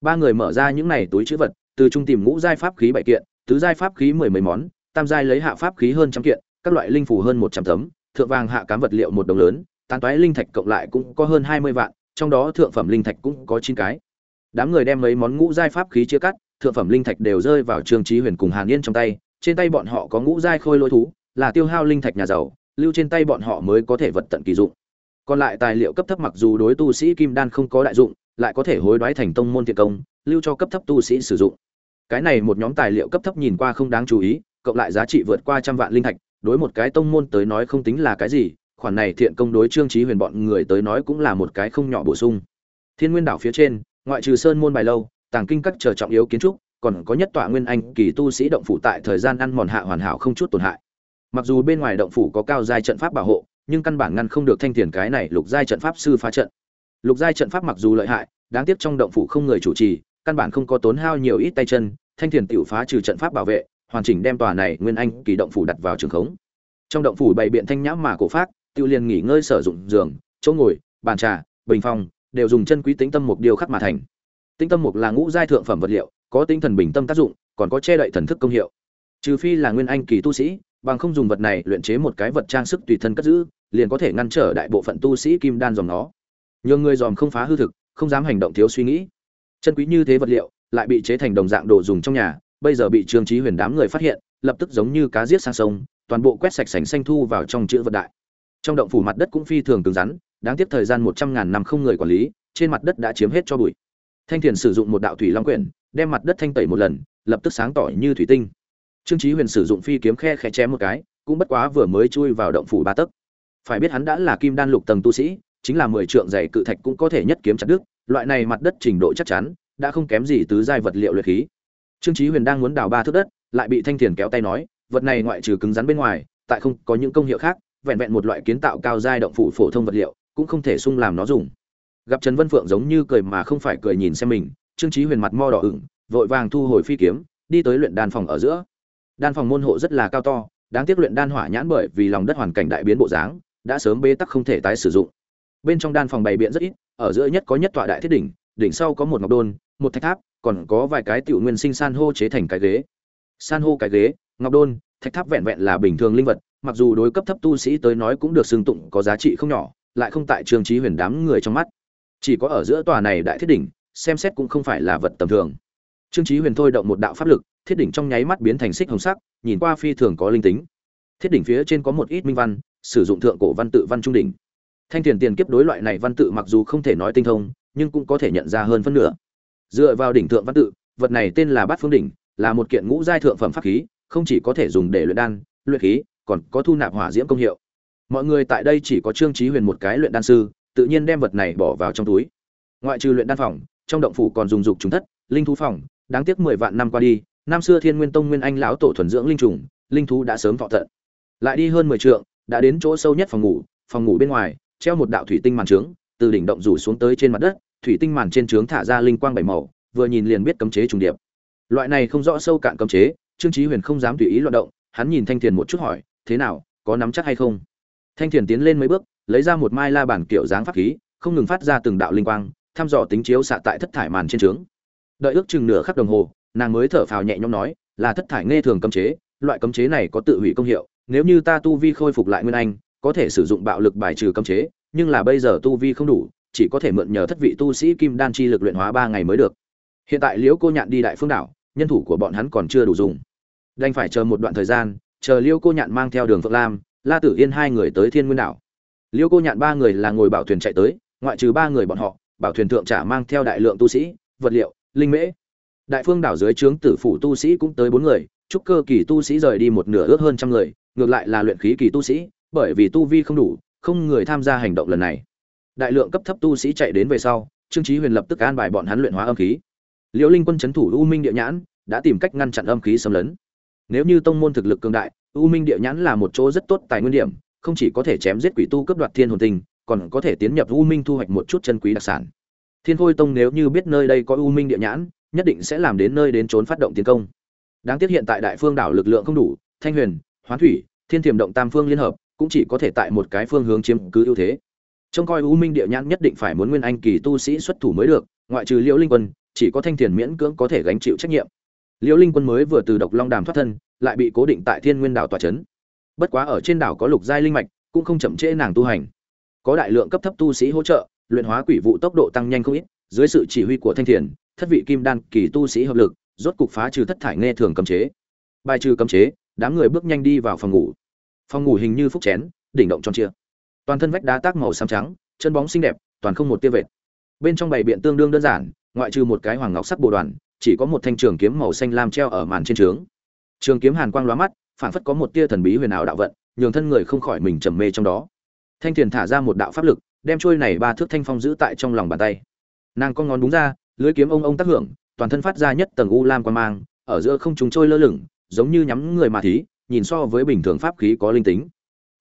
Ba người mở ra những này túi trữ vật, từ trung tìm ngũ giai pháp khí bảy kiện, tứ giai pháp khí mười mấy món, tam giai lấy hạ pháp khí hơn trăm kiện, các loại linh phù hơn một trăm tấm, thượng vàng hạ cám vật liệu một đồng lớn, tán toái linh thạch cộng lại cũng có hơn hai mươi vạn, trong đó thượng phẩm linh thạch cũng có chín cái. Đám người đem mấy món ngũ giai pháp khí chia cắt, thượng phẩm linh thạch đều rơi vào trương trí huyền cùng hàn yên trong tay, trên tay bọn họ có ngũ giai khôi lôi thú, là tiêu hao linh thạch nhà giàu, lưu trên tay bọn họ mới có thể vật tận kỳ dụng còn lại tài liệu cấp thấp mặc dù đối tu sĩ kim đan không có đại dụng, lại có thể hối đoái thành tông môn thiện công, lưu cho cấp thấp tu sĩ sử dụng. Cái này một nhóm tài liệu cấp thấp nhìn qua không đáng chú ý, cộng lại giá trị vượt qua trăm vạn linh thạch, đối một cái tông môn tới nói không tính là cái gì, khoản này thiện công đối trương trí huyền bọn người tới nói cũng là một cái không nhỏ bổ sung. Thiên nguyên đảo phía trên, ngoại trừ sơn môn bài lâu, tàng kinh các chờ trọng yếu kiến trúc, còn có nhất tọa nguyên anh kỳ tu sĩ động phủ tại thời gian ăn mòn hạ hoàn hảo không chút tổn hại. Mặc dù bên ngoài động phủ có cao giai trận pháp bảo hộ nhưng căn bản ngăn không được thanh thiền cái này lục giai trận pháp sư phá trận. Lục giai trận pháp mặc dù lợi hại, đáng tiếc trong động phủ không người chủ trì, căn bản không có tốn hao nhiều ít tay chân, thanh thiền tiểu phá trừ trận pháp bảo vệ, hoàn chỉnh đem tòa này nguyên anh kỳ động phủ đặt vào trường khống. Trong động phủ bày biện thanh nhãm mà cổ phát tiêu liền nghỉ ngơi sử dụng giường, chỗ ngồi, bàn trà, bình phong, đều dùng chân quý tính tâm mục điều khắc mà thành. Tinh tâm mục là ngũ giai thượng phẩm vật liệu, có tinh thần bình tâm tác dụng, còn có che đậy thần thức công hiệu. Trừ phi là nguyên anh kỳ tu sĩ bằng không dùng vật này luyện chế một cái vật trang sức tùy thân cất giữ, liền có thể ngăn trở đại bộ phận tu sĩ kim đan dòng nó. Nhưng người dòm không phá hư thực, không dám hành động thiếu suy nghĩ. Chân quý như thế vật liệu, lại bị chế thành đồng dạng đồ dùng trong nhà, bây giờ bị trương chí huyền đám người phát hiện, lập tức giống như cá giết sang sông, toàn bộ quét sạch sành xanh thu vào trong chữ vật đại. Trong động phủ mặt đất cũng phi thường cứng rắn, đáng tiếc thời gian một trăm ngàn năm không người quản lý, trên mặt đất đã chiếm hết cho bụi. Thanh thiền sử dụng một đạo thủy long quyển, đem mặt đất thanh tẩy một lần, lập tức sáng tỏ như thủy tinh trương Chí huyền sử dụng phi kiếm khe khẽ chém một cái, cũng bất quá vừa mới chui vào động phủ ba tấc. Phải biết hắn đã là kim đan lục tầng tu sĩ, chính là mười trượng dày cự thạch cũng có thể nhất kiếm chặt đứt, loại này mặt đất trình độ chắc chắn, đã không kém gì tứ giai vật liệu luyện khí. Trương Chí huyền đang muốn đào ba thước đất, lại bị thanh thiền kéo tay nói, vật này ngoại trừ cứng rắn bên ngoài, tại không có những công hiệu khác, vẹn vẹn một loại kiến tạo cao giai động phủ phổ thông vật liệu, cũng không thể sung làm nó dùng. Gặp trần vân phượng giống như cười mà không phải cười nhìn xem mình, trương Chí huyền mặt mo đỏ ửng, vội vàng thu hồi phi kiếm, đi tới luyện đan phòng ở giữa đan phòng môn hộ rất là cao to, đáng tiếc luyện đan hỏa nhãn bởi vì lòng đất hoàn cảnh đại biến bộ dáng, đã sớm bế tắc không thể tái sử dụng. Bên trong đan phòng bày biện rất ít, ở giữa nhất có nhất tọa đại thiết đỉnh đỉnh sau có một ngọc đôn, một thạch tháp, còn có vài cái tiểu nguyên sinh san hô chế thành cái ghế. San hô cái ghế, ngọc đôn, thạch tháp vẹn vẹn là bình thường linh vật, mặc dù đối cấp thấp tu sĩ tới nói cũng được xưng tụng có giá trị không nhỏ, lại không tại trường trí huyền đám người trong mắt. Chỉ có ở giữa tòa này đại thiết đỉnh, xem xét cũng không phải là vật tầm thường. Trương trí huyền thôi động một đạo pháp lực thiết đỉnh trong nháy mắt biến thành xích hồng sắc, nhìn qua phi thường có linh tính. Thiết đỉnh phía trên có một ít minh văn, sử dụng thượng cổ văn tự văn trung đỉnh. Thanh tiền tiền kiếp đối loại này văn tự mặc dù không thể nói tinh thông, nhưng cũng có thể nhận ra hơn phân nửa. Dựa vào đỉnh thượng văn tự, vật này tên là bát phương đỉnh, là một kiện ngũ giai thượng phẩm pháp khí, không chỉ có thể dùng để luyện đan, luyện khí, còn có thu nạp hỏa diễm công hiệu. Mọi người tại đây chỉ có trương trí huyền một cái luyện đan sư, tự nhiên đem vật này bỏ vào trong túi. Ngoại trừ luyện đan phòng, trong động phủ còn dùng dục trùng thất, linh thú phòng, đáng tiếc mười vạn năm qua đi năm xưa thiên nguyên tông nguyên anh lão tổ thuần dưỡng linh trùng, linh thú đã sớm thọ tận lại đi hơn mười trượng, đã đến chỗ sâu nhất phòng ngủ phòng ngủ bên ngoài, treo một đạo thủy tinh màn trướng, từ đỉnh động rủ xuống tới trên mặt đất, thủy tinh màn trên trướng thả ra linh quang bảy màu, vừa nhìn liền biết cấm chế trùng điệp. Loại này không rõ sâu cạn cấm chế, trương chí huyền không dám tùy ý loạn động, hắn nhìn thanh thiền một chút hỏi, thế nào, có nắm chắc hay không? Thanh thiền tiến lên mấy bước, lấy ra một mai la bản kiểu dáng pháp khí, không ngừng phát ra từng đạo linh quang, thăm dò tính chiếu xạ tại thất thải màn trên trướng. Đợi ước chừng nửa khắc đồng hồ nàng mới thở phào nhẹ nhõm nói, là thất thải nghe thường cấm chế, loại cấm chế này có tự hủy công hiệu, nếu như ta tu vi khôi phục lại nguyên anh, có thể sử dụng bạo lực bài trừ cấm chế, nhưng là bây giờ tu vi không đủ, chỉ có thể mượn nhờ thất vị tu sĩ kim đan chi lực luyện hóa ba ngày mới được. Hiện tại liễu cô nhạn đi đại phương đảo, nhân thủ của bọn hắn còn chưa đủ dùng. Đành phải chờ một đoạn thời gian, chờ liễu cô nhạn mang theo đường phượng lam, la tử yên hai người tới thiên nguyên đảo. Liễu cô nhạn ba người là ngồi bảo thuyền chạy tới, ngoại trừ ba người bọn họ, bảo thuyền thượng trả mang theo đại lượng tu sĩ, vật liệu, linh mễ đại phương đảo dưới trướng tử phủ tu sĩ cũng tới bốn người trúc cơ kỳ tu sĩ rời đi một nửa ước hơn trăm người, ngược lại là luyện khí kỳ tu sĩ, bởi vì tu vi không đủ, không người tham gia hành động lần này. Đại lượng cấp thấp tu sĩ chạy đến về sau, trương chí huyền lập tức an bài bọn hắn luyện hóa âm khí. Liễu linh quân chấn thủ u minh địa nhãn, đã tìm cách ngăn chặn âm khí xâm lấn. Nếu như tông môn thực lực cường đại, u minh địa nhãn là một chỗ rất tốt tài nguyên điểm, không chỉ có thể chém giết quỷ tu cấp đoạt thiên hồn tinh còn có thể tiến nhập u minh thu hoạch một chút chân quý đặc sản. Thiên khôi tông nếu như biết nơi đây có u minh địa nhãn nhất định sẽ làm đến nơi đến trốn phát động tiến công. Đáng tiếc hiện tại đại phương đảo lực lượng không đủ, thanh huyền, hoán thủy, thiên thiểm động tam phương liên hợp, cũng chỉ có thể tại một cái phương hướng chiếm cứ ưu thế. Trông coi u minh địa nhãn nhất định phải muốn nguyên anh kỳ tu sĩ xuất thủ mới được, ngoại trừ liễu linh quân, chỉ có thanh thiền miễn cưỡng có thể gánh chịu trách nhiệm. Liễu linh quân mới vừa từ độc long đàm thoát thân, lại bị cố định tại thiên nguyên đảo tòa trấn bất quá ở trên đảo có lục giai linh mạch, cũng không chậm trễ nàng tu hành. Có đại lượng cấp thấp tu sĩ hỗ trợ, luyện hóa quỷ vụ tốc độ tăng nhanh không ít, dưới sự chỉ huy của thanh thiền thất vị kim đan kỳ tu sĩ hợp lực, rốt cục phá trừ thất thải nghe thường cấm chế. Bài trừ cấm chế, đám người bước nhanh đi vào phòng ngủ. Phòng ngủ hình như phúc chén, đỉnh động tròn chia toàn thân vách đá tác màu xám trắng, chân bóng xinh đẹp, toàn không một tia vệt. Bên trong bày biện tương đương đơn giản, ngoại trừ một cái hoàng ngọc sắc bồ đoàn, chỉ có một thanh trường kiếm màu xanh lam treo ở màn trên trướng. Trường kiếm hàn quang lóa mắt phản phất có một tia thần bí huyền ảo đạo vận, nhường thân người không khỏi mình trầm mê trong đó. Thanh thiền thả ra một đạo pháp lực, đem trôi này ba thước thanh phong giữ tại trong lòng bàn tay. Nàng con ngón đúng ra lưới kiếm ông ông tác hưởng, toàn thân phát ra nhất tầng u lam quan mang, ở giữa không chúng trôi lơ lửng, giống như nhắm người mà thí, nhìn so với bình thường pháp khí có linh tính.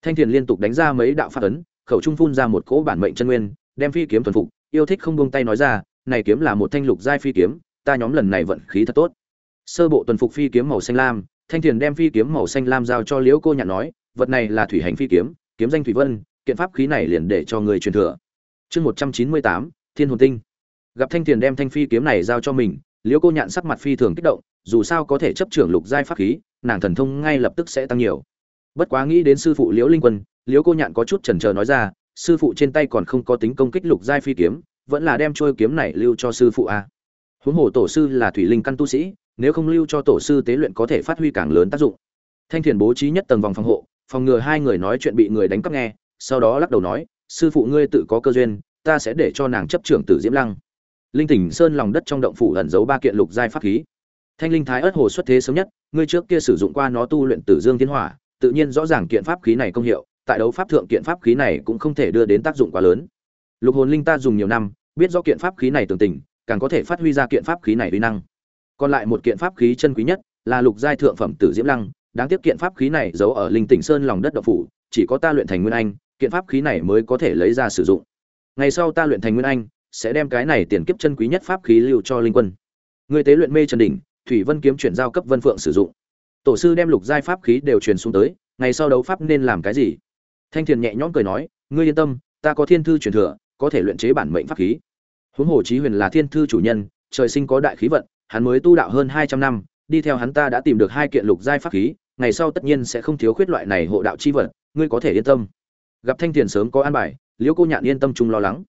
Thanh thiền liên tục đánh ra mấy đạo pháp ấn, khẩu trung phun ra một cỗ bản mệnh chân nguyên, đem phi kiếm thuần phục, yêu thích không buông tay nói ra, này kiếm là một thanh lục giai phi kiếm, ta nhóm lần này vận khí thật tốt. Sơ bộ tuần phục phi kiếm màu xanh lam, thanh thiền đem phi kiếm màu xanh lam giao cho liễu cô nhạn nói, vật này là thủy hành phi kiếm kiếm danh thủy vân, kiện pháp khí này liền để cho người truyền thừa. Chương một trăm chín mươi tám, thiên hồn tinh gặp thanh tiền đem thanh phi kiếm này giao cho mình, liễu cô nhạn sắc mặt phi thường kích động, dù sao có thể chấp trưởng lục giai pháp khí, nàng thần thông ngay lập tức sẽ tăng nhiều. Bất quá nghĩ đến sư phụ liễu linh quân, liễu cô nhạn có chút chần chờ nói ra, sư phụ trên tay còn không có tính công kích lục giai phi kiếm, vẫn là đem trôi kiếm này lưu cho sư phụ a. Huống hồ tổ sư là thủy linh căn tu sĩ, nếu không lưu cho tổ sư tế luyện có thể phát huy càng lớn tác dụng. Thanh thiền bố trí nhất tầng vòng phòng hộ, phòng ngừa hai người nói chuyện bị người đánh cắp nghe, sau đó lắc đầu nói, sư phụ ngươi tự có cơ duyên, ta sẽ để cho nàng chấp trưởng tử diễm lăng linh tỉnh sơn lòng đất trong động phủ ẩn giấu ba kiện lục giai pháp khí. Thanh linh thái ớt hồ xuất thế sớm nhất, ngươi trước kia sử dụng qua nó tu luyện tử dương tiến hỏa, tự nhiên rõ ràng kiện pháp khí này công hiệu, tại đấu pháp thượng kiện pháp khí này cũng không thể đưa đến tác dụng quá lớn. Lục hồn linh ta dùng nhiều năm, biết rõ kiện pháp khí này tường tình, càng có thể phát huy ra kiện pháp khí này uy năng. Còn lại một kiện pháp khí chân quý nhất là lục giai thượng phẩm tử diễm lăng, đáng tiếc kiện pháp khí này giấu ở linh tỉnh sơn lòng đất độc phủ, chỉ có ta luyện thành nguyên anh, kiện pháp khí này mới có thể lấy ra sử dụng. Ngày sau ta luyện thành nguyên anh sẽ đem cái này tiền kiếp chân quý nhất pháp khí lưu cho linh quân. Người tế luyện mê trần đỉnh, thủy vân kiếm chuyển giao cấp vân phượng sử dụng. Tổ sư đem lục giai pháp khí đều truyền xuống tới, ngày sau đấu pháp nên làm cái gì? Thanh thiền nhẹ nhõm cười nói, ngươi yên tâm, ta có thiên thư truyền thừa, có thể luyện chế bản mệnh pháp khí. Huống hồ chí huyền là thiên thư chủ nhân, trời sinh có đại khí vận, hắn mới tu đạo hơn hai trăm năm, đi theo hắn ta đã tìm được hai kiện lục giai pháp khí, ngày sau tất nhiên sẽ không thiếu khuyết loại này hộ đạo chi vật ngươi có thể yên tâm. Gặp thanh thiền sớm có an bài, liễu cô nhạn yên tâm chung lo lắng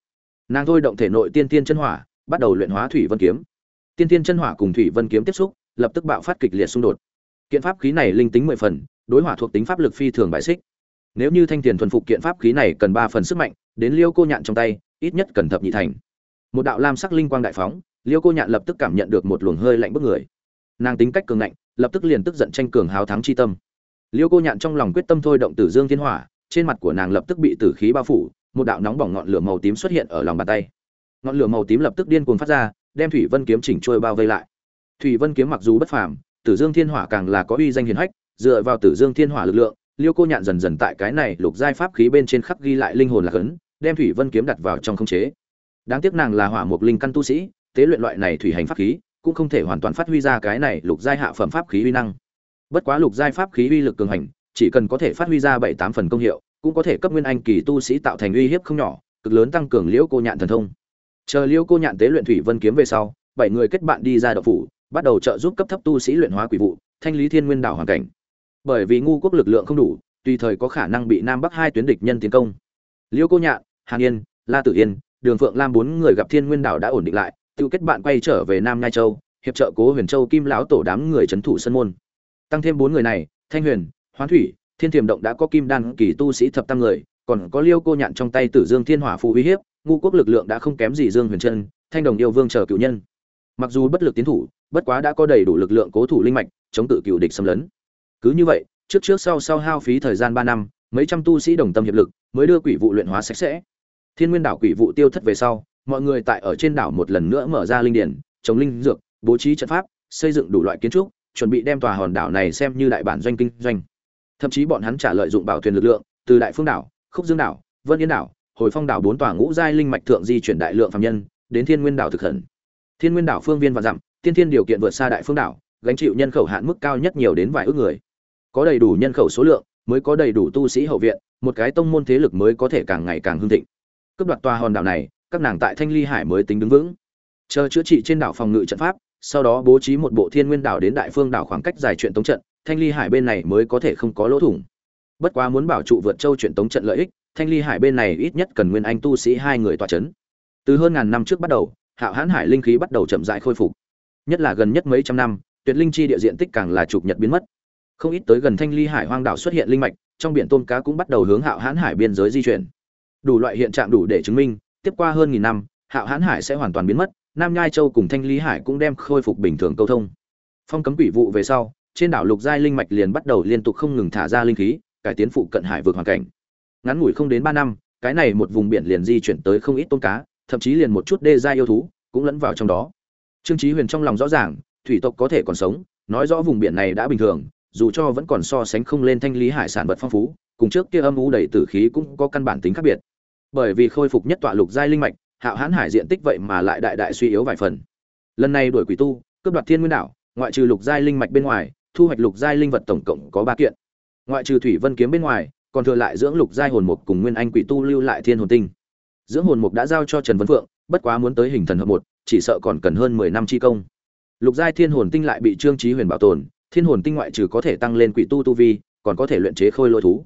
nàng thôi động thể nội tiên tiên chân hỏa, bắt đầu luyện hóa thủy vân kiếm. Tiên tiên chân hỏa cùng thủy vân kiếm tiếp xúc, lập tức bạo phát kịch liệt xung đột. Kiện pháp khí này linh tính mười phần, đối hỏa thuộc tính pháp lực phi thường bại xích. Nếu như thanh tiền thuần phục kiện pháp khí này cần ba phần sức mạnh, đến liêu cô nhạn trong tay, ít nhất cần thập nhị thành. Một đạo lam sắc linh quang đại phóng, liêu cô nhạn lập tức cảm nhận được một luồng hơi lạnh bức người. Nàng tính cách cường ngạnh, lập tức liền tức giận tranh cường hào thắng chi tâm. Liêu cô nhạn trong lòng quyết tâm thôi động tử dương thiên hỏa, trên mặt của nàng lập tức bị tử khí bao phủ một đạo nóng bỏng ngọn lửa màu tím xuất hiện ở lòng bàn tay. Ngọn lửa màu tím lập tức điên cuồng phát ra, đem thủy vân kiếm chỉnh trôi bao vây lại. Thủy vân kiếm mặc dù bất phàm, tử dương thiên hỏa càng là có uy danh hiển hách, dựa vào tử dương thiên hỏa lực lượng, liêu cô nhạn dần dần tại cái này lục giai pháp khí bên trên khắc ghi lại linh hồn là cấn đem thủy vân kiếm đặt vào trong không chế. Đáng tiếc nàng là hỏa mục linh căn tu sĩ, tế luyện loại này thủy hành pháp khí, cũng không thể hoàn toàn phát huy ra cái này lục giai hạ phẩm pháp khí uy năng. Bất quá lục giai pháp khí uy lực cường hành, chỉ cần có thể phát huy ra bảy tám phần công hiệu cũng có thể cấp nguyên anh kỳ tu sĩ tạo thành uy hiếp không nhỏ, cực lớn tăng cường liễu cô nhạn thần thông. Chờ liễu cô nhạn tế luyện thủy vân kiếm về sau, bảy người kết bạn đi ra đậu phủ, bắt đầu trợ giúp cấp thấp tu sĩ luyện hóa quỷ vụ, thanh lý thiên nguyên đảo hoàn cảnh. Bởi vì ngu quốc lực lượng không đủ, tùy thời có khả năng bị nam bắc hai tuyến địch nhân tiến công. Liễu cô nhạn, hàn yên, la tử yên, đường phượng lam bốn người gặp thiên nguyên đảo đã ổn định lại, tự kết bạn quay trở về nam ngai châu, hiệp trợ cố huyền châu kim lão tổ đám người trấn thủ sân môn. Tăng thêm bốn người này, thanh huyền, hoán thủy thiên thiềm động đã có kim đan kỳ tu sĩ thập tam người, còn có liêu cô nhạn trong tay tử dương thiên hỏa phù uy hiếp ngu quốc lực lượng đã không kém gì dương huyền trân, thanh đồng yêu vương chờ cựu nhân. Mặc dù bất lực tiến thủ, bất quá đã có đầy đủ lực lượng cố thủ linh mạch, chống tự cựu địch xâm lấn. Cứ như vậy, trước trước sau sau hao phí thời gian ba năm, mấy trăm tu sĩ đồng tâm hiệp lực, mới đưa quỷ vụ luyện hóa sạch sẽ. Thiên nguyên đảo quỷ vụ tiêu thất về sau, mọi người tại ở trên đảo một lần nữa mở ra linh điển chống linh dược, bố trí trận pháp, xây dựng đủ loại kiến trúc, chuẩn bị đem tòa hòn đảo này xem như đại bản doanh kinh doanh thậm chí bọn hắn trả lợi dụng bảo thuyền lực lượng, từ đại phương đảo, khúc dương đảo, vân yên đảo, hồi phong đảo bốn tòa ngũ giai linh mạch thượng di chuyển đại lượng phạm nhân, đến thiên nguyên đảo thực thần thiên nguyên đảo phương viên và dặm, tiên thiên điều kiện vượt xa đại phương đảo, gánh chịu nhân khẩu hạn mức cao nhất nhiều đến vài ước người. Có đầy đủ nhân khẩu số lượng, mới có đầy đủ tu sĩ hậu viện, một cái tông môn thế lực mới có thể càng ngày càng hưng thịnh. Cướp đoạt tòa hòn đảo này, các nàng tại thanh ly hải mới tính đứng vững. Chờ chữa trị trên đảo phòng ngự trận pháp, sau đó bố trí một bộ thiên nguyên đảo đến đại phương đảo khoảng cách dài chuyện tống trận thanh ly hải bên này mới có thể không có lỗ thủng. Bất quá muốn bảo trụ vượt châu chuyện tống trận lợi ích, thanh ly hải bên này ít nhất cần nguyên anh tu sĩ hai người tọa c h ấ n từ hơn ngàn năm trước bắt đầu, hạo hãn hải linh khí bắt đầu chậm dại khôi phục. Nhất là gần nhất mấy trăm năm, tuyệt linh chi địa diện tích càng là chụp nhật biến mất. Không ít tới gần thanh ly hải hoang đảo xuất hiện linh mạch, trong biển tôm cá cũng bắt đầu hướng hạo hãn hải biên giới di chuyển. Đủ loại hiện trạng đủ để chứng minh, tiếp qua hơn nghìn năm, hạo hãn hải sẽ hoàn toàn biến mất, nam nhai châu cùng thanh Ly hải cũng đem khôi phục bình thường câu thông. Phong cấm quỷ vụ về sau trên đảo lục giai linh mạch liền bắt đầu liên tục không ngừng thả ra linh khí, cải tiến phụ cận hải vượt hoàn cảnh. Ngắn ngủi không đến ba năm, cái này một vùng biển liền di chuyển tới không ít tôm cá, thậm chí liền một chút đê gia yêu thú cũng lẫn vào trong đó. Trương chí huyền trong lòng rõ ràng, thủy tộc có thể còn sống, nói rõ vùng biển này đã bình thường, dù cho vẫn còn so sánh không lên thanh lý hải sản vật phong phú, cùng trước kia âm u đầy tử khí cũng có căn bản tính khác biệt. Bởi vì khôi phục nhất tọa lục giai linh mạch, hạo hãn hải diện tích vậy mà lại đại đại suy yếu vài phần. Lần này đuổi quỷ tu, cướp đoạt thiên nguyên đảo, ngoại trừ lục giai linh mạch bên ngoài thu hoạch lục giai linh vật tổng cộng có ba kiện. Ngoại trừ thủy vân kiếm bên ngoài, còn thừa lại dưỡng lục giai hồn mục cùng nguyên anh quỷ tu lưu lại thiên hồn tinh. Dưỡng hồn mục đã giao cho trần vân phượng, bất quá muốn tới hình thần hợp một, chỉ sợ còn cần hơn mười năm chi công. Lục giai thiên hồn tinh lại bị trương trí huyền bảo tồn, thiên hồn tinh ngoại trừ có thể tăng lên quỷ tu tu vi, còn có thể luyện chế khôi lỗi thú.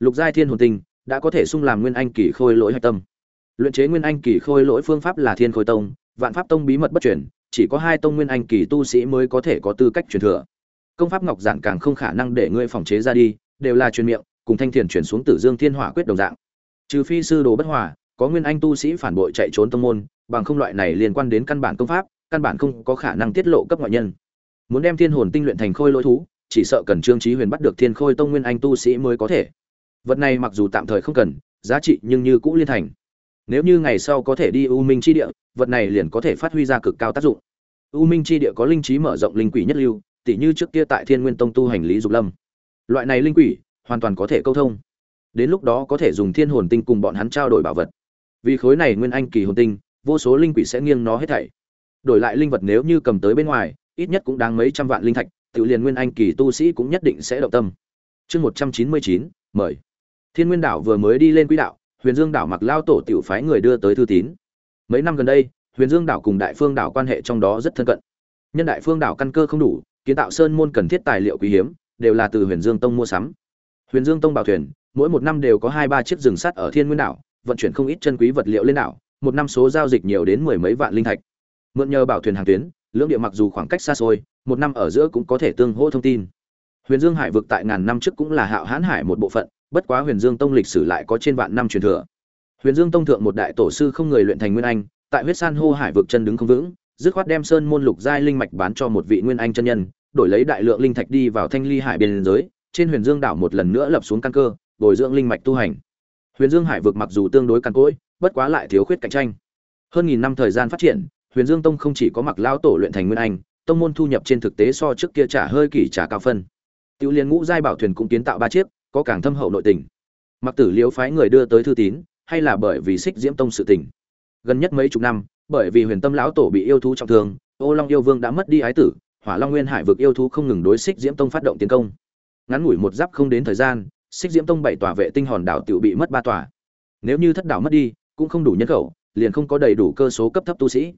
Lục giai thiên hồn tinh đã có thể sung làm nguyên anh kỳ khôi lỗi hạch tâm. Luyện chế nguyên anh kỳ khôi lỗi phương pháp là thiên khôi tông, vạn pháp tông bí mật bất truyền, chỉ có hai tông nguyên anh kỳ tu sĩ mới có thể có tư cách truyền thừa công pháp ngọc giản càng không khả năng để ngươi phòng chế ra đi, đều là truyền miệng, cùng thanh thiền chuyển xuống tử dương thiên hỏa quyết đồng dạng. Trừ phi sư đồ bất hòa, có nguyên anh tu sĩ phản bội chạy trốn tông môn, bằng không loại này liên quan đến căn bản công pháp, căn bản không có khả năng tiết lộ cấp ngoại nhân. Muốn đem thiên hồn tinh luyện thành khôi lỗi thú, chỉ sợ cần trương trí huyền bắt được thiên khôi tông nguyên anh tu sĩ mới có thể. Vật này mặc dù tạm thời không cần, giá trị nhưng như cũ liên thành. Nếu như ngày sau có thể đi u minh chi địa, vật này liền có thể phát huy ra cực cao tác dụng. U minh chi địa có linh trí mở rộng linh quỷ nhất lưu tỉ như trước kia tại thiên nguyên tông tu hành lý dục lâm. Loại này linh quỷ, hoàn toàn có thể câu thông. Đến lúc đó có thể dùng thiên hồn tinh cùng bọn hắn trao đổi bảo vật. Vì khối này nguyên anh kỳ hồn tinh, vô số linh quỷ sẽ nghiêng nó hết thảy. Đổi lại linh vật nếu như cầm tới bên ngoài, ít nhất cũng đáng mấy trăm vạn linh thạch, tự liền nguyên anh kỳ tu sĩ cũng nhất định sẽ động tâm. Chương một trăm chín mươi chín, mời. Thiên nguyên đảo vừa mới đi lên quỹ đạo, huyền dương đảo mặc lao tổ tiểu phái người đưa tới thư tín. Mấy năm gần đây, huyền dương đảo cùng đại phương đảo quan hệ trong đó rất thân cận. Nhân đại phương đảo căn cơ không đủ kiến tạo sơn môn cần thiết tài liệu quý hiếm, đều là từ huyền dương tông mua sắm. Huyền dương tông bảo thuyền, mỗi một năm đều có hai ba chiếc rừng sắt ở thiên nguyên đảo, vận chuyển không ít chân quý vật liệu lên đảo, một năm số giao dịch nhiều đến mười mấy vạn linh thạch. Mượn nhờ bảo thuyền hàng tuyến, lưỡng địa mặc dù khoảng cách xa xôi, một năm ở giữa cũng có thể tương hỗ thông tin. Huyền dương hải vực tại ngàn năm trước cũng là hạo hãn hải một bộ phận, bất quá huyền dương tông lịch sử lại có trên vạn năm truyền thừa. Huyền dương tông thượng một đại tổ sư không người luyện thành nguyên anh, tại huyết san hô hải vực chân đứng không vững dứt khoát đem sơn môn lục giai linh mạch bán cho một vị nguyên anh chân nhân đổi lấy đại lượng linh thạch đi vào thanh ly hải biên giới trên huyền dương đảo một lần nữa lập xuống căn cơ bồi dưỡng linh mạch tu hành huyền dương hải vực mặc dù tương đối căn cỗi bất quá lại thiếu khuyết cạnh tranh hơn nghìn năm thời gian phát triển huyền dương tông không chỉ có mặc lao tổ luyện thành nguyên anh tông môn thu nhập trên thực tế so trước kia trả hơi kỷ trả cao phân Tiểu liên ngũ giai bảo thuyền cũng kiến tạo ba chiếc, có càng thâm hậu nội tình. Mặc Tử Liễu phái người đưa tới thư tín, hay là bởi vì Xích Diễm Tông sự tình. Gần nhất mấy chục năm, bởi vì Huyền Tâm lão tổ bị yêu thú trọng thương, Ô Long yêu vương đã mất đi ái tử, Hỏa Long Nguyên Hải vực yêu thú không ngừng đối Xích Diễm Tông phát động tiến công. Ngắn ngủi một giáp không đến thời gian, Xích Diễm Tông bảy tòa vệ tinh hòn đảo tự bị mất ba tòa. Nếu như thất đảo mất đi, cũng không đủ nhân khẩu, liền không có đầy đủ cơ số cấp thấp tu sĩ.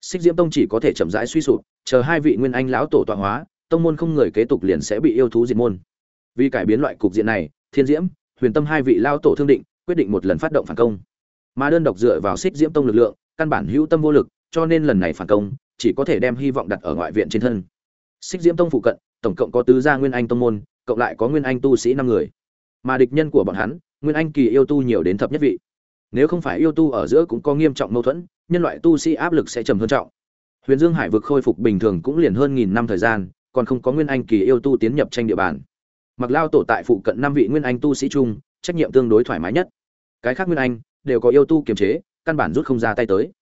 Xích Diễm Tông chỉ có thể chậm rãi suy sụp, chờ hai vị nguyên anh lão tổ tọa hóa, tông môn không người kế tục liền sẽ bị yêu thú diệt môn vì cải biến loại cục diện này thiên diễm huyền tâm hai vị lao tổ thương định quyết định một lần phát động phản công mà đơn độc dựa vào xích diễm tông lực lượng, căn bản hữu tâm vô lực, cho nên lần này phản công, chỉ có thể đem hy vọng đặt ở ngoại viện trên thân. Xích diễm tông phụ cận, tổng cộng có tứ gia nguyên anh tông môn, cộng lại có nguyên anh tu sĩ năm người. Mà địch nhân của bọn hắn, nguyên anh kỳ yêu tu nhiều đến thập nhất vị. Nếu không phải yêu tu ở giữa cũng có nghiêm trọng mâu thuẫn, nhân loại tu sĩ áp lực sẽ trầm hơn trọng. Huyền dương hải vực khôi phục bình thường cũng liền hơn nghìn năm thời gian, còn không có nguyên anh kỳ yêu tu tiến nhập tranh địa bàn. Mặc lao tổ tại phụ cận năm vị nguyên anh tu sĩ chung, trách nhiệm tương đối thoải mái nhất. Cái khác nguyên anh đều có yêu tu kiềm chế, căn bản rút không ra tay tới.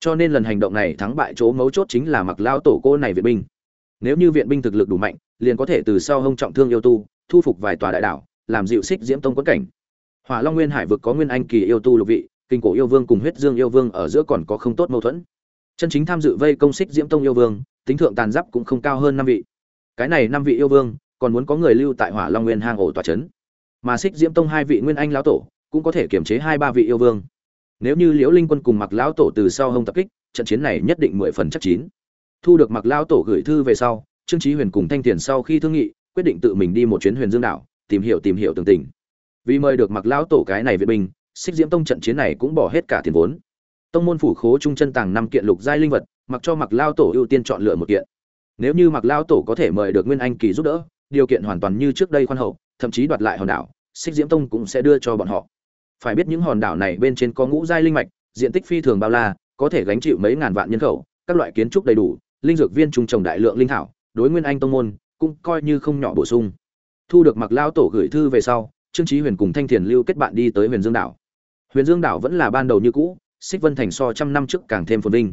Cho nên lần hành động này thắng bại chỗ mấu chốt chính là mặc lao tổ cô này viện binh. Nếu như viện binh thực lực đủ mạnh, liền có thể từ sau hông trọng thương yêu tu, thu phục vài tòa đại đảo, làm dịu xích diễm tông quất cảnh. Hỏa long nguyên hải vực có nguyên anh kỳ yêu tu lục vị, kinh cổ yêu vương cùng huyết dương yêu vương ở giữa còn có không tốt mâu thuẫn. Chân chính tham dự vây công xích diễm tông yêu vương, tính thượng tàn giáp cũng không cao hơn năm vị. Cái này năm vị yêu vương, còn muốn có người lưu tại hỏa long nguyên hang ổ tòa trấn mà xích diễm tông hai vị nguyên anh lão tổ cũng có thể kiềm chế hai ba vị yêu vương. Nếu như liễu linh quân cùng mặc lão tổ từ sau hông tập kích, trận chiến này nhất định mười phần chắc chín. Thu được mặc lão tổ gửi thư về sau, trương trí huyền cùng thanh tiền sau khi thương nghị, quyết định tự mình đi một chuyến huyền dương đảo, tìm hiểu tìm hiểu tường tình. Vì mời được mặc lão tổ cái này viện binh, xích diễm tông trận chiến này cũng bỏ hết cả tiền vốn. Tông môn phủ khố trung chân tàng năm kiện lục giai linh vật, mặc cho mặc lao tổ ưu tiên chọn lựa một kiện. Nếu như mặc lao tổ có thể mời được nguyên anh kỳ giúp đỡ, điều kiện hoàn toàn như trước đây khoan hậu, thậm chí đoạt lại hòn đảo, xích diễm tông cũng sẽ đưa cho bọn họ phải biết những hòn đảo này bên trên có ngũ giai linh mạch, diện tích phi thường bao la, có thể gánh chịu mấy ngàn vạn nhân khẩu, các loại kiến trúc đầy đủ, linh dược viên trùng trồng đại lượng linh thảo, đối nguyên anh tông môn cũng coi như không nhỏ bổ sung. Thu được mặc lao tổ gửi thư về sau, trương trí huyền cùng thanh thiền lưu kết bạn đi tới huyền dương đảo. Huyền dương đảo vẫn là ban đầu như cũ, xích vân thành so trăm năm trước càng thêm phồn vinh.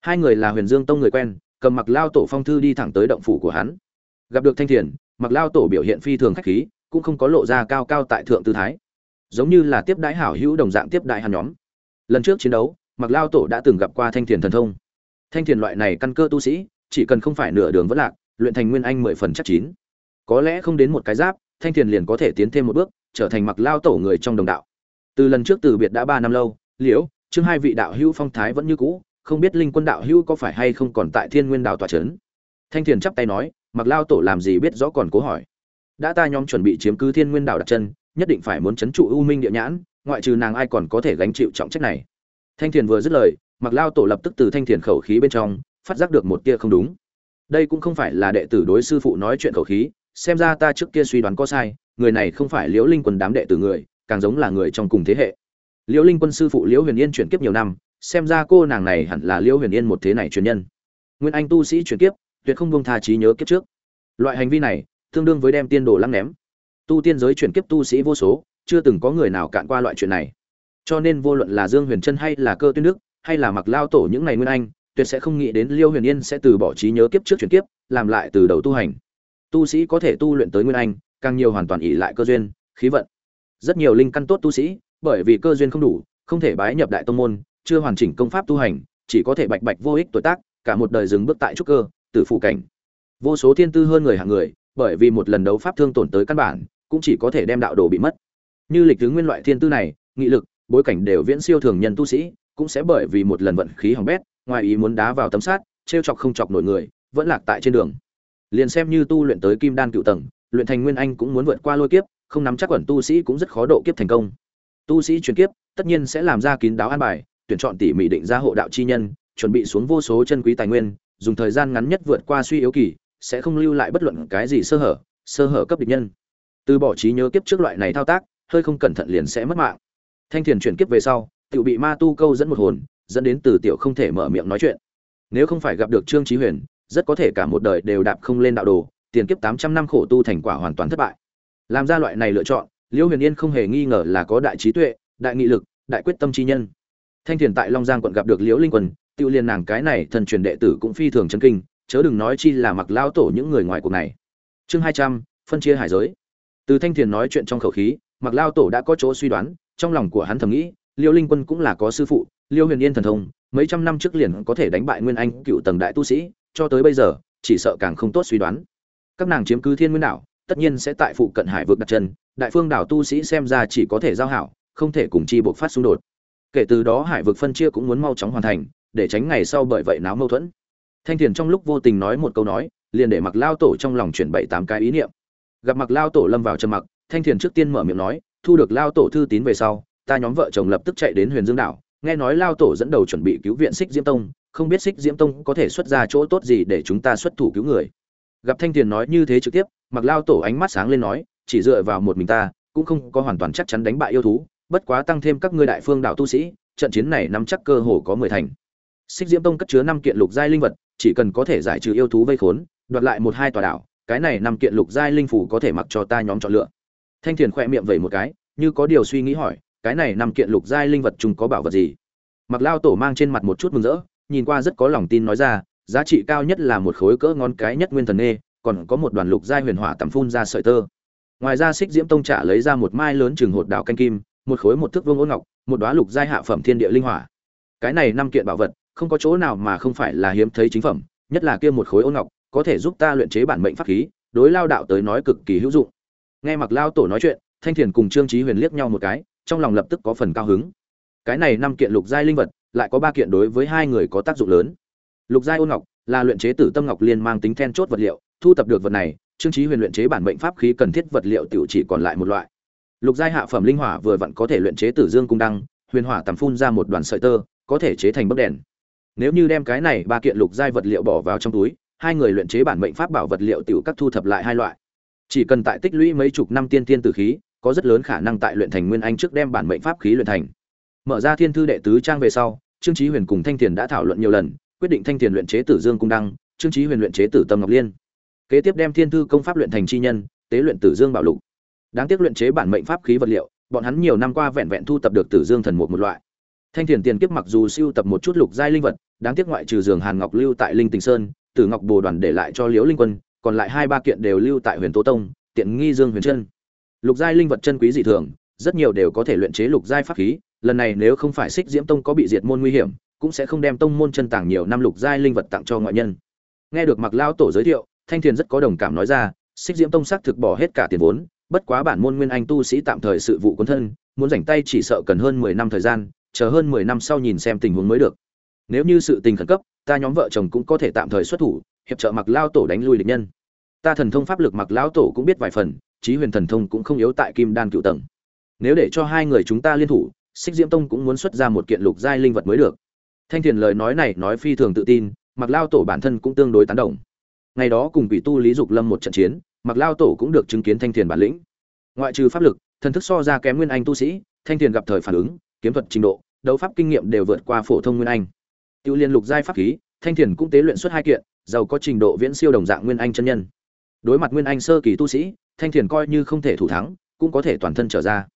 Hai người là huyền dương tông người quen, cầm mặc lao tổ phong thư đi thẳng tới động phủ của hắn. Gặp được thanh thiền mặc lao tổ biểu hiện phi thường khách khí, cũng không có lộ ra cao cao tại thượng tư thái giống như là tiếp đãi hảo hữu đồng dạng tiếp đại hàn nhóm. Lần trước chiến đấu mặc lao tổ đã từng gặp qua thanh thiền thần thông. Thanh thiền loại này căn cơ tu sĩ, chỉ cần không phải nửa đường vẫn lạc, luyện thành nguyên anh mười phần chắc chín. Có lẽ không đến một cái giáp, thanh thiền liền có thể tiến thêm một bước, trở thành mặc lao tổ người trong đồng đạo. Từ lần trước từ biệt đã ba năm lâu, liễu chương hai vị đạo hữu phong thái vẫn như cũ, không biết linh quân đạo hữu có phải hay không còn tại thiên nguyên đạo tòa trấn thanh thiền chắp tay nói mặc lao tổ làm gì biết rõ còn cố hỏi. Đã ta nhóm chuẩn bị chiếm cứ thiên nguyên đảo đặt chân nhất định phải muốn chấn trụ u minh địa nhãn, ngoại trừ nàng ai còn có thể gánh chịu trọng trách này. Thanh thiền vừa dứt lời mặc lao tổ lập tức từ thanh thiền khẩu khí bên trong, phát giác được một tia không đúng. Đây cũng không phải là đệ tử đối sư phụ nói chuyện khẩu khí, xem ra ta trước kia suy đoán có sai, người này không phải liễu linh quân đám đệ tử người, càng giống là người trong cùng thế hệ. Liễu linh quân sư phụ liễu huyền yên chuyển kiếp nhiều năm, xem ra cô nàng này hẳn là liễu huyền yên một thế này truyền nhân. Nguyên anh tu sĩ chuyển kiếp, tuyệt không buông tha trí nhớ kiếp trước. Loại hành vi này, tương đương với đem tiên đồ lăng ném tu tiên giới chuyển kiếp tu sĩ vô số, chưa từng có người nào cạn qua loại chuyện này. Cho nên vô luận là dương huyền trân hay là cơ tuyên đức, hay là mặc lao tổ những ngày nguyên anh, tuyệt sẽ không nghĩ đến liêu huyền yên sẽ từ bỏ trí nhớ kiếp trước chuyển kiếp, làm lại từ đầu tu hành. Tu sĩ có thể tu luyện tới nguyên anh, càng nhiều hoàn toàn ỉ lại cơ duyên, khí vận. Rất nhiều linh căn tốt tu sĩ, bởi vì cơ duyên không đủ, không thể bái nhập đại tông môn, chưa hoàn chỉnh công pháp tu hành, chỉ có thể bạch bạch vô ích tuổi tác, cả một đời dừng bước tại trúc cơ, tử phụ cảnh. Vô số thiên tư hơn người hạng người, bởi vì một lần đấu pháp thương tổn tới căn bản cũng chỉ có thể đem đạo đồ bị mất. Như lịch tướng nguyên loại thiên tư này, nghị lực, bối cảnh đều viễn siêu thường nhân tu sĩ, cũng sẽ bởi vì một lần vận khí hỏng bét, ngoài ý muốn đá vào tấm sát trêu chọc không chọc nổi người, vẫn lạc tại trên đường. Liền xem như tu luyện tới kim đan cựu tầng, luyện thành nguyên anh cũng muốn vượt qua lôi kiếp, không nắm chắc quẩn tu sĩ cũng rất khó độ kiếp thành công. Tu sĩ chuyển kiếp, tất nhiên sẽ làm ra kín đáo an bài, tuyển chọn tỉ mỉ định ra hộ đạo chi nhân, chuẩn bị xuống vô số chân quý tài nguyên, dùng thời gian ngắn nhất vượt qua suy yếu kỳ, sẽ không lưu lại bất luận cái gì sơ hở sơ hở cấp địch nhân từ bỏ trí nhớ kiếp trước loại này thao tác, hơi không cẩn thận liền sẽ mất mạng. Thanh thiền chuyển kiếp về sau tự bị ma tu câu dẫn một hồn, dẫn đến từ tiểu không thể mở miệng nói chuyện. Nếu không phải gặp được trương trí huyền, rất có thể cả một đời đều đạp không lên đạo đồ, tiền kiếp tám trăm năm khổ tu thành quả hoàn toàn thất bại. Làm ra loại này lựa chọn, liễu huyền yên không hề nghi ngờ là có đại trí tuệ, đại nghị lực, đại quyết tâm chi nhân. Thanh thiền tại long giang quận gặp được liễu linh quân tự liền nàng cái này thần truyền đệ tử cũng phi thường chân kinh, chớ đừng nói chi là mặc lao tổ những người ngoài cuộc này. Chương hai trăm, phân chia hải giới từ thanh thiền nói chuyện trong khẩu khí mặc lao tổ đã có chỗ suy đoán, trong lòng của hắn thầm nghĩ, liêu linh quân cũng là có sư phụ, liêu huyền yên thần thông, mấy trăm năm trước liền có thể đánh bại nguyên anh cựu tầng đại tu sĩ, cho tới bây giờ, chỉ sợ càng không tốt suy đoán. Các nàng chiếm cứ thiên nguyên đảo, tất nhiên sẽ tại phụ cận hải vực đặt chân, đại phương đảo tu sĩ xem ra chỉ có thể giao hảo, không thể cùng chi buộc phát xung đột. Kể từ đó hải vực phân chia cũng muốn mau chóng hoàn thành, để tránh ngày sau bởi vậy náo mâu thuẫn. Thanh thiền trong lúc vô tình nói một câu nói, liền để mặc lao tổ trong lòng chuyển bảy tám cái ý niệm gặp mặc lao tổ lâm vào trầm mặc, thanh thiền trước tiên mở miệng nói, thu được lao tổ thư tín về sau, ta nhóm vợ chồng lập tức chạy đến huyền dương đảo, nghe nói lao tổ dẫn đầu chuẩn bị cứu viện xích diễm tông, không biết xích diễm tông có thể xuất ra chỗ tốt gì để chúng ta xuất thủ cứu người. Gặp thanh thiền nói như thế trực tiếp mặc lao tổ ánh mắt sáng lên nói, chỉ dựa vào một mình ta, cũng không có hoàn toàn chắc chắn đánh bại yêu thú, bất quá tăng thêm các ngươi đại phương đảo tu sĩ, trận chiến này nắm chắc cơ hồ có mười thành. Xích diễm tông cất chứa năm kiện lục giai linh vật, chỉ cần có thể giải trừ yêu thú vây khốn, đoạt lại một hai tòa đảo cái này năm kiện lục giai linh phủ có thể mặc cho ta nhóm chọn lựa. Thanh thiền khoe miệng vẩy một cái, như có điều suy nghĩ hỏi, cái này năm kiện lục giai linh vật chung có bảo vật gì? Mặc lao tổ mang trên mặt một chút mừng rỡ, nhìn qua rất có lòng tin nói ra, giá trị cao nhất là một khối cỡ ngón cái nhất nguyên thần nê, còn có một đoàn lục giai huyền hỏa tầm phun ra sợi tơ. Ngoài ra xích diễm tông trả lấy ra một mai lớn chừng hột đào canh kim, một khối một thước vương ôn ngọc, một đoá lục giai hạ phẩm thiên địa linh hỏa. Cái này năm kiện bảo vật, không có chỗ nào mà không phải là hiếm thấy chính phẩm, nhất là kia một khối ôn ngọc có thể giúp ta luyện chế bản mệnh pháp khí, đối lao đạo tới nói cực kỳ hữu dụng. Nghe mặc lao tổ nói chuyện, thanh thiền cùng trương trí huyền liếc nhau một cái, trong lòng lập tức có phần cao hứng. Cái này năm kiện lục giai linh vật, lại có ba kiện đối với hai người có tác dụng lớn. Lục giai ôn ngọc, là luyện chế tử tâm ngọc liên mang tính then chốt vật liệu, thu tập được vật này, trương trí huyền luyện chế bản mệnh pháp khí cần thiết vật liệu tiểu chỉ còn lại một loại. Lục giai hạ phẩm linh hỏa vừa vặn có thể luyện chế tử dương cung đăng, huyền hỏa tầm phun ra một đoàn sợi tơ, có thể chế thành bấc đèn. Nếu như đem cái này ba kiện lục giai vật liệu bỏ vào trong túi hai người luyện chế bản mệnh pháp bảo vật liệu tiểu các thu thập lại hai loại. Chỉ cần tại tích lũy mấy chục năm tiên tiên tử khí, có rất lớn khả năng tại luyện thành nguyên anh trước đem bản mệnh pháp khí luyện thành. Mở ra thiên thư đệ tứ trang về sau, trương chí huyền cùng thanh tiền đã thảo luận nhiều lần, quyết định thanh tiền luyện chế tử dương cung đăng, trương chí huyền luyện chế tử tâm ngọc liên. Kế tiếp đem thiên thư công pháp luyện thành chi nhân, tế luyện tử dương bảo lục. Đáng tiếc luyện chế bản mệnh pháp khí vật liệu, bọn hắn nhiều năm qua vẹn vẹn thu tập được tử dương thần một một loại. Thanh tiền tiền kiếp mặc dù siêu tập một chút lục giai linh vật, đáng tiếc ngoại trừ giường hàn ngọc lưu tại linh tình sơn tử ngọc bồ đoàn để lại cho liễu linh quân, còn lại hai ba kiện đều lưu tại huyền tố tông, tiện nghi dương huyền chân lục giai linh vật chân quý dị thường, rất nhiều đều có thể luyện chế lục giai pháp khí, lần này nếu không phải xích diễm tông có bị diệt môn nguy hiểm, cũng sẽ không đem tông môn chân tàng nhiều năm lục giai linh vật tặng cho ngoại nhân. Nghe được mặc Lão tổ giới thiệu, thanh thiền rất có đồng cảm nói ra, xích diễm tông xác thực bỏ hết cả tiền vốn, bất quá bản môn nguyên anh tu sĩ tạm thời sự vụ quân thân, muốn rảnh tay chỉ sợ cần hơn mười năm thời gian, chờ hơn mười năm sau nhìn xem tình huống mới được. Nếu như sự tình khẩn cấp ta nhóm vợ chồng cũng có thể tạm thời xuất thủ, hiệp trợ mặc lao tổ đánh lui địch nhân. Ta thần thông pháp lực mặc lão tổ cũng biết vài phần trí huyền thần thông cũng không yếu tại kim đan cựu tầng. Nếu để cho hai người chúng ta liên thủ, xích diễm tông cũng muốn xuất ra một kiện lục giai linh vật mới được. Thanh thiền lời nói này nói phi thường tự tin mặc lao tổ bản thân cũng tương đối tán đồng. Ngày đó cùng quỷ tu lý dục lâm một trận chiến mặc lao tổ cũng được chứng kiến thanh thiền bản lĩnh. Ngoại trừ pháp lực, thần thức so ra kém nguyên anh tu sĩ, thanh thiền gặp thời phản ứng, kiếm thuật trình độ, đấu pháp kinh nghiệm đều vượt qua phổ thông nguyên anh tiêu liên lục giai pháp khí, thanh thiền cũng tế luyện xuất hai kiện, giàu có trình độ viễn siêu đồng dạng nguyên anh chân nhân. Đối mặt nguyên anh sơ kỳ tu sĩ, thanh thiền coi như không thể thủ thắng, cũng có thể toàn thân trở ra.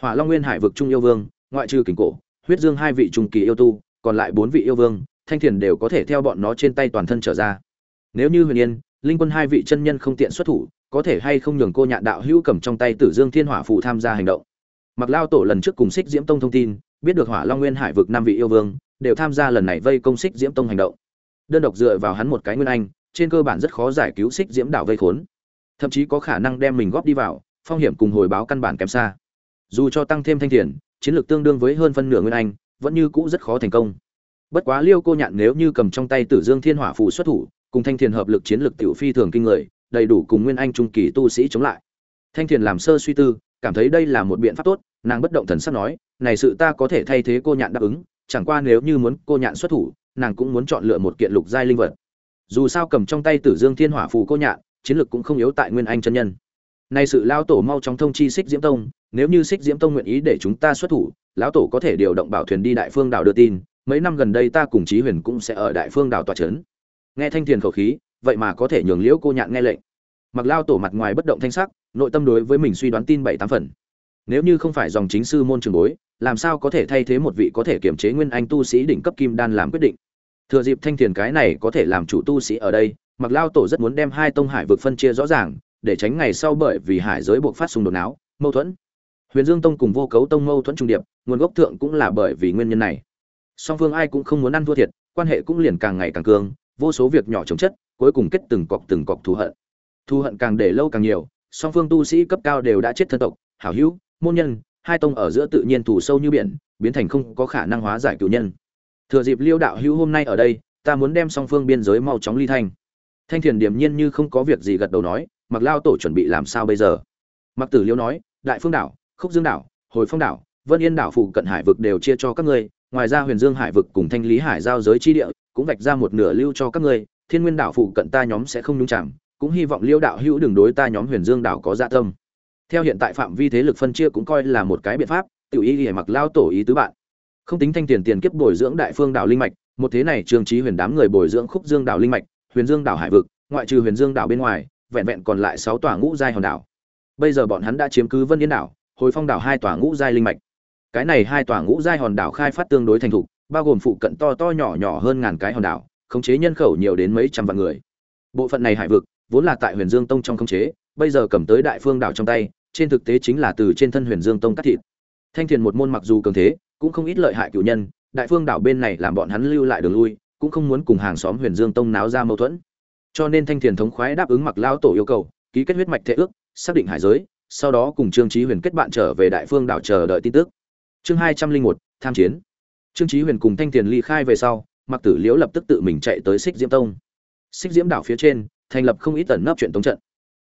Hỏa long nguyên hải vực trung yêu vương, ngoại trừ kình cổ, huyết dương hai vị trung kỳ yêu tu, còn lại bốn vị yêu vương, thanh thiền đều có thể theo bọn nó trên tay toàn thân trở ra. Nếu như huyền yên, linh quân hai vị chân nhân không tiện xuất thủ, có thể hay không nhường cô nhạn đạo hữu cầm trong tay tử dương thiên hỏa phụ tham gia hành động. Mặc lao tổ lần trước cùng xích diễm tông thông tin biết được hỏa long nguyên hải vực năm vị yêu vương, đều tham gia lần này vây công xích diễm tông hành động. Đơn độc dựa vào hắn một cái nguyên anh, trên cơ bản rất khó giải cứu xích diễm đảo vây khốn. Thậm chí có khả năng đem mình góp đi vào, phong hiểm cùng hồi báo căn bản kém xa. Dù cho tăng thêm thanh thiền, chiến lược tương đương với hơn phân nửa nguyên anh, vẫn như cũ rất khó thành công. Bất quá liêu cô nhạn nếu như cầm trong tay tử dương thiên hỏa phù xuất thủ, cùng thanh thiền hợp lực chiến lược tiểu phi thường kinh người, đầy đủ cùng nguyên anh trung kỳ tu sĩ chống lại. Thanh thiền làm sơ suy tư, cảm thấy đây là một biện pháp tốt nàng bất động thần sắc nói, này sự ta có thể thay thế cô nhạn đáp ứng, chẳng qua nếu như muốn cô nhạn xuất thủ, nàng cũng muốn chọn lựa một kiện lục giai linh vật. Dù sao cầm trong tay tử dương thiên hỏa phù cô nhạn, chiến lực cũng không yếu tại nguyên anh chân nhân. Này sự lao tổ mau chóng thông chi xích diễm tông, nếu như xích diễm tông nguyện ý để chúng ta xuất thủ, lão tổ có thể điều động bảo thuyền đi đại phương đảo đưa tin, mấy năm gần đây ta cùng chí huyền cũng sẽ ở đại phương đảo tòa trấn. Nghe thanh thiền khẩu khí, vậy mà có thể nhường liễu cô nhạn nghe lệnh. Mặc lao tổ mặt ngoài bất động thanh sắc, nội tâm đối với mình suy đoán tin bảy tám phần nếu như không phải dòng chính sư môn trường bối, làm sao có thể thay thế một vị có thể kiểm chế nguyên anh tu sĩ đỉnh cấp kim đan làm quyết định? Thừa dịp thanh thiền cái này có thể làm chủ tu sĩ ở đây mặc lao tổ rất muốn đem hai tông hải vực phân chia rõ ràng, để tránh ngày sau bởi vì hải giới buộc phát xung đột não mâu thuẫn. Huyền dương tông cùng vô cấu tông mâu thuẫn trung điệp, nguồn gốc thượng cũng là bởi vì nguyên nhân này. Song phương ai cũng không muốn ăn thua thiệt, quan hệ cũng liền càng ngày càng cường, vô số việc nhỏ chống chất, cuối cùng kết từng cọc từng cọc thù hận. Thù hận càng để lâu càng nhiều, song phương tu sĩ cấp cao đều đã chết thân tộc, hảo hữu môn nhân, hai tông ở giữa tự nhiên thủ sâu như biển, biến thành không có khả năng hóa giải cựu nhân. Thừa dịp liêu đạo hữu hôm nay ở đây, ta muốn đem song phương biên giới mau chóng ly thanh. Thanh thiền điềm nhiên như không có việc gì gật đầu nói, mặc lao tổ chuẩn bị làm sao bây giờ? Mặc tử Liêu nói, đại phương đảo, khúc dương đảo, hồi phong đảo, vân yên đảo phụ cận hải vực đều chia cho các ngươi, ngoài ra huyền dương hải vực cùng thanh lý hải giao giới chi địa cũng vạch ra một nửa lưu cho các ngươi, thiên nguyên đảo phụ cận ta nhóm sẽ không nhúng chạm cũng hy vọng liêu đạo hữu đừng đối ta nhóm huyền dương đảo có dạ tâm theo hiện tại phạm vi thế lực phân chia cũng coi là một cái biện pháp, tiểu ý hề mặc lao tổ ý tứ bạn. Không tính thanh tiền tiền kiếp bồi dưỡng đại phương đảo linh mạch, một thế này trường trí huyền đám người bồi dưỡng khúc dương đảo linh mạch, huyền dương đảo hải vực, ngoại trừ huyền dương đảo bên ngoài, vẹn vẹn còn lại sáu tòa ngũ giai hòn đảo. Bây giờ bọn hắn đã chiếm cứ vân yên đảo, hồi phong đảo hai tòa ngũ giai linh mạch. Cái này hai tòa ngũ giai hòn đảo khai phát tương đối thành thục, bao gồm phụ cận to to nhỏ nhỏ hơn ngàn cái hòn đảo, khống chế nhân khẩu nhiều đến mấy trăm vạn người. Bộ phận này hải vực, vốn là tại huyền dương tông trong khống chế, bây giờ cầm tới đại phương đảo trong tay trên thực tế chính là từ trên thân huyền dương tông cắt thịt. Thanh Tiền một môn mặc dù cường thế, cũng không ít lợi hại cửu nhân, đại phương đảo bên này làm bọn hắn lưu lại đường lui, cũng không muốn cùng hàng xóm huyền dương tông náo ra mâu thuẫn. Cho nên thanh Tiền thống khoái đáp ứng mặc lao tổ yêu cầu, ký kết huyết mạch thể ước, xác định hải giới, sau đó cùng trương Chí huyền kết bạn trở về đại phương đảo chờ đợi tin tức. Chương hai trăm linh một, tham chiến. Trương Chí huyền cùng thanh Tiền ly khai về sau mặc tử liễu lập tức tự mình chạy tới xích diễm tông. Xích diễm đảo phía trên, thành lập không ít tần nấp chuyện tống trận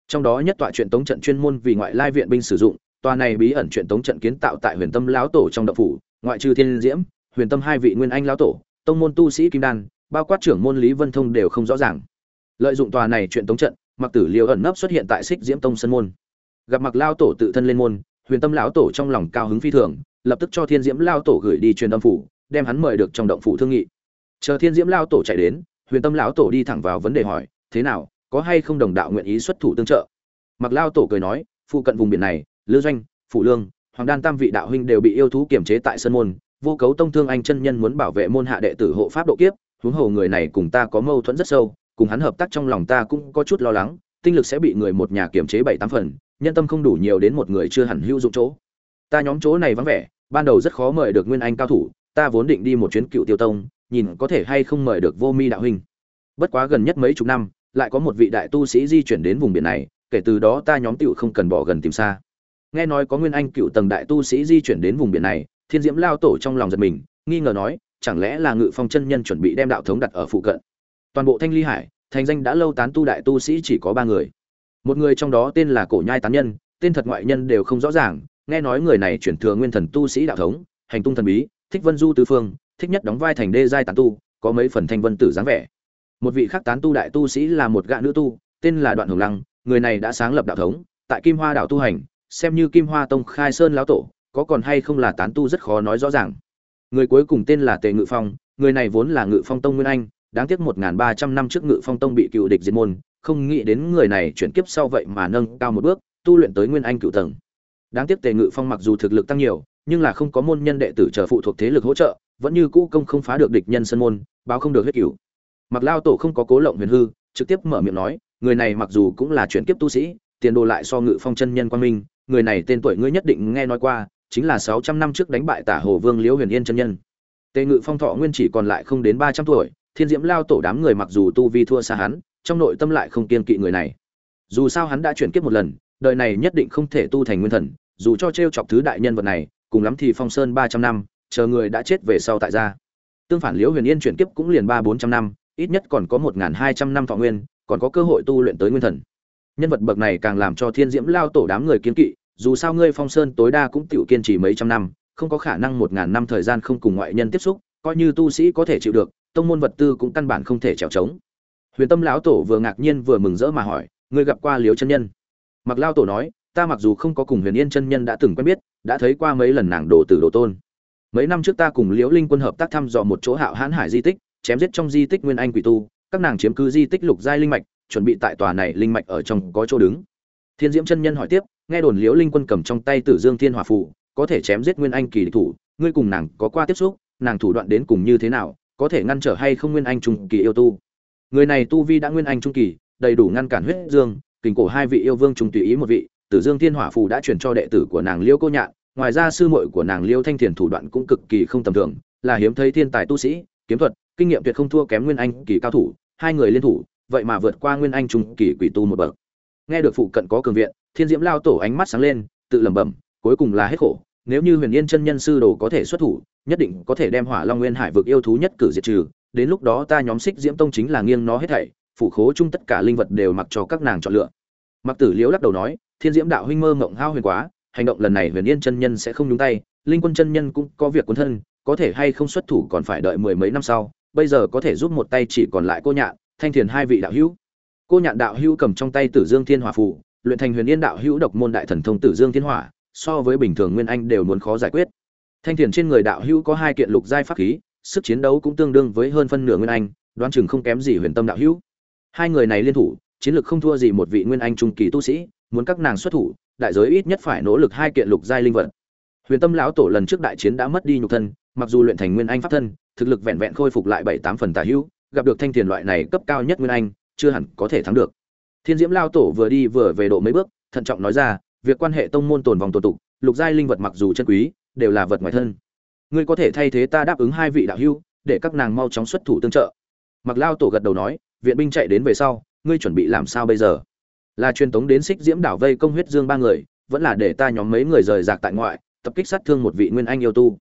trong đó nhất tọa chuyện tống trận chuyên môn vì ngoại lai viện binh sử dụng, tòa này bí ẩn chuyện tống trận kiến tạo tại huyền tâm lão tổ trong đậu phủ, ngoại trừ thiên diễm, huyền tâm hai vị nguyên anh lão tổ, tông môn tu sĩ kim đan, bao quát trưởng môn lý vân thông đều không rõ ràng. Lợi dụng tòa này chuyện tống trận mặc tử liều ẩn nấp xuất hiện tại xích diễm tông sân môn. Gặp mặc lao tổ tự thân lên môn, huyền tâm lão tổ trong lòng cao hứng phi thường, lập tức cho thiên diễm lao tổ gửi đi truyền âm phủ, đem hắn mời được trong động phủ thương nghị. Chờ thiên diễm lao tổ chạy đến, huyền tâm lão tổ đi thẳng vào vấn đề hỏi, thế nào có hay không đồng đạo nguyện ý xuất thủ tương trợ? Mặc lao tổ cười nói, phụ cận vùng biển này lữ doanh phụ lương, hoàng đan tam vị đạo huynh đều bị yêu thú kiềm chế tại sân môn, vô cấu tông thương anh chân nhân muốn bảo vệ môn hạ đệ tử hộ pháp độ kiếp, huống hồ người này cùng ta có mâu thuẫn rất sâu, cùng hắn hợp tác trong lòng ta cũng có chút lo lắng, tinh lực sẽ bị người một nhà kiềm chế bảy tám phần, nhân tâm không đủ nhiều đến một người chưa hẳn hữu dụng chỗ. Ta nhóm chỗ này vắng vẻ, ban đầu rất khó mời được nguyên anh cao thủ, ta vốn định đi một chuyến cựu tiêu tông, nhìn có thể hay không mời được vô mi đạo huynh. Bất quá gần nhất mấy chục năm lại có một vị đại tu sĩ di chuyển đến vùng biển này, kể từ đó ta nhóm tựu không cần bỏ gần tìm xa. Nghe nói có nguyên anh cựu tầng đại tu sĩ di chuyển đến vùng biển này, thiên diễm lao tổ trong lòng giật mình, nghi ngờ nói, chẳng lẽ là ngự phong chân nhân chuẩn bị đem đạo thống đặt ở phụ cận? Toàn bộ thanh ly hải, thành danh đã lâu tán tu đại tu sĩ chỉ có ba người. Một người trong đó tên là cổ nhai tán nhân, tên thật ngoại nhân đều không rõ ràng, nghe nói người này chuyển thừa nguyên thần tu sĩ đạo thống, hành tung thần bí, thích vân du tứ phương, thích nhất đóng vai thành đê giai tán tu, có mấy phần thanh vân tử dáng vẻ một vị khác tán tu đại tu sĩ là một gã nữ tu, tên là đoạn hồng lăng, người này đã sáng lập đạo thống, tại kim hoa đạo tu hành, xem như kim hoa tông khai sơn lão tổ, có còn hay không là tán tu rất khó nói rõ ràng. Người cuối cùng tên là tề ngự phong, người này vốn là ngự phong tông nguyên anh, đáng tiếc một ba trăm năm trước ngự phong tông bị cựu địch diệt môn, không nghĩ đến người này chuyển kiếp sau vậy mà nâng cao một bước, tu luyện tới nguyên anh cựu tầng. Đáng tiếc tề ngự phong mặc dù thực lực tăng nhiều, nhưng là không có môn nhân đệ tử chờ phụ thuộc thế lực hỗ trợ, vẫn như cũ công không phá được địch nhân sân môn, báo không được huyết cửu mặc lao tổ không có cố lộng huyền hư, trực tiếp mở miệng nói, người này mặc dù cũng là chuyển kiếp tu sĩ, tiền đồ lại so ngự phong chân nhân quan minh, người này tên tuổi ngươi nhất định nghe nói qua, chính là sáu trăm năm trước đánh bại tả hồ vương liễu huyền yên chân nhân. Tề ngự phong thọ nguyên chỉ còn lại không đến ba trăm tuổi, thiên diễm lao tổ đám người mặc dù tu vi thua xa hắn, trong nội tâm lại không kiên kỵ người này. Dù sao hắn đã chuyển kiếp một lần, đời này nhất định không thể tu thành nguyên thần, dù cho t r e o chọc thứ đại nhân vật này, cùng lắm thì phong sơn ba trăm năm, chờ người đã chết về sau tại gia. Tương phản liễu huyền yên chuyển kiếp cũng liền ba bốn trăm năm ít nhất còn có một n g h n hai trăm năm thọ nguyên, còn có cơ hội tu luyện tới nguyên thần. Nhân vật bậc này càng làm cho thiên diễm lao tổ đám người kiến kỵ, dù sao ngươi phong sơn tối đa cũng tiểu kiên trì mấy trăm năm, không có khả năng một ngàn năm thời gian không cùng ngoại nhân tiếp xúc, coi như tu sĩ có thể chịu được, tông môn vật tư cũng căn bản không thể trèo trống. Huyền tâm lão tổ vừa ngạc nhiên vừa mừng rỡ mà hỏi, ngươi gặp qua liếu chân nhân? Mặc lao tổ nói, ta mặc dù không có cùng huyền yên chân nhân đã từng quen biết, đã thấy qua mấy lần nàng đồ tử đồ tôn. Mấy năm trước ta cùng liễu linh quân hợp tác thăm dò một chỗ hạo hãn hải di tích chém giết trong di tích nguyên anh quỷ tu các nàng chiếm cứ di tích lục giai linh mạch chuẩn bị tại tòa này linh mạch ở trong có chỗ đứng. Thiên diễm chân nhân hỏi tiếp nghe đồn liễu linh quân cầm trong tay tử dương thiên hòa Phủ, có thể chém giết nguyên anh kỳ địch thủ ngươi cùng nàng có qua tiếp xúc nàng thủ đoạn đến cùng như thế nào có thể ngăn trở hay không nguyên anh trung kỳ yêu tu? Người này tu vi đã nguyên anh trung kỳ đầy đủ ngăn cản huyết dương kình cổ hai vị yêu vương trùng tùy ý một vị tử dương thiên hỏa phù đã chuyển cho đệ tử của nàng liêu cô nhạn ngoài ra sư muội của nàng liêu thanh thiền thủ đoạn cũng cực kỳ không tầm thường là hiếm thấy thiên tài tu sĩ kiếm thuật kinh nghiệm tuyệt không thua kém nguyên anh kỳ cao thủ, hai người liên thủ, vậy mà vượt qua nguyên anh trung kỳ quỷ tu một bậc. Nghe được phụ cận có cường viện, thiên diễm lao tổ ánh mắt sáng lên, tự lẩm bẩm, cuối cùng là hết khổ, nếu như huyền yên chân nhân sư đồ có thể xuất thủ, nhất định có thể đem hỏa long nguyên hải vực yêu thú nhất cử diệt trừ, đến lúc đó ta nhóm xích diễm tông chính là nghiêng nó hết thảy, phủ khố chung tất cả linh vật đều mặc cho các nàng chọn lựa. Mặc tử liễu lắc đầu nói, thiên diễm đạo huynh mơ mộng hao huyền quá, hành động lần này huyền yên chân nhân sẽ không nhúng tay, linh quân chân nhân cũng có việc quân thân, có thể hay không xuất thủ còn phải đợi mười mấy năm sau bây giờ có thể giúp một tay chỉ còn lại cô nhạn, thanh thiền hai vị đạo hữu. Cô nhạn đạo hữu cầm trong tay tử dương thiên hỏa phù, luyện thành huyền yên đạo hữu độc môn đại thần thông tử dương thiên hỏa, so với bình thường nguyên anh đều muốn khó giải quyết. Thanh thiền trên người đạo hữu có hai kiện lục giai pháp khí, sức chiến đấu cũng tương đương với hơn phân nửa nguyên anh, đoán chừng không kém gì huyền tâm đạo hữu. Hai người này liên thủ, chiến lược không thua gì một vị nguyên anh trung kỳ tu sĩ, muốn các nàng xuất thủ, đại giới ít nhất phải nỗ lực hai kiện lục giai linh vật. Huyền tâm lão tổ lần trước đại chiến đã mất đi nhục thân mặc dù luyện thành nguyên anh pháp thân, thực lực vẹn vẹn khôi phục lại bảy tám phần tà hữu, gặp được thanh tiền loại này cấp cao nhất nguyên anh, chưa hẳn có thể thắng được. Thiên diễm lao tổ vừa đi vừa về độ mấy bước, thận trọng nói ra, việc quan hệ tông môn tồn vòng tổ tục, lục giai linh vật mặc dù chân quý, đều là vật ngoài thân. Ngươi có thể thay thế ta đáp ứng hai vị đạo hữu, để các nàng mau chóng xuất thủ tương trợ. Mặc lao tổ gật đầu nói, viện binh chạy đến về sau, ngươi chuẩn bị làm sao bây giờ? Là truyền tống đến xích diễm đảo vây công huyết dương ba người, vẫn là để ta nhóm mấy người rời rạc tại ngoại, tập kích sát thương một vị nguyên anh yêu tu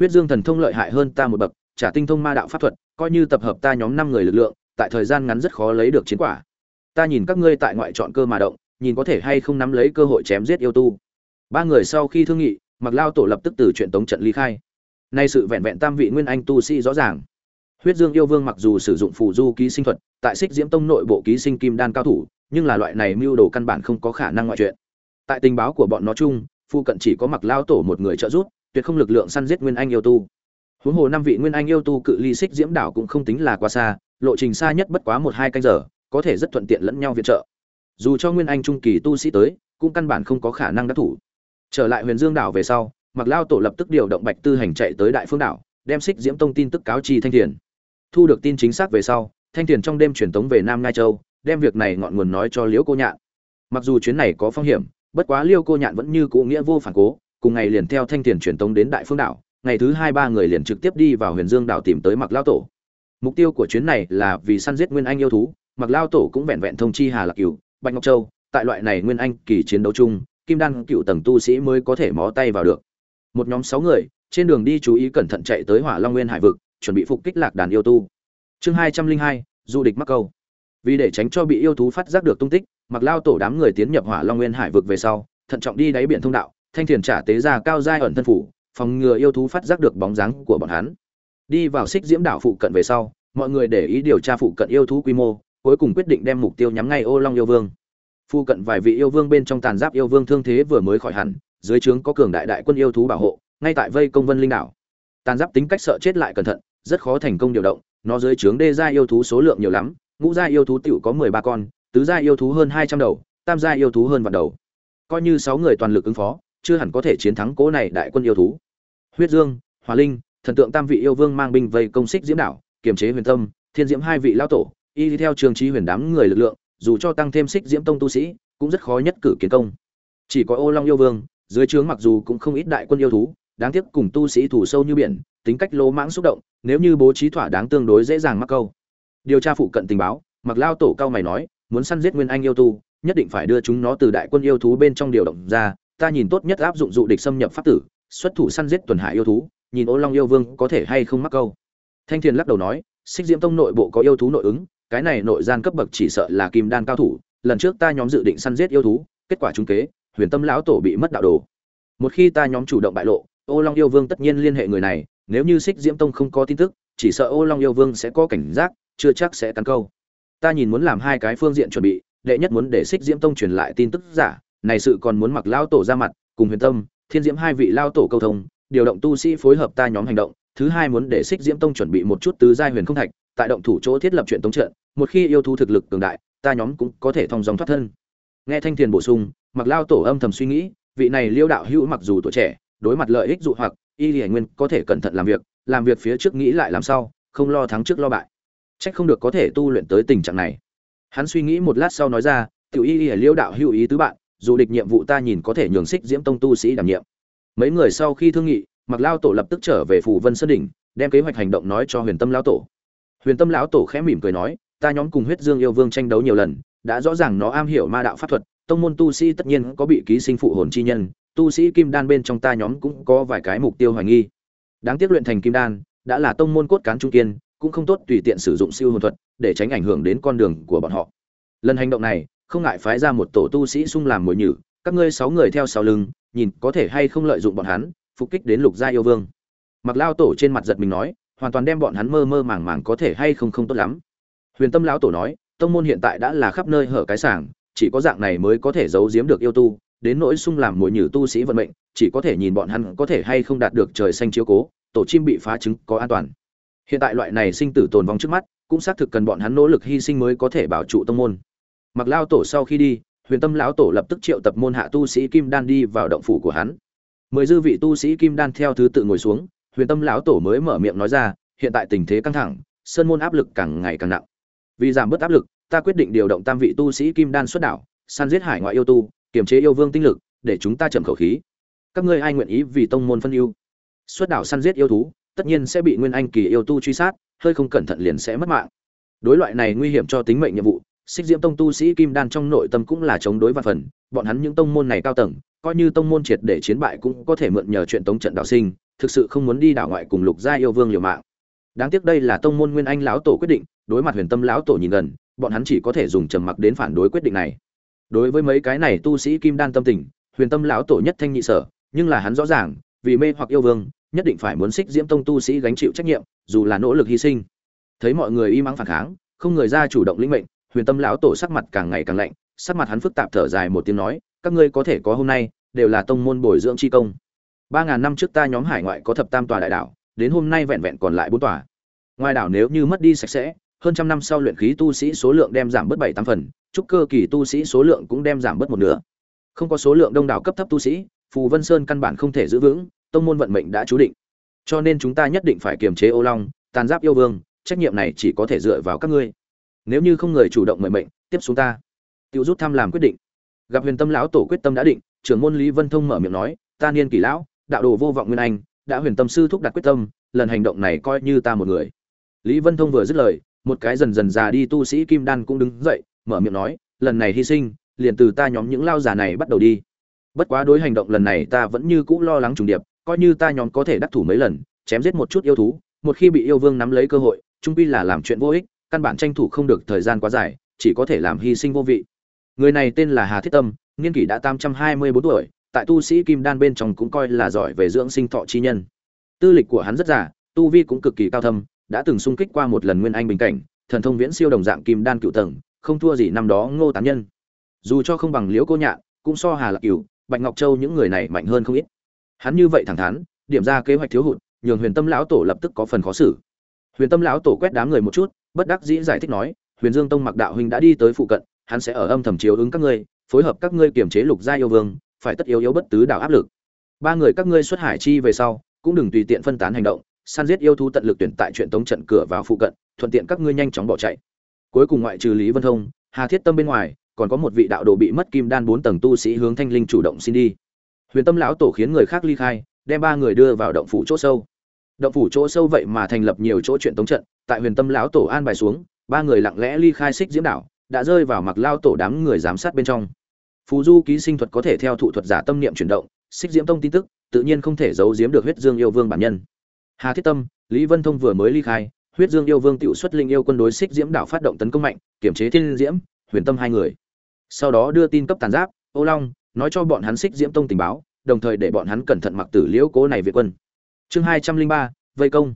huyết dương thần thông lợi hại hơn ta một bậc, trả tinh thông ma đạo pháp thuật, coi như tập hợp ta nhóm năm người lực lượng, tại thời gian ngắn rất khó lấy được chiến quả. Ta nhìn các ngươi tại ngoại chọn cơ mà động, nhìn có thể hay không nắm lấy cơ hội chém giết yêu tu. Ba người sau khi thương nghị mặc lao tổ lập tức từ chuyện tống trận ly khai. Nay sự vẹn vẹn tam vị nguyên anh tu sĩ rõ ràng. Huyết dương yêu vương mặc dù sử dụng phù du ký sinh thuật, tại xích diễm tông nội bộ ký sinh kim đan cao thủ, nhưng là loại này mưu đồ căn bản không có khả năng ngoại chuyện tại tình báo của bọn nó chung, phu cận chỉ có mặc lao tổ một người trợ giúp tuyệt không lực lượng săn giết nguyên anh yêu tu. Huống hồ năm vị nguyên anh yêu tu cự ly xích diễm đảo cũng không tính là quá xa, lộ trình xa nhất bất quá một hai canh giờ, có thể rất thuận tiện lẫn nhau viện trợ. Dù cho nguyên anh trung kỳ tu sĩ tới, cũng căn bản không có khả năng đắc thủ. Trở lại huyền dương đảo về sau mặc lao tổ lập tức điều động bạch tư hành chạy tới đại phương đảo, đem xích diễm tông tin tức cáo chi thanh thiền. Thu được tin chính xác về sau, thanh thiền trong đêm truyền tống về nam ngai châu, đem việc này ngọn nguồn nói cho liễu cô nhạn. Mặc dù chuyến này có phong hiểm, bất quá liêu cô nhạn vẫn như cũ nghĩa vô phản cố cùng ngày liền theo thanh tiền truyền tống đến đại phương đảo, ngày thứ hai ba người liền trực tiếp đi vào huyền dương đảo tìm tới mặc lao tổ. Mục tiêu của chuyến này là vì săn giết nguyên anh yêu thú mặc lao tổ cũng vẹn vẹn thông chi hà lạc cửu, bạch ngọc châu, tại loại này nguyên anh kỳ chiến đấu chung, kim đan cựu tầng tu sĩ mới có thể mó tay vào được. Một nhóm sáu người, trên đường đi chú ý cẩn thận chạy tới hỏa long nguyên hải vực, chuẩn bị phục kích lạc đàn yêu tu. Chương hai trăm linh hai, du địch mắc câu. Vì để tránh cho bị yêu thú phát giác được tung tích mặc lao tổ đám người tiến nhập hỏa long nguyên hải vực về sau, thận trọng đi đáy biển thông đạo thanh thiền trả tế ra cao giai ẩn thân phủ, phòng ngừa yêu thú phát giác được bóng dáng của bọn hắn. Đi vào xích diễm đảo phụ cận về sau, mọi người để ý điều tra phụ cận yêu thú quy mô, cuối cùng quyết định đem mục tiêu nhắm ngay ô long yêu vương. Phụ cận vài vị yêu vương bên trong tàn giáp yêu vương thương thế vừa mới khỏi hẳn, dưới trướng có cường đại đại quân yêu thú bảo hộ, ngay tại vây công vân linh đảo. Tàn giáp tính cách sợ chết lại cẩn thận, rất khó thành công điều động, nó dưới trướng đê gia yêu thú số lượng nhiều lắm, ngũ gia yêu thú tiểu có mười ba con, tứ gia yêu thú hơn hai trăm đầu, tam gia yêu thú hơn vạn đầu. Coi như sáu người toàn lực ứng phó chưa hẳn có thể chiến thắng cố này đại quân yêu thú. Huyết dương hòa linh, thần tượng tam vị yêu vương mang binh vây công xích diễm đảo, kiềm chế huyền tâm, thiên diễm hai vị lao tổ, y theo trường trí huyền đám người lực lượng, dù cho tăng thêm xích diễm tông tu sĩ, cũng rất khó nhất cử kiến công. Chỉ có ô long yêu vương, dưới trướng mặc dù cũng không ít đại quân yêu thú, đáng tiếc cùng tu sĩ thủ sâu như biển, tính cách lỗ mãng xúc động, nếu như bố trí thỏa đáng tương đối dễ dàng mắc câu. Điều tra phụ cận tình báo, mặc lao tổ cao mày nói, muốn săn giết nguyên anh yêu tu, nhất định phải đưa chúng nó từ đại quân yêu thú bên trong điều động ra ta nhìn tốt nhất áp dụng dụ địch xâm nhập pháp tử, xuất thủ săn giết tuần hải yêu thú, nhìn ô long yêu vương có thể hay không mắc câu. Thanh thiền lắc đầu nói, xích diễm tông nội bộ có yêu thú nội ứng, cái này nội gian cấp bậc chỉ sợ là kim đan cao thủ, lần trước ta nhóm dự định săn giết yêu thú, kết quả trúng kế, huyền tâm lão tổ bị mất đạo đồ. Một khi ta nhóm chủ động bại lộ, ô long yêu vương tất nhiên liên hệ người này, nếu như xích diễm tông không có tin tức, chỉ sợ ô long yêu vương sẽ có cảnh giác, chưa chắc sẽ cắn câu. Ta nhìn muốn làm hai cái phương diện chuẩn bị, đệ nhất muốn để xích diễm tông truyền lại tin tức giả này sự còn muốn mặc lao tổ ra mặt, cùng huyền tâm, thiên diễm hai vị lao tổ câu thông, điều động tu sĩ phối hợp ta nhóm hành động, thứ hai muốn để xích diễm tông chuẩn bị một chút tứ giai huyền không thạch, tại động thủ chỗ thiết lập chuyện tống trận, một khi yêu thú thực lực cường đại, ta nhóm cũng có thể thông dòng thoát thân. Nghe thanh thiền bổ sung, mặc lao tổ âm thầm suy nghĩ, vị này liêu đạo hữu mặc dù tuổi trẻ, đối mặt lợi ích dụ hoặc, y hiển nguyên có thể cẩn thận làm việc làm việc phía trước nghĩ lại làm sao không lo thắng trước lo bại. Trách không được có thể tu luyện tới tình trạng này. Hắn suy nghĩ một lát sau nói ra, tiểu y hiển liêu đạo hữu ý tứ bạn dù địch nhiệm vụ ta nhìn có thể nhường xích diễm tông tu sĩ đảm nhiệm. Mấy người sau khi thương nghị mặc lao tổ lập tức trở về phủ vân sơn đỉnh, đem kế hoạch hành động nói cho huyền tâm lão tổ. Huyền tâm lão tổ khẽ mỉm cười nói, ta nhóm cùng huyết dương yêu vương tranh đấu nhiều lần, đã rõ ràng nó am hiểu ma đạo pháp thuật, tông môn tu sĩ tất nhiên có bị ký sinh phụ hồn chi nhân, tu sĩ kim đan bên trong ta nhóm cũng có vài cái mục tiêu hoài nghi. Đáng tiếc luyện thành kim đan, đã là tông môn cốt cán trung kiên, cũng không tốt tùy tiện sử dụng siêu hồn thuật để tránh ảnh hưởng đến con đường của bọn họ. Lần hành động này không ngại phái ra một tổ tu sĩ xung làm mồi nhử, các ngươi sáu người theo sau lưng, nhìn có thể hay không lợi dụng bọn hắn, phục kích đến lục gia yêu vương. Mặc lao tổ trên mặt giật mình nói, hoàn toàn đem bọn hắn mơ mơ màng màng có thể hay không không tốt lắm. Huyền tâm lão tổ nói, tông môn hiện tại đã là khắp nơi hở cái sảng, chỉ có dạng này mới có thể giấu giếm được yêu tu, đến nỗi sung làm mồi nhử tu sĩ vận mệnh, chỉ có thể nhìn bọn hắn có thể hay không đạt được trời xanh chiếu cố, tổ chim bị phá trứng có an toàn. Hiện tại loại này sinh tử tồn vong trước mắt, cũng xác thực cần bọn hắn nỗ lực hy sinh mới có thể bảo trụ tông môn mặc lao tổ sau khi đi, huyền tâm lão tổ lập tức triệu tập môn hạ tu sĩ kim đan đi vào động phủ của hắn. Mười dư vị tu sĩ kim đan theo thứ tự ngồi xuống, huyền tâm lão tổ mới mở miệng nói ra, hiện tại tình thế căng thẳng, sơn môn áp lực càng ngày càng nặng. Vì giảm bớt áp lực, ta quyết định điều động tam vị tu sĩ kim đan xuất đảo, săn giết hải ngoại yêu tu, kiềm chế yêu vương tinh lực, để chúng ta chậm khẩu khí. Các ngươi ai nguyện ý vì tông môn phân ưu? Xuất đảo săn giết yêu thú, tất nhiên sẽ bị nguyên anh kỳ yêu tu truy sát, hơi không cẩn thận liền sẽ mất mạng. Đối loại này nguy hiểm cho tính mệnh nhiệm vụ xích diễm tông tu sĩ kim đan trong nội tâm cũng là chống đối và phần, bọn hắn những tông môn này cao tầng, coi như tông môn triệt để chiến bại cũng có thể mượn nhờ chuyện tống trận đạo sinh, thực sự không muốn đi đảo ngoại cùng lục gia yêu vương liều mạng. Đáng tiếc đây là tông môn nguyên anh lão tổ quyết định, đối mặt huyền tâm lão tổ nhìn gần, bọn hắn chỉ có thể dùng trầm mặc đến phản đối quyết định này. Đối với mấy cái này tu sĩ kim đan tâm tình, huyền tâm lão tổ nhất thanh nhị sở, nhưng là hắn rõ ràng, vì mê hoặc yêu vương, nhất định phải muốn xích diễm tông tu sĩ gánh chịu trách nhiệm, dù là nỗ lực hy sinh. Thấy mọi người y mắng phản kháng, không người ra chủ động lĩnh mệnh huyền tâm lão tổ sắc mặt càng ngày càng lạnh, sắc mặt hắn phức tạp thở dài một tiếng nói, các ngươi có thể có hôm nay, đều là tông môn bồi dưỡng chi công. Ba ngàn năm trước ta nhóm hải ngoại có thập tam tòa đại đảo, đến hôm nay vẹn vẹn còn lại bốn tòa. Ngoài đảo nếu như mất đi sạch sẽ, hơn trăm năm sau luyện khí tu sĩ số lượng đem giảm bớt bảy tám phần trúc cơ kỳ tu sĩ số lượng cũng đem giảm bớt một nửa. Không có số lượng đông đảo cấp thấp tu sĩ, phù vân sơn căn bản không thể giữ vững, tông môn vận mệnh đã chú định. Cho nên chúng ta nhất định phải kiềm chế ô long, tàn giáp yêu vương, trách nhiệm này chỉ có thể dựa vào các ngươi nếu như không người chủ động mời mệnh, tiếp xuống ta. Tiêu rút thăm làm quyết định. Gặp huyền tâm lão tổ quyết tâm đã định, trưởng môn lý vân thông mở miệng nói, ta niên kỷ lão, đạo đồ vô vọng nguyên anh, đã huyền tâm sư thúc đặt quyết tâm, lần hành động này coi như ta một người. Lý vân thông vừa dứt lời, một cái dần dần già đi tu sĩ kim đan cũng đứng dậy, mở miệng nói, lần này hy sinh, liền từ ta nhóm những lao giả này bắt đầu đi. Bất quá đối hành động lần này ta vẫn như cũ lo lắng trùng điệp, coi như ta nhóm có thể đắc thủ mấy lần, chém giết một chút yêu thú, một khi bị yêu vương nắm lấy cơ hội, trung pi là làm chuyện vô ích căn bản tranh thủ không được thời gian quá dài, chỉ có thể làm hy sinh vô vị. Người này tên là hà thiết tâm, niên kỷ đã tam trăm hai mươi bốn tuổi, tại tu sĩ kim đan bên trong cũng coi là giỏi về dưỡng sinh thọ chi nhân. Tư lịch của hắn rất giả tu vi cũng cực kỳ cao thâm, đã từng xung kích qua một lần nguyên anh bình cảnh, thần thông viễn siêu đồng dạng kim đan cựu tầng, không thua gì năm đó ngô tán nhân. Dù cho không bằng liễu cô nhạn, cũng so hà lạc cửu, bạch ngọc châu những người này mạnh hơn không ít. Hắn như vậy thẳng thắn, điểm ra kế hoạch thiếu hụt, nhường huyền tâm lão tổ lập tức có phần khó xử. Huyền tâm lão tổ quét đám người một chút bất đắc dĩ giải thích nói, huyền dương tông mặc đạo huynh đã đi tới phụ cận, hắn sẽ ở âm thầm chiếu ứng các ngươi, phối hợp các ngươi kiềm chế lục gia yêu vương, phải tất yếu yếu bất tứ đảo áp lực. Ba người các ngươi xuất hải chi về sau, cũng đừng tùy tiện phân tán hành động săn giết yêu thú tận lực tuyển tại chuyện tống trận cửa vào phụ cận, thuận tiện các ngươi nhanh chóng bỏ chạy. Cuối cùng ngoại trừ lý vân thông, hà thiết tâm bên ngoài, còn có một vị đạo đồ bị mất kim đan bốn tầng tu sĩ hướng thanh linh chủ động xin đi. Huyền tâm lão tổ khiến người khác ly khai, đem ba người đưa vào động phủ chỗ sâu động phủ chỗ sâu vậy mà thành lập nhiều chỗ chuyện tống trận, tại huyền tâm lão tổ an bài xuống, ba người lặng lẽ ly khai xích diễm đảo, đã rơi vào mặc lao tổ đám người giám sát bên trong. Phù du ký sinh thuật có thể theo thụ thuật giả tâm niệm chuyển động, xích diễm tông tin tức, tự nhiên không thể giấu giếm được huyết dương yêu vương bản nhân. Hà thiết tâm, lý vân thông vừa mới ly khai, huyết dương yêu vương tự xuất linh yêu quân đối xích diễm đảo phát động tấn công mạnh, kiểm chế thiên diễm, huyền tâm hai người. Sau đó đưa tin cấp tàn giáp, ô long, nói cho bọn hắn xích diễm tông tình báo, đồng thời để bọn hắn cẩn thận mặc tử liễu cố này việt quân chương hai trăm linh ba, vây công.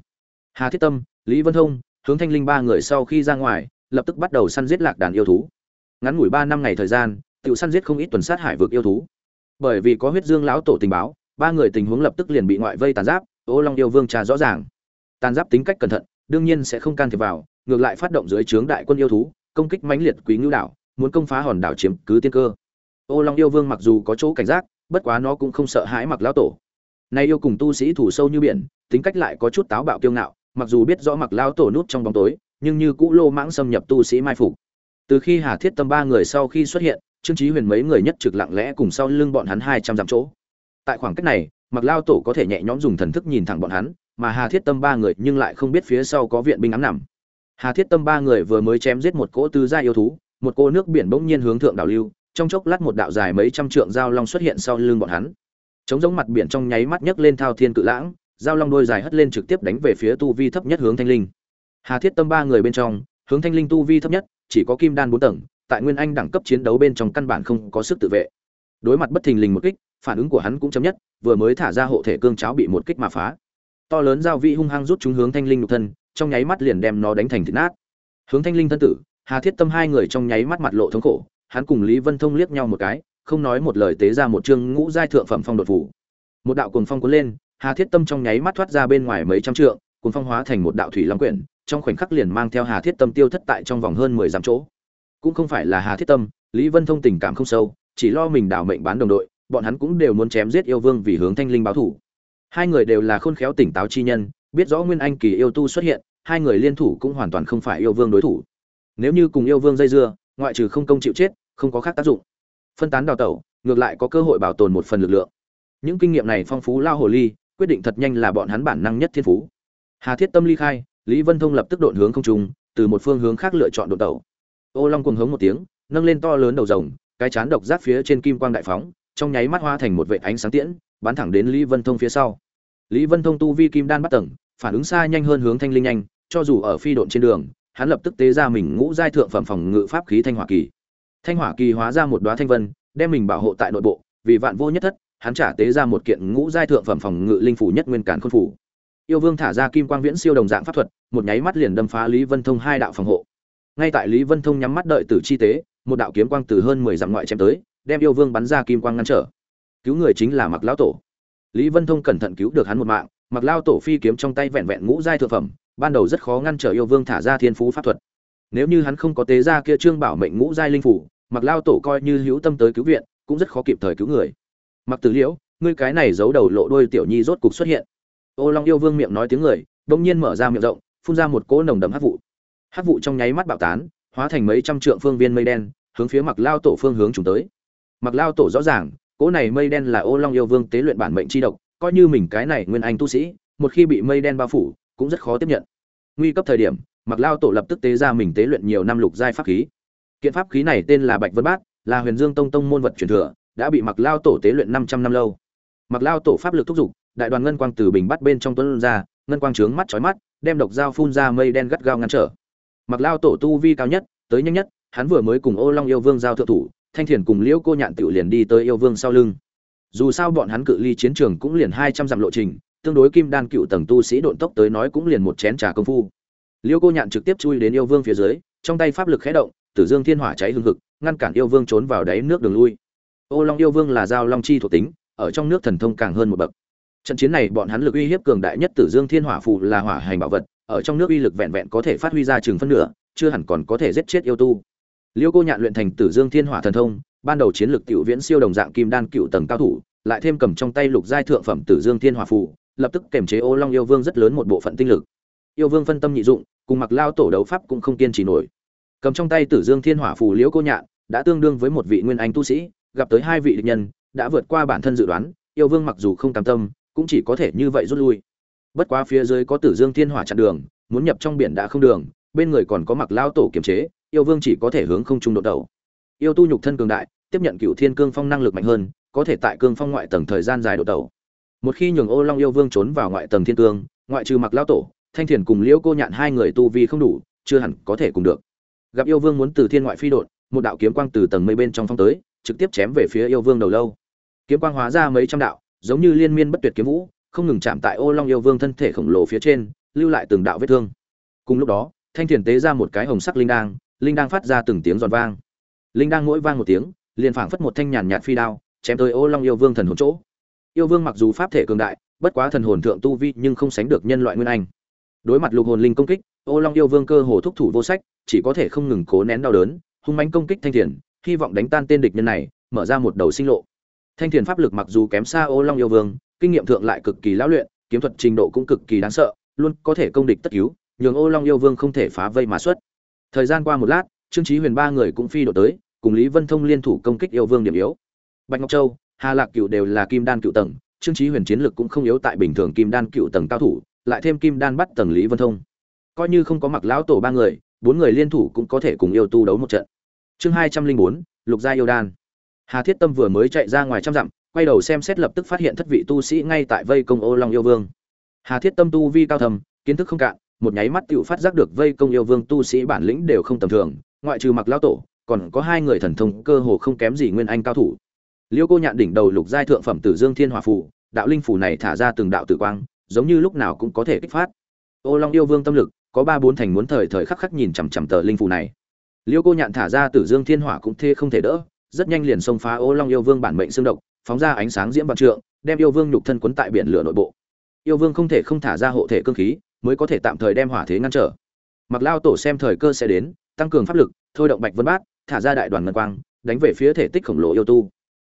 Hà thiết tâm, lý vân thông, hướng thanh linh ba người sau khi ra ngoài, lập tức bắt đầu săn giết lạc đàn yêu thú. Ngắn ngủi ba năm ngày thời gian tự săn giết không ít tuần sát hải vực yêu thú. Bởi vì có huyết dương lão tổ tình báo, ba người tình huống lập tức liền bị ngoại vây tàn giáp, ô long yêu vương trà rõ ràng. Tàn giáp tính cách cẩn thận, đương nhiên sẽ không can thiệp vào, ngược lại phát động dưới trướng đại quân yêu thú, công kích mãnh liệt quý ngưu đảo, muốn công phá hòn đảo chiếm cứ tiên cơ. Ô long yêu vương mặc dù có chỗ cảnh giác, bất quá nó cũng không sợ hãi mặc lão tổ nay yêu cùng tu sĩ thủ sâu như biển, tính cách lại có chút táo bạo kiêu ngạo, mặc dù biết rõ mặc lao tổ nút trong bóng tối, nhưng như cũ lô mãng xâm nhập tu sĩ mai phục. Từ khi hà thiết tâm ba người sau khi xuất hiện, trương chí huyền mấy người nhất trực lặng lẽ cùng sau lưng bọn hắn hai trăm dặm chỗ. Tại khoảng cách này, mặc lao tổ có thể nhẹ nhõm dùng thần thức nhìn thẳng bọn hắn, mà hà thiết tâm ba người nhưng lại không biết phía sau có viện binh ám nằm. Hà thiết tâm ba người vừa mới chém giết một cỗ tư gia yêu thú, một cô nước biển bỗng nhiên hướng thượng đảo lưu, trong chốc lát một đạo dài mấy trăm trượng dao long xuất hiện sau lưng bọn hắn chống giống mặt biển trong nháy mắt nhấc lên thao thiên cự lãng, giao long đôi dài hất lên trực tiếp đánh về phía tu vi thấp nhất hướng thanh linh. Hà thiết tâm ba người bên trong, hướng thanh linh tu vi thấp nhất, chỉ có kim đan bốn tầng, tại nguyên anh đẳng cấp chiến đấu bên trong căn bản không có sức tự vệ. Đối mặt bất thình lình một kích, phản ứng của hắn cũng chấm nhất, vừa mới thả ra hộ thể cương cháo bị một kích mà phá. To lớn giao vị hung hăng rút chúng hướng thanh linh nhục thân, trong nháy mắt liền đem nó đánh thành thịt nát. Hướng thanh linh thân tử, hà thiết tâm hai người trong nháy mắt mặt lộ thống khổ, hắn cùng lý vân thông liếc nhau một cái không nói một lời tế ra một chương ngũ giai thượng phẩm phong đột phủ một đạo cuồng phong cuốn lên, hà thiết tâm trong nháy mắt thoát ra bên ngoài mấy trăm trượng, cuồng phong hóa thành một đạo thủy long quyển, trong khoảnh khắc liền mang theo hà thiết tâm tiêu thất tại trong vòng hơn mười dặm chỗ. Cũng không phải là hà thiết tâm, lý vân thông tình cảm không sâu, chỉ lo mình đảo mệnh bán đồng đội, bọn hắn cũng đều muốn chém giết yêu vương vì hướng thanh linh báo thủ. Hai người đều là khôn khéo tỉnh táo chi nhân, biết rõ nguyên anh kỳ yêu tu xuất hiện, hai người liên thủ cũng hoàn toàn không phải yêu vương đối thủ. Nếu như cùng yêu vương dây dưa, ngoại trừ không công chịu chết, không có khác tác dụng phân tán đào tẩu ngược lại có cơ hội bảo tồn một phần lực lượng. Những kinh nghiệm này phong phú lao hồ ly quyết định thật nhanh là bọn hắn bản năng nhất thiên phú. Hà thiết tâm ly khai lý vân thông lập tức độn hướng không trùng, từ một phương hướng khác lựa chọn đột tẩu. Ô long cuồng hống một tiếng nâng lên to lớn đầu rồng cái chán độc giác phía trên kim quang đại phóng trong nháy mắt hoa thành một vệ ánh sáng tiễn bắn thẳng đến lý vân thông phía sau. Lý vân thông tu vi kim đan bắt tầng phản ứng xa nhanh hơn hướng thanh linh nhanh cho dù ở phi độn trên đường hắn lập tức tế ra mình ngũ giai thượng phẩm phòng ngự pháp khí thanh hỏa kỳ thanh hỏa kỳ hóa ra một đóa thanh vân, đem mình bảo hộ tại nội bộ, vì vạn vô nhất thất, hắn trả tế ra một kiện ngũ giai thượng phẩm phòng ngự linh phủ nhất nguyên cản khôn phủ. Yêu vương thả ra kim quang viễn siêu đồng dạng pháp thuật, một nháy mắt liền đâm phá lý vân thông hai đạo phòng hộ. Ngay tại lý vân thông nhắm mắt đợi tử chi tế, một đạo kiếm quang từ hơn mười dặm ngoại chém tới, đem yêu vương bắn ra kim quang ngăn trở. Cứu người chính là mặc lão tổ. Lý vân thông cẩn thận cứu được hắn một mạng mặc lao tổ phi kiếm trong tay vẹn vẹn ngũ giai thượng phẩm, ban đầu rất khó ngăn trở yêu vương thả ra thiên phú pháp thuật. Nếu như hắn không có tế ra kia trương bảo mệnh ngũ giai linh phủ mặc lao tổ coi như hữu tâm tới cứu viện, cũng rất khó kịp thời cứu người. Mặc tử liễu, ngươi cái này giấu đầu lộ đôi tiểu nhi rốt cục xuất hiện. Ô long yêu vương miệng nói tiếng người, đông nhiên mở ra miệng rộng, phun ra một cỗ nồng đậm hắc vụ. Hắc vụ trong nháy mắt bạo tán, hóa thành mấy trăm trượng phương viên mây đen, hướng phía mặc lao tổ phương hướng chúng tới. Mặc lao tổ rõ ràng, cỗ này mây đen là ô long yêu vương tế luyện bản mệnh chi độc, coi như mình cái này nguyên anh tu sĩ, một khi bị mây đen bao phủ, cũng rất khó tiếp nhận. Nguy cấp thời điểm mặc lao tổ lập tức tế ra mình tế luyện nhiều năm lục giai pháp khí kiện pháp khí này tên là bạch vân bát, là huyền dương tông tông môn vật truyền thừa, đã bị mặc lao tổ tế luyện năm trăm năm lâu. Mặc lao tổ pháp lực thúc giục, đại đoàn ngân quang từ bình bắt bên trong tuấn ra, ngân quang trướng mắt chói mắt, đem độc dao phun ra mây đen gắt gao ngăn trở. Mặc lao tổ tu vi cao nhất, tới nhanh nhất, hắn vừa mới cùng ô long yêu vương giao thượng thủ, thanh thiền cùng liễu cô nhạn tiểu liền đi tới yêu vương sau lưng. Dù sao bọn hắn cự ly chiến trường cũng liền hai trăm dặm lộ trình, tương đối kim đan cựu tầng tu sĩ độn tốc tới nói cũng liền một chén trà công phu. Liễu cô nhạn trực tiếp chui đến yêu vương phía dưới, trong tay pháp lực khẽ động tử dương thiên hỏa cháy hương hực, ngăn cản yêu vương trốn vào đáy nước đường lui. Ô long yêu vương là giao long chi thuộc tính, ở trong nước thần thông càng hơn một bậc. Trận chiến này bọn hắn lực uy hiếp cường đại nhất tử dương thiên hỏa phù là hỏa hành bảo vật, ở trong nước uy lực vẹn vẹn có thể phát huy ra chừng phân nửa, chưa hẳn còn có thể giết chết yêu tu. Liêu cô nhạn luyện thành tử dương thiên hỏa thần thông, ban đầu chiến lực tiểu viễn siêu đồng dạng kim đan cựu tầng cao thủ, lại thêm cầm trong tay lục giai thượng phẩm tử dương thiên hỏa phù, lập tức kềm chế ô long yêu vương rất lớn một bộ phận tinh lực. Yêu vương phân tâm nhị dụng, cùng mặc lao tổ đấu pháp cũng không kiên trì nổi cầm trong tay tử dương thiên hỏa phù liễu cô nhạn, đã tương đương với một vị nguyên anh tu sĩ, gặp tới hai vị địch nhân, đã vượt qua bản thân dự đoán, yêu vương mặc dù không cam tâm, cũng chỉ có thể như vậy rút lui. Bất quá phía dưới có tử dương thiên hỏa chặn đường, muốn nhập trong biển đã không đường, bên người còn có mặc lao tổ kiềm chế, yêu vương chỉ có thể hướng không trung độ đầu. Yêu tu nhục thân cường đại, tiếp nhận cựu thiên cương phong năng lực mạnh hơn, có thể tại cương phong ngoại tầng thời gian dài độ đầu. Một khi nhường ô long yêu vương trốn vào ngoại tầng thiên cương, ngoại trừ mặc lao tổ, thanh thiền cùng liễu cô nhạn hai người tu vi không đủ, chưa hẳn có thể cùng được gặp yêu vương muốn từ thiên ngoại phi đột một đạo kiếm quang từ tầng mây bên trong phong tới, trực tiếp chém về phía yêu vương đầu lâu. Kiếm quang hóa ra mấy trăm đạo, giống như liên miên bất tuyệt kiếm vũ, không ngừng chạm tại ô long yêu vương thân thể khổng lồ phía trên, lưu lại từng đạo vết thương. Cùng lúc đó, thanh thiền tế ra một cái hồng sắc linh đang linh đang phát ra từng tiếng giòn vang. Linh đang mỗi vang một tiếng, liền phảng phất một thanh nhàn nhạt phi đao, chém tới ô long yêu vương thần hồn chỗ. Yêu vương mặc dù pháp thể cường đại, bất quá thần hồn thượng tu vi nhưng không sánh được nhân loại nguyên anh. Đối mặt lục hồn linh công kích, ô long yêu vương cơ hồ thúc thủ vô sách chỉ có thể không ngừng cố nén đau đớn, hung mãnh công kích thanh thiền, hy vọng đánh tan tên địch nhân này, mở ra một đầu sinh lộ. Thanh thiền pháp lực mặc dù kém xa ô long yêu vương, kinh nghiệm thượng lại cực kỳ lão luyện, kiếm thuật trình độ cũng cực kỳ đáng sợ, luôn có thể công địch tất cứu, nhường ô long yêu vương không thể phá vây mà xuất. Thời gian qua một lát, trương trí huyền ba người cũng phi độ tới, cùng lý vân thông liên thủ công kích yêu vương điểm yếu. Bạch ngọc châu, hà lạc cựu đều là kim đan cựu tầng, trương trí huyền chiến lực cũng không yếu tại bình thường kim đan cựu tầng cao thủ, lại thêm kim đan bắt tầng lý vân thông. Coi như không có mặc lão tổ ba người bốn người liên thủ cũng có thể cùng yêu tu đấu một trận. Chương hai trăm linh bốn, lục gia yêu đan. Hà thiết tâm vừa mới chạy ra ngoài trăm dặm, quay đầu xem xét lập tức phát hiện thất vị tu sĩ ngay tại vây công ô long yêu vương. Hà thiết tâm tu vi cao thầm kiến thức không cạn, một nháy mắt tựu phát giác được vây công yêu vương tu sĩ bản lĩnh đều không tầm thường, ngoại trừ mặc lao tổ, còn có hai người thần thông cơ hồ không kém gì nguyên anh cao thủ. Liêu cô nhạn đỉnh đầu lục giai thượng phẩm tử dương thiên hòa phù, đạo linh phù này thả ra từng đạo tử quang, giống như lúc nào cũng có thể kích phát. Ô long yêu vương tâm lực có ba bốn thành muốn thời thời khắc khắc nhìn chằm chằm tờ linh phù này. Liêu cô nhạn thả ra tử dương thiên hỏa cũng thê không thể đỡ, rất nhanh liền xông phá ô long yêu vương bản mệnh xương độc, phóng ra ánh sáng diễm vạn trượng, đem yêu vương nhục thân quấn tại biển lửa nội bộ. Yêu vương không thể không thả ra hộ thể cương khí, mới có thể tạm thời đem hỏa thế ngăn trở. Mặc lao tổ xem thời cơ sẽ đến, tăng cường pháp lực, thôi động bạch vân bát, thả ra đại đoàn ngân quang, đánh về phía thể tích khổng lồ yêu tu.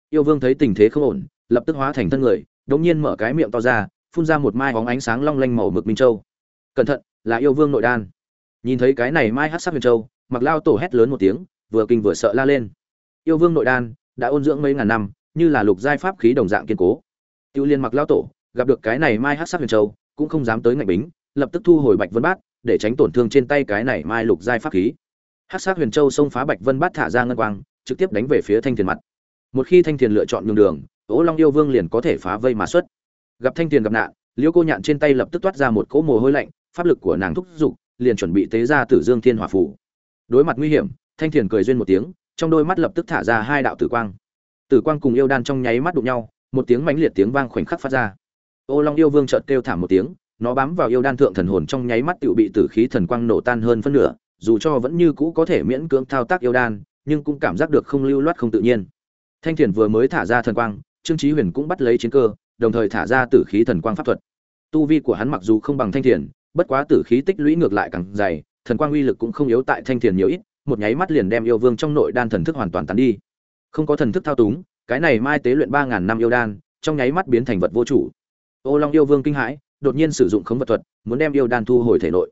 Yêu vương thấy tình thế không ổn, lập tức hóa thành thân người đống nhiên mở cái miệng to ra, phun ra một mai hóng ánh sáng long lanh màu mực minh châu. Cẩn thận là yêu vương nội đan. Nhìn thấy cái này mai hát sắc huyền châu mặc lao tổ hét lớn một tiếng, vừa kinh vừa sợ la lên. Yêu vương nội đan, đã ôn dưỡng mấy ngàn năm, như là lục giai pháp khí đồng dạng kiên cố. Tiêu liên mặc lao tổ, gặp được cái này mai hát sắc huyền châu, cũng không dám tới ngạch bính, lập tức thu hồi bạch vân bát, để tránh tổn thương trên tay cái này mai lục giai pháp khí. Hát sắc huyền châu xông phá bạch vân bát thả ra ngân quang, trực tiếp đánh về phía thanh thiền mặt. Một khi thanh thiền lựa chọn nhường đường ố long yêu vương liền có thể phá vây mà xuất. Gặp thanh thiền gặp nạn, liễu cô nhạn trên tay lập tức toát ra một cỗ mồ hôi lạnh pháp lực của nàng thúc giục, liền chuẩn bị tế ra tử dương thiên hỏa phủ. Đối mặt nguy hiểm, thanh thiền cười duyên một tiếng, trong đôi mắt lập tức thả ra hai đạo tử quang. Tử quang cùng yêu đan trong nháy mắt đụng nhau, một tiếng mãnh liệt tiếng vang khoảnh khắc phát ra. Ô long yêu vương chợt kêu thảm một tiếng, nó bám vào yêu đan thượng thần hồn trong nháy mắt tự bị tử khí thần quang nổ tan hơn phân nửa, dù cho vẫn như cũ có thể miễn cưỡng thao tác yêu đan, nhưng cũng cảm giác được không lưu loát không tự nhiên. Thanh thiền vừa mới thả ra thần quang, trương chí huyền cũng bắt lấy chiến cơ, đồng thời thả ra tử khí thần quang pháp thuật. Tu vi của hắn mặc dù không bằng thanh thiền bất quá tử khí tích lũy ngược lại càng dày, thần quang uy lực cũng không yếu tại thanh thiền nhiều ít, một nháy mắt liền đem yêu vương trong nội đan thần thức hoàn toàn tán đi. Không có thần thức thao túng, cái này mai tế luyện ba ngàn năm yêu đan, trong nháy mắt biến thành vật vô chủ. Ô long yêu vương kinh hãi, đột nhiên sử dụng khống vật thuật, muốn đem yêu đan thu hồi thể nội.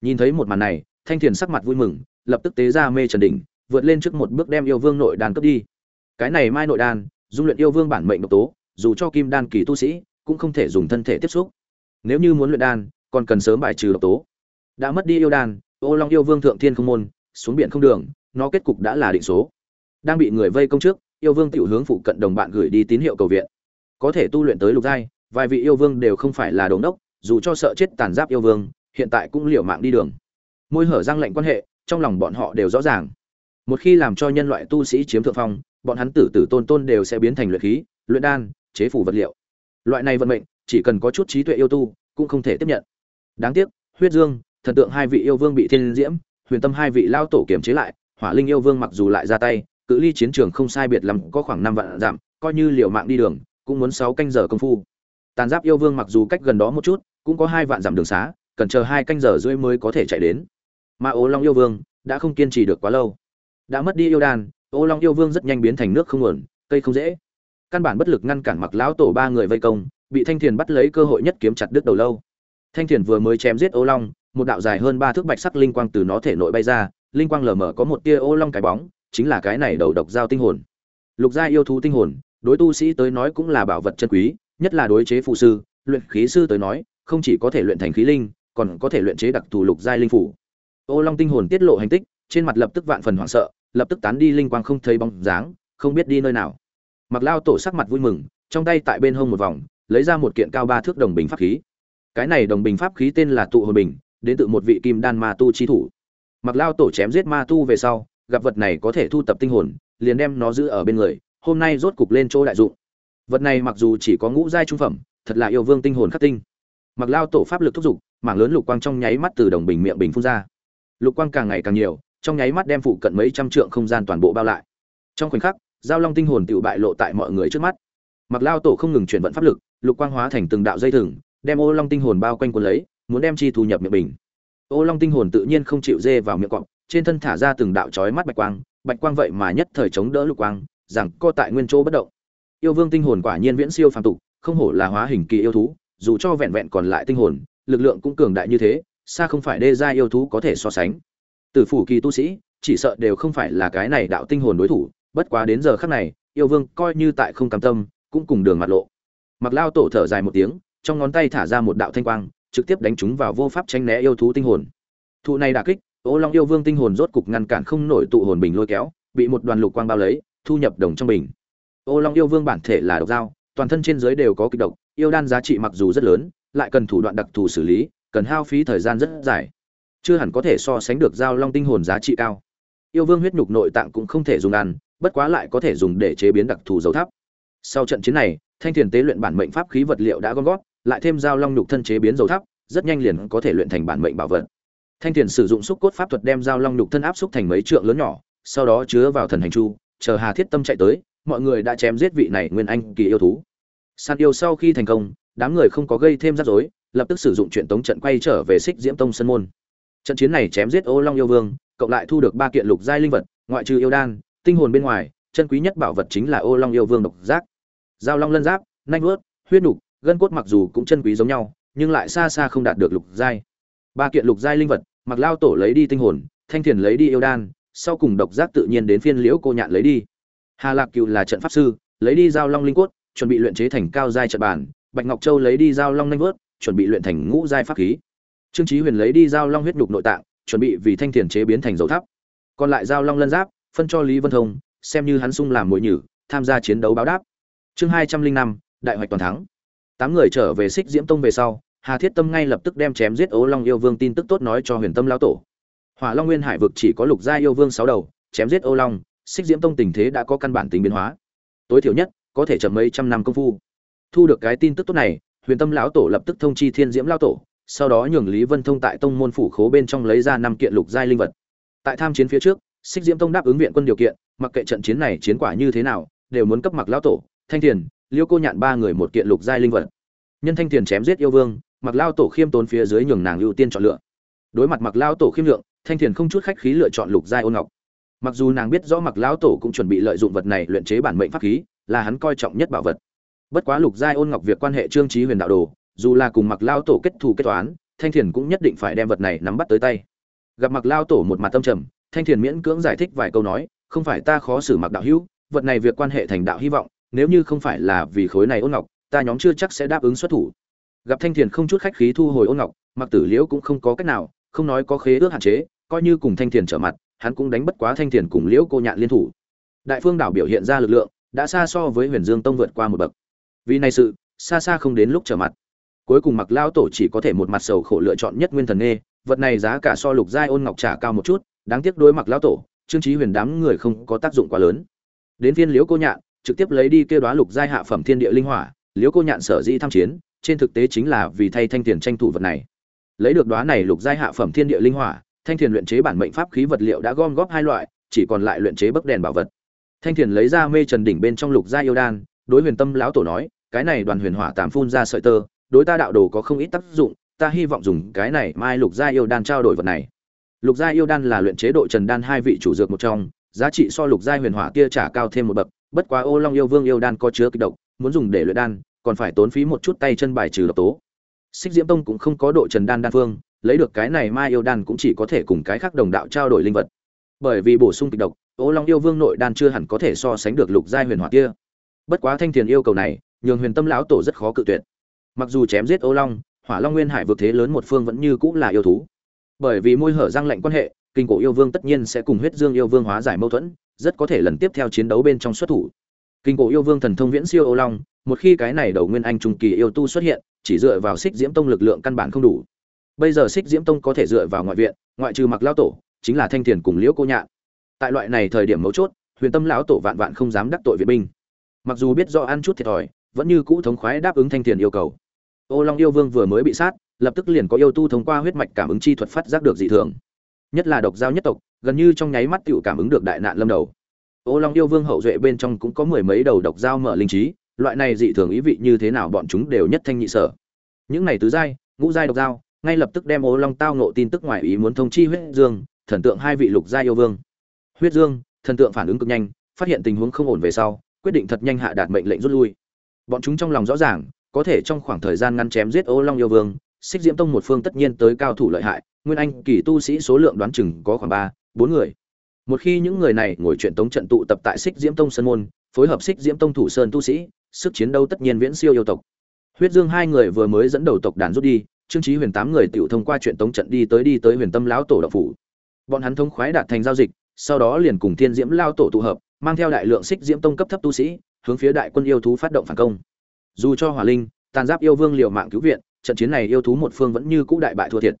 Nhìn thấy một màn này, thanh thiền sắc mặt vui mừng, lập tức tế ra mê trần đỉnh, vượt lên trước một bước đem yêu vương nội đan cấp đi. Cái này mai nội đan, dung luyện yêu vương bản mệnh độc tố, dù cho kim đan kỳ tu sĩ, cũng không thể dùng thân thể tiếp xúc. Nếu như muốn luyện đan còn cần sớm bài trừ độc tố. Đã mất đi yêu đan, ô long yêu vương thượng thiên không môn, xuống biển không đường, nó kết cục đã là định số. Đang bị người vây công trước, yêu vương tiểu hướng phụ cận đồng bạn gửi đi tín hiệu cầu viện. Có thể tu luyện tới lục giai, vài vị yêu vương đều không phải là đống đốc dù cho sợ chết tàn giáp yêu vương, hiện tại cũng liều mạng đi đường. Môi hở răng lệnh quan hệ, trong lòng bọn họ đều rõ ràng. Một khi làm cho nhân loại tu sĩ chiếm thượng phong, bọn hắn tử tử tôn tôn đều sẽ biến thành luyện khí, luyện đan, chế phủ vật liệu. Loại này vận mệnh, chỉ cần có chút trí tuệ yêu tu, cũng không thể tiếp nhận đáng tiếc, huyết dương, thần tượng hai vị yêu vương bị thiên diễm, huyền tâm hai vị lao tổ kiểm chế lại, hỏa linh yêu vương mặc dù lại ra tay, cự ly chiến trường không sai biệt lắm, có khoảng năm vạn giảm coi như liều mạng đi đường, cũng muốn sáu canh giờ công phu. Tàn giáp yêu vương mặc dù cách gần đó một chút, cũng có hai vạn dặm đường xá, cần chờ hai canh giờ rưỡi mới có thể chạy đến. Mà ô long yêu vương đã không kiên trì được quá lâu. Đã mất đi yêu đàn, ô long yêu vương rất nhanh biến thành nước không nguồn, cây không dễ. Căn bản bất lực ngăn cản mặc lão tổ ba người vây công, bị thanh thiền bắt lấy cơ hội nhất kiếm chặt đứt đầu lâu thanh thiền vừa mới chém giết ô long, một đạo dài hơn ba thước bạch sắc linh quang từ nó thể nội bay ra, linh quang lờ mờ có một tia ô long cái bóng, chính là cái này đầu độc giao tinh hồn. Lục gia yêu thú tinh hồn, đối tu sĩ tới nói cũng là bảo vật chân quý, nhất là đối chế phụ sư, luyện khí sư tới nói, không chỉ có thể luyện thành khí linh, còn có thể luyện chế đặc thù lục giai linh phủ. Ô long tinh hồn tiết lộ hành tích, trên mặt lập tức vạn phần hoảng sợ, lập tức tán đi linh quang không thấy bóng dáng, không biết đi nơi nào. Mặc lao tổ sắc mặt vui mừng, trong tay tại bên hông một vòng, lấy ra một kiện cao ba thước đồng bình pháp khí cái này đồng bình pháp khí tên là tụ hồn bình, đến từ một vị kim đan ma tu chi thủ. Mặc lao tổ chém giết ma tu về sau, gặp vật này có thể thu tập tinh hồn, liền đem nó giữ ở bên người, hôm nay rốt cục lên chỗ đại dụng. Vật này mặc dù chỉ có ngũ giai trung phẩm, thật là yêu vương tinh hồn khắc tinh. Mặc lao tổ pháp lực thúc giục, mảng lớn lục quang trong nháy mắt từ đồng bình miệng bình phun ra. Lục quang càng ngày càng nhiều, trong nháy mắt đem phụ cận mấy trăm trượng không gian toàn bộ bao lại. Trong khoảnh khắc, giao long tinh hồn tự bại lộ tại mọi người trước mắt. Mặc lao tổ không ngừng chuyển vận pháp lực, lục quang hóa thành từng đạo dây thừng đem ô long tinh hồn bao quanh cuốn lấy, muốn đem chi thu nhập miệng bình. Ô long tinh hồn tự nhiên không chịu dê vào miệng cọp, trên thân thả ra từng đạo chói mắt bạch quang bạch quang vậy mà nhất thời chống đỡ lục quang, rằng co tại nguyên chỗ bất động. Yêu vương tinh hồn quả nhiên viễn siêu phàm tục, không hổ là hóa hình kỳ yêu thú, dù cho vẹn vẹn còn lại tinh hồn, lực lượng cũng cường đại như thế, xa không phải đê gia yêu thú có thể so sánh. Tử phủ kỳ tu sĩ, chỉ sợ đều không phải là cái này đạo tinh hồn đối thủ, bất quá đến giờ khắc này, yêu vương coi như tại không cam tâm, cũng cùng đường mặt lộ. Mặc lao tổ thở dài một tiếng trong ngón tay thả ra một đạo thanh quang, trực tiếp đánh chúng vào vô pháp tranh né yêu thú tinh hồn. Thụ này đả kích, ô long yêu vương tinh hồn rốt cục ngăn cản không nổi tụ hồn bình lôi kéo, bị một đoàn lục quang bao lấy, thu nhập đồng trong bình. Ô long yêu vương bản thể là độc dao, toàn thân trên dưới đều có kịch độc, yêu đan giá trị mặc dù rất lớn, lại cần thủ đoạn đặc thù xử lý, cần hao phí thời gian rất dài. Chưa hẳn có thể so sánh được giao long tinh hồn giá trị cao. Yêu vương huyết nhục nội tạng cũng không thể dùng ăn, bất quá lại có thể dùng để chế biến đặc thù dầu thắp sau trận chiến này, thanh thiền tế luyện bản mệnh pháp khí vật liệu đã gom gót lại thêm giao long nhục thân chế biến dầu thắp rất nhanh liền có thể luyện thành bản mệnh bảo vật. Thanh tiễn sử dụng xúc cốt pháp thuật đem giao long nhục thân áp xúc thành mấy trượng lớn nhỏ, sau đó chứa vào thần hành chu, chờ hà thiết tâm chạy tới, mọi người đã chém giết vị này nguyên anh kỳ yêu thú. Săn yêu sau khi thành công, đám người không có gây thêm rắc rối, lập tức sử dụng chuyện tống trận quay trở về xích diễm tông sân môn. Trận chiến này chém giết ô long yêu vương, cộng lại thu được ba kiện lục giai linh vật, ngoại trừ yêu đan, tinh hồn bên ngoài, chân quý nhất bảo vật chính là ô long yêu vương độc giác. Giao long lân giáp, nanh vuốt, huyết nục gân cốt mặc dù cũng chân quý giống nhau, nhưng lại xa xa không đạt được lục giai. Ba kiện lục giai linh vật mặc lao tổ lấy đi tinh hồn, thanh thiền lấy đi yêu đan, sau cùng độc giác tự nhiên đến phiên liễu cô nhạn lấy đi. Hà lạc Cừu là trận pháp sư, lấy đi giao long linh cốt, chuẩn bị luyện chế thành cao giai trận bản bạch ngọc châu lấy đi giao long linh vớt, chuẩn bị luyện thành ngũ giai pháp khí. Trương chí huyền lấy đi giao long huyết đục nội tạng, chuẩn bị vì thanh thiền chế biến thành dầu tháp. Còn lại giao long lân giáp, phân cho lý vân thông, xem như hắn sung làm mồi nhử, tham gia chiến đấu báo đáp. Chương hai trăm linh năm, đại hoạch toàn thắng tám người trở về xích diễm tông về sau, hà thiết tâm ngay lập tức đem chém giết ố long yêu vương tin tức tốt nói cho huyền tâm lão tổ. Hỏa long nguyên hải vực chỉ có lục gia yêu vương sáu đầu, chém giết ô long, xích diễm tông tình thế đã có căn bản tính biến hóa. Tối thiểu nhất, có thể chậm mấy trăm năm công phu. Thu được cái tin tức tốt này, huyền tâm lão tổ lập tức thông chi thiên diễm lão tổ, sau đó nhường lý vân thông tại tông môn phủ khố bên trong lấy ra năm kiện lục giai linh vật. Tại tham chiến phía trước, xích diễm tông đáp ứng viện quân điều kiện, mặc kệ trận chiến này chiến quả như thế nào, đều muốn cấp mặc lão tổ, thanh thiền liêu cô nhạn ba người một kiện lục giai linh vật. Nhân thanh thiền chém giết yêu vương mặc lao tổ khiêm tốn phía dưới nhường nàng ưu tiên chọn lựa. Đối mặt mặc lao tổ khiêm lượng, thanh thiền không chút khách khí lựa chọn lục giai ôn ngọc. Mặc dù nàng biết rõ mặc lao tổ cũng chuẩn bị lợi dụng vật này luyện chế bản mệnh pháp khí, là hắn coi trọng nhất bảo vật. Bất quá lục giai ôn ngọc việc quan hệ trương trí huyền đạo đồ, dù là cùng mặc lao tổ kết thù kết toán, thanh thiền cũng nhất định phải đem vật này nắm bắt tới tay. Gặp mặc lao tổ một mặt tâm trầm, thanh thiền miễn cưỡng giải thích vài câu nói, không phải ta khó xử mặc đạo hữu, vật này việc quan hệ thành đạo hy vọng nếu như không phải là vì khối này ôn ngọc, ta nhóm chưa chắc sẽ đáp ứng xuất thủ. Gặp thanh thiền không chút khách khí thu hồi ôn ngọc mặc tử liễu cũng không có cách nào, không nói có khế ước hạn chế, coi như cùng thanh thiền trở mặt, hắn cũng đánh bất quá thanh thiền cùng liễu cô nhạn liên thủ. Đại phương đảo biểu hiện ra lực lượng, đã xa so với huyền dương tông vượt qua một bậc. Vì này sự, xa xa không đến lúc trở mặt. Cuối cùng mặc lao tổ chỉ có thể một mặt sầu khổ lựa chọn nhất nguyên thần nghê vật này giá cả so lục giai ôn ngọc trả cao một chút, đáng tiếc đối mặc lao tổ, trương trí huyền đám người không có tác dụng quá lớn. Đến phiên liễu cô nhạn trực tiếp lấy đi kêu đoá lục giai hạ phẩm thiên địa linh hỏa, liễu cô nhạn sở dĩ tham chiến, trên thực tế chính là vì thay thanh thiền tranh thủ vật này. Lấy được đoá này lục giai hạ phẩm thiên địa linh hỏa, thanh thiền luyện chế bản mệnh pháp khí vật liệu đã gom góp hai loại, chỉ còn lại luyện chế bấc đèn bảo vật. Thanh thiền lấy ra mê trần đỉnh bên trong lục giai yêu đan, đối huyền tâm lão tổ nói, cái này đoàn huyền hỏa tạm phun ra sợi tơ, đối ta đạo đồ có không ít tác dụng, ta hy vọng dùng cái này mai lục giai yêu đan trao đổi vật này. Lục giai yêu đan là luyện chế độ trần đan hai vị chủ dược một trong, giá trị so lục giai huyền hỏa kia trả cao thêm một bậc bất quá ô long yêu vương yêu đan có chứa kịch độc, muốn dùng để luyện đan, còn phải tốn phí một chút tay chân bài trừ độc tố. Xích diễm tông cũng không có độ trần đan đan phương, lấy được cái này mai yêu đan cũng chỉ có thể cùng cái khác đồng đạo trao đổi linh vật. Bởi vì bổ sung kịch độc, ô long yêu vương nội đan chưa hẳn có thể so sánh được lục giai huyền hỏa kia. Bất quá thanh thiền yêu cầu này, nhường huyền tâm lão tổ rất khó cự tuyệt. Mặc dù chém giết ô long, hỏa long nguyên hải vượt thế lớn một phương vẫn như cũng là yêu thú. Bởi vì môi hở răng lạnh quan hệ kinh cổ yêu vương tất nhiên sẽ cùng huyết dương yêu vương hóa giải mâu thuẫn, rất có thể lần tiếp theo chiến đấu bên trong xuất thủ. Kinh cổ yêu vương thần thông viễn siêu ô long, một khi cái này đầu nguyên anh trung kỳ yêu tu xuất hiện, chỉ dựa vào xích diễm tông lực lượng căn bản không đủ. Bây giờ xích diễm tông có thể dựa vào ngoại viện, ngoại trừ mặc lao tổ, chính là thanh thiền cùng liễu cô nhạn. Tại loại này thời điểm mấu chốt, huyền tâm lão tổ vạn vạn không dám đắc tội viện binh. Mặc dù biết do ăn chút thiệt thòi, vẫn như cũ thống khoái đáp ứng thanh thiền yêu cầu. Ô long yêu vương vừa mới bị sát, lập tức liền có yêu tu thông qua huyết mạch cảm ứng chi thuật phát giác được dị thường nhất là độc giao nhất tộc, gần như trong nháy mắt tựu cảm ứng được đại nạn lâm đầu. Ô long yêu vương hậu duệ bên trong cũng có mười mấy đầu độc giao mở linh trí, loại này dị thường ý vị như thế nào bọn chúng đều nhất thanh nhị sở. Những này tứ giai, ngũ giai độc giao, ngay lập tức đem ô long tao nộ tin tức ngoài ý muốn thông chi huyết dương, thần tượng hai vị lục giai yêu vương. Huyết dương, thần tượng phản ứng cực nhanh, phát hiện tình huống không ổn về sau, quyết định thật nhanh hạ đạt mệnh lệnh rút lui. Bọn chúng trong lòng rõ ràng, có thể trong khoảng thời gian ngăn chém giết ô long yêu vương xích diễm tông một phương tất nhiên tới cao thủ lợi hại, nguyên anh kỳ tu sĩ số lượng đoán chừng có khoảng ba, bốn người. Một khi những người này ngồi chuyện tống trận tụ tập tại xích diễm tông sơn môn, phối hợp xích diễm tông thủ sơn tu sĩ, sức chiến đấu tất nhiên viễn siêu yêu tộc. Huyết dương hai người vừa mới dẫn đầu tộc đàn rút đi, trương chí huyền tám người tiểu thông qua chuyện tống trận đi tới đi tới huyền tâm lão tổ đạo phủ. Bọn hắn thông khoái đạt thành giao dịch, sau đó liền cùng thiên diễm lao tổ tụ hợp, mang theo đại lượng xích diễm tông cấp thấp tu sĩ, hướng phía đại quân yêu thú phát động phản công. Dù cho hỏa linh, tàn giáp yêu vương liều mạng cứu viện trận chiến này yêu thú một phương vẫn như cũ đại bại thua thiệt.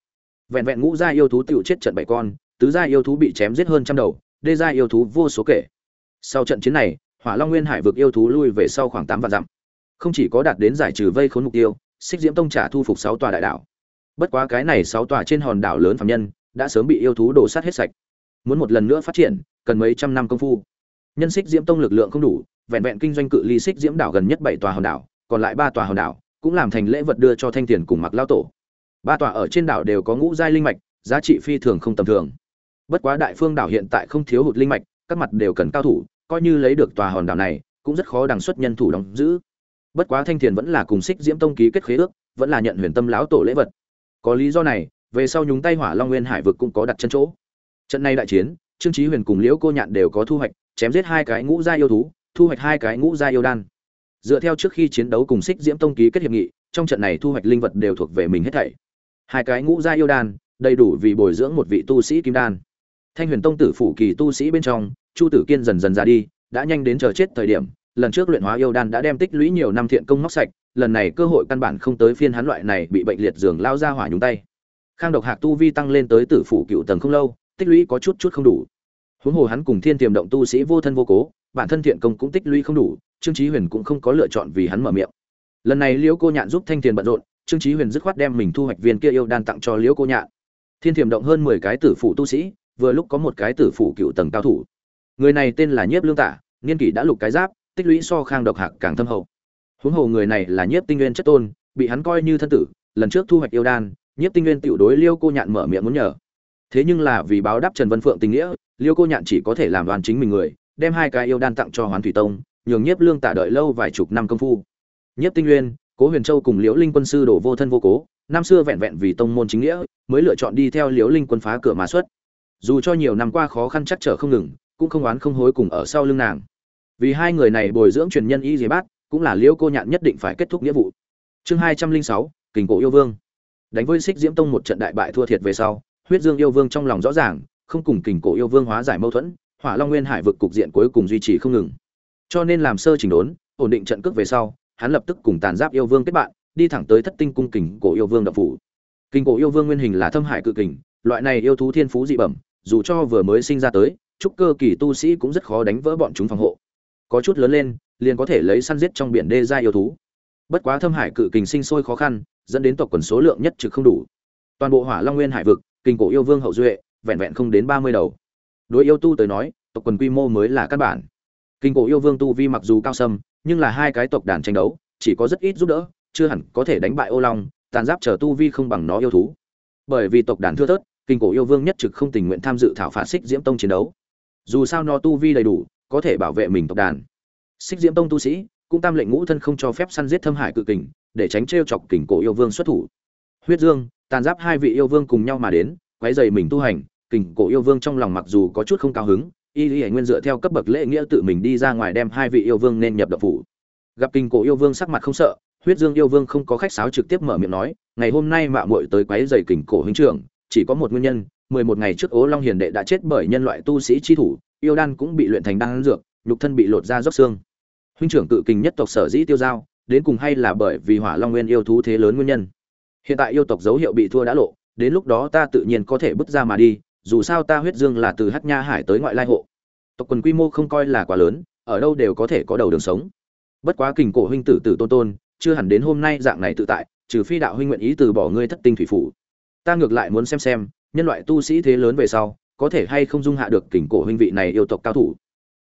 Vẹn vẹn ngũ gia yêu thú tựu chết trận bảy con, tứ gia yêu thú bị chém giết hơn trăm đầu, đê gia yêu thú vô số kể. Sau trận chiến này, hỏa long nguyên hải vực yêu thú lui về sau khoảng tám vạn dặm. Không chỉ có đạt đến giải trừ vây khốn mục tiêu, xích diễm tông trả thu phục sáu tòa đại đảo. Bất quá cái này sáu tòa trên hòn đảo lớn phạm nhân, đã sớm bị yêu thú đổ sát hết sạch. Muốn một lần nữa phát triển, cần mấy trăm năm công phu. Nhân xích diễm tông lực lượng không đủ, vẹn vẹn kinh doanh cự ly xích diễm đảo gần nhất bảy tòa hòn đảo, còn lại ba tòa hòn đảo cũng làm thành lễ vật đưa cho thanh tiền cùng mặc lao tổ. Ba tòa ở trên đảo đều có ngũ giai linh mạch, giá trị phi thường không tầm thường. Bất quá đại phương đảo hiện tại không thiếu hụt linh mạch, các mặt đều cần cao thủ, coi như lấy được tòa hòn đảo này, cũng rất khó đằng xuất nhân thủ đóng giữ. Bất quá thanh thiền vẫn là cùng xích diễm tông ký kết khế ước, vẫn là nhận huyền tâm lão tổ lễ vật. Có lý do này, về sau nhúng tay hỏa long nguyên hải vực cũng có đặt chân chỗ. Trận này đại chiến, trương trí huyền cùng liễu cô nhạn đều có thu hoạch, chém giết hai cái ngũ gia yêu thú, thu hoạch hai cái ngũ gia yêu đan dựa theo trước khi chiến đấu cùng xích diễm tông ký kết hiệp nghị, trong trận này thu hoạch linh vật đều thuộc về mình hết thảy. Hai cái ngũ gia yêu đan, đầy đủ vì bồi dưỡng một vị tu sĩ kim đan. Thanh huyền tông tử phủ kỳ tu sĩ bên trong, chu tử kiên dần dần ra đi, đã nhanh đến chờ chết thời điểm, lần trước luyện hóa yêu đan đã đem tích lũy nhiều năm thiện công móc sạch, lần này cơ hội căn bản không tới phiên hắn loại này bị bệnh liệt giường lao ra hỏa nhúng tay. Khang độc hạc tu vi tăng lên tới tử phủ cựu tầng không lâu, tích lũy có chút chút không đủ. Huống hồ hắn cùng thiên tiềm động tu sĩ vô thân vô cố, bản thân thiện công cũng tích lũy không đủ trương chí huyền cũng không có lựa chọn vì hắn mở miệng. Lần này liễu cô nhạn giúp thanh tiền bận rộn, trương chí huyền dứt khoát đem mình thu hoạch viên kia yêu đan tặng cho liễu cô nhạn. Thiên Thiềm động hơn mười cái tử phụ tu sĩ, vừa lúc có một cái tử phụ cựu tầng cao thủ. Người này tên là nhiếp lương tả, niên kỷ đã lục cái giáp, tích lũy so khang độc hạc càng thâm hậu. Huống hồ người này là nhiếp tinh nguyên chất tôn, bị hắn coi như thân tử, lần trước thu hoạch yêu đan, nhiếp tinh nguyên tiểu đối liêu cô nhạn mở miệng muốn nhờ. Thế nhưng là vì báo đáp trần vân phượng tình nghĩa liêu cô nhạn chỉ có thể làm đoàn chính mình người, đem hai cái yêu đan tặng cho hoán thủy tông nhường nhiếp lương tả đợi lâu vài chục năm công phu. Nhiếp tinh nguyên, cố huyền châu cùng liễu linh quân sư đổ vô thân vô cố, năm xưa vẹn vẹn vì tông môn chính nghĩa, mới lựa chọn đi theo liễu linh quân phá cửa mà xuất. Dù cho nhiều năm qua khó khăn chắc trở không ngừng, cũng không oán không hối cùng ở sau lưng nàng. Vì hai người này bồi dưỡng truyền nhân y dì bát, cũng là liễu cô nhạn nhất định phải kết thúc nghĩa vụ. Chương hai trăm linh sáu, kình cổ yêu vương. Đánh với xích diễm tông một trận đại bại thua thiệt về sau, huyết dương yêu vương trong lòng rõ ràng, không cùng kình cổ yêu vương hóa giải mâu thuẫn, hỏa long nguyên hải vực cục diện cuối cùng duy trì không ngừng cho nên làm sơ chỉnh đốn, ổn định trận cước về sau, hắn lập tức cùng tàn giáp yêu vương kết bạn, đi thẳng tới thất tinh cung kình cổ yêu vương đập phủ. Kình cổ yêu vương nguyên hình là thâm hải cự kình, loại này yêu thú thiên phú dị bẩm, dù cho vừa mới sinh ra tới, trúc cơ kỳ tu sĩ cũng rất khó đánh vỡ bọn chúng phòng hộ. Có chút lớn lên, liền có thể lấy săn giết trong biển đê ra yêu thú. Bất quá thâm hải cự kình sinh sôi khó khăn, dẫn đến tộc quần số lượng nhất trực không đủ. Toàn bộ hỏa long nguyên hải vực, kình cổ yêu vương hậu duệ, vẹn vẹn không đến ba mươi đầu. Đối yêu tu tới nói, tộc quần quy mô mới là căn bản kinh cổ yêu vương tu vi mặc dù cao sâm, nhưng là hai cái tộc đàn tranh đấu, chỉ có rất ít giúp đỡ, chưa hẳn có thể đánh bại ô long, tàn giáp chờ tu vi không bằng nó yêu thú. Bởi vì tộc đàn thưa thớt, kinh cổ yêu vương nhất trực không tình nguyện tham dự thảo phạt xích diễm tông chiến đấu. Dù sao nó tu vi đầy đủ, có thể bảo vệ mình tộc đàn. Xích diễm tông tu sĩ cũng tam lệnh ngũ thân không cho phép săn giết thâm hải cự kình, để tránh t chọc kình cổ yêu vương xuất thủ. Huyết dương, tàn giáp hai vị yêu vương cùng nhau mà đến, quấy dày mình tu hành kình cổ yêu vương trong lòng mặc dù có chút không cao hứng y y nguyên dựa theo cấp bậc lễ nghĩa tự mình đi ra ngoài đem hai vị yêu vương nên nhập đậu phủ. Gặp kình cổ yêu vương sắc mặt không sợ, huyết dương yêu vương không có khách sáo trực tiếp mở miệng nói, ngày hôm nay mạo muội tới quấy dày kình cổ huynh trưởng, chỉ có một nguyên nhân, mười một ngày trước ố long hiền đệ đã chết bởi nhân loại tu sĩ chi thủ, yêu đan cũng bị luyện thành đan dược, nhục thân bị lột ra dốc xương. Huynh trưởng cự kình nhất tộc sở dĩ tiêu giao đến cùng hay là bởi vì hỏa long nguyên yêu thú thế lớn nguyên nhân. Hiện tại yêu tộc dấu hiệu bị thua đã lộ, đến lúc đó ta tự nhiên có thể bước ra mà đi dù sao ta huyết dương là từ hát nha hải tới ngoại lai hộ. Tộc quần quy mô không coi là quá lớn, ở đâu đều có thể có đầu đường sống. Bất quá kình cổ huynh tử tử tôn tôn, chưa hẳn đến hôm nay dạng này tự tại, trừ phi đạo huynh nguyện ý từ bỏ ngươi thất tinh thủy phủ. Ta ngược lại muốn xem xem, nhân loại tu sĩ thế lớn về sau, có thể hay không dung hạ được kình cổ huynh vị này yêu tộc cao thủ.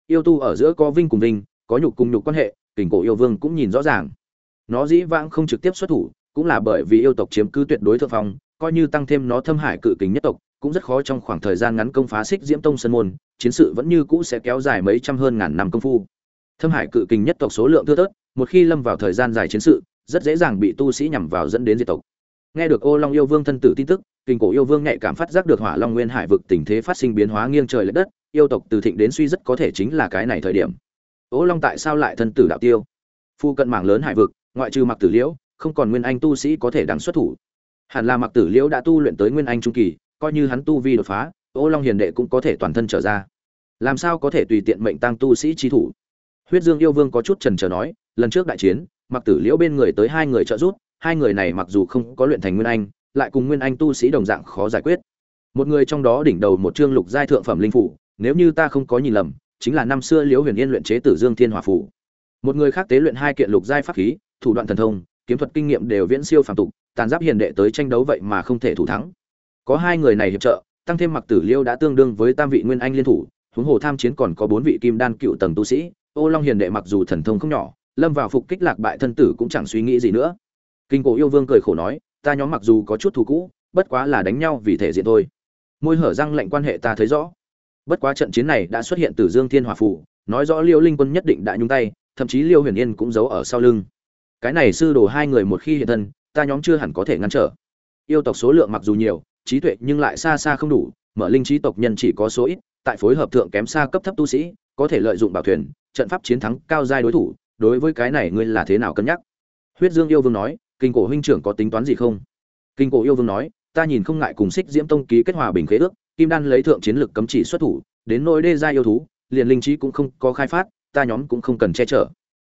Yêu tu ở giữa có vinh cùng vinh, có nhục cùng nhục quan hệ, kình cổ yêu vương cũng nhìn rõ ràng. Nó dĩ vãng không trực tiếp xuất thủ, cũng là bởi vì yêu tộc chiếm cứ tuyệt đối thượng phong, coi như tăng thêm nó thâm hải cự kình nhất tộc cũng rất khó trong khoảng thời gian ngắn công phá xích diễm tông sân môn, chiến sự vẫn như cũ sẽ kéo dài mấy trăm hơn ngàn năm công phu. Thâm hải cự kình nhất tộc số lượng thưa thớt, một khi lâm vào thời gian dài chiến sự, rất dễ dàng bị tu sĩ nhằm vào dẫn đến diệt tộc. Nghe được ô long yêu vương thân tử tin tức kình cổ yêu vương nhạy cảm phát giác được hỏa long nguyên hải vực tình thế phát sinh biến hóa nghiêng trời lệch đất, yêu tộc từ thịnh đến suy rất có thể chính là cái này thời điểm. Ô long tại sao lại thân tử đạo tiêu? Phu cận mảng lớn hải vực, ngoại trừ mặc tử liễu, không còn nguyên anh tu sĩ có thể đáng xuất thủ. Hẳn là mặc tử liễu đã tu luyện tới nguyên anh trung kỳ coi như hắn tu vi đột phá, ô long hiền đệ cũng có thể toàn thân trở ra. Làm sao có thể tùy tiện mệnh tăng tu sĩ trí thủ? Huyết dương yêu vương có chút trần trờ nói, lần trước đại chiến mặc tử liễu bên người tới hai người trợ giúp, hai người này mặc dù không có luyện thành nguyên anh, lại cùng nguyên anh tu sĩ đồng dạng khó giải quyết. Một người trong đó đỉnh đầu một chương lục giai thượng phẩm linh phủ, nếu như ta không có nhìn lầm, chính là năm xưa liễu huyền yên luyện chế tử dương thiên hỏa phủ. Một người khác tế luyện hai kiện lục giai pháp khí, thủ đoạn thần thông, kiếm thuật kinh nghiệm đều viễn siêu phàm tục, tàn giáp hiền đệ tới tranh đấu vậy mà không thể thủ thắng có hai người này hiệp trợ, tăng thêm mặc tử liêu đã tương đương với tam vị nguyên anh liên thủ, huống hồ tham chiến còn có bốn vị kim đan cựu tầng tu sĩ, ô long hiền đệ mặc dù thần thông không nhỏ, lâm vào phục kích lạc bại thân tử cũng chẳng suy nghĩ gì nữa. Kinh cổ yêu vương cười khổ nói, ta nhóm mặc dù có chút thù cũ, bất quá là đánh nhau vì thể diện thôi. Môi hở răng lệnh quan hệ ta thấy rõ. Bất quá trận chiến này đã xuất hiện từ dương thiên hòa phủ nói rõ liêu linh quân nhất định đã nhung tay, thậm chí liêu huyền yên cũng giấu ở sau lưng. Cái này sư đồ hai người một khi hiện thân, ta nhóm chưa hẳn có thể ngăn trở. Yêu tộc số lượng mặc dù nhiều trí tuệ nhưng lại xa xa không đủ, mở linh trí tộc nhân chỉ có số ít, tại phối hợp thượng kém xa cấp thấp tu sĩ, có thể lợi dụng bảo thuyền, trận pháp chiến thắng cao giai đối thủ, đối với cái này ngươi là thế nào cân nhắc? Huyết dương yêu vương nói, kinh cổ huynh trưởng có tính toán gì không? Kinh cổ yêu vương nói, ta nhìn không ngại cùng xích diễm tông ký kết hòa bình khế ước, kim đan lấy thượng chiến lực cấm chỉ xuất thủ, đến nỗi đê gia yêu thú, liền linh trí cũng không có khai phát, ta nhóm cũng không cần che chở.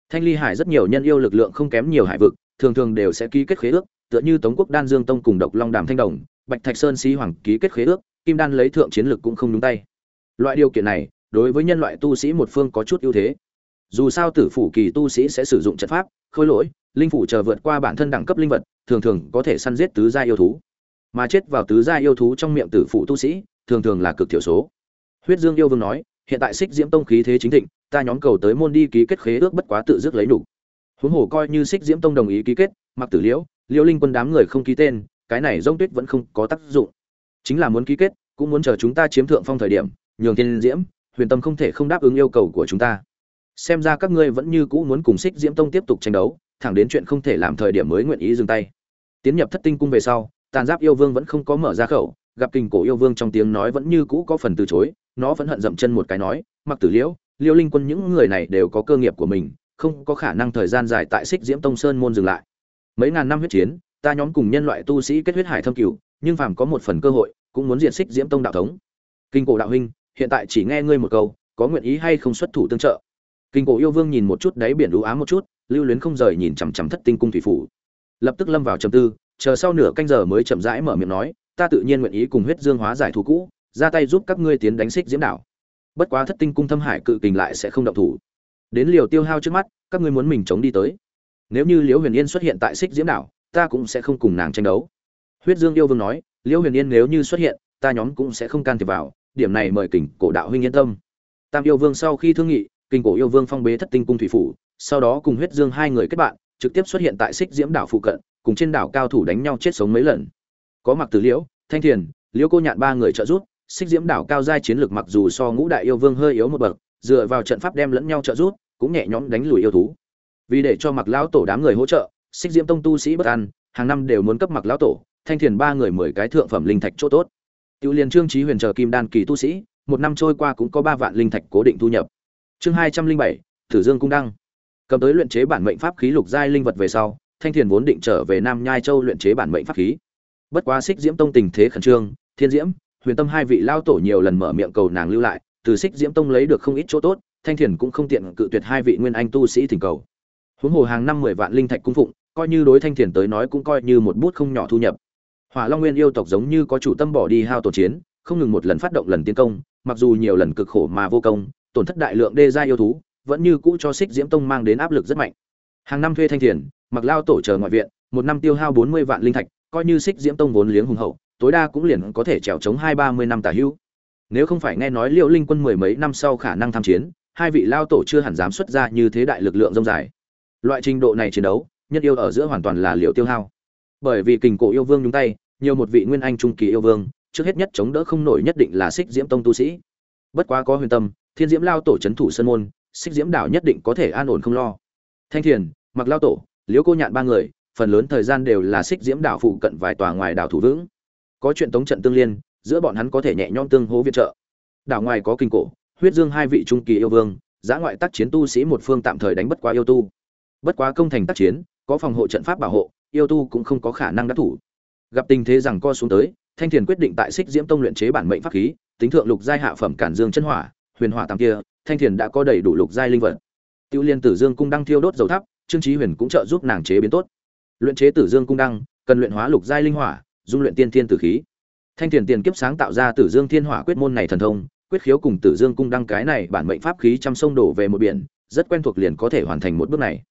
Thanh ly hải rất nhiều nhân yêu lực lượng không kém nhiều hải vực, thường thường đều sẽ ký kết khế ước, tựa như tống quốc đan dương tông cùng độc long đàm thanh đồng bạch thạch sơn sĩ hoàng ký kết khế ước, kim đan lấy thượng chiến lực cũng không đúng tay. Loại điều kiện này, đối với nhân loại tu sĩ một phương có chút ưu thế. Dù sao tử phủ kỳ tu sĩ sẽ sử dụng trận pháp, khôi lỗi, linh phủ chờ vượt qua bản thân đẳng cấp linh vật, thường thường có thể săn giết tứ gia yêu thú. Mà chết vào tứ gia yêu thú trong miệng tử phụ tu sĩ, thường thường là cực thiểu số. Huyết dương yêu vương nói, hiện tại xích diễm tông khí thế chính thịnh, ta nhóm cầu tới môn đi ký kết khế ước bất quá tự dứt lấy đủ huống hồ coi như xích diễm tông đồng ý ký kết mặc tử liễu liễu linh quân đám người không ký tên cái này rông tuyết vẫn không có tác dụng. Chính là muốn ký kết, cũng muốn chờ chúng ta chiếm thượng phong thời điểm, nhường thiên diễm, huyền tâm không thể không đáp ứng yêu cầu của chúng ta. Xem ra các ngươi vẫn như cũ muốn cùng xích diễm tông tiếp tục tranh đấu, thẳng đến chuyện không thể làm thời điểm mới nguyện ý dừng tay. Tiến nhập thất tinh cung về sau, tàn giáp yêu vương vẫn không có mở ra khẩu, gặp kình cổ yêu vương trong tiếng nói vẫn như cũ có phần từ chối, nó vẫn hận dậm chân một cái nói, mặc tử liễu, liêu linh quân những người này đều có cơ nghiệp của mình, không có khả năng thời gian dài tại xích diễm tông sơn môn dừng lại. Mấy ngàn năm huyết chiến ta nhóm cùng nhân loại tu sĩ kết huyết hải thâm cửu, nhưng phàm có một phần cơ hội, cũng muốn diện xích diễm tông đạo thống. Kinh cổ đạo huynh, hiện tại chỉ nghe ngươi một câu, có nguyện ý hay không xuất thủ tương trợ? Kinh cổ yêu vương nhìn một chút đáy biển đũ ám một chút, lưu luyến không rời nhìn chằm chằm thất tinh cung thủy phủ. Lập tức lâm vào trầm tư, chờ sau nửa canh giờ mới chậm rãi mở miệng nói, ta tự nhiên nguyện ý cùng huyết dương hóa giải thù cũ, ra tay giúp các ngươi tiến đánh xích diễm đảo bất quá thất tinh cung thâm hải cự kình lại sẽ không động thủ. Đến liều tiêu hao trước mắt, các ngươi muốn mình chống đi tới. Nếu như liễu huyền yên xuất hiện tại xích diễm đảo ta cũng sẽ không cùng nàng tranh đấu. Huyết dương yêu vương nói, liễu huyền yên nếu như xuất hiện, ta nhóm cũng sẽ không can thiệp vào, điểm này mời kình cổ đạo huynh yên tâm. Tam yêu vương sau khi thương nghị, kình cổ yêu vương phong bế thất tinh cung thủy phủ, sau đó cùng huyết dương hai người kết bạn, trực tiếp xuất hiện tại xích diễm đảo phụ cận, cùng trên đảo cao thủ đánh nhau chết sống mấy lần. Có mặc tử liễu, thanh thiền, liễu cô nhạn ba người trợ giúp, xích diễm đảo cao giai chiến lược mặc dù so ngũ đại yêu vương hơi yếu một bậc, dựa vào trận pháp đem lẫn nhau trợ giúp, cũng nhẹ nhõm đánh lùi yêu thú. Vì để cho mặc lão tổ đám người hỗ trợ xích diễm tông tu sĩ bất an, hàng năm đều muốn cấp mặc lão tổ, thanh thiền ba người mười cái thượng phẩm linh thạch chỗ tốt. Tiêu liên trương trí huyền chờ kim đan kỳ tu sĩ, một năm trôi qua cũng có ba vạn linh thạch cố định thu nhập. Chương hai trăm linh bảy thử dương cung đăng. Cầm tới luyện chế bản mệnh pháp khí lục giai linh vật về sau, thanh thiền vốn định trở về nam nhai châu luyện chế bản mệnh pháp khí. Bất quá xích diễm tông tình thế khẩn trương, thiên diễm, huyền tâm hai vị lao tổ nhiều lần mở miệng cầu nàng lưu lại, từ xích diễm tông lấy được không ít chỗ tốt, thanh thiền cũng không tiện cự tuyệt hai vị nguyên anh tu sĩ thỉnh cầu. Huống hồ hàng năm mười vạn linh thạch cung phụng coi như đối thanh thiền tới nói cũng coi như một bút không nhỏ thu nhập. Hỏa long nguyên yêu tộc giống như có chủ tâm bỏ đi hao tổ chiến, không ngừng một lần phát động lần tiến công, mặc dù nhiều lần cực khổ mà vô công, tổn thất đại lượng đê gia yêu thú, vẫn như cũ cho xích diễm tông mang đến áp lực rất mạnh. Hàng năm thuê thanh thiền, mặc lao tổ chờ ngoại viện, một năm tiêu hao bốn mươi vạn linh thạch, coi như xích diễm tông vốn liếng hùng hậu, tối đa cũng liền có thể trèo chống hai ba mươi năm tả hữu. Nếu không phải nghe nói liệu linh quân mười mấy năm sau khả năng tham chiến, hai vị lao tổ chưa hẳn dám xuất ra như thế đại lực lượng rông dài. Loại trình độ này chiến đấu nhất yêu ở giữa hoàn toàn là liệu tiêu hao. Bởi vì kình cổ yêu vương nhúng tay, nhiều một vị nguyên anh trung kỳ yêu vương, trước hết nhất chống đỡ không nổi nhất định là xích diễm tông tu sĩ. Bất quá có huyền tâm, thiên diễm lao tổ c h ấ n thủ sân môn xích diễm đảo nhất định có thể an ổn không lo. Thanh thiền, mặc lao tổ, liễu cô nhạn ba người, phần lớn thời gian đều là xích diễm đảo phụ cận vài tòa ngoài đảo thủ vững. Có chuyện tống trận tương liên, giữa bọn hắn có thể nhẹ nhõm tương hố viện trợ. Đảo ngoài có kinh cổ, huyết dương hai vị trung kỳ yêu vương giã ngoại tác chiến tu sĩ một phương tạm thời đánh bất quá yêu tu. Bất quá công thành tác chiến có phòng hộ trận pháp bảo hộ, yêu tu cũng không có khả năng đắc thủ. Gặp tình thế rằng co xuống tới, thanh thiền quyết định tại xích diễm tông luyện chế bản mệnh pháp khí, tính thượng lục giai hạ phẩm cản dương chân hỏa, huyền hỏa tam kia, thanh thiền đã có đầy đủ lục giai linh vật. Tiêu liên tử dương cung đăng thiêu đốt dầu thắp, trương trí huyền cũng trợ giúp nàng chế biến tốt. Luyện chế tử dương cung đăng, cần luyện hóa lục giai linh hỏa, dung luyện tiên thiên tử khí. Thanh thiền tiền kiếp sáng tạo ra tử dương thiên hỏa quyết môn này thần thông, quyết khiếu cùng tử dương cung đăng cái này bản mệnh pháp khí trăm sông đổ về một biển, rất quen thuộc liền có thể hoàn thành một bước này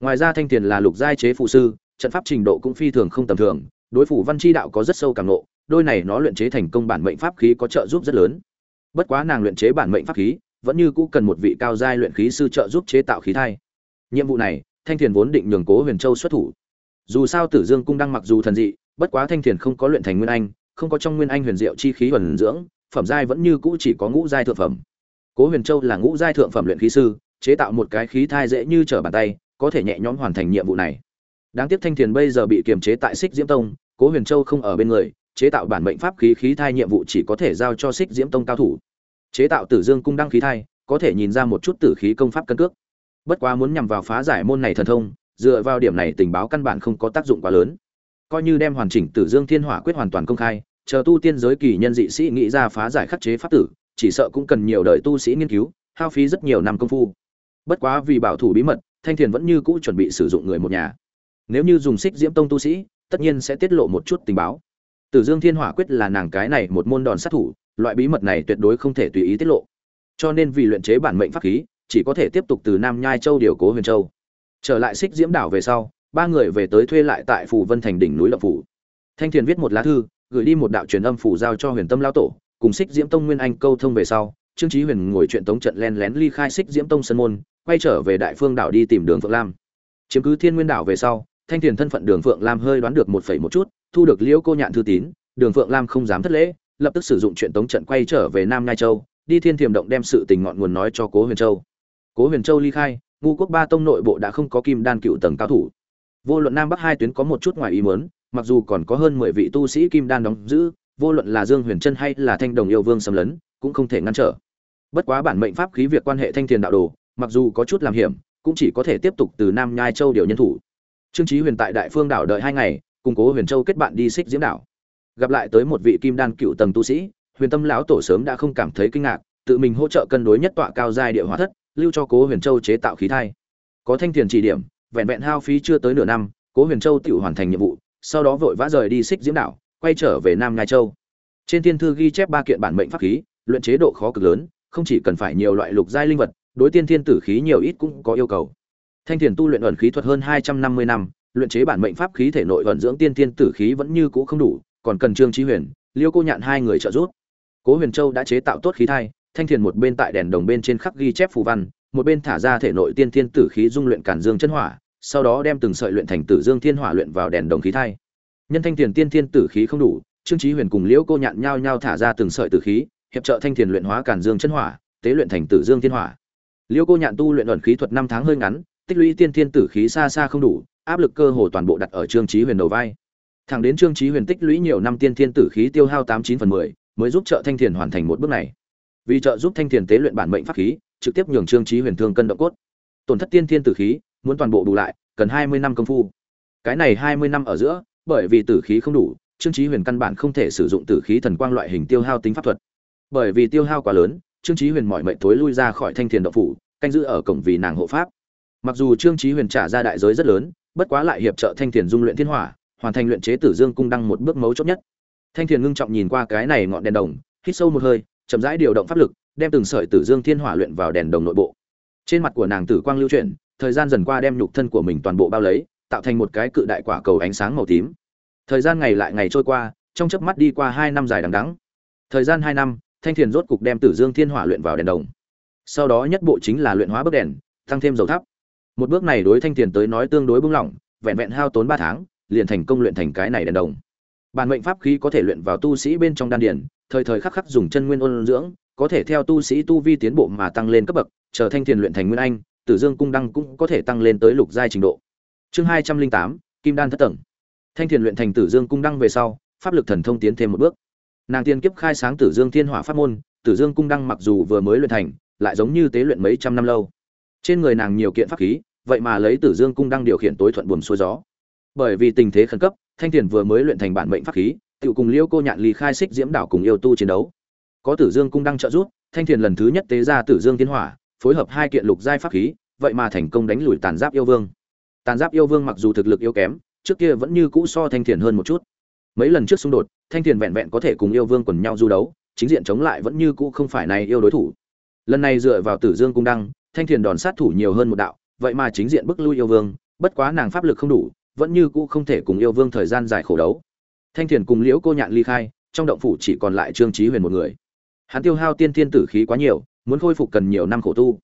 ngoài ra thanh tiền là lục giai chế phụ sư, trận pháp trình độ cũng phi thường không tầm thường, đối phủ văn chi đạo có rất sâu cảm nộ đôi này nó luyện chế thành công bản mệnh pháp khí có trợ giúp rất lớn. Bất quá nàng luyện chế bản mệnh pháp khí, vẫn như cũ cần một vị cao giai luyện khí sư trợ giúp chế tạo khí thai. Nhiệm vụ này, thanh thiền vốn định nhường cố huyền châu xuất thủ. Dù sao tử dương cung đang mặc dù thần dị, bất quá thanh thiền không có luyện thành nguyên anh, không có trong nguyên anh huyền diệu chi khí huyền dưỡng, phẩm giai vẫn như cũ chỉ có ngũ giai thượng phẩm. Cố huyền châu là ngũ giai thượng phẩm luyện khí sư, chế tạo một cái khí thai dễ như trở bàn tay có thể nhẹ nhõm hoàn thành nhiệm vụ này. Đáng tiếc thanh thiền bây giờ bị kiềm chế tại xích diễm tông, cố huyền châu không ở bên người, chế tạo bản mệnh pháp khí khí thai nhiệm vụ chỉ có thể giao cho xích diễm tông cao thủ. Chế tạo tử dương cung đăng khí thai, có thể nhìn ra một chút tử khí công pháp cân cước. Bất quá muốn nhằm vào phá giải môn này thần thông, dựa vào điểm này tình báo căn bản không có tác dụng quá lớn. Coi như đem hoàn chỉnh tử dương thiên hỏa quyết hoàn toàn công khai, chờ tu tiên giới kỳ nhân dị sĩ nghĩ ra phá giải khắc chế pháp tử, chỉ sợ cũng cần nhiều đời tu sĩ nghiên cứu, hao phí rất nhiều năm công phu. Bất quá vì bảo thủ bí mật thanh thiền vẫn như cũ chuẩn bị sử dụng người một nhà. Nếu như dùng xích diễm tông tu sĩ, tất nhiên sẽ tiết lộ một chút tình báo. Tử dương thiên hỏa quyết là nàng cái này một môn đòn sát thủ, loại bí mật này tuyệt đối không thể tùy ý tiết lộ. Cho nên vì luyện chế bản mệnh pháp khí, chỉ có thể tiếp tục từ nam nhai châu điều cố huyền châu. Trở lại xích diễm đảo về sau, ba người về tới thuê lại tại phủ vân thành đỉnh núi lập phủ. Thanh thiền viết một lá thư, gửi đi một đạo truyền âm phủ giao cho huyền tâm lao tổ, cùng xích diễm tông nguyên anh câu thông về sau trương Chí huyền ngồi chuyện tống trận len lén ly khai xích diễm tông sân môn, quay trở về đại phương đảo đi tìm đường phượng lam. Chiếm cứ thiên nguyên đảo về sau, thanh thiền thân phận đường phượng lam hơi đoán được một phẩy một chút, thu được liễu cô nhạn thư tín, đường phượng lam không dám thất lễ, lập tức sử dụng chuyện tống trận quay trở về nam ngai châu, đi thiên thiềm động đem sự tình ngọn nguồn nói cho cố huyền châu. Cố huyền châu ly khai ngu quốc ba tông nội bộ đã không có kim đan cựu tầng cao thủ. Vô luận nam bắc hai tuyến có một chút ngoài ý muốn, mặc dù còn có hơn mười vị tu sĩ kim đan đóng giữ, vô luận là dương huyền trân hay là thanh đồng yêu vương xâm lấn, cũng không thể ngăn trở bất quá bản mệnh pháp khí việc quan hệ thanh thiền đạo đồ, mặc dù có chút làm hiểm, cũng chỉ có thể tiếp tục từ nam nhai châu điều nhân thủ. Trương trí huyền tại đại phương đảo đợi hai ngày củng cố huyền châu kết bạn đi xích diễm đảo. Gặp lại tới một vị kim đan cựu tầng tu sĩ, huyền tâm lão tổ sớm đã không cảm thấy kinh ngạc, tự mình hỗ trợ cân đối nhất tọa cao giai địa hóa thất, lưu cho cố huyền châu chế tạo khí thai. Có thanh thiền chỉ điểm, vẹn vẹn hao phí chưa tới nửa năm, cố huyền châu tự hoàn thành nhiệm vụ, sau đó vội vã rời đi xích diễm đảo, quay trở về nam nhai châu. Trên thiên thư ghi chép ba kiện bản mệnh pháp khí, luyện chế độ khó cực lớn không chỉ cần phải nhiều loại lục giai linh vật, đối tiên thiên tử khí nhiều ít cũng có yêu cầu. Thanh thiền tu luyện ẩn khí thuật hơn hai trăm năm luyện chế bản mệnh pháp khí thể nội ẩn dưỡng tiên thiên tử khí vẫn như cũ không đủ, còn cần trương chí huyền, liêu cô nhạn hai người trợ giúp. Cố huyền châu đã chế tạo tốt khí thai, thanh thiền một bên tại đèn đồng bên trên khắc ghi chép phù văn, một bên thả ra thể nội tiên thiên tử khí dung luyện cản dương chân hỏa, sau đó đem từng sợi luyện thành tử dương thiên hỏa luyện vào đèn đồng khí thai. Nhân thanh thiền tiên thiên tử khí không đủ, trương chí huyền cùng liễu cô nhạn nhau nhau thả ra từng sợi tử khí hiệp trợ thanh thiền luyện hóa cản dương chân hỏa, tế luyện thành tử dương thiên hỏa. Liễu cô nhạn tu luyện ẩn khí thuật năm tháng hơi ngắn, tích lũy tiên thiên tử khí xa xa không đủ, áp lực cơ hồ toàn bộ đặt ở trương trí huyền đầu vai. Thẳng đến trương trí huyền tích lũy nhiều năm tiên thiên tử khí tiêu hao tám chín phần mười, mới giúp trợ thanh thiền hoàn thành một bước này. Vì trợ giúp thanh thiền tế luyện bản mệnh pháp khí, trực tiếp nhường trương trí huyền thương cân động cốt. Tổn thất tiên thiên tử khí, muốn toàn bộ bù lại, cần hai mươi năm công phu. Cái này hai mươi năm ở giữa, bởi vì tử khí không đủ, trương trí huyền căn bản không thể sử dụng tử khí thần quang loại hình tiêu hao tính pháp thuật bởi vì tiêu hao quá lớn, trương trí huyền mọi mệnh tối lui ra khỏi thanh thiền động phủ, canh giữ ở cổng vì nàng hộ pháp. Mặc dù trương trí huyền trả ra đại giới rất lớn, bất quá lại hiệp trợ thanh thiền dung luyện thiên hỏa, hoàn thành luyện chế tử dương cung đăng một bước mấu chốt nhất. Thanh thiền ngưng trọng nhìn qua cái này ngọn đèn đồng, hít sâu một hơi, chậm rãi điều động pháp lực, đem từng sợi tử dương thiên hỏa luyện vào đèn đồng nội bộ. Trên mặt của nàng tử quang lưu chuyển, thời gian dần qua đem nhục thân của mình toàn bộ bao lấy, tạo thành một cái cự đại quả cầu ánh sáng màu tím. Thời gian ngày lại ngày trôi qua, trong chớp mắt đi qua hai năm dài đằng đẵng. Thời gian hai năm thanh thiền rốt cục đem tử dương thiên hỏa luyện vào đèn đồng. Sau đó nhất bộ chính là luyện hóa bức đèn, tăng thêm dầu thắp. Một bước này đối thanh thiền tới nói tương đối bung lỏng, vẹn vẹn hao tốn ba tháng, liền thành công luyện thành cái này đèn đồng. Bản mệnh pháp khí có thể luyện vào tu sĩ bên trong đan điển thời thời khắc khắc dùng chân nguyên ôn dưỡng, có thể theo tu sĩ tu vi tiến bộ mà tăng lên cấp bậc, chờ thanh thiền luyện thành nguyên anh, tử dương cung đăng cũng có thể tăng lên tới lục giai trình độ. Chương hai trăm linh tám, kim đan thất tầng. Thanh thiền luyện thành tử dương cung đăng về sau, pháp lực thần thông tiến thêm một bước nàng tiên kiếp khai sáng tử dương thiên hỏa pháp môn, tử dương cung đăng mặc dù vừa mới luyện thành, lại giống như tế luyện mấy trăm năm lâu. Trên người nàng nhiều kiện pháp khí, vậy mà lấy tử dương cung đăng điều khiển tối thuận buồm xuôi gió. Bởi vì tình thế khẩn cấp, thanh thiền vừa mới luyện thành bản mệnh pháp khí tự cùng liêu cô nhạn ly khai xích diễm đảo cùng yêu tu chiến đấu. Có tử dương cung đăng trợ giúp, thanh thiền lần thứ nhất tế ra tử dương thiên hỏa, phối hợp hai kiện lục giai pháp khí, vậy mà thành công đánh lùi tàn giáp yêu vương. Tàn giáp yêu vương mặc dù thực lực yếu kém, trước kia vẫn như cũ so thanh thiền hơn một chút. Mấy lần trước xung đột thanh thiền vẹn vẹn có thể cùng yêu vương quần nhau du đấu, chính diện chống lại vẫn như cũ không phải này yêu đối thủ. Lần này dựa vào tử dương cung đăng, thanh thiền đòn sát thủ nhiều hơn một đạo, vậy mà chính diện bức lui yêu vương, bất quá nàng pháp lực không đủ, vẫn như cũ không thể cùng yêu vương thời gian dài khổ đấu. Thanh thiền cùng liễu cô nhạn ly khai, trong động phủ chỉ còn lại trương trí huyền một người. Hắn tiêu hao tiên thiên tử khí quá nhiều, muốn khôi phục cần nhiều năm khổ tu.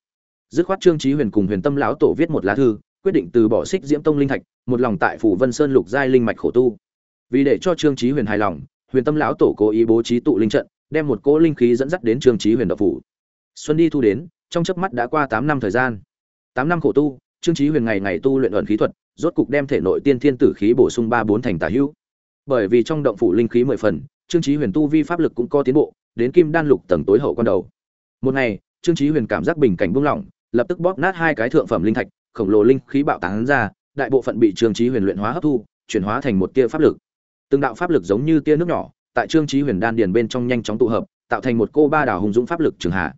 Dứt khoát trương trí huyền cùng huyền tâm lão tổ viết một lá thư, quyết định từ bỏ xích diễm tông linh thạch, một lòng tại phủ vân sơn lục giai linh mạch khổ tu. Vì để cho trương trí huyền hài lòng huyền tâm lão tổ cố ý bố trí tụ linh trận, đem một cỗ linh khí dẫn dắt đến trương trí huyền độc phủ. Xuân đi thu đến, trong chớp mắt đã qua tám năm thời gian. Tám năm khổ tu, trương trí huyền ngày ngày tu luyện ẩn khí thuật, rốt cục đem thể nội tiên thiên tử khí bổ sung ba bốn thành tả hữu. Bởi vì trong động phủ linh khí mười phần, trương trí huyền tu vi pháp lực cũng có tiến bộ, đến kim đan lục tầng tối hậu quan đầu. Một ngày, trương trí huyền cảm giác bình cảnh buông lỏng, lập tức bóp nát hai cái thượng phẩm linh thạch, khổng lồ linh khí bạo tán ra, đại bộ phận bị trương trí huyền luyện hóa hấp thu, chuyển hóa thành một tia pháp lực từng đạo pháp lực giống như tia nước nhỏ, tại trương trí huyền đan điền bên trong nhanh chóng tụ hợp, tạo thành một cô ba đảo hùng dũng pháp lực trường hạ.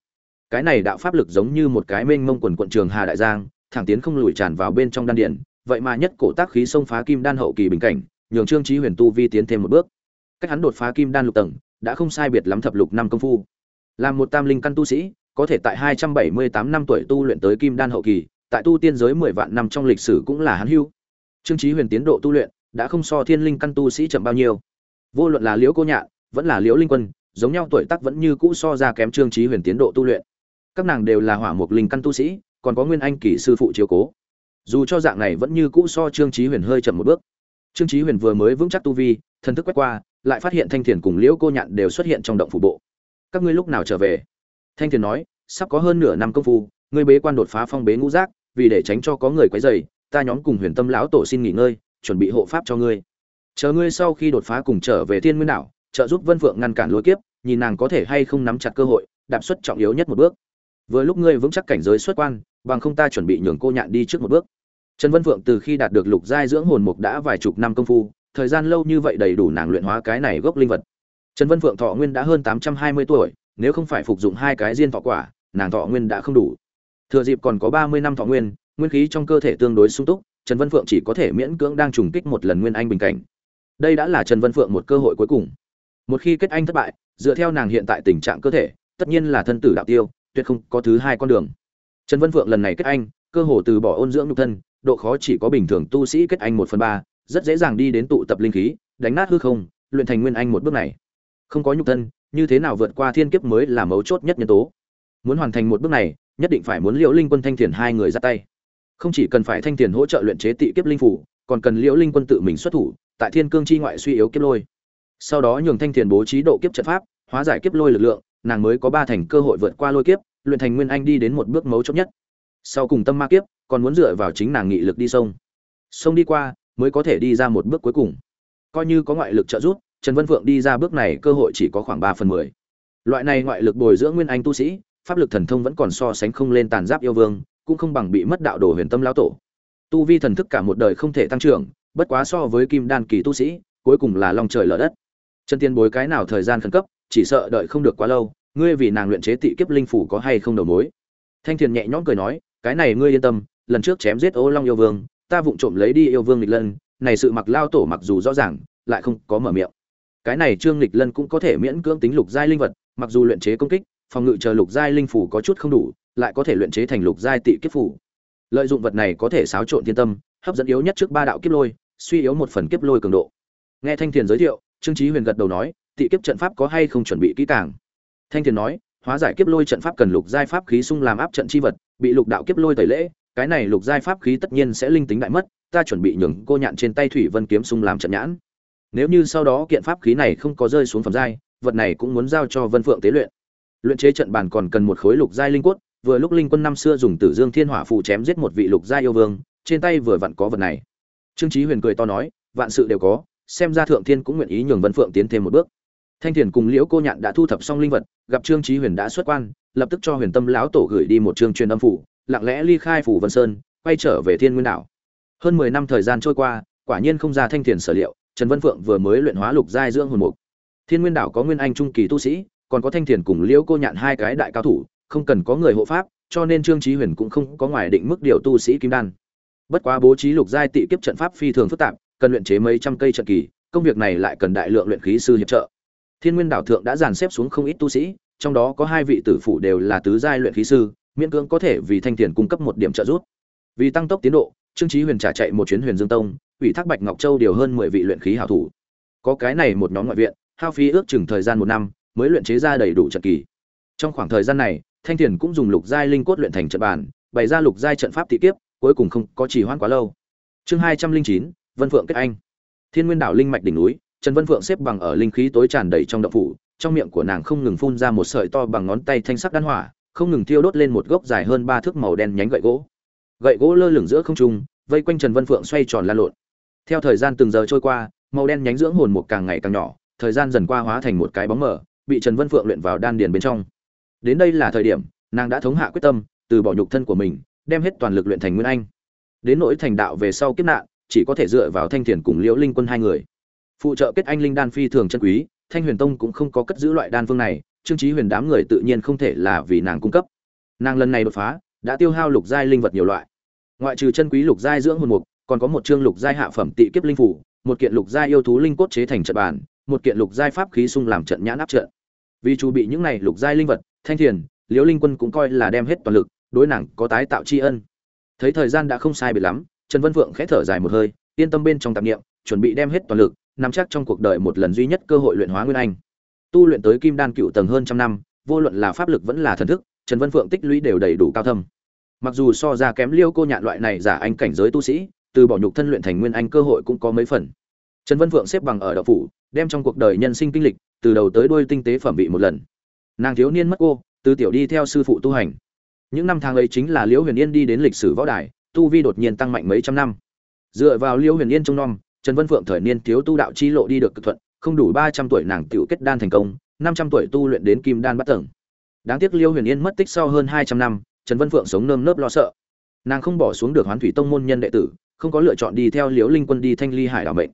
Cái này đạo pháp lực giống như một cái mênh mông quần quận trường hà đại giang, thẳng tiến không lùi tràn vào bên trong đan điền, vậy mà nhất cổ tác khí xông phá kim đan hậu kỳ bình cảnh, nhường trương trí huyền tu vi tiến thêm một bước. Cách hắn đột phá kim đan lục tầng, đã không sai biệt lắm thập lục năm công phu. Làm một tam linh căn tu sĩ, có thể tại hai trăm bảy mươi tám năm tuổi tu luyện tới kim đan hậu kỳ, tại tu tiên giới mười vạn năm trong lịch sử cũng là hắn hưu. Trương trí huyền tiến độ tu luyện đã không so thiên linh căn tu sĩ chậm bao nhiêu. Vô luận là liễu cô nhạn, vẫn là liễu linh quân, giống nhau tuổi tác vẫn như cũ so ra kém trương trí huyền tiến độ tu luyện. Các nàng đều là hỏa mục linh căn tu sĩ, còn có nguyên anh kỷ sư phụ chiếu cố. Dù cho dạng này vẫn như cũ so trương trí huyền hơi chậm một bước. Trương trí huyền vừa mới vững chắc tu vi, thần thức quét qua, lại phát hiện thanh thiền cùng liễu cô nhạn đều xuất hiện trong động phủ bộ. Các ngươi lúc nào trở về? Thanh thiền nói, sắp có hơn nửa năm công phu, ngươi bế quan đột phá phong bế ngũ giác, vì để tránh cho có người quấy dày ta nhóm cùng huyền tâm lão tổ xin nghỉ ngơi chuẩn bị hộ pháp cho ngươi. Chờ ngươi sau khi đột phá cùng trở về thiên nguyên đảo, trợ giúp vân phượng ngăn cản lối kiếp, nhìn nàng có thể hay không nắm chặt cơ hội, đạp xuất trọng yếu nhất một bước. Vừa lúc ngươi vững chắc cảnh giới xuất quan, bằng không ta chuẩn bị nhường cô nhạn đi trước một bước. Trần vân phượng từ khi đạt được lục giai dưỡng hồn mục đã vài chục năm công phu, thời gian lâu như vậy đầy đủ nàng luyện hóa cái này gốc linh vật. Trần vân phượng thọ nguyên đã hơn tám trăm hai mươi tuổi, nếu không phải phục dụng hai cái diên thọ quả, nàng thọ nguyên đã không đủ. Thừa dịp còn có ba mươi năm thọ nguyên nguyên khí trong cơ thể tương đối sung túc trần vân phượng chỉ có thể miễn cưỡng đang trùng kích một lần nguyên anh bình cảnh. Đây đã là trần vân phượng một cơ hội cuối cùng. Một khi kết anh thất bại, dựa theo nàng hiện tại tình trạng cơ thể, tất nhiên là thân tử đạo tiêu, tuyệt không có thứ hai con đường. Trần vân phượng lần này kết anh, cơ hồ từ bỏ ôn dưỡng nhục thân, độ khó chỉ có bình thường tu sĩ kết anh một phần ba, rất dễ dàng đi đến tụ tập linh khí, đánh nát hư không, luyện thành nguyên anh một bước này. Không có nhục thân, như thế nào vượt qua thiên kiếp mới là mấu chốt nhất nhân tố. Muốn hoàn thành một bước này, nhất định phải muốn liễu linh quân thanh thiền hai người ra tay không chỉ cần phải thanh tiền hỗ trợ luyện chế tị kiếp linh phủ, còn cần liễu linh quân tự mình xuất thủ, tại thiên cương chi ngoại suy yếu kiếp lôi. Sau đó nhường thanh tiền bố trí độ kiếp trận pháp, hóa giải kiếp lôi lực lượng, nàng mới có ba thành cơ hội vượt qua lôi kiếp, luyện thành nguyên anh đi đến một bước mấu chốt nhất. Sau cùng tâm ma kiếp, còn muốn dựa vào chính nàng nghị lực đi sông. Sông đi qua, mới có thể đi ra một bước cuối cùng. Coi như có ngoại lực trợ giúp, trần vân phượng đi ra bước này cơ hội chỉ có khoảng ba phần mười. Loại này ngoại lực bồi dưỡng nguyên anh tu sĩ, pháp lực thần thông vẫn còn so sánh không lên tàn giáp yêu vương cũng không bằng bị mất đạo đồ huyền tâm lão tổ. Tu vi thần thức cả một đời không thể tăng trưởng, bất quá so với kim đan kỳ tu sĩ, cuối cùng là long trời lở đất. Chân tiên bối cái nào thời gian khẩn cấp, chỉ sợ đợi không được quá lâu, ngươi vì nàng luyện chế tị kiếp linh phủ có hay không đầu mối? Thanh thiền nhẹ nhõm cười nói, cái này ngươi yên tâm, lần trước chém giết ô long yêu vương, ta vụng trộm lấy đi yêu vương lịch lân, này sự mặc lao tổ mặc dù rõ ràng, lại không có mở miệng. Cái này trương lịch lân cũng có thể miễn cưỡng tính lục giai linh vật, mặc dù luyện chế công kích, phòng ngự chờ lục giai linh phủ có chút không đủ lại có thể luyện chế thành lục giai tị kiếp phủ. Lợi dụng vật này có thể xáo trộn thiên tâm, hấp dẫn yếu nhất trước ba đạo kiếp lôi, suy yếu một phần kiếp lôi cường độ. Nghe thanh thiền giới thiệu, trương trí huyền gật đầu nói, tị kiếp trận pháp có hay không chuẩn bị kỹ càng? Thanh thiền nói, hóa giải kiếp lôi trận pháp cần lục giai pháp khí sung làm áp trận chi vật, bị lục đạo kiếp lôi tẩy lễ, cái này lục giai pháp khí tất nhiên sẽ linh tính đại mất, ta chuẩn bị nhường cô nhạn trên tay thủy vân kiếm sung làm trận nhãn. Nếu như sau đó kiện pháp khí này không có rơi xuống phẩm giai, vật này cũng muốn giao cho vân phượng tế luyện. Luyện chế trận bàn còn cần một khối lục giai linh quất vừa lúc linh quân năm xưa dùng tử dương thiên hỏa phụ chém giết một vị lục gia yêu vương, trên tay vừa vặn có vật này. Trương chí huyền cười to nói, vạn sự đều có, xem ra thượng thiên cũng nguyện ý nhường vân phượng tiến thêm một bước. Thanh thiền cùng liễu cô nhạn đã thu thập xong linh vật, gặp trương chí huyền đã xuất quan, lập tức cho huyền tâm lão tổ gửi đi một chương truyền âm phủ, lặng lẽ ly khai phủ vân sơn, quay trở về thiên nguyên đảo. Hơn mười năm thời gian trôi qua, quả nhiên không ra thanh thiền sở liệu, trần vân phượng vừa mới luyện hóa lục giai dưỡng hồn mục. Thiên nguyên đảo có nguyên anh trung kỳ tu sĩ, còn có thanh thiền cùng liễu cô nhạn hai cái đại cao thủ không cần có người hộ pháp, cho nên trương chí huyền cũng không có ngoài định mức điều tu sĩ kim đan. Bất quá bố trí lục giai tị kiếp trận pháp phi thường phức tạp, cần luyện chế mấy trăm cây trận kỳ, công việc này lại cần đại lượng luyện khí sư hiệp trợ. Thiên nguyên đảo thượng đã dàn xếp xuống không ít tu sĩ, trong đó có hai vị tử phụ đều là tứ giai luyện khí sư, miễn cưỡng có thể vì thanh tiền cung cấp một điểm trợ giúp. Vì tăng tốc tiến độ, trương chí huyền trả chạy một chuyến huyền dương tông, ủy thác bạch ngọc châu điều hơn mười vị luyện khí hảo thủ. Có cái này một nhóm ngoại viện, hao phí ước chừng thời gian một năm, mới luyện chế ra đầy đủ trận kỳ. Trong khoảng thời gian này thanh thiền cũng dùng lục giai linh cốt luyện thành trận bàn, bày ra lục giai trận pháp thị kiếp, cuối cùng không có trì hoãn quá lâu. Chương hai trăm linh chín, vân phượng kết anh. Thiên nguyên đảo linh mạch đỉnh núi, trần vân phượng xếp bằng ở linh khí tối tràn đầy trong động phủ, trong miệng của nàng không ngừng phun ra một sợi to bằng ngón tay thanh sắc đan hỏa, không ngừng thiêu đốt lên một gốc dài hơn ba thước màu đen nhánh gậy gỗ. Gậy gỗ lơ lửng giữa không trung, vây quanh trần vân phượng xoay tròn lan lộn. Theo thời gian từng giờ trôi qua, màu đen nhánh dưỡng hồn một càng ngày càng nhỏ, thời gian dần qua hóa thành một cái bóng mờ, bị trần vân phượng luyện vào đan điền bên trong đến đây là thời điểm, nàng đã thống hạ quyết tâm, từ bỏ nhục thân của mình, đem hết toàn lực luyện thành nguyên anh. Đến nỗi thành đạo về sau kiếp nạn, chỉ có thể dựa vào thanh thiền cùng liễu linh quân hai người. Phụ trợ kết anh linh đan phi thường chân quý, thanh huyền tông cũng không có cất giữ loại đan phương này, trương trí huyền đám người tự nhiên không thể là vì nàng cung cấp. Nàng lần này đột phá, đã tiêu hao lục giai linh vật nhiều loại. Ngoại trừ chân quý lục giai dưỡng hồn mục, còn có một chương lục giai hạ phẩm tị kiếp linh phủ, một kiện lục giai yêu thú linh cốt chế thành trận bàn, một kiện lục giai pháp khí sung làm trận nhãn áp trận. Vì chu bị những này lục giai linh vật thanh thiền, liễu linh quân cũng coi là đem hết toàn lực, đối nàng có tái tạo tri ân. Thấy thời gian đã không sai biệt lắm, trần vân phượng khẽ thở dài một hơi, yên tâm bên trong tạp nghiệm chuẩn bị đem hết toàn lực, nắm chắc trong cuộc đời một lần duy nhất cơ hội luyện hóa nguyên anh. Tu luyện tới kim đan cựu tầng hơn trăm năm, vô luận là pháp lực vẫn là thần thức, trần vân phượng tích lũy đều đầy đủ cao thâm. Mặc dù so ra kém liêu cô nhạn loại này giả anh cảnh giới tu sĩ, từ bỏ nhục thân luyện thành nguyên anh cơ hội cũng có mấy phần. Trần vân phượng xếp bằng ở đậu phủ, đem trong cuộc đời nhân sinh kinh lịch, từ đầu tới đuôi tinh tế phẩm vị một lần nàng thiếu niên mất cô, từ tiểu đi theo sư phụ tu hành. Những năm tháng ấy chính là liễu huyền yên đi đến lịch sử võ đài, tu vi đột nhiên tăng mạnh mấy trăm năm. Dựa vào liễu huyền yên trong nom, trần vân phượng thời niên thiếu tu đạo chi lộ đi được cực thuận, không đủ ba trăm tuổi nàng tiểu kết đan thành công, năm trăm tuổi tu luyện đến kim đan bắt tầng. Đáng tiếc liễu huyền yên mất tích sau hơn hai trăm năm, trần vân phượng sống nơm nớp lo sợ. Nàng không bỏ xuống được hoán thủy tông môn nhân đệ tử, không có lựa chọn đi theo liễu linh quân đi thanh ly hải đảo mệnh.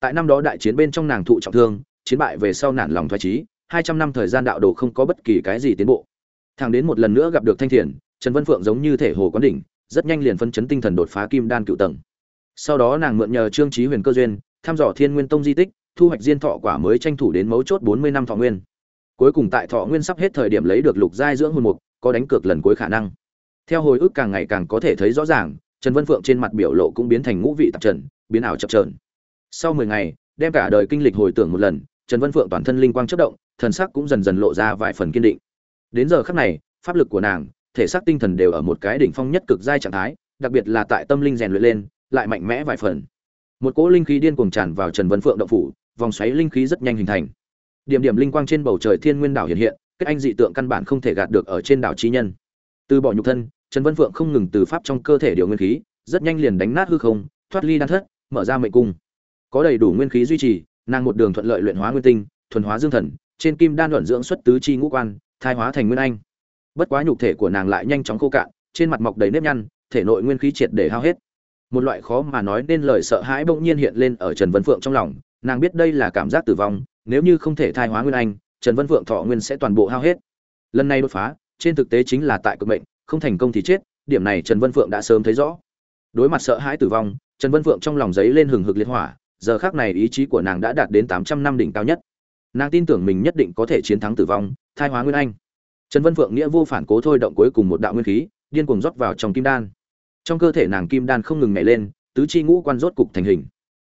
Tại năm đó đại chiến bên trong nàng thụ trọng thương, chiến bại về sau nản lòng thoái trí hai trăm năm thời gian đạo đồ không có bất kỳ cái gì tiến bộ. Thằng đến một lần nữa gặp được thanh thiền, trần vân phượng giống như thể hồ quán đỉnh, rất nhanh liền phân chấn tinh thần đột phá kim đan cựu tầng. Sau đó nàng mượn nhờ trương trí huyền cơ duyên, thăm dò thiên nguyên tông di tích, thu hoạch diên thọ quả mới tranh thủ đến mấu chốt bốn mươi năm thọ nguyên. Cuối cùng tại thọ nguyên sắp hết thời điểm lấy được lục giai dưỡng hồn mục, có đánh cược lần cuối khả năng. Theo hồi ức càng ngày càng có thể thấy rõ ràng, trần vân phượng trên mặt biểu lộ cũng biến thành ngũ vị tạp trần, biến ảo chập trờn sau mười ngày, đem cả đời kinh lịch hồi tưởng một lần, trần vân phượng toàn thân linh quang chất động thần sắc cũng dần dần lộ ra vài phần kiên định. Đến giờ khắc này, pháp lực của nàng, thể xác tinh thần đều ở một cái đỉnh phong nhất cực giai trạng thái, đặc biệt là tại tâm linh rèn luyện lên, lại mạnh mẽ vài phần. Một cỗ linh khí điên cuồng tràn vào trần vân phượng động phủ, vòng xoáy linh khí rất nhanh hình thành. Điểm điểm linh quang trên bầu trời thiên nguyên đảo hiện hiện, kết anh dị tượng căn bản không thể gạt được ở trên đảo chí nhân. Từ bỏ nhục thân, trần vân phượng không ngừng từ pháp trong cơ thể điều nguyên khí, rất nhanh liền đánh nát hư không, thoát ly đan thất, mở ra mệnh cung. Có đầy đủ nguyên khí duy trì, nàng một đường thuận lợi luyện hóa nguyên tinh, thuần hóa dương thần trên kim đan luận dưỡng xuất tứ chi ngũ quan, thai hóa thành nguyên anh. Bất quá nhục thể của nàng lại nhanh chóng khô cạn, trên mặt mọc đầy nếp nhăn, thể nội nguyên khí triệt để hao hết. Một loại khó mà nói nên lời sợ hãi bỗng nhiên hiện lên ở trần vân phượng trong lòng, nàng biết đây là cảm giác tử vong, nếu như không thể thai hóa nguyên anh, trần vân phượng thọ nguyên sẽ toàn bộ hao hết. Lần này đột phá, trên thực tế chính là tại cực mệnh, không thành công thì chết, điểm này trần vân phượng đã sớm thấy rõ. Đối mặt sợ hãi tử vong, trần vân phượng trong lòng giấy lên hừng hực liệt hỏa, giờ khắc này ý chí của nàng đã đạt đến tám trăm năm đỉnh cao nhất nàng tin tưởng mình nhất định có thể chiến thắng tử vong, thai hóa nguyên anh. Trần vân phượng nghĩa vô phản cố thôi động cuối cùng một đạo nguyên khí, điên cuồng rót vào trong kim đan. Trong cơ thể nàng kim đan không ngừng nhảy lên, tứ chi ngũ quan rốt cục thành hình.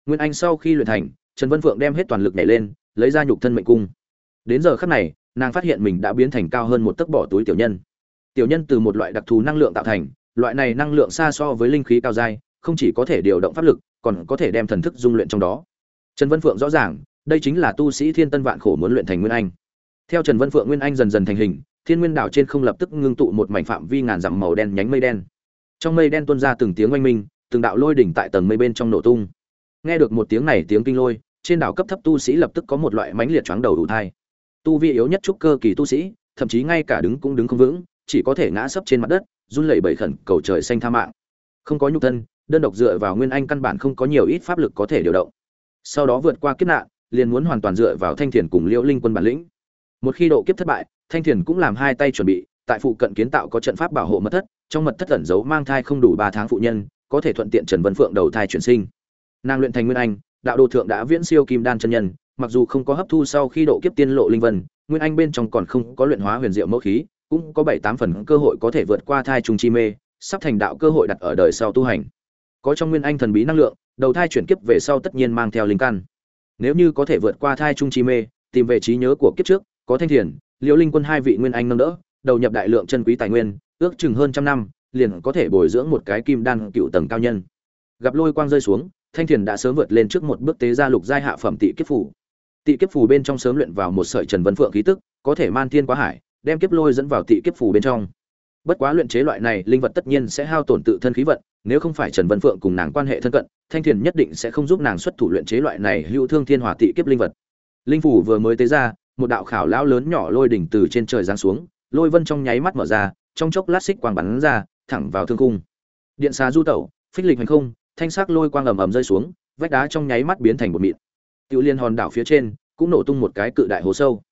Nguyên anh sau khi luyện thành, trần vân phượng đem hết toàn lực nhảy lên, lấy ra nhục thân mệnh cung. Đến giờ khắc này, nàng phát hiện mình đã biến thành cao hơn một tấc bỏ túi tiểu nhân. Tiểu nhân từ một loại đặc thù năng lượng tạo thành, loại này năng lượng xa so với linh khí cao dai, không chỉ có thể điều động pháp lực, còn có thể đem thần thức dung luyện trong đó. Trần vân phượng rõ ràng đây chính là tu sĩ thiên tân vạn khổ muốn luyện thành nguyên anh. Theo trần vân phượng nguyên anh dần dần thành hình, thiên nguyên đảo trên không lập tức ngưng tụ một mảnh phạm vi ngàn dặm màu đen nhánh mây đen. Trong mây đen tuôn ra từng tiếng oanh minh, từng đạo lôi đỉnh tại tầng mây bên trong nổ tung. Nghe được một tiếng này tiếng kinh lôi, trên đảo cấp thấp tu sĩ lập tức có một loại mãnh liệt choáng đầu đủ thai. Tu vi yếu nhất trúc cơ kỳ tu sĩ, thậm chí ngay cả đứng cũng đứng không vững, chỉ có thể ngã sấp trên mặt đất, run lẩy bẩy khẩn cầu trời xanh tha mạng. Không có nhục thân, đơn độc dựa vào nguyên anh căn bản không có nhiều ít pháp lực có thể điều động. Sau đó vượt qua kiếp nạn liền muốn hoàn toàn dựa vào thanh thiền cùng liễu linh quân bản lĩnh. Một khi độ kiếp thất bại, thanh thiền cũng làm hai tay chuẩn bị, tại phụ cận kiến tạo có trận pháp bảo hộ mật thất, trong mật thất ẩn giấu mang thai không đủ ba tháng phụ nhân, có thể thuận tiện trần vân phượng đầu thai chuyển sinh. Nàng luyện thành nguyên anh, đạo đồ thượng đã viễn siêu kim đan chân nhân, mặc dù không có hấp thu sau khi độ kiếp tiên lộ linh vân, nguyên anh bên trong còn không có luyện hóa huyền diệu mẫu khí, cũng có bảy tám phần cơ hội có thể vượt qua thai trùng chi mê, sắp thành đạo cơ hội đặt ở đời sau tu hành. Có trong nguyên anh thần bí năng lượng, đầu thai chuyển kiếp về sau tất nhiên mang theo linh căn nếu như có thể vượt qua thai trung chi mê, tìm về trí nhớ của kiếp trước, có thanh thiền, liễu linh quân hai vị nguyên anh nâng đỡ, đầu nhập đại lượng chân quý tài nguyên, ước chừng hơn trăm năm, liền có thể bồi dưỡng một cái kim đan cựu tầng cao nhân. Gặp lôi quang rơi xuống, thanh thiền đã sớm vượt lên trước một bước tế gia lục giai hạ phẩm tị kiếp phủ tị kiếp phủ bên trong sớm luyện vào một sợi trần vân phượng khí tức, có thể man thiên quá hải, đem kiếp lôi dẫn vào tị kiếp phủ bên trong bất quá luyện chế loại này, linh vật tất nhiên sẽ hao tổn tự thân khí vận, nếu không phải trần vân phượng cùng nàng quan hệ thân cận, thanh thiền nhất định sẽ không giúp nàng xuất thủ luyện chế loại này hữu thương thiên hòa tị kiếp linh vật. Linh phủ vừa mới tế ra, một đạo khảo lão lớn nhỏ lôi đỉnh từ trên trời giáng xuống, lôi vân trong nháy mắt mở ra, trong chốc lát xích quang bắn ra, thẳng vào thương cung. Điện xá du tẩu, phích lịch hành không, thanh sắc lôi quang ầm ầm rơi xuống, vách đá trong nháy mắt biến thành một mịn. Tiểu liên hòn đảo phía trên cũng nổ tung một cái cự đại hố sâu.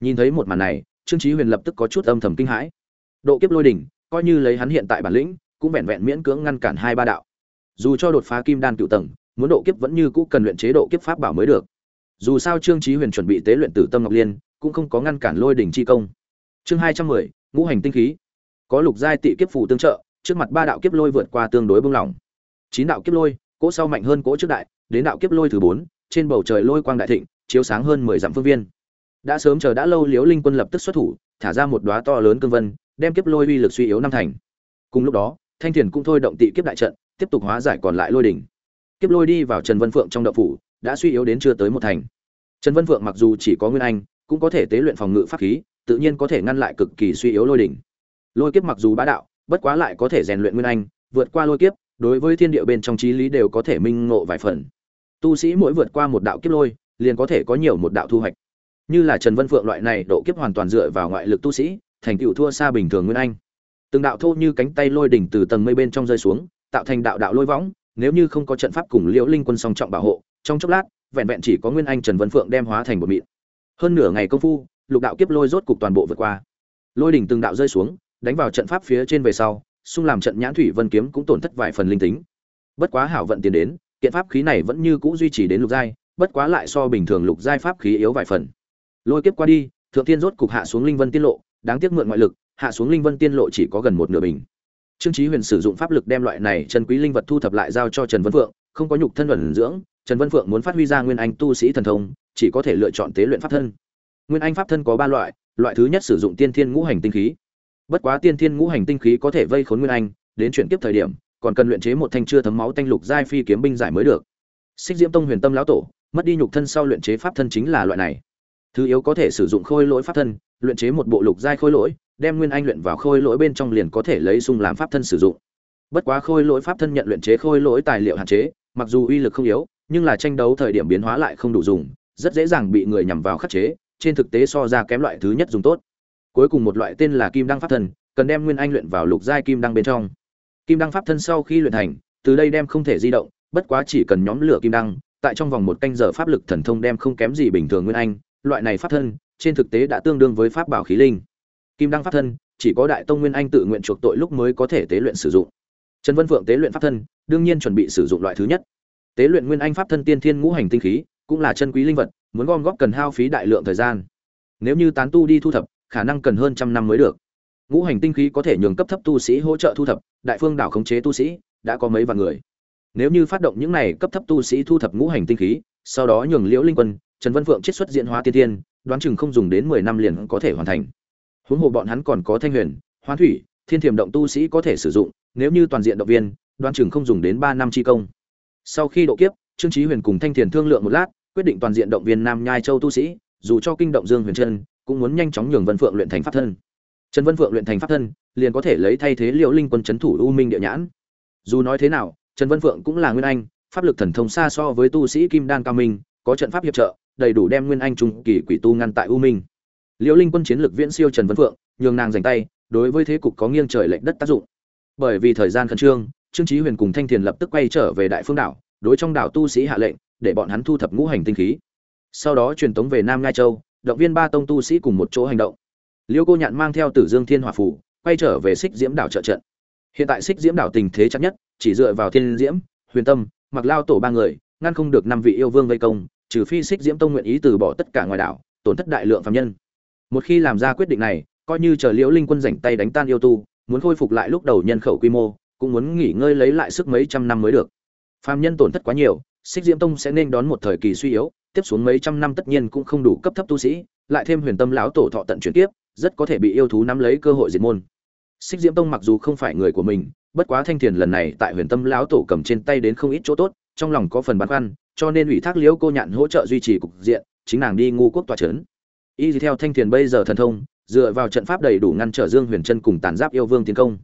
Nhìn thấy một màn này, trương chí huyền lập tức có chút âm thầm kinh hãi độ kiếp lôi đỉnh, coi như lấy hắn hiện tại bản lĩnh, cũng vẹn vẹn miễn cưỡng ngăn cản hai ba đạo. Dù cho đột phá kim đan cựu tầng, muốn độ kiếp vẫn như cũ cần luyện chế độ kiếp pháp bảo mới được. Dù sao trương chí huyền chuẩn bị tế luyện tử tâm ngọc liên, cũng không có ngăn cản lôi đỉnh chi công. Chương hai trăm mười, ngũ hành tinh khí. Có lục giai tị kiếp phù tương trợ, trước mặt ba đạo kiếp lôi vượt qua tương đối bông lỏng chín đạo kiếp lôi, cỗ sau mạnh hơn cỗ trước đại, đến đạo kiếp lôi thứ bốn, trên bầu trời lôi quang đại thịnh, chiếu sáng hơn mười dặm phương viên. Đã sớm chờ đã lâu liếu linh quân lập tức xuất thủ, thả ra một đóa to lớn cương vân đem kiếp lôi uy lực suy yếu năm thành. Cùng lúc đó, thanh thiền cũng thôi động tị kiếp đại trận, tiếp tục hóa giải còn lại lôi đỉnh. Kiếp lôi đi vào trần vân phượng trong đậu phủ, đã suy yếu đến chưa tới một thành. Trần vân phượng mặc dù chỉ có nguyên anh, cũng có thể tế luyện phòng ngự pháp khí, tự nhiên có thể ngăn lại cực kỳ suy yếu lôi đỉnh. Lôi kiếp mặc dù bá đạo, bất quá lại có thể rèn luyện nguyên anh, vượt qua lôi kiếp, đối với thiên địa bên trong trí lý đều có thể minh ngộ vài phần. Tu sĩ mỗi vượt qua một đạo kiếp lôi, liền có thể có nhiều một đạo thu hoạch. Như là trần vân phượng loại này độ kiếp hoàn toàn dựa vào ngoại lực tu sĩ thành tựu thua xa bình thường nguyên anh. Từng đạo thô như cánh tay lôi đỉnh từ tầng mây bên trong rơi xuống, tạo thành đạo đạo lôi võng, nếu như không có trận pháp cùng liễu linh quân song trọng bảo hộ, trong chốc lát, vẹn vẹn chỉ có nguyên anh trần vân phượng đem hóa thành một mịn. Hơn nửa ngày công phu, lục đạo kiếp lôi rốt cục toàn bộ vượt qua. Lôi đỉnh từng đạo rơi xuống, đánh vào trận pháp phía trên về sau, xung làm trận nhãn thủy vân kiếm cũng tổn thất vài phần linh tính. Bất quá hảo vận tiền đến, kiện pháp khí này vẫn như cũ duy trì đến lục giai, bất quá lại so bình thường lục giai pháp khí yếu vài phần. Lôi kiếp qua đi, thượng tiên rốt cục hạ xuống linh vân tiết lộ đáng tiếc mượn ngoại lực, hạ xuống linh vân tiên lộ chỉ có gần một nửa bình. Trương chí huyền sử dụng pháp lực đem loại này chân quý linh vật thu thập lại giao cho trần vân phượng, không có nhục thân thuần dưỡng, trần vân phượng muốn phát huy ra nguyên anh tu sĩ thần thông, chỉ có thể lựa chọn tế luyện pháp thân. Nguyên anh pháp thân có ba loại loại thứ nhất sử dụng tiên thiên ngũ hành tinh khí. Bất quá tiên thiên ngũ hành tinh khí có thể vây khốn nguyên anh, đến chuyển tiếp thời điểm, còn cần luyện chế một thanh chưa thấm máu thanh lục giai phi kiếm binh giải mới được. Xích diễm tông huyền tâm lão tổ, mất đi nhục thân sau luyện chế pháp thân chính là loại này. Thứ yếu có thể sử dụng khôi lỗi pháp thân luyện chế một bộ lục giai khôi lỗi, đem nguyên anh luyện vào khôi lỗi bên trong liền có thể lấy xung làm pháp thân sử dụng. Bất quá khôi lỗi pháp thân nhận luyện chế khôi lỗi tài liệu hạn chế, mặc dù uy lực không yếu, nhưng là tranh đấu thời điểm biến hóa lại không đủ dùng, rất dễ dàng bị người nhằm vào khắc chế, trên thực tế so ra kém loại thứ nhất dùng tốt. Cuối cùng một loại tên là kim đăng pháp thân, cần đem nguyên anh luyện vào lục giai kim đăng bên trong. Kim đăng pháp thân sau khi luyện thành, từ đây đem không thể di động, bất quá chỉ cần nhóm lửa kim đăng, tại trong vòng một canh giờ pháp lực thần thông đem không kém gì bình thường nguyên anh, loại này pháp thân trên thực tế đã tương đương với pháp bảo khí linh. Kim đăng pháp thân, chỉ có đại tông nguyên anh tự nguyện chuộc tội lúc mới có thể tế luyện sử dụng. Trần vân phượng tế luyện pháp thân, đương nhiên chuẩn bị sử dụng loại thứ nhất. Tế luyện nguyên anh pháp thân tiên thiên ngũ hành tinh khí, cũng là chân quý linh vật, muốn gom góp cần hao phí đại lượng thời gian. Nếu như tán tu đi thu thập, khả năng cần hơn trăm năm mới được. Ngũ hành tinh khí có thể nhường cấp thấp tu sĩ hỗ trợ thu thập, đại phương đảo khống chế tu sĩ, đã có mấy vạn người. Nếu như phát động những này cấp thấp tu sĩ thu thập ngũ hành tinh khí, sau đó nhường liễu linh quân, trần vân phượng chiết xuất diễn hóa tiên thiên đoán chừng không dùng đến mười năm liền có thể hoàn thành. Huống hồ bọn hắn còn có thanh huyền, hoán thủy, thiên thiềm động tu sĩ có thể sử dụng, nếu như toàn diện động viên, đoán chừng không dùng đến ba năm chi công. Sau khi độ kiếp, trương trí huyền cùng thanh thiền thương lượng một lát, quyết định toàn diện động viên nam nhai châu tu sĩ, dù cho kinh động dương huyền trân, cũng muốn nhanh chóng nhường vân phượng luyện thành pháp thân. Trần vân phượng luyện thành pháp thân, liền có thể lấy thay thế liệu linh quân c thủ u minh địa nhãn. Dù nói thế nào, trần vân phượng cũng là nguyên anh, pháp lực thần thông xa so với tu sĩ kim đan cao minh, có trận pháp hiệp trợ đầy đủ đem nguyên anh trung kỳ quỷ tu ngăn tại u minh. Liễu linh quân chiến lược viễn siêu trần vân phượng, nhường nàng giành tay, đối với thế cục có nghiêng trời lệnh đất tác dụng. Bởi vì thời gian khẩn trương trương trí huyền cùng thanh thiền lập tức quay trở về đại phương đảo, đối trong đảo tu sĩ hạ lệnh, để bọn hắn thu thập ngũ hành tinh khí. Sau đó truyền tống về nam ngai châu, động viên ba tông tu sĩ cùng một chỗ hành động. Liễu cô nhạn mang theo tử dương thiên hòa phủ, quay trở về xích diễm đảo trợ trận. Hiện tại xích diễm đảo tình thế chắc nhất, chỉ dựa vào thiên diễm, huyền tâm, mặc lao tổ ba người, ngăn không được năm vị yêu vương vây công trừ phi xích diễm tông nguyện ý từ bỏ tất cả ngoài đảo, tổn thất đại lượng phạm nhân. Một khi làm ra quyết định này, coi như chờ liễu linh quân rảnh tay đánh tan yêu tu, muốn khôi phục lại lúc đầu nhân khẩu quy mô, cũng muốn nghỉ ngơi lấy lại sức mấy trăm năm mới được. Phạm nhân tổn thất quá nhiều xích diễm tông sẽ nên đón một thời kỳ suy yếu, tiếp xuống mấy trăm năm tất nhiên cũng không đủ cấp thấp tu sĩ, lại thêm huyền tâm lão tổ thọ tận chuyển tiếp rất có thể bị yêu thú nắm lấy cơ hội diệt môn. Xích diễm tông mặc dù không phải người của mình, bất quá thanh thiền lần này tại huyền tâm lão tổ cầm trên tay đến không ít chỗ tốt trong lòng có phần băn khoăn, cho nên ủy thác liễu cô nhạn hỗ trợ duy trì cục diện, chính nàng đi ngu quốc tòa trấn. Y theo thanh thiền bây giờ thần thông, dựa vào trận pháp đầy đủ ngăn trở dương huyền chân cùng tàn giáp yêu vương tiến công.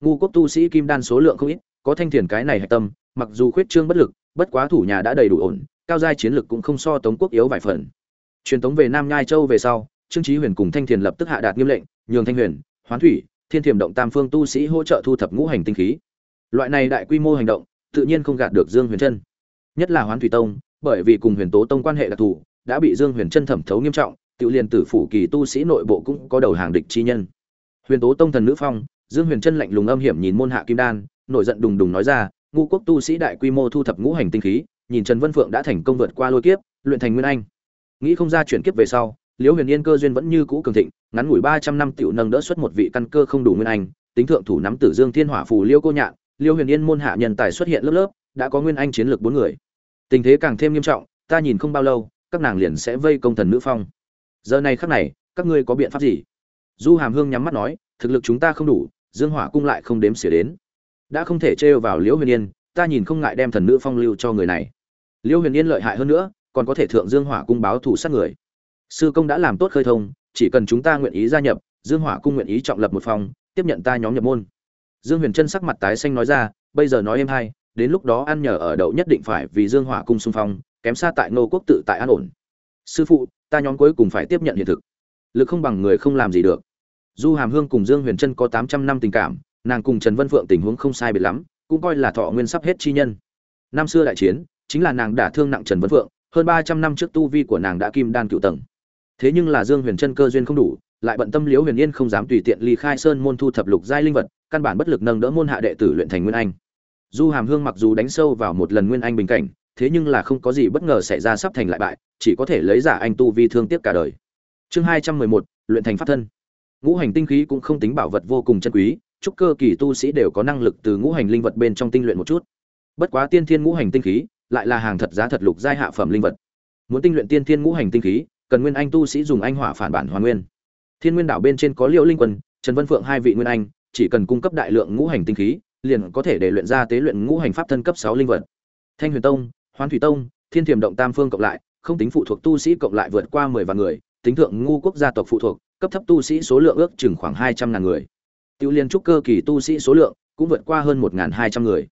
Ngu quốc tu sĩ kim đan số lượng không ít, có thanh thiền cái này hạch tâm, mặc dù khuyết trương bất lực, bất quá thủ nhà đã đầy đủ ổn, cao giai chiến lực cũng không so tống quốc yếu vài phần. Truyền tống về nam nhai châu về sau, trương chí huyền cùng thanh thiền lập tức hạ đạt nghiêm lệnh, nhường thanh huyền, hoán thủy, thiên thiểm động tam phương tu sĩ hỗ trợ thu thập ngũ hành tinh khí. Loại này đại quy mô hành động tự nhiên không gạt được dương huyền Trân, nhất là hoán thủy tông bởi vì cùng huyền tố tông quan hệ đặc thù đã bị dương huyền Trân thẩm thấu nghiêm trọng tự liền tử phủ kỳ tu sĩ nội bộ cũng có đầu hàng địch chi nhân. Huyền tố tông thần nữ phong dương huyền Trân lạnh lùng âm hiểm nhìn môn hạ kim đan nổi giận đùng đùng nói ra ngũ quốc tu sĩ đại quy mô thu thập ngũ hành tinh khí nhìn trần vân phượng đã thành công vượt qua lôi kiếp luyện thành nguyên anh. Nghĩ không ra chuyển kiếp về sau liễu huyền yên cơ duyên vẫn như cũ cường thịnh ngắn ngủi ba trăm năm tiểu nâng đỡ xuất một vị căn cơ không đủ nguyên anh tính thượng thủ nắm tử dương thiên hỏa phù Liễu cô nhạn liêu huyền yên môn hạ nhân tài xuất hiện lớp lớp, đã có nguyên anh chiến lược bốn người. Tình thế càng thêm nghiêm trọng, ta nhìn không bao lâu, các nàng liền sẽ vây công thần nữ phong. Giờ này khắc này, các ngươi có biện pháp gì? Du hàm hương nhắm mắt nói, thực lực chúng ta không đủ, dương hỏa cung lại không đếm xỉa đến. Đã không thể trêu vào liễu huyền yên, ta nhìn không ngại đem thần nữ phong lưu cho người này. Liễu huyền yên lợi hại hơn nữa, còn có thể thượng dương hỏa cung báo thủ sát người. Sư công đã làm tốt khơi thông, chỉ cần chúng ta nguyện ý gia nhập, dương hỏa cung nguyện ý trọng lập một phòng, tiếp nhận ta nhóm nhập môn dương huyền trân sắc mặt tái xanh nói ra, bây giờ nói em hay đến lúc đó ăn nhờ ở đậu nhất định phải vì dương hỏa cung xung phong, kém xa tại ngô quốc tự tại an ổn. Sư phụ, ta nhóm cuối cùng phải tiếp nhận hiện thực. Lực không bằng người không làm gì được. Du hàm hương cùng dương huyền trân có tám trăm năm tình cảm, nàng cùng trần vân phượng tình huống không sai biệt lắm, cũng coi là thọ nguyên sắp hết chi nhân. Năm xưa đại chiến, chính là nàng đả thương nặng trần vân phượng, hơn ba trăm năm trước tu vi của nàng đã kim đan cựu tầng. Thế nhưng là dương huyền Trân cơ duyên không đủ, lại bận tâm liễu huyền yên không dám tùy tiện ly khai sơn môn thu thập lục giai linh vật căn bản bất lực nâng đỡ môn hạ đệ tử luyện thành nguyên anh. Du hàm hương mặc dù đánh sâu vào một lần nguyên anh bình cảnh, thế nhưng là không có gì bất ngờ xảy ra sắp thành lại bại, chỉ có thể lấy giả anh tu vi thương tiếc cả đời. Chương hai trăm mười một, luyện thành pháp thân. Ngũ hành tinh khí cũng không tính bảo vật vô cùng chân quý, chúc cơ kỳ tu sĩ đều có năng lực từ ngũ hành linh vật bên trong tinh luyện một chút. Bất quá tiên thiên ngũ hành tinh khí, lại là hàng thật giá thật lục giai hạ phẩm linh vật. Muốn tinh luyện tiên thiên ngũ hành tinh khí, cần nguyên anh tu sĩ dùng anh hỏa phản bản hoàn nguyên. Thiên nguyên đảo bên trên có liễu linh quân, trần vân phượng hai vị nguyên anh chỉ cần cung cấp đại lượng ngũ hành tinh khí, liền có thể để luyện ra tế luyện ngũ hành pháp thân cấp sáu linh vật. Thanh huyền tông, hoán thủy tông, thiên Tiềm động tam phương cộng lại, không tính phụ thuộc tu sĩ cộng lại vượt qua mười vạn người, tính thượng ngu quốc gia tộc phụ thuộc, cấp thấp tu sĩ số lượng ước chừng khoảng hai trăm ngàn người. Tiêu liên trúc cơ kỳ tu sĩ số lượng cũng vượt qua hơn một hai trăm người.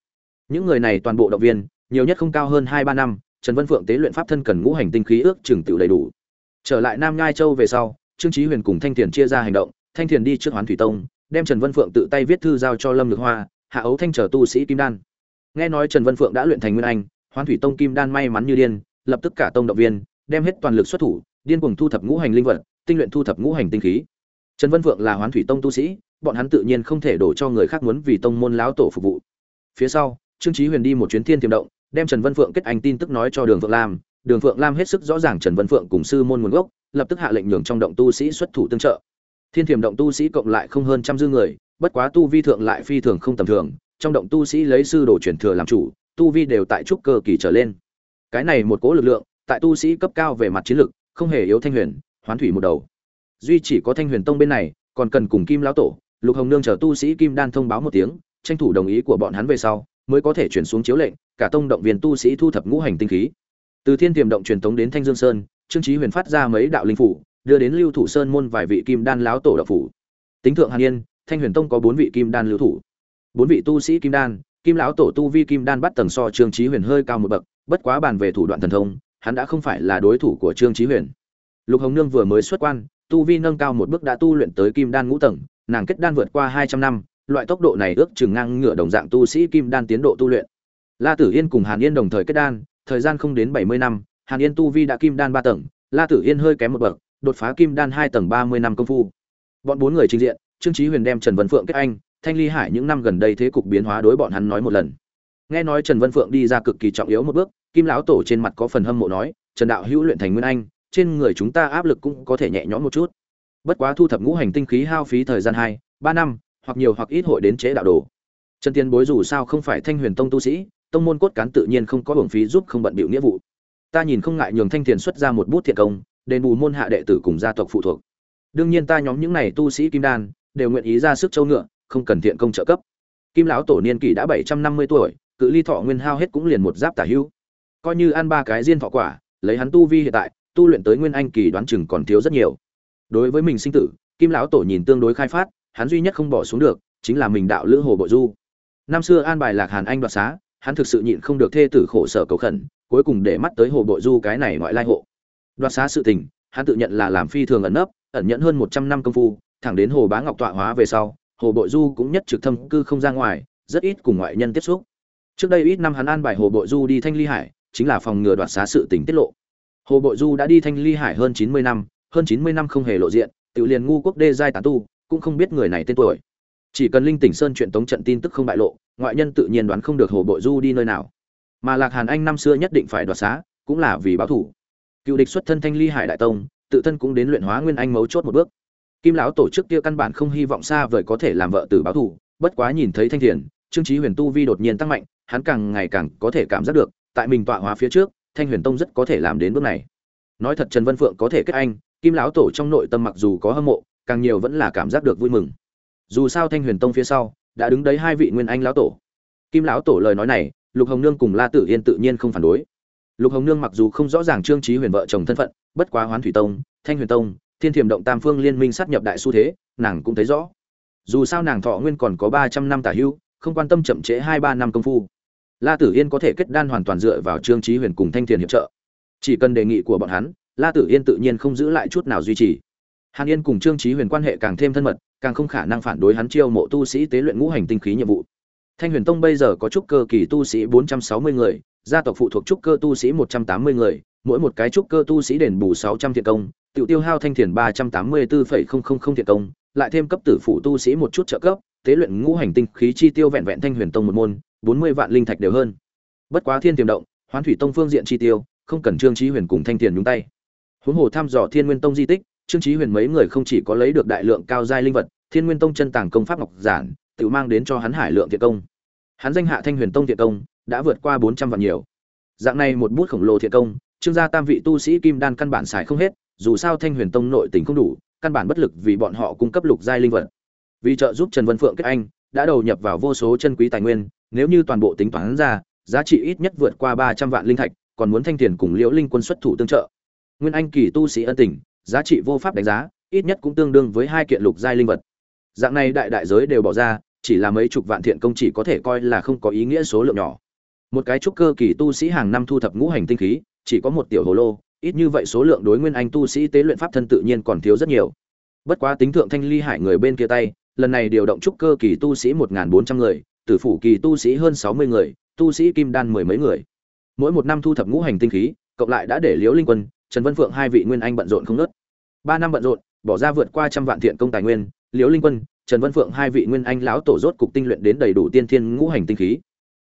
Những người này toàn bộ động viên, nhiều nhất không cao hơn hai ba năm, trần vân phượng tế luyện pháp thân cần ngũ hành tinh khí ước chừng tiểu đầy đủ. Trở lại nam nhai châu về sau, trương chí huyền cùng thanh thiền chia ra hành động, thanh thiền đi trước hoán thủy tông đem trần vân phượng tự tay viết thư giao cho lâm nhược hoa, hạ ấu thanh trở tu sĩ kim đan. Nghe nói trần vân phượng đã luyện thành nguyên anh, hoán thủy tông kim đan may mắn như điên, lập tức cả tông động viên, đem hết toàn lực xuất thủ, điên cuồng thu thập ngũ hành linh vật, tinh luyện thu thập ngũ hành tinh khí. Trần vân phượng là hoán thủy tông tu sĩ, bọn hắn tự nhiên không thể đổ cho người khác muốn vì tông môn lão tổ phục vụ. Phía sau, trương chí huyền đi một chuyến thiên tiềm động, đem trần vân phượng kết anh tin tức nói cho đường phượng lam. Đường phượng lam hết sức rõ ràng trần vân phượng cùng sư môn nguồn gốc, lập tức hạ lệnh nhường trong động tu sĩ xuất thủ tương trợ thiên thiểm động tu sĩ cộng lại không hơn trăm dư người, bất quá tu vi thượng lại phi thường không tầm thường, trong động tu sĩ lấy sư đồ truyền thừa làm chủ, tu vi đều tại trúc cơ kỳ trở lên. Cái này một cố lực lượng, tại tu sĩ cấp cao về mặt chiến lực, không hề yếu thanh huyền, hoán thủy một đầu. Duy chỉ có thanh huyền tông bên này, còn cần cùng kim lão tổ, lục hồng nương chờ tu sĩ kim đan thông báo một tiếng, tranh thủ đồng ý của bọn hắn về sau, mới có thể chuyển xuống chiếu lệnh, cả tông động viên tu sĩ thu thập ngũ hành tinh khí. Từ thiên tiềm động truyền tống đến thanh dương sơn, trương chí huyền phát ra mấy đạo linh phủ đưa đến lưu thủ sơn môn vài vị kim đan láo tổ đạo phủ. Tính thượng hàn yên, thanh huyền tông có bốn vị kim đan lưu thủ. Bốn vị tu sĩ kim đan, kim lão tổ tu vi kim đan bắt tầng so trương trí huyền hơi cao một bậc, bất quá bàn về thủ đoạn thần thông, hắn đã không phải là đối thủ của trương trí huyền. Lục hồng nương vừa mới xuất quan, tu vi nâng cao một bước đã tu luyện tới kim đan ngũ tầng, nàng kết đan vượt qua hai trăm năm, loại tốc độ này ước chừng ngang ngửa đồng dạng tu sĩ kim đan tiến độ tu luyện. La tử yên cùng hàn yên đồng thời kết đan, thời gian không đến bảy mươi năm, hàn yên tu vi đã kim đan ba tầng, la tử yên hơi kém một bậc đột phá kim đan hai tầng ba mươi năm công phu. Bọn bốn người trình diện, trương chí huyền đem trần vân phượng kết anh, thanh ly hải những năm gần đây thế cục biến hóa đối bọn hắn nói một lần. Nghe nói trần vân phượng đi ra cực kỳ trọng yếu một bước, kim lão tổ trên mặt có phần hâm mộ nói, trần đạo hữu luyện thành nguyên anh, trên người chúng ta áp lực cũng có thể nhẹ nhõm một chút. Bất quá thu thập ngũ hành tinh khí hao phí thời gian hai, ba năm, hoặc nhiều hoặc ít hội đến chế đạo đồ. Trần tiên bối dù sao không phải thanh huyền tông tu sĩ, tông môn cốt cán tự nhiên không có hưởng phí giúp không bận bịu nghĩa vụ. Ta nhìn không ngại nhường thanh tiền xuất ra một bút thiện công đền bù môn hạ đệ tử cùng gia tộc phụ thuộc. Đương nhiên ta nhóm những này tu sĩ kim đan đều nguyện ý ra sức châu ngựa, không cần thiện công trợ cấp. Kim lão tổ niên kỷ đã bảy trăm năm mươi tuổi, cự ly thọ nguyên hao hết cũng liền một giáp tả hữu. Coi như ăn ba cái diên thọ quả, lấy hắn tu vi hiện tại, tu luyện tới nguyên anh kỳ đoán chừng còn thiếu rất nhiều. Đối với mình sinh tử, kim lão tổ nhìn tương đối khai phát, hắn duy nhất không bỏ xuống được, chính là mình đạo lữ hồ bội du. Năm xưa an bài lạc hàn anh đoạt xá, hắn thực sự nhịn không được thê tử khổ sở cầu khẩn, cuối cùng để mắt tới hồ bội du cái này ngoại lai hộ đoạt xá sự tình, hắn tự nhận là làm phi thường ẩn nấp, ẩn nhẫn hơn một trăm năm công phu, thẳng đến hồ bá ngọc tọa hóa về sau, hồ bội du cũng nhất trực thâm cư không ra ngoài, rất ít cùng ngoại nhân tiếp xúc. Trước đây ít năm hắn an bài hồ bội du đi thanh ly hải, chính là phòng ngừa đoạt xá sự tình tiết lộ. Hồ bội du đã đi thanh ly hải hơn chín mươi năm, hơn chín mươi năm không hề lộ diện, tự liền ngu quốc đê giai tán tu, cũng không biết người này tên tuổi. Chỉ cần linh tỉnh sơn chuyện tống trận tin tức không bại lộ, ngoại nhân tự nhiên đoán không được hồ bội du đi nơi nào. Mà lạc hàn anh năm xưa nhất định phải đoạt xá, cũng là vì báo thủ cựu địch xuất thân thanh ly hải đại tông, tự thân cũng đến luyện hóa nguyên anh mấu chốt một bước. Kim lão tổ chức kia căn bản không hy vọng xa vời có thể làm vợ tử báo thủ bất quá nhìn thấy thanh thiền, trương trí huyền tu vi đột nhiên tăng mạnh, hắn càng ngày càng có thể cảm giác được, tại mình tọa hóa phía trước, thanh huyền tông rất có thể làm đến bước này. Nói thật trần vân phượng có thể kết anh, kim lão tổ trong nội tâm mặc dù có hâm mộ, càng nhiều vẫn là cảm giác được vui mừng. Dù sao thanh huyền tông phía sau, đã đứng đấy hai vị nguyên anh lão tổ. Kim lão tổ lời nói này, lục hồng nương cùng la tử yên tự nhiên không phản đối lục hồng nương mặc dù không rõ ràng trương trí huyền vợ chồng thân phận, bất quá hoán thủy tông, thanh huyền tông, thiên thiểm động tam phương liên minh sát nhập đại xu thế, nàng cũng thấy rõ. Dù sao nàng thọ nguyên còn có ba trăm năm tả hưu, không quan tâm chậm trễ hai ba năm công phu. La tử yên có thể kết đan hoàn toàn dựa vào trương trí huyền cùng thanh thiền hiệp trợ. Chỉ cần đề nghị của bọn hắn, la tử yên tự nhiên không giữ lại chút nào duy trì. Hàn yên cùng trương trí huyền quan hệ càng thêm thân mật, càng không khả năng phản đối hắn chiêu mộ tu sĩ tế luyện ngũ hành tinh khí nhiệm vụ. Thanh huyền tông bây giờ có chút cơ kỳ tu sĩ bốn trăm sáu mươi người gia tộc phụ thuộc trúc cơ tu sĩ một trăm tám mươi người, mỗi một cái trúc cơ tu sĩ đền bù sáu trăm thiện công, tiểu tiêu hao thanh thiền ba trăm tám mươi bốn thiện công, lại thêm cấp tử phụ tu sĩ một chút trợ cấp, tế luyện ngũ hành tinh khí chi tiêu vẹn vẹn thanh huyền tông một môn, bốn mươi vạn linh thạch đều hơn. Bất quá thiên tiềm động, hoán thủy tông phương diện chi tiêu, không cần trương trí huyền cùng thanh tiền nhúng tay. Huống hồ thăm dò thiên nguyên tông di tích, trương trí huyền mấy người không chỉ có lấy được đại lượng cao giai linh vật, thiên nguyên tông chân tàng công pháp ngọc giản tự mang đến cho hắn hải lượng thiện công. Hắn danh hạ thanh huyền tông thiện công đã vượt qua bốn trăm vạn nhiều. Dạng này một bút khổng lồ thiện công, trương gia tam vị tu sĩ kim đan căn bản xài không hết, dù sao thanh huyền tông nội tình không đủ, căn bản bất lực vì bọn họ cung cấp lục giai linh vật. Vì trợ giúp trần vân phượng kết anh, đã đầu nhập vào vô số chân quý tài nguyên, nếu như toàn bộ tính toán ra, giá trị ít nhất vượt qua ba trăm vạn linh thạch, còn muốn thanh tiền cùng liễu linh quân xuất thủ tương trợ. Nguyên anh kỳ tu sĩ ân tình, giá trị vô pháp đánh giá, ít nhất cũng tương đương với hai kiện lục giai linh vật. Dạng này đại đại giới đều bỏ ra, chỉ là mấy chục vạn thiện công chỉ có thể coi là không có ý nghĩa số lượng nhỏ một cái trúc cơ kỳ tu sĩ hàng năm thu thập ngũ hành tinh khí, chỉ có một tiểu hồ lô, ít như vậy số lượng đối nguyên anh tu sĩ tế luyện pháp thân tự nhiên còn thiếu rất nhiều. Bất quá tính thượng thanh ly hải người bên kia tay, lần này điều động trúc cơ kỳ tu sĩ một bốn trăm người, tử phủ kỳ tu sĩ hơn sáu mươi người, tu sĩ kim đan mười mấy người. Mỗi một năm thu thập ngũ hành tinh khí, cộng lại đã để liễu linh quân, trần vân phượng hai vị nguyên anh bận rộn không nớt ba năm bận rộn, bỏ ra vượt qua trăm vạn thiện công tài nguyên, liễu linh quân, trần vân phượng hai vị nguyên anh lão tổ rốt cục tinh luyện đến đầy đủ tiên thiên ngũ hành tinh khí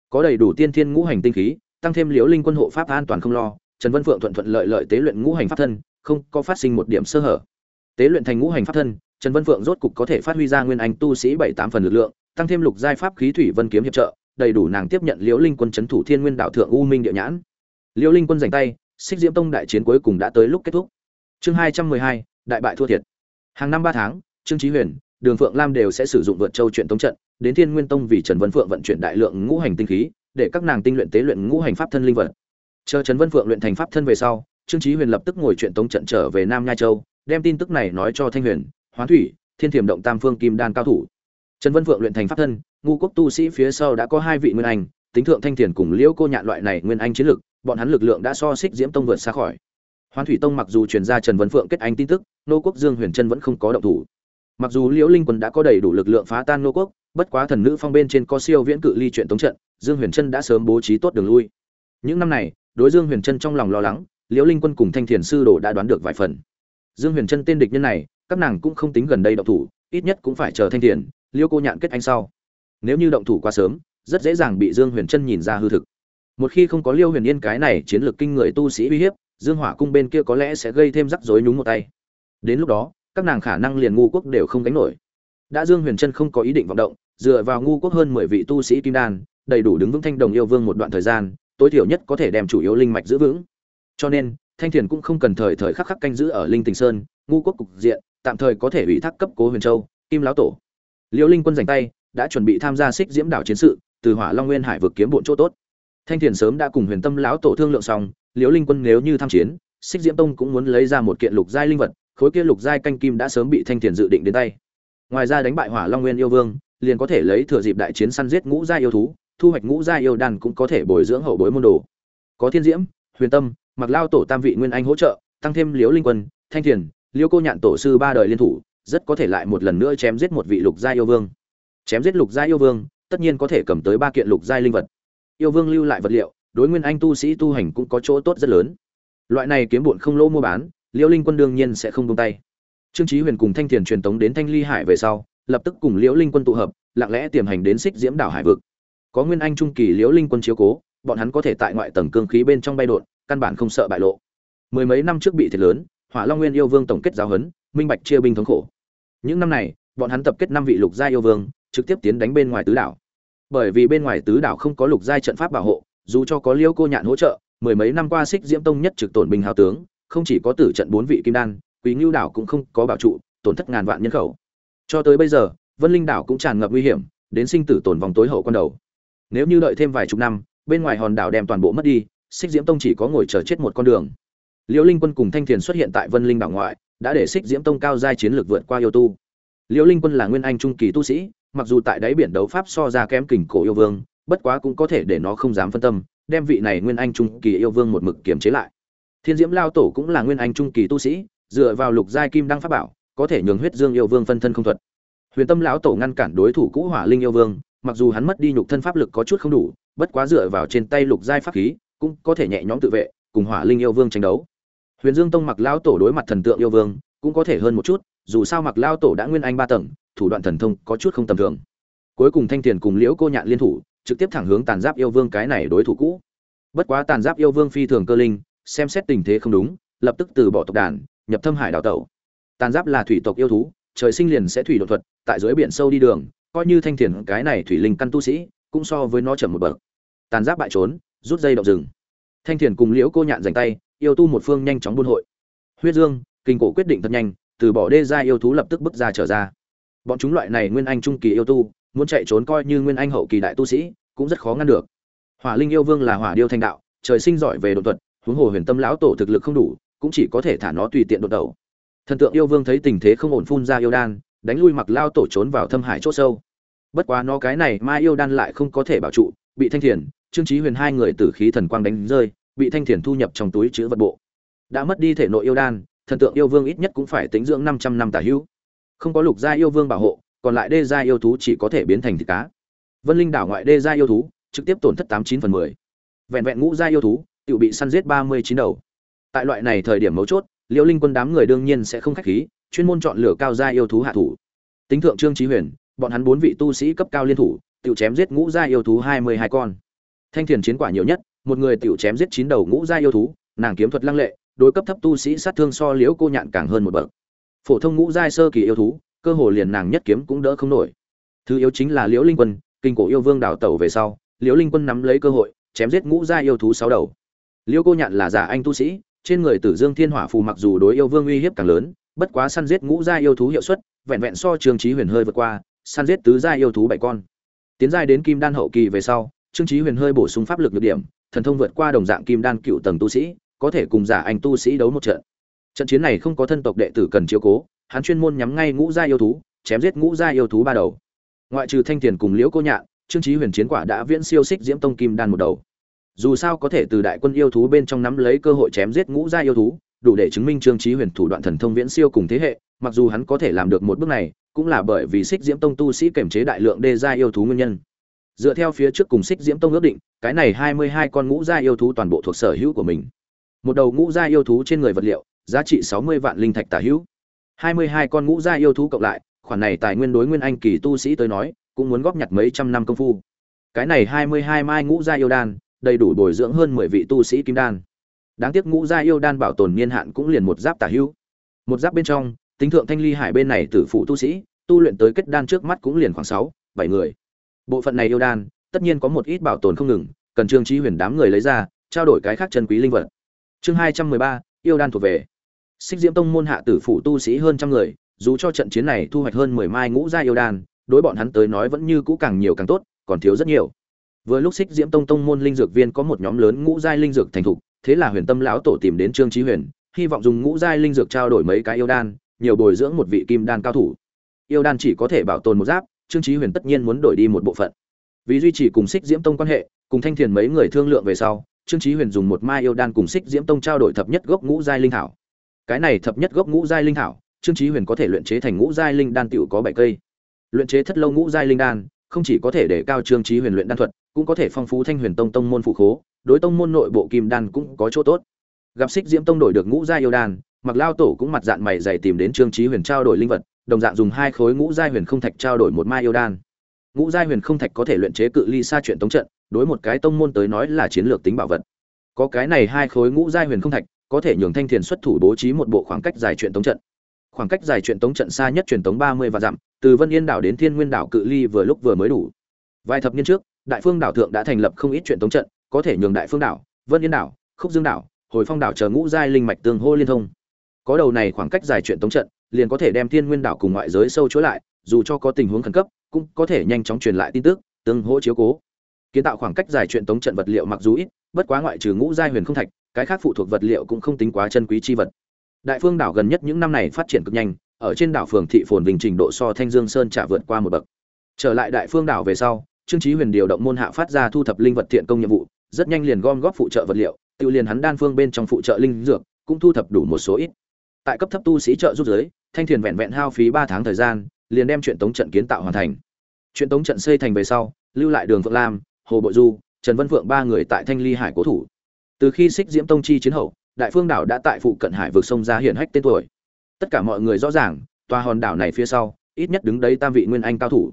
có đầy đủ tiên thiên ngũ hành tinh khí, tăng thêm liễu linh quân hộ pháp an toàn không lo, trần vân phượng thuận thuận lợi lợi tế luyện ngũ hành pháp thân, không có phát sinh một điểm sơ hở. Tế luyện thành ngũ hành pháp thân, trần vân phượng rốt cục có thể phát huy ra nguyên anh tu sĩ bảy tám phần lực lượng, tăng thêm lục giai pháp khí thủy vân kiếm hiệp trợ, đầy đủ nàng tiếp nhận liễu linh quân c thủ thiên nguyên đạo thượng u minh địa nhãn. Liễu linh quân giành tay, xích diễm tông đại chiến cuối cùng đã tới lúc kết thúc. Chương hai trăm mười hai, đại bại thua thiệt. Hàng năm ba tháng, trương trí huyền đường phượng lam đều sẽ sử dụng vượt châu chuyện tống trận, đến thiên nguyên tông vì trần vân phượng vận chuyển đại lượng ngũ hành tinh khí, để các nàng tinh luyện tế luyện ngũ hành pháp thân linh vật. Chờ trần vân phượng luyện thành pháp thân về sau, trương Chí huyền lập tức ngồi chuyện tống trận trở về nam nhai châu, đem tin tức này nói cho thanh huyền, hoán thủy, thiên thiểm động tam phương kim đan cao thủ. Trần vân phượng luyện thành pháp thân ngu quốc tu sĩ phía sau đã có hai vị nguyên anh, tính thượng thanh thiền cùng liễu cô nhạn loại này nguyên anh chiến lực, bọn hắn lực lượng đã so xích diễm tông vượt xa khỏi. Hoán thủy tông mặc dù truyền ra trần vân phượng kết anh tin tức, nô quốc dương huyền trân vẫn không có động thủ mặc dù liễu linh quân đã có đầy đủ lực lượng phá tan nô quốc, bất quá thần nữ phong bên trên có siêu viễn cự ly chuyện tống trận, dương huyền trân đã sớm bố trí tốt đường lui. Những năm này, đối dương huyền trân trong lòng lo lắng, liễu linh quân cùng thanh thiền sư đồ đã đoán được vài phần. Dương huyền trân tên địch nhân này, các nàng cũng không tính gần đây động thủ, ít nhất cũng phải chờ thanh thiền, liêu cô nhạn kết anh sau. Nếu như động thủ quá sớm, rất dễ dàng bị dương huyền trân nhìn ra hư thực. Một khi không có liêu huyền yên cái này chiến lược kinh người tu sĩ uy hiếp, dương hỏa cung bên kia có lẽ sẽ gây thêm rắc rối nhúng một tay. Đến lúc đó các nàng khả năng liền ngu quốc đều không gánh nổi. Đã dương huyền trân không có ý định vọng động, dựa vào ngu quốc hơn mười vị tu sĩ kim đan, đầy đủ đứng vững thanh đồng yêu vương một đoạn thời gian, tối thiểu nhất có thể đem chủ yếu linh mạch giữ vững. Cho nên, thanh thiền cũng không cần thời thời khắc khắc canh giữ ở linh tình sơn, ngu quốc cục diện, tạm thời có thể ủy thác cấp cố huyền châu, kim lão tổ. Liễu linh quân dành tay, đã chuẩn bị tham gia xích diễm đảo chiến sự, từ hỏa long nguyên hải vực kiếm bộn chỗ tốt. Thanh thiền sớm đã cùng huyền tâm lão tổ thương lượng xong liễu linh quân nếu như tham chiến, xích diễm tông cũng muốn lấy ra một kiện lục giai linh vật khối kia lục giai canh kim đã sớm bị thanh thiền dự định đến tay. Ngoài ra đánh bại hỏa long nguyên yêu vương, liền có thể lấy thừa dịp đại chiến săn giết ngũ giai yêu thú, thu hoạch ngũ giai yêu đan cũng có thể bồi dưỡng hậu bối môn đồ. Có thiên diễm, huyền tâm, mặc lao tổ tam vị nguyên anh hỗ trợ, tăng thêm liễu linh quân, thanh thiền liễu cô nhạn tổ sư ba đời liên thủ, rất có thể lại một lần nữa chém giết một vị lục gia yêu vương. Chém giết lục gia yêu vương, tất nhiên có thể cầm tới ba kiện lục gia linh vật. Yêu vương lưu lại vật liệu, đối nguyên anh tu sĩ tu hành cũng có chỗ tốt rất lớn. Loại này kiếm bụn không lỗ mua bán liễu linh quân đương nhiên sẽ không buông tay. Trương chí huyền cùng thanh thiền truyền tống đến thanh ly hải về sau, lập tức cùng liễu linh quân tụ hợp, lặng lẽ tiềm hành đến xích diễm đảo hải vực. Có nguyên anh trung kỳ liễu linh quân chiếu cố, bọn hắn có thể tại ngoại tầng cương khí bên trong bay đột căn bản không sợ bại lộ. Mười mấy năm trước bị thiệt lớn, hỏa long nguyên yêu vương tổng kết giáo huấn, minh bạch chia binh thống khổ. Những năm này, bọn hắn tập kết năm vị lục gia yêu vương, trực tiếp tiến đánh bên ngoài tứ đảo. Bởi vì bên ngoài tứ đảo không có lục giai trận pháp bảo hộ, dù cho có liêu cô nhạn hỗ trợ, mười mấy năm qua xích diễm tông nhất trực tổn binh hào tướng không chỉ có tử trận bốn vị kim đan quý ngưu đảo cũng không có bảo trụ, tổn thất ngàn vạn nhân khẩu. Cho tới bây giờ, vân linh đảo cũng tràn ngập nguy hiểm, đến sinh tử tổn vòng tối hậu con đầu. Nếu như đợi thêm vài chục năm, bên ngoài hòn đảo đem toàn bộ mất đi xích diễm tông chỉ có ngồi chờ chết một con đường. Liễu linh quân cùng thanh thiền xuất hiện tại vân linh đảo ngoại, đã để xích diễm tông cao giai chiến lược vượt qua yêu tu. Liễu linh quân là nguyên anh trung kỳ tu sĩ, mặc dù tại đáy biển đấu pháp so ra kém kình cổ yêu vương, bất quá cũng có thể để nó không dám phân tâm, đem vị này nguyên anh trung kỳ yêu vương một mực kiềm chế lại thiên diễm lao tổ cũng là nguyên anh trung kỳ tu sĩ, dựa vào lục giai kim đăng pháp bảo, có thể nhường huyết dương yêu vương phân thân không thuật. Huyền tâm lão tổ ngăn cản đối thủ cũ hỏa linh yêu vương, mặc dù hắn mất đi nhục thân pháp lực có chút không đủ, bất quá dựa vào trên tay lục giai pháp khí, cũng có thể nhẹ nhõm tự vệ, cùng hỏa linh yêu vương tranh đấu. Huyền dương tông mặc Lão tổ đối mặt thần tượng yêu vương, cũng có thể hơn một chút, dù sao mặc lao tổ đã nguyên anh ba tầng, thủ đoạn thần thông có chút không tầm thường. Cuối cùng thanh tiền cùng liễu cô nhạn liên thủ, trực tiếp thẳng hướng tàn giáp yêu vương cái này đối thủ cũ. Bất quá tàn giáp yêu vương phi thường cơ linh xem xét tình thế không đúng, lập tức từ bỏ tộc đàn, nhập thâm hải đào tẩu. Tàn giáp là thủy tộc yêu thú, trời sinh liền sẽ thủy đột thuật, tại dưới biển sâu đi đường, coi như thanh thiền cái này thủy linh căn tu sĩ, cũng so với nó chậm một bậc. Tàn giáp bại trốn, rút dây động rừng. Thanh thiền cùng liễu cô nhạn dành tay, yêu tu một phương nhanh chóng buôn hội. Huyết dương, kinh cổ quyết định thật nhanh, từ bỏ đê ra yêu thú lập tức bước ra trở ra. Bọn chúng loại này nguyên anh trung kỳ yêu tu, muốn chạy trốn coi như nguyên anh hậu kỳ đại tu sĩ, cũng rất khó ngăn được. Hỏa linh yêu vương là hỏa điêu thanh đạo, trời sinh giỏi về độ thuật huống hồ huyền tâm lão tổ thực lực không đủ, cũng chỉ có thể thả nó tùy tiện đột đầu. Thần tượng yêu vương thấy tình thế không ổn phun ra yêu đan, đánh lui mặc lao tổ trốn vào thâm hải chỗ sâu. Bất quá nó cái này mai yêu đan lại không có thể bảo trụ, bị thanh thiền, trương trí huyền hai người tử khí thần quang đánh rơi, bị thanh thiền thu nhập trong túi chữ vật bộ. Đã mất đi thể nội yêu đan, thần tượng yêu vương ít nhất cũng phải tính dưỡng 500 năm tả hữu. Không có lục gia yêu vương bảo hộ, còn lại đê gia yêu thú chỉ có thể biến thành thịt cá. Vân linh đảo ngoại đê gia yêu thú, trực tiếp tổn thất tám chín phần mười. Vẹn vẹn ngũ gia yêu thú tự bị săn giết ba mươi chín đầu. Tại loại này thời điểm mấu chốt, liễu linh quân đám người đương nhiên sẽ không khách khí, chuyên môn chọn lựa cao gia yêu thú hạ thủ. Tính thượng trương trí huyền, bọn hắn bốn vị tu sĩ cấp cao liên thủ tự chém giết ngũ gia yêu thú hai mươi hai con. Thanh thiền chiến quả nhiều nhất, một người tự chém giết chín đầu ngũ gia yêu thú, nàng kiếm thuật lăng lệ, đối cấp thấp tu sĩ sát thương so liễu cô nhạn càng hơn một bậc. Phổ thông ngũ giai sơ kỳ yêu thú, cơ hồ liền nàng nhất kiếm cũng đỡ không nổi. Thứ yếu chính là liễu linh quân, kinh cổ yêu vương đào tẩu về sau, liễu linh quân nắm lấy cơ hội, chém giết ngũ giai yêu thú sáu đầu liễu cô nhạn là giả anh tu sĩ, trên người tử dương thiên hỏa phù mặc dù đối yêu vương uy hiếp càng lớn, bất quá săn giết ngũ giai yêu thú hiệu suất, vẹn vẹn so trương trí huyền hơi vượt qua, săn giết tứ giai yêu thú bảy con. Tiến giai đến kim đan hậu kỳ về sau, trương trí huyền hơi bổ sung pháp lực nhược điểm, thần thông vượt qua đồng dạng kim đan cựu tầng tu sĩ, có thể cùng giả anh tu sĩ đấu một trận. Trận chiến này không có thân tộc đệ tử cần chiếu cố, hắn chuyên môn nhắm ngay ngũ gia yêu thú, chém giết ngũ gia yêu thú ba đầu. Ngoại trừ thanh tiền cùng liễu cô nhạn, trương trí huyền chiến quả đã viễn siêu xích diễm tông kim đan một đầu dù sao có thể từ đại quân yêu thú bên trong nắm lấy cơ hội chém giết ngũ gia yêu thú, đủ để chứng minh trương trí huyền thủ đoạn thần thông viễn siêu cùng thế hệ, mặc dù hắn có thể làm được một bước này, cũng là bởi vì xích diễm tông tu sĩ kiểm chế đại lượng đê gia yêu thú nguyên nhân. Dựa theo phía trước cùng xích diễm tông ước định, cái này hai mươi hai con ngũ gia yêu thú toàn bộ thuộc sở hữu của mình. Một đầu ngũ gia yêu thú trên người vật liệu, giá trị sáu mươi vạn linh thạch tả hữu. hai mươi hai con ngũ gia yêu thú cộng lại, khoản này tài nguyên đối nguyên anh kỳ tu sĩ tới nói, cũng muốn góp nhặt mấy trăm năm công phu. Cái này hai mươi hai mai ngũ gia yêu đan đầy đủ bồi dưỡng hơn mười vị tu sĩ kim đan. Đáng tiếc ngũ gia yêu đan bảo tồn niên hạn cũng liền một giáp tả hữu. Một giáp bên trong, tính thượng thanh ly hải bên này tử phụ tu sĩ, tu luyện tới kết đan trước mắt cũng liền khoảng sáu, bảy người. Bộ phận này yêu đan, tất nhiên có một ít bảo tồn không ngừng, cần trương trí huyền đám người lấy ra, trao đổi cái khác chân quý linh vật. Chương hai trăm mười ba, yêu đan thuộc về. Xích diễm tông môn hạ tử phụ tu sĩ hơn trăm người, dù cho trận chiến này thu hoạch hơn mười mai ngũ gia yêu đan, đối bọn hắn tới nói vẫn như cũ càng nhiều càng tốt, còn thiếu rất nhiều vừa lúc xích diễm tông tông môn linh dược viên có một nhóm lớn ngũ giai linh dược thành thục, thế là huyền tâm lão tổ tìm đến trương Chí huyền, hy vọng dùng ngũ giai linh dược trao đổi mấy cái yêu đan, nhiều bồi dưỡng một vị kim đan cao thủ. Yêu đan chỉ có thể bảo tồn một giáp, trương Chí huyền tất nhiên muốn đổi đi một bộ phận. Vì duy trì cùng xích diễm tông quan hệ, cùng thanh thiền mấy người thương lượng về sau, trương Chí huyền dùng một mai yêu đan cùng xích diễm tông trao đổi thập nhất gốc ngũ giai linh thảo. Cái này thập nhất gốc ngũ giai linh thảo, trương Chí huyền có thể luyện chế thành ngũ giai linh đan tiểu có bảy cây. Luyện chế thất lâu ngũ giai linh đan không chỉ có thể để cao trương trí huyền luyện đan thuật, cũng có thể phong phú thanh huyền tông tông môn phụ khố, đối tông môn nội bộ kim đan cũng có chỗ tốt. Gặp xích diễm tông đổi được ngũ giai yêu đan mặc lao tổ cũng mặt dạng mày dày tìm đến trương trí huyền trao đổi linh vật, đồng dạng dùng hai khối ngũ giai huyền không thạch trao đổi một mai yêu đan. Ngũ giai huyền không thạch có thể luyện chế cự ly xa chuyện tống trận, đối một cái tông môn tới nói là chiến lược tính bảo vật. Có cái này hai khối ngũ giai huyền không thạch, có thể nhường thanh thiền xuất thủ bố trí một bộ khoảng cách dài chuyện tống trận khoảng cách dài truyền tống trận xa nhất truyền tống ba mươi và dặm, từ vân yên đảo đến thiên nguyên đảo cự ly vừa lúc vừa mới đủ. Vài thập niên trước, đại phương đảo thượng đã thành lập không ít truyền tống trận, có thể nhường đại phương đảo, vân yên đảo, khúc dương đảo, hồi phong đảo chờ ngũ giai linh mạch tương hô liên thông. Có đầu này khoảng cách dài truyền tống trận, liền có thể đem thiên nguyên đảo cùng ngoại giới sâu chối lại, dù cho có tình huống khẩn cấp, cũng có thể nhanh chóng truyền lại tin tức, tương hỗ chiếu cố. Kiến tạo khoảng cách dài truyền tống trận vật liệu mặc dù ít, bất quá ngoại trừ ngũ giai huyền không thạch, cái khác phụ thuộc vật liệu cũng không tính quá chân quý chi vật đại phương đảo gần nhất những năm này phát triển cực nhanh, ở trên đảo phường thị phồn vinh trình độ so thanh dương sơn trả vượt qua một bậc. Trở lại đại phương đảo về sau, trương chí huyền điều động môn hạ phát ra thu thập linh vật thiện công nhiệm vụ, rất nhanh liền gom góp phụ trợ vật liệu, tự liền hắn đan phương bên trong phụ trợ linh dược, cũng thu thập đủ một số ít. Tại cấp thấp tu sĩ trợ giúp giới, thanh thiền vẹn vẹn hao phí ba tháng thời gian, liền đem chuyện tống trận kiến tạo hoàn thành. Chuyện tống trận xây thành về sau, lưu lại đường phượng lam, hồ bội du, trần vân phượng ba người tại thanh ly hải cố thủ. Từ khi xích diễm tông chi chiến hậu đại phương đảo đã tại phụ cận hải vực sông ra hiển hách tên tuổi. Tất cả mọi người rõ ràng, tòa hòn đảo này phía sau, ít nhất đứng đấy tam vị nguyên anh cao thủ.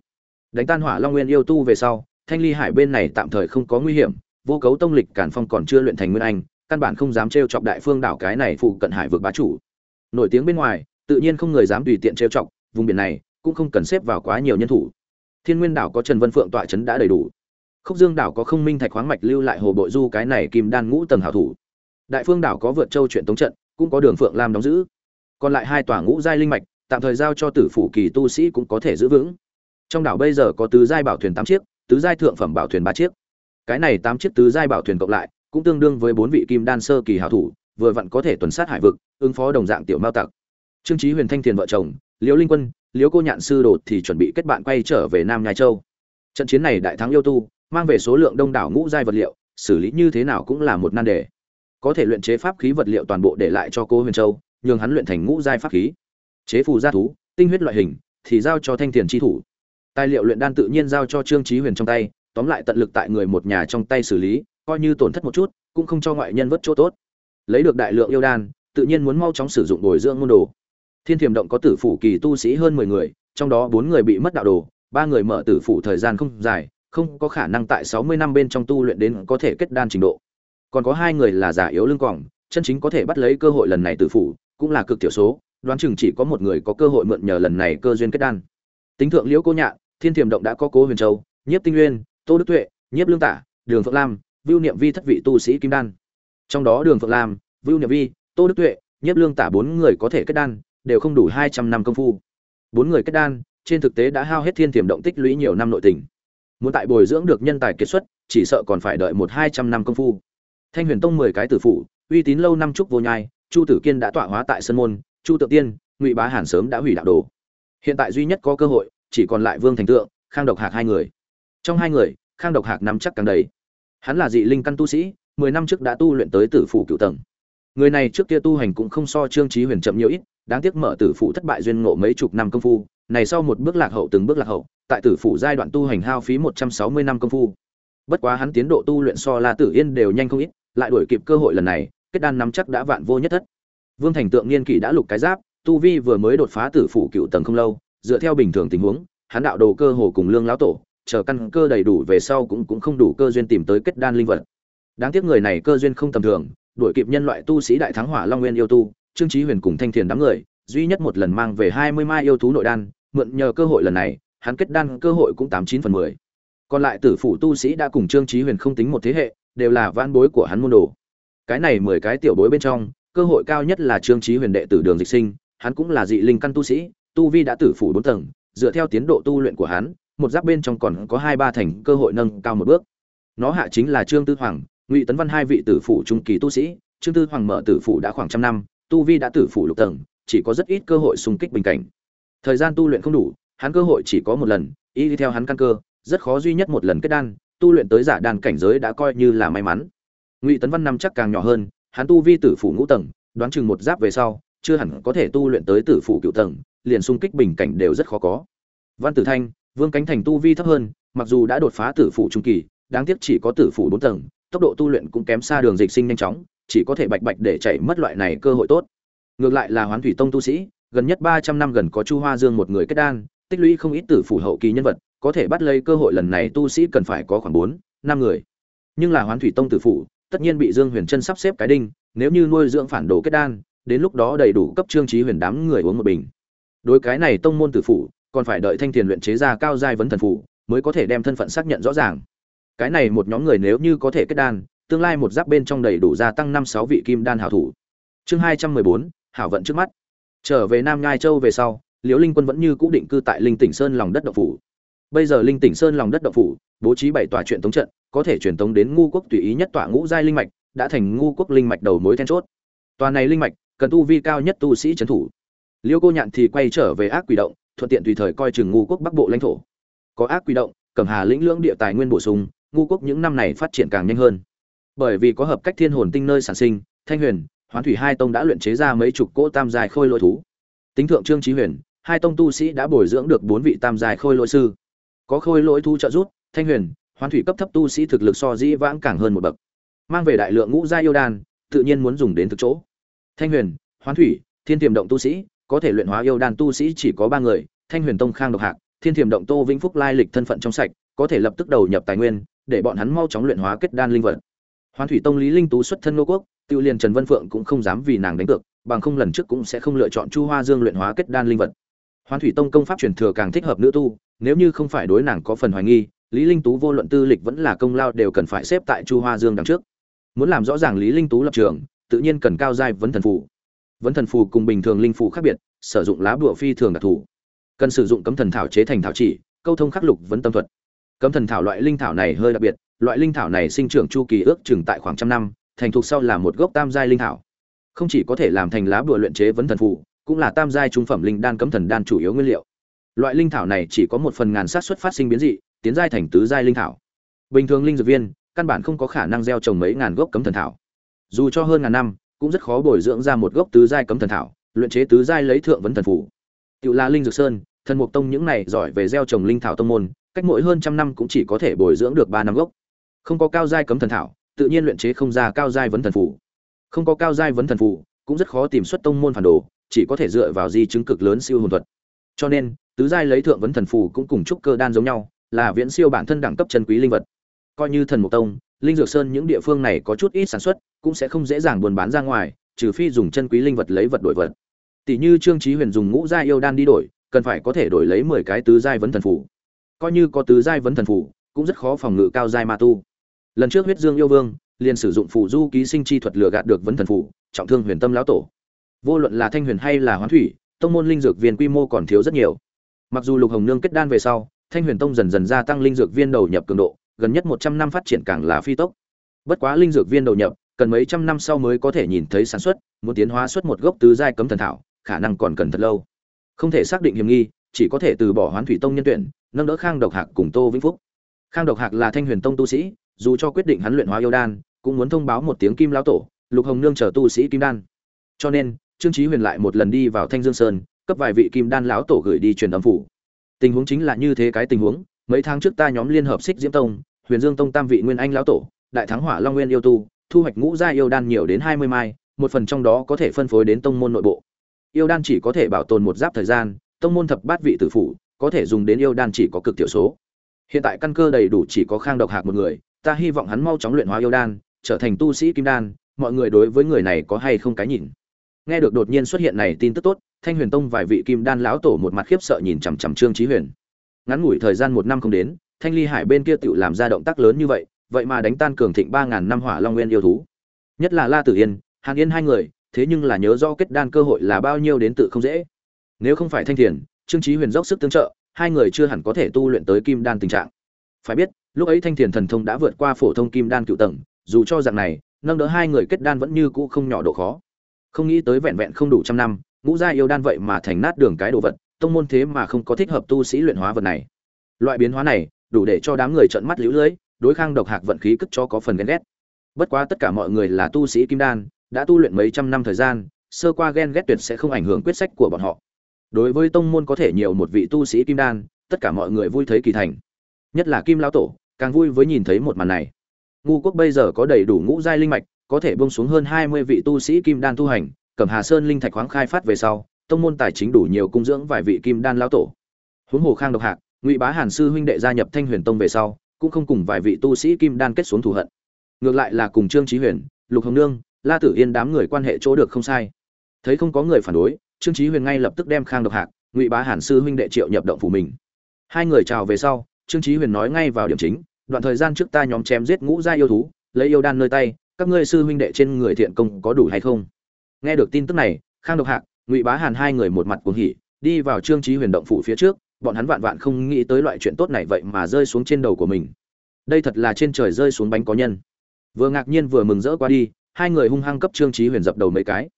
Đánh tan hỏa long nguyên yêu tu về sau, thanh ly hải bên này tạm thời không có nguy hiểm, vô cấu tông lịch cản phong còn chưa luyện thành nguyên anh, căn bản không dám trêu chọc đại phương đảo cái này phụ cận hải vực bá chủ. Nổi tiếng bên ngoài, tự nhiên không người dám tùy tiện trêu chọc, vùng biển này cũng không cần xếp vào quá nhiều nhân thủ. Thiên nguyên đảo có trần vân phượng tọa chấn đã đầy đủ. Khúc dương đảo có không minh thạch khoáng mạch lưu lại hồ bội du cái này kim đan ngũ tầng hảo thủ đại phương đảo có vượt châu chuyện tống trận, cũng có đường phượng lam đóng giữ. Còn lại hai tòa ngũ giai linh mạch, tạm thời giao cho tử phủ kỳ tu sĩ cũng có thể giữ vững. Trong đảo bây giờ có tứ giai bảo thuyền tám chiếc, tứ giai thượng phẩm bảo thuyền ba chiếc. Cái này tám chiếc tứ giai bảo thuyền cộng lại, cũng tương đương với bốn vị kim đan sơ kỳ hảo thủ, vừa vặn có thể tuần sát hải vực, ứng phó đồng dạng tiểu mao tặc. Trương trí huyền thanh thiền vợ chồng, liễu linh quân, liễu cô nhạn sư đột thì chuẩn bị kết bạn quay trở về nam nhai châu. Trận chiến này đại thắng yêu tu, mang về số lượng đông đảo ngũ giai vật liệu, xử lý như thế nào cũng là một nan đề có thể luyện chế pháp khí vật liệu toàn bộ để lại cho cô huyền châu, nhường hắn luyện thành ngũ giai pháp khí. Chế phù gia thú, tinh huyết loại hình, thì giao cho thanh thiền chi thủ. Tài liệu luyện đan tự nhiên giao cho trương trí huyền trong tay, tóm lại tận lực tại người một nhà trong tay xử lý, coi như tổn thất một chút, cũng không cho ngoại nhân vất chỗ tốt. Lấy được đại lượng yêu đan, tự nhiên muốn mau chóng sử dụng bồi dưỡng môn đồ. Thiên thiềm động có tử phủ kỳ tu sĩ hơn mười người, trong đó bốn người bị mất đạo đồ, ba người mở tử phủ thời gian không dài, không có khả năng tại sáu mươi năm bên trong tu luyện đến có thể kết đan trình độ còn có hai người là giả yếu lưng còng chân chính có thể bắt lấy cơ hội lần này từ phủ, cũng là cực thiểu số, đoán chừng chỉ có một người có cơ hội mượn nhờ lần này cơ duyên kết đan. Tính thượng liễu cô nhạn, thiên thiềm động đã có cố huyền châu, nhiếp tinh nguyên, tô đức tuệ, nhiếp lương tả, đường phượng lam, vưu niệm vi thất vị tu sĩ kim đan. Trong đó đường phượng lam, vưu niệm vi, tô đức tuệ, nhiếp lương tả bốn người có thể kết đan, đều không đủ hai trăm năm công phu. Bốn người kết đan, trên thực tế đã hao hết thiên thiềm động tích lũy nhiều năm nội tình. Muốn tại bồi dưỡng được nhân tài kiệt xuất, chỉ sợ còn phải đợi một hai trăm năm công phu thanh huyền tông mười cái tử phụ uy tín lâu năm trúc vô nhai, chu tử kiên đã tọa hóa tại sân môn, chu tự tiên, ngụy bá hàn sớm đã hủy đạo đồ. Hiện tại duy nhất có cơ hội, chỉ còn lại vương thành tượng, khang độc hạc hai người. Trong hai người, khang độc hạc nắm chắc càng đầy. Hắn là dị linh căn tu sĩ, mười năm trước đã tu luyện tới tử phủ cựu tầng. Người này trước kia tu hành cũng không so trương trí huyền chậm nhiều ít, đáng tiếc mở tử phủ thất bại duyên ngộ mấy chục năm công phu, này sau một bước lạc hậu từng bước lạc hậu, tại tử phủ giai đoạn tu hành hao phí một trăm sáu mươi năm công phu. Bất quá hắn tiến độ tu luyện so la tử yên đều nhanh không ít lại đuổi kịp cơ hội lần này, kết đan nắm chắc đã vạn vô nhất thất. Vương thành tượng niên kỷ đã lục cái giáp, tu vi vừa mới đột phá tử phủ cựu tầng không lâu, dựa theo bình thường tình huống, hắn đạo đồ cơ hồ cùng lương lão tổ, chờ căn cơ đầy đủ về sau cũng cũng không đủ cơ duyên tìm tới kết đan linh vật. Đáng tiếc người này cơ duyên không tầm thường, đuổi kịp nhân loại tu sĩ đại thắng hỏa long nguyên yêu tu, trương chí huyền cùng thanh thiền đám người, duy nhất một lần mang về hai mươi mai yêu thú nội đan, mượn nhờ cơ hội lần này, hắn kết đan cơ hội cũng tám chín phần mười. Còn lại tử phủ tu sĩ đã cùng trương chí huyền không tính một thế hệ đều là vãn bối của hắn môn đồ. Cái này mười cái tiểu bối bên trong, cơ hội cao nhất là trương chí huyền đệ tử đường dịch sinh, hắn cũng là dị linh căn tu sĩ, tu vi đã tử phủ bốn tầng, dựa theo tiến độ tu luyện của hắn, một giáp bên trong còn có hai ba thành cơ hội nâng cao một bước. Nó hạ chính là trương tư hoàng, ngụy tấn văn hai vị tử phủ trung kỳ tu sĩ, trương tư hoàng mở tử phủ đã khoảng trăm năm, tu vi đã tử phủ lục tầng, chỉ có rất ít cơ hội xung kích bình cảnh. Thời gian tu luyện không đủ, hắn cơ hội chỉ có một lần, y đi theo hắn căn cơ, rất khó duy nhất một lần kết đan tu luyện tới giả đan cảnh giới đã coi như là may mắn. Ngụy tấn văn năm chắc càng nhỏ hơn, hắn tu vi tử phủ ngũ tầng, đoán chừng một giáp về sau, chưa hẳn có thể tu luyện tới tử phủ cựu tầng, liền xung kích bình cảnh đều rất khó có. Văn tử thanh, vương cánh thành tu vi thấp hơn, mặc dù đã đột phá tử phủ trung kỳ, đáng tiếc chỉ có tử phủ bốn tầng, tốc độ tu luyện cũng kém xa đường dịch sinh nhanh chóng, chỉ có thể bạch bạch để chạy mất loại này cơ hội tốt. Ngược lại là hoán thủy tông tu sĩ, gần nhất ba trăm năm gần có chu hoa dương một người kết đan, tích lũy không ít tử phủ hậu kỳ nhân vật có thể bắt lấy cơ hội lần này tu sĩ cần phải có khoảng bốn, năm người. Nhưng là hoán thủy tông tử phụ tất nhiên bị dương huyền chân sắp xếp cái đinh, nếu như nuôi dưỡng phản đồ kết đan, đến lúc đó đầy đủ cấp trương trí huyền đám người uống một bình. Đối cái này tông môn tử phụ còn phải đợi thanh tiền luyện chế ra cao giai vấn thần phụ mới có thể đem thân phận xác nhận rõ ràng. Cái này một nhóm người nếu như có thể kết đan, tương lai một giáp bên trong đầy đủ gia tăng năm sáu vị kim đan hảo thủ. Chương hai trăm mười bốn, hảo vận trước mắt. Trở về nam nhai châu về sau, liễu linh quân vẫn như cũ định cư tại linh tỉnh sơn lòng đất độc phủ bây giờ linh tỉnh sơn lòng đất động phủ, bố trí bảy tòa chuyện tống trận, có thể truyền tống đến ngu quốc tùy ý nhất tòa ngũ giai linh mạch, đã thành ngu quốc linh mạch đầu mối then chốt. Tòa này linh mạch, cần tu vi cao nhất tu sĩ trấn thủ. Liêu cô nhạn thì quay trở về ác quỷ động, thuận tiện tùy thời coi chừng ngu quốc bắc bộ lãnh thổ. Có ác quỷ động, cẩm hà lĩnh lưỡng địa tài nguyên bổ sung, ngu quốc những năm này phát triển càng nhanh hơn. Bởi vì có hợp cách thiên hồn tinh nơi sản sinh, thanh huyền, hoán thủy hai tông đã luyện chế ra mấy chục cỗ tam dài khôi lỗi thú. Tính thượng trương trí huyền, hai tông tu sĩ đã bồi dưỡng được bốn vị tam dài khôi lỗi sư có khôi lỗi thu trợ rút, thanh huyền hoán thủy cấp thấp tu sĩ thực lực so dĩ vãng càng hơn một bậc. Mang về đại lượng ngũ gia yêu đan tự nhiên muốn dùng đến thực chỗ. Thanh huyền hoán thủy thiên tiềm động tu sĩ có thể luyện hóa yêu đan tu sĩ chỉ có ba người thanh huyền tông khang độc hạc thiên tiềm động tô vĩnh phúc lai lịch thân phận trong sạch có thể lập tức đầu nhập tài nguyên để bọn hắn mau chóng luyện hóa kết đan linh vật. Hoán thủy tông lý linh tú xuất thân nô quốc tiêu liền trần vân phượng cũng không dám vì nàng đánh cược bằng không lần trước cũng sẽ không lựa chọn chu hoa dương luyện hóa kết đan linh vật hoán thủy tông công pháp truyền thừa càng thích hợp nữ tu, nếu như không phải đối nàng có phần hoài nghi, lý linh tú vô luận tư lịch vẫn là công lao đều cần phải xếp tại chu hoa dương đằng trước. Muốn làm rõ ràng lý linh tú lập trường, tự nhiên cần cao giai vấn thần phù. Vấn thần phù cùng bình thường linh phù khác biệt, sử dụng lá bùa phi thường đặc thù. Cần sử dụng cấm thần thảo chế thành thảo chỉ, câu thông khắc lục vấn tâm thuật. Cấm thần thảo loại linh thảo này hơi đặc biệt, loại linh thảo này sinh trưởng chu kỳ ước chừng tại khoảng trăm năm, thành thục sau là một gốc tam giai linh thảo. Không chỉ có thể làm thành lá bùa luyện chế vấn thần phù cũng là tam giai trung phẩm linh đan cấm thần đan chủ yếu nguyên liệu. Loại linh thảo này chỉ có một phần ngàn sát xuất phát sinh biến dị, tiến giai thành tứ giai linh thảo. Bình thường linh dược viên, căn bản không có khả năng gieo trồng mấy ngàn gốc cấm thần thảo. Dù cho hơn ngàn năm, cũng rất khó bồi dưỡng ra một gốc tứ giai cấm thần thảo, luyện chế tứ giai lấy thượng vấn thần phủ tự là linh dược sơn, thần mục tông những này giỏi về gieo trồng linh thảo tông môn, cách mỗi hơn trăm năm cũng chỉ có thể bồi dưỡng được ba năm gốc. Không có cao giai cấm thần thảo, tự nhiên luyện chế không ra cao giai vấn thần phủ không có cao giai vấn thần phủ cũng rất khó tìm xuất tông môn phản đồ chỉ có thể dựa vào di chứng cực lớn siêu hồn thuật. Cho nên, tứ giai lấy thượng vấn thần phù cũng cùng trúc cơ đan giống nhau, là viễn siêu bản thân đẳng cấp chân quý linh vật. Coi như thần mục tông, linh dược sơn những địa phương này có chút ít sản xuất, cũng sẽ không dễ dàng buôn bán ra ngoài, trừ phi dùng chân quý linh vật lấy vật đổi vật. Tỷ như trương trí huyền dùng ngũ giai yêu đan đi đổi, cần phải có thể đổi lấy mười cái tứ giai vấn thần phủ coi như có tứ giai vấn thần phủ cũng rất khó phòng ngự cao giai ma tu. Lần trước huyết dương yêu vương, liền sử dụng phù du ký sinh chi thuật lừa gạt được vấn thần phủ trọng thương huyền tâm lão tổ vô luận là thanh huyền hay là hoán thủy, tông môn linh dược viên quy mô còn thiếu rất nhiều. Mặc dù lục hồng nương kết đan về sau, thanh huyền tông dần dần gia tăng linh dược viên đầu nhập cường độ, gần nhất một trăm năm phát triển càng là phi tốc. Bất quá linh dược viên đầu nhập, cần mấy trăm năm sau mới có thể nhìn thấy sản xuất, muốn tiến hóa xuất một gốc tứ giai cấm thần thảo, khả năng còn cần thật lâu. Không thể xác định hiểm nghi, chỉ có thể từ bỏ hoán thủy tông nhân tuyển, nâng đỡ khang độc hạc cùng tô vĩnh phúc. Khang độc hạc là thanh huyền tông tu sĩ, dù cho quyết định hắn luyện hóa yêu đan, cũng muốn thông báo một tiếng kim lão tổ, lục hồng nương chờ tu sĩ kim đan. Cho nên trương chí huyền lại một lần đi vào thanh dương sơn, cấp vài vị kim đan lão tổ gửi đi truyền âm phủ. Tình huống chính là như thế cái tình huống, mấy tháng trước ta nhóm liên hợp xích diễm tông, huyền dương tông tam vị nguyên anh lão tổ, đại thắng hỏa long nguyên yêu tu, thu hoạch ngũ gia yêu đan nhiều đến hai mươi mai, một phần trong đó có thể phân phối đến tông môn nội bộ. Yêu đan chỉ có thể bảo tồn một giáp thời gian, tông môn thập bát vị tử phủ, có thể dùng đến yêu đan chỉ có cực tiểu số. Hiện tại căn cơ đầy đủ chỉ có khang độc hạc một người, ta hy vọng hắn mau chóng luyện hóa yêu đan, trở thành tu sĩ kim đan, mọi người đối với người này có hay không cái nhìn? Nghe được đột nhiên xuất hiện này tin tức tốt, thanh huyền tông vài vị kim đan lão tổ một mặt khiếp sợ nhìn chằm chằm trương trí huyền. Ngắn ngủi thời gian một năm không đến, thanh ly hải bên kia tự làm ra động tác lớn như vậy vậy mà đánh tan cường thịnh ba ngàn năm hỏa long nguyên yêu thú. Nhất là la tử yên, hàn yên hai người, thế nhưng là nhớ do kết đan cơ hội là bao nhiêu đến tự không dễ. Nếu không phải thanh thiền, trương trí huyền dốc sức tương trợ, hai người chưa hẳn có thể tu luyện tới kim đan tình trạng. Phải biết, lúc ấy thanh thiền thần thông đã vượt qua phổ thông kim đan cựu tầng, dù cho dạng này, nâng đỡ hai người kết đan vẫn như cũ không nhỏ độ khó không nghĩ tới vẹn vẹn không đủ trăm năm, ngũ gia yêu đan vậy mà thành nát đường cái đồ vật, tông môn thế mà không có thích hợp tu sĩ luyện hóa vật này. Loại biến hóa này, đủ để cho đám người trợn mắt lũ lưỡi đối khang độc hạc vận khí cất cho có phần ghen ghét. Bất quá tất cả mọi người là tu sĩ kim đan, đã tu luyện mấy trăm năm thời gian, sơ qua ghen ghét tuyệt sẽ không ảnh hưởng quyết sách của bọn họ. Đối với tông môn có thể nhiều một vị tu sĩ kim đan, tất cả mọi người vui thấy kỳ thành. Nhất là kim lão tổ, càng vui với nhìn thấy một màn này. Ngu quốc bây giờ có đầy đủ ngũ giai linh mạch có thể bông xuống hơn hai mươi vị tu sĩ kim đan tu hành, cẩm hà sơn linh thạch khoáng khai phát về sau, tông môn tài chính đủ nhiều cung dưỡng vài vị kim đan lão tổ. Huống hồ khang độc hạc, ngụy bá hàn sư huynh đệ gia nhập thanh huyền tông về sau, cũng không cùng vài vị tu sĩ kim đan kết xuống thù hận. Ngược lại là cùng trương chí huyền, lục hồng nương, la tử yên đám người quan hệ chỗ được không sai. Thấy không có người phản đối, trương chí huyền ngay lập tức đem khang độc hạc, ngụy bá hàn sư huynh đệ triệu nhập động phủ mình. Hai người chào về sau, trương chí huyền nói ngay vào điểm chính, đoạn thời gian trước ta nhóm chém giết ngũ gia yêu thú, lấy yêu đan nơi tay các ngươi sư huynh đệ trên người thiện công có đủ hay không? Nghe được tin tức này, khang độc hạc, ngụy bá hàn hai người một mặt cuồng hỉ, đi vào trương trí huyền động phủ phía trước, bọn hắn vạn vạn không nghĩ tới loại chuyện tốt này vậy mà rơi xuống trên đầu của mình. Đây thật là trên trời rơi xuống bánh có nhân. Vừa ngạc nhiên vừa mừng rỡ qua đi, hai người hung hăng cấp trương trí huyền dập đầu mấy cái.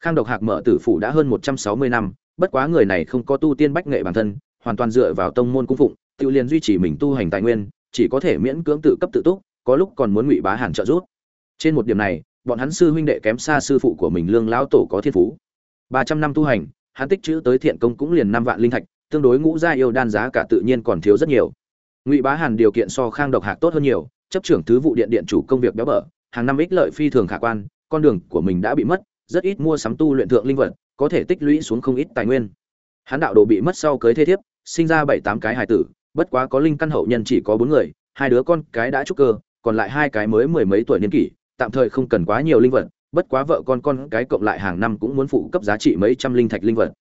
Khang độc hạc mở tử phủ đã hơn một trăm sáu mươi năm, bất quá người này không có tu tiên bách nghệ bản thân, hoàn toàn dựa vào tông môn cung phụng, tự liền duy trì mình tu hành tài nguyên, chỉ có thể miễn cưỡng tự cấp tự túc, có lúc còn muốn ngụy bá hàn trợ giúp trên một điểm này, bọn hắn sư huynh đệ kém xa sư phụ của mình lương lão tổ có thiên phú. Ba trăm năm tu hành, hắn tích chữ tới thiện công cũng liền năm vạn linh thạch, tương đối ngũ gia yêu đan giá cả tự nhiên còn thiếu rất nhiều. Ngụy bá hàn điều kiện so khang độc hạc tốt hơn nhiều, chấp trưởng thứ vụ điện điện chủ công việc béo bở, hàng năm ích lợi phi thường khả quan, con đường của mình đã bị mất, rất ít mua sắm tu luyện thượng linh vật, có thể tích lũy xuống không ít tài nguyên. Hắn đạo đồ bị mất sau cưới thế thiếp, sinh ra bảy tám cái hài tử, bất quá có linh căn hậu nhân chỉ có bốn người, hai đứa con cái đã trúc cơ, còn lại hai cái mới mười mấy tuổi niên kỷ tạm thời không cần quá nhiều linh vật, bất quá vợ con con cái cộng lại hàng năm cũng muốn phụ cấp giá trị mấy trăm linh thạch linh vật.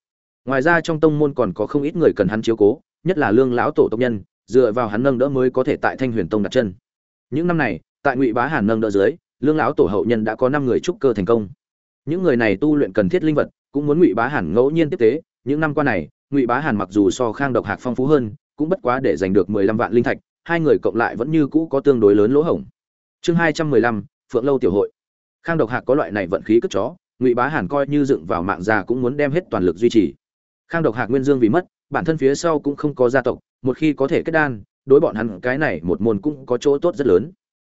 Ngoài ra trong tông môn còn có không ít người cần hắn chiếu cố, nhất là lương lão tổ tộc nhân, dựa vào hắn nâng đỡ mới có thể tại thanh huyền tông đặt chân. Những năm này, tại ngụy bá hàn nâng đỡ dưới, lương lão tổ hậu nhân đã có năm người trúc cơ thành công. Những người này tu luyện cần thiết linh vật, cũng muốn ngụy bá hàn ngẫu nhiên tiếp tế. Những năm qua này, ngụy bá hàn mặc dù so khang độc hạc phong phú hơn, cũng bất quá để giành được mười lăm vạn linh thạch, hai người cộng lại vẫn như cũ có tương đối lớn lỗ hổng. Chương hai trăm mười lăm phượng lâu tiểu hội. Khang độc hạc có loại này vận khí cất chó, ngụy bá hàn coi như dựng vào mạng già cũng muốn đem hết toàn lực duy trì. Khang độc hạc nguyên dương vì mất, bản thân phía sau cũng không có gia tộc, một khi có thể kết đan, đối bọn hắn cái này một môn cũng có chỗ tốt rất lớn.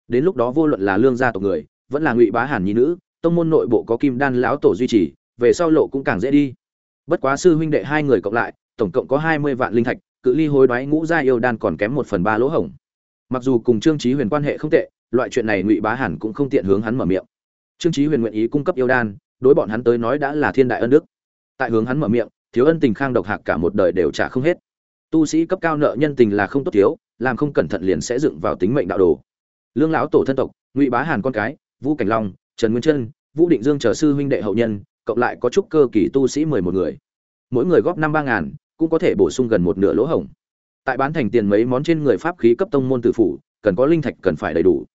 Đến lúc đó vô luận là lương gia tộc người, vẫn là ngụy bá hàn nhi nữ, tông môn nội bộ có kim đan lão tổ duy trì, về sau lộ cũng càng dễ đi. Bất quá sư huynh đệ hai người cộng lại, tổng cộng có hai mươi vạn linh thạch, cự ly hối đoái ngũ gia yêu đan còn kém một phần ba lỗ hổng. Mặc dù cùng trương trí huyền quan hệ không tệ loại chuyện này ngụy bá hẳn cũng không tiện hướng hắn mở miệng. Trương Chí huyền nguyện ý cung cấp yêu đan, đối bọn hắn tới nói đã là thiên đại ân đức. Tại hướng hắn mở miệng, thiếu ân tình khang độc hạc cả một đời đều trả không hết. Tu sĩ cấp cao nợ nhân tình là không tốt thiếu, làm không cẩn thận liền sẽ dựng vào tính mệnh đạo đồ. Lương lão tổ thân tộc, ngụy bá hàn con cái, vũ cảnh long, trần nguyên trân, vũ định dương trở sư huynh đệ hậu nhân, cộng lại có chút cơ kỳ tu sĩ mười một người. Mỗi người góp năm ba ngàn, cũng có thể bổ sung gần một nửa lỗ hổng. Tại bán thành tiền mấy món trên người pháp khí cấp tông môn tử phủ, cần có linh thạch cần phải đầy đủ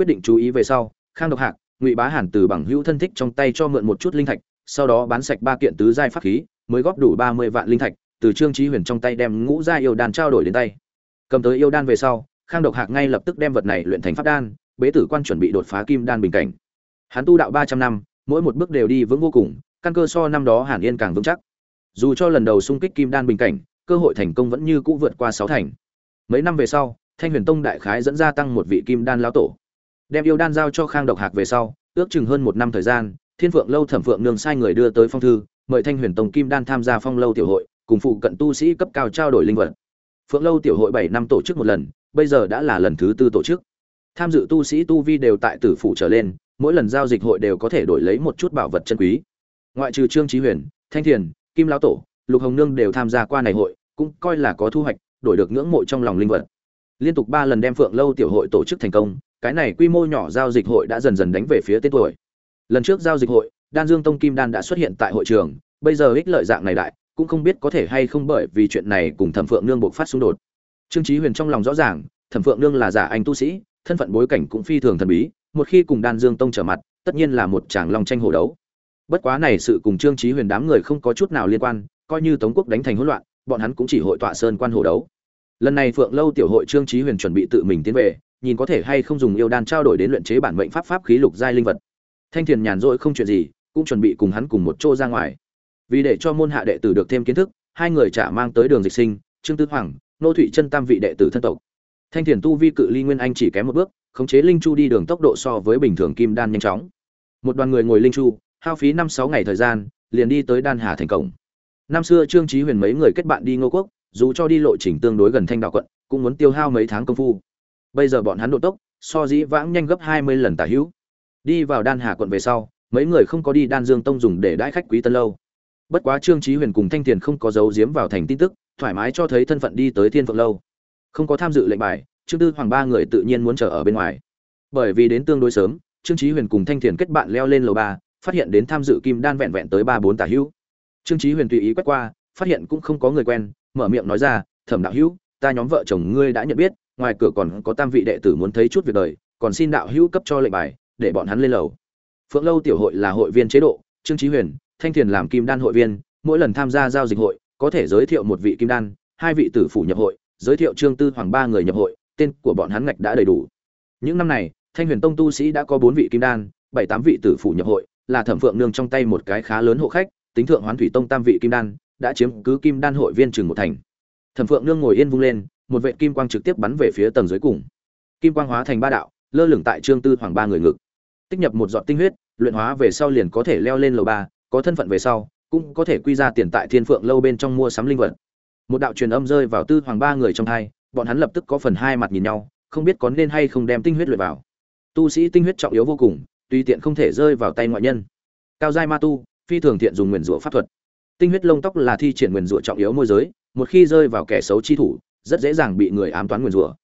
quyết định chú ý về sau, khang độc hạc, ngụy bá hàn từ bằng hữu thân thích trong tay cho mượn một chút linh thạch, sau đó bán sạch ba kiện tứ giai pháp khí, mới góp đủ ba mươi vạn linh thạch, từ trương trí huyền trong tay đem ngũ giai yêu đan trao đổi đến tay. Cầm tới yêu đan về sau, khang độc hạc ngay lập tức đem vật này luyện thành pháp đan, bế tử quan chuẩn bị đột phá kim đan bình cảnh. Hắn tu đạo ba trăm năm, mỗi một bước đều đi vững vô cùng, căn cơ so năm đó hàn yên càng vững chắc. Dù cho lần đầu xung kích kim đan bình cảnh, cơ hội thành công vẫn như cũ vượt qua sáu thành. Mấy năm về sau, thanh huyền tông đại khái dẫn ra tăng một vị kim đan lão tổ đem yêu đan giao cho khang độc hạc về sau, ước chừng hơn một năm thời gian, thiên phượng lâu thẩm phượng nương sai người đưa tới phong thư, mời thanh huyền tông kim đan tham gia phong lâu tiểu hội, cùng phụ cận tu sĩ cấp cao trao đổi linh vật. Phượng lâu tiểu hội bảy năm tổ chức một lần, bây giờ đã là lần thứ tư tổ chức. Tham dự tu sĩ tu vi đều tại tử phủ trở lên, mỗi lần giao dịch hội đều có thể đổi lấy một chút bảo vật chân quý. Ngoại trừ trương trí huyền, thanh thiền, kim lão tổ, lục hồng nương đều tham gia qua này hội, cũng coi là có thu hoạch, đổi được ngưỡng mộ trong lòng linh vật. Liên tục ba lần đem phượng lâu tiểu hội tổ chức thành công cái này quy mô nhỏ giao dịch hội đã dần dần đánh về phía tên tuổi. Lần trước giao dịch hội, đan dương tông kim đan đã xuất hiện tại hội trường, bây giờ ích lợi dạng này đại, cũng không biết có thể hay không bởi vì chuyện này cùng thẩm phượng nương buộc phát xung đột. Trương chí huyền trong lòng rõ ràng, thẩm phượng nương là giả anh tu sĩ, thân phận bối cảnh cũng phi thường thần bí, một khi cùng đan dương tông trở mặt, tất nhiên là một tràng long tranh hổ đấu. Bất quá này sự cùng trương chí huyền đám người không có chút nào liên quan, coi như tống quốc đánh thành hỗn loạn, bọn hắn cũng chỉ hội tọa sơn quan hổ đấu lần này phượng lâu tiểu hội trương trí huyền chuẩn bị tự mình tiến về, nhìn có thể hay không dùng yêu đan trao đổi đến luyện chế bản mệnh pháp pháp khí lục giai linh vật. Thanh thiền nhàn rỗi không chuyện gì, cũng chuẩn bị cùng hắn cùng một chỗ ra ngoài. Vì để cho môn hạ đệ tử được thêm kiến thức, hai người trả mang tới đường dịch sinh, trương tư hoàng, nô thụy chân tam vị đệ tử thân tộc. Thanh thiền tu vi cự ly nguyên anh chỉ kém một bước, khống chế linh chu đi đường tốc độ so với bình thường kim đan nhanh chóng. Một đoàn người ngồi linh chu, hao phí năm sáu ngày thời gian, liền đi tới đan hà thành cổng. Năm xưa trương trí huyền mấy người kết bạn đi ngô quốc dù cho đi lộ trình tương đối gần thanh đạo quận, cũng muốn tiêu hao mấy tháng công phu. Bây giờ bọn hắn độ tốc, so dĩ vãng nhanh gấp hai mươi lần tả hữu. Đi vào đan hà quận về sau, mấy người không có đi đan dương tông dùng để đãi khách quý tân lâu. Bất quá trương trí huyền cùng thanh tiền không có dấu diếm vào thành tin tức, thoải mái cho thấy thân phận đi tới thiên phượng lâu. Không có tham dự lệnh bài, trương tư hoàng ba người tự nhiên muốn chờ ở bên ngoài. Bởi vì đến tương đối sớm, trương trí huyền cùng thanh thiền kết bạn leo lên lầu ba, phát hiện đến tham dự kim đan vẹn vẹn tới ba bốn tả hữu. Trương trí huyền tùy ý quét qua, phát hiện cũng không có người quen mở miệng nói ra, thẩm đạo hữu, ta nhóm vợ chồng ngươi đã nhận biết, ngoài cửa còn có tam vị đệ tử muốn thấy chút việc đời, còn xin đạo hữu cấp cho lệnh bài, để bọn hắn lên lầu. Phượng lâu tiểu hội là hội viên chế độ, trương trí huyền, thanh thiền làm kim đan hội viên, mỗi lần tham gia giao dịch hội, có thể giới thiệu một vị kim đan, hai vị tử phủ nhập hội, giới thiệu trương tư hoàng ba người nhập hội, tên của bọn hắn ngạch đã đầy đủ. Những năm này, thanh huyền tông tu sĩ đã có bốn vị kim đan, bảy tám vị tử phủ nhập hội, là thẩm phượng nương trong tay một cái khá lớn hộ khách, tính thượng hoán thủy tông tam vị kim đan đã chiếm cứ kim đan hội viên chừng một thành. Thẩm phượng nương ngồi yên vung lên, một vệ kim quang trực tiếp bắn về phía tầng dưới cùng. Kim quang hóa thành ba đạo, lơ lửng tại trương tư hoàng ba người ngực. Tích nhập một giọt tinh huyết, luyện hóa về sau liền có thể leo lên lầu ba, có thân phận về sau, cũng có thể quy ra tiền tại thiên phượng lâu bên trong mua sắm linh vật. Một đạo truyền âm rơi vào tư hoàng ba người trong hai, bọn hắn lập tức có phần hai mặt nhìn nhau, không biết có nên hay không đem tinh huyết luyện vào. Tu sĩ tinh huyết trọng yếu vô cùng tùy tiện không thể rơi vào tay ngoại nhân. Cao giai ma tu, phi thường thiện dùng nguyền rủa pháp thuật tinh huyết lông tóc là thi triển nguyền rủa trọng yếu môi giới, một khi rơi vào kẻ xấu chi thủ, rất dễ dàng bị người ám toán nguyền rủa.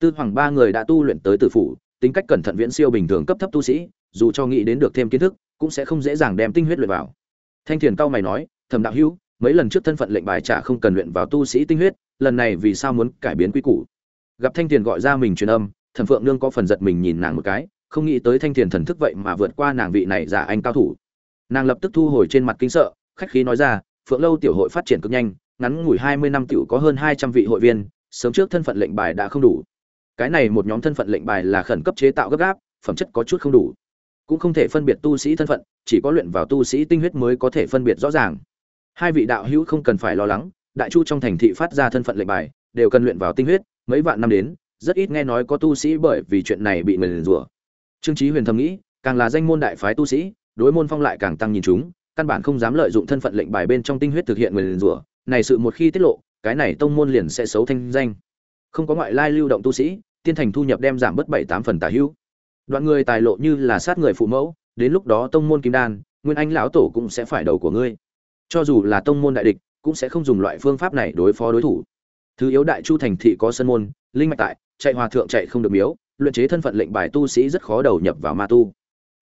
Tư hoàng ba người đã tu luyện tới tử phủ, tính cách cẩn thận viễn siêu bình thường cấp thấp tu sĩ, dù cho nghĩ đến được thêm kiến thức, cũng sẽ không dễ dàng đem tinh huyết luyện vào. Thanh thiền cao mày nói, thẩm đạo hữu, mấy lần trước thân phận lệnh bài trả không cần luyện vào tu sĩ tinh huyết, lần này vì sao muốn cải biến quy củ? Gặp thanh thiền gọi ra mình truyền âm, thẩm phượng nương có phần giật mình nhìn nàng một cái, không nghĩ tới thanh thiền thần thức vậy mà vượt qua nàng vị này giả anh cao thủ. Nàng lập tức thu hồi trên mặt kinh sợ khách khí nói ra, phượng lâu tiểu hội phát triển cực nhanh, ngắn ngủi hai mươi năm tiểu có hơn hai trăm vị hội viên, sớm trước thân phận lệnh bài đã không đủ. Cái này một nhóm thân phận lệnh bài là khẩn cấp chế tạo gấp gáp, phẩm chất có chút không đủ. Cũng không thể phân biệt tu sĩ thân phận, chỉ có luyện vào tu sĩ tinh huyết mới có thể phân biệt rõ ràng. Hai vị đạo hữu không cần phải lo lắng, đại chu trong thành thị phát ra thân phận lệnh bài, đều cần luyện vào tinh huyết, mấy vạn năm đến, rất ít nghe nói có tu sĩ bởi vì chuyện này bị người liền rủa. Trương trí huyền thầm nghĩ, càng là danh môn đại phái tu sĩ, đối môn phong lại càng tăng nhìn chúng căn bản không dám lợi dụng thân phận lệnh bài bên trong tinh huyết thực hiện người rủa. Này sự một khi tiết lộ, cái này tông môn liền sẽ xấu thanh danh. Không có ngoại lai lưu động tu sĩ, tiên thành thu nhập đem giảm bớt bảy tám phần tả hữu. Đoạn người tài lộ như là sát người phụ mẫu, đến lúc đó tông môn kim đan, nguyên anh lão tổ cũng sẽ phải đầu của ngươi. Cho dù là tông môn đại địch, cũng sẽ không dùng loại phương pháp này đối phó đối thủ. Thứ yếu đại chu thành thị có sân môn, linh mạch tại, chạy hòa thượng chạy không được miếu, luyện chế thân phận lệnh bài tu sĩ rất khó đầu nhập vào ma tu.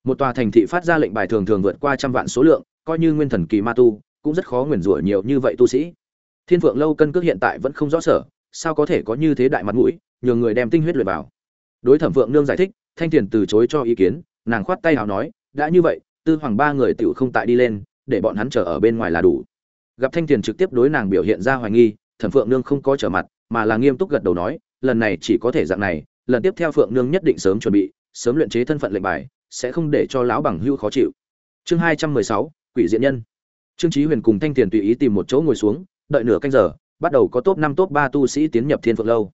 Một tòa thành thị phát ra lệnh bài thường thường vượt qua trăm vạn số lượng coi như nguyên thần kỳ ma tu, cũng rất khó nguyền rủa nhiều như vậy tu sĩ. Thiên phượng lâu cân cước hiện tại vẫn không rõ sở, sao có thể có như thế đại mặt mũi, nhờ người đem tinh huyết luyện vào. Đối thẩm phượng nương giải thích, thanh tiền từ chối cho ý kiến, nàng khoát tay hào nói, đã như vậy, tư hoàng ba người tựu không tại đi lên, để bọn hắn chờ ở bên ngoài là đủ. Gặp thanh tiền trực tiếp đối nàng biểu hiện ra hoài nghi, thẩm phượng nương không có trở mặt, mà là nghiêm túc gật đầu nói, lần này chỉ có thể dạng này, lần tiếp theo phượng nương nhất định sớm chuẩn bị, sớm luyện chế thân phận lệnh bài, sẽ không để cho lão bằng hưu khó chịu. Chương hai trăm mười sáu quỷ diện nhân. Trương chí huyền cùng thanh tiền tùy ý tìm một chỗ ngồi xuống, đợi nửa canh giờ, bắt đầu có top năm, top ba tu sĩ tiến nhập thiên phượng lâu.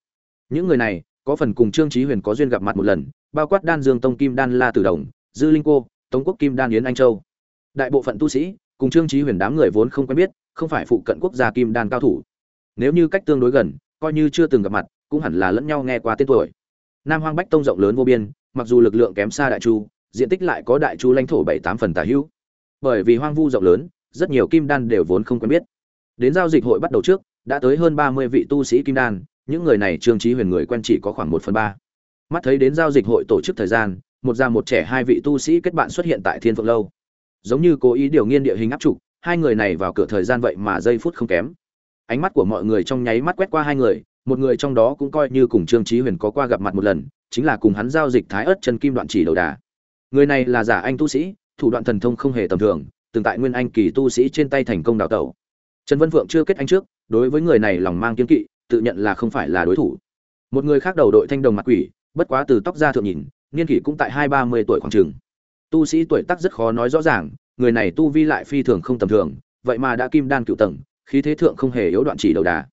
Những người này, có phần cùng trương chí huyền có duyên gặp mặt một lần, bao quát đan dương tông kim đan la tử đồng, dư linh cô, tống quốc kim đan yến anh châu. Đại bộ phận tu sĩ, cùng trương chí huyền đám người vốn không quen biết, không phải phụ cận quốc gia kim đan cao thủ. Nếu như cách tương đối gần, coi như chưa từng gặp mặt, cũng hẳn là lẫn nhau nghe qua tên tuổi. Nam hoang bách tông rộng lớn vô biên, mặc dù lực lượng kém xa đại chu, diện tích lại có đại chu lãnh thổ bảy tám phần tả hữu bởi vì hoang vu rộng lớn, rất nhiều kim đan đều vốn không quen biết. Đến giao dịch hội bắt đầu trước, đã tới hơn ba mươi vị tu sĩ kim đan, những người này trương trí huyền người quen chỉ có khoảng một phần ba. Mắt thấy đến giao dịch hội tổ chức thời gian, một già một trẻ hai vị tu sĩ kết bạn xuất hiện tại thiên phượng lâu. Giống như cố ý điều nghiên địa hình áp trục, hai người này vào cửa thời gian vậy mà giây phút không kém. Ánh mắt của mọi người trong nháy mắt quét qua hai người, một người trong đó cũng coi như cùng trương trí huyền có qua gặp mặt một lần, chính là cùng hắn giao dịch thái ớt chân kim đoạn chỉ đầu đà. Người này là giả anh tu sĩ thủ đoạn thần thông không hề tầm thường, từng tại nguyên anh kỳ tu sĩ trên tay thành công đào tẩu. Trần vân phượng chưa kết anh trước, đối với người này lòng mang kiên kỵ, tự nhận là không phải là đối thủ. Một người khác đầu đội thanh đồng mặt quỷ, bất quá từ tóc ra thượng nhìn, niên kỷ cũng tại hai ba mươi tuổi khoảng trường tu sĩ tuổi tác rất khó nói rõ ràng, người này tu vi lại phi thường không tầm thường, vậy mà đã kim đan cựu tầng, khí thế thượng không hề yếu đoạn chỉ đầu đà.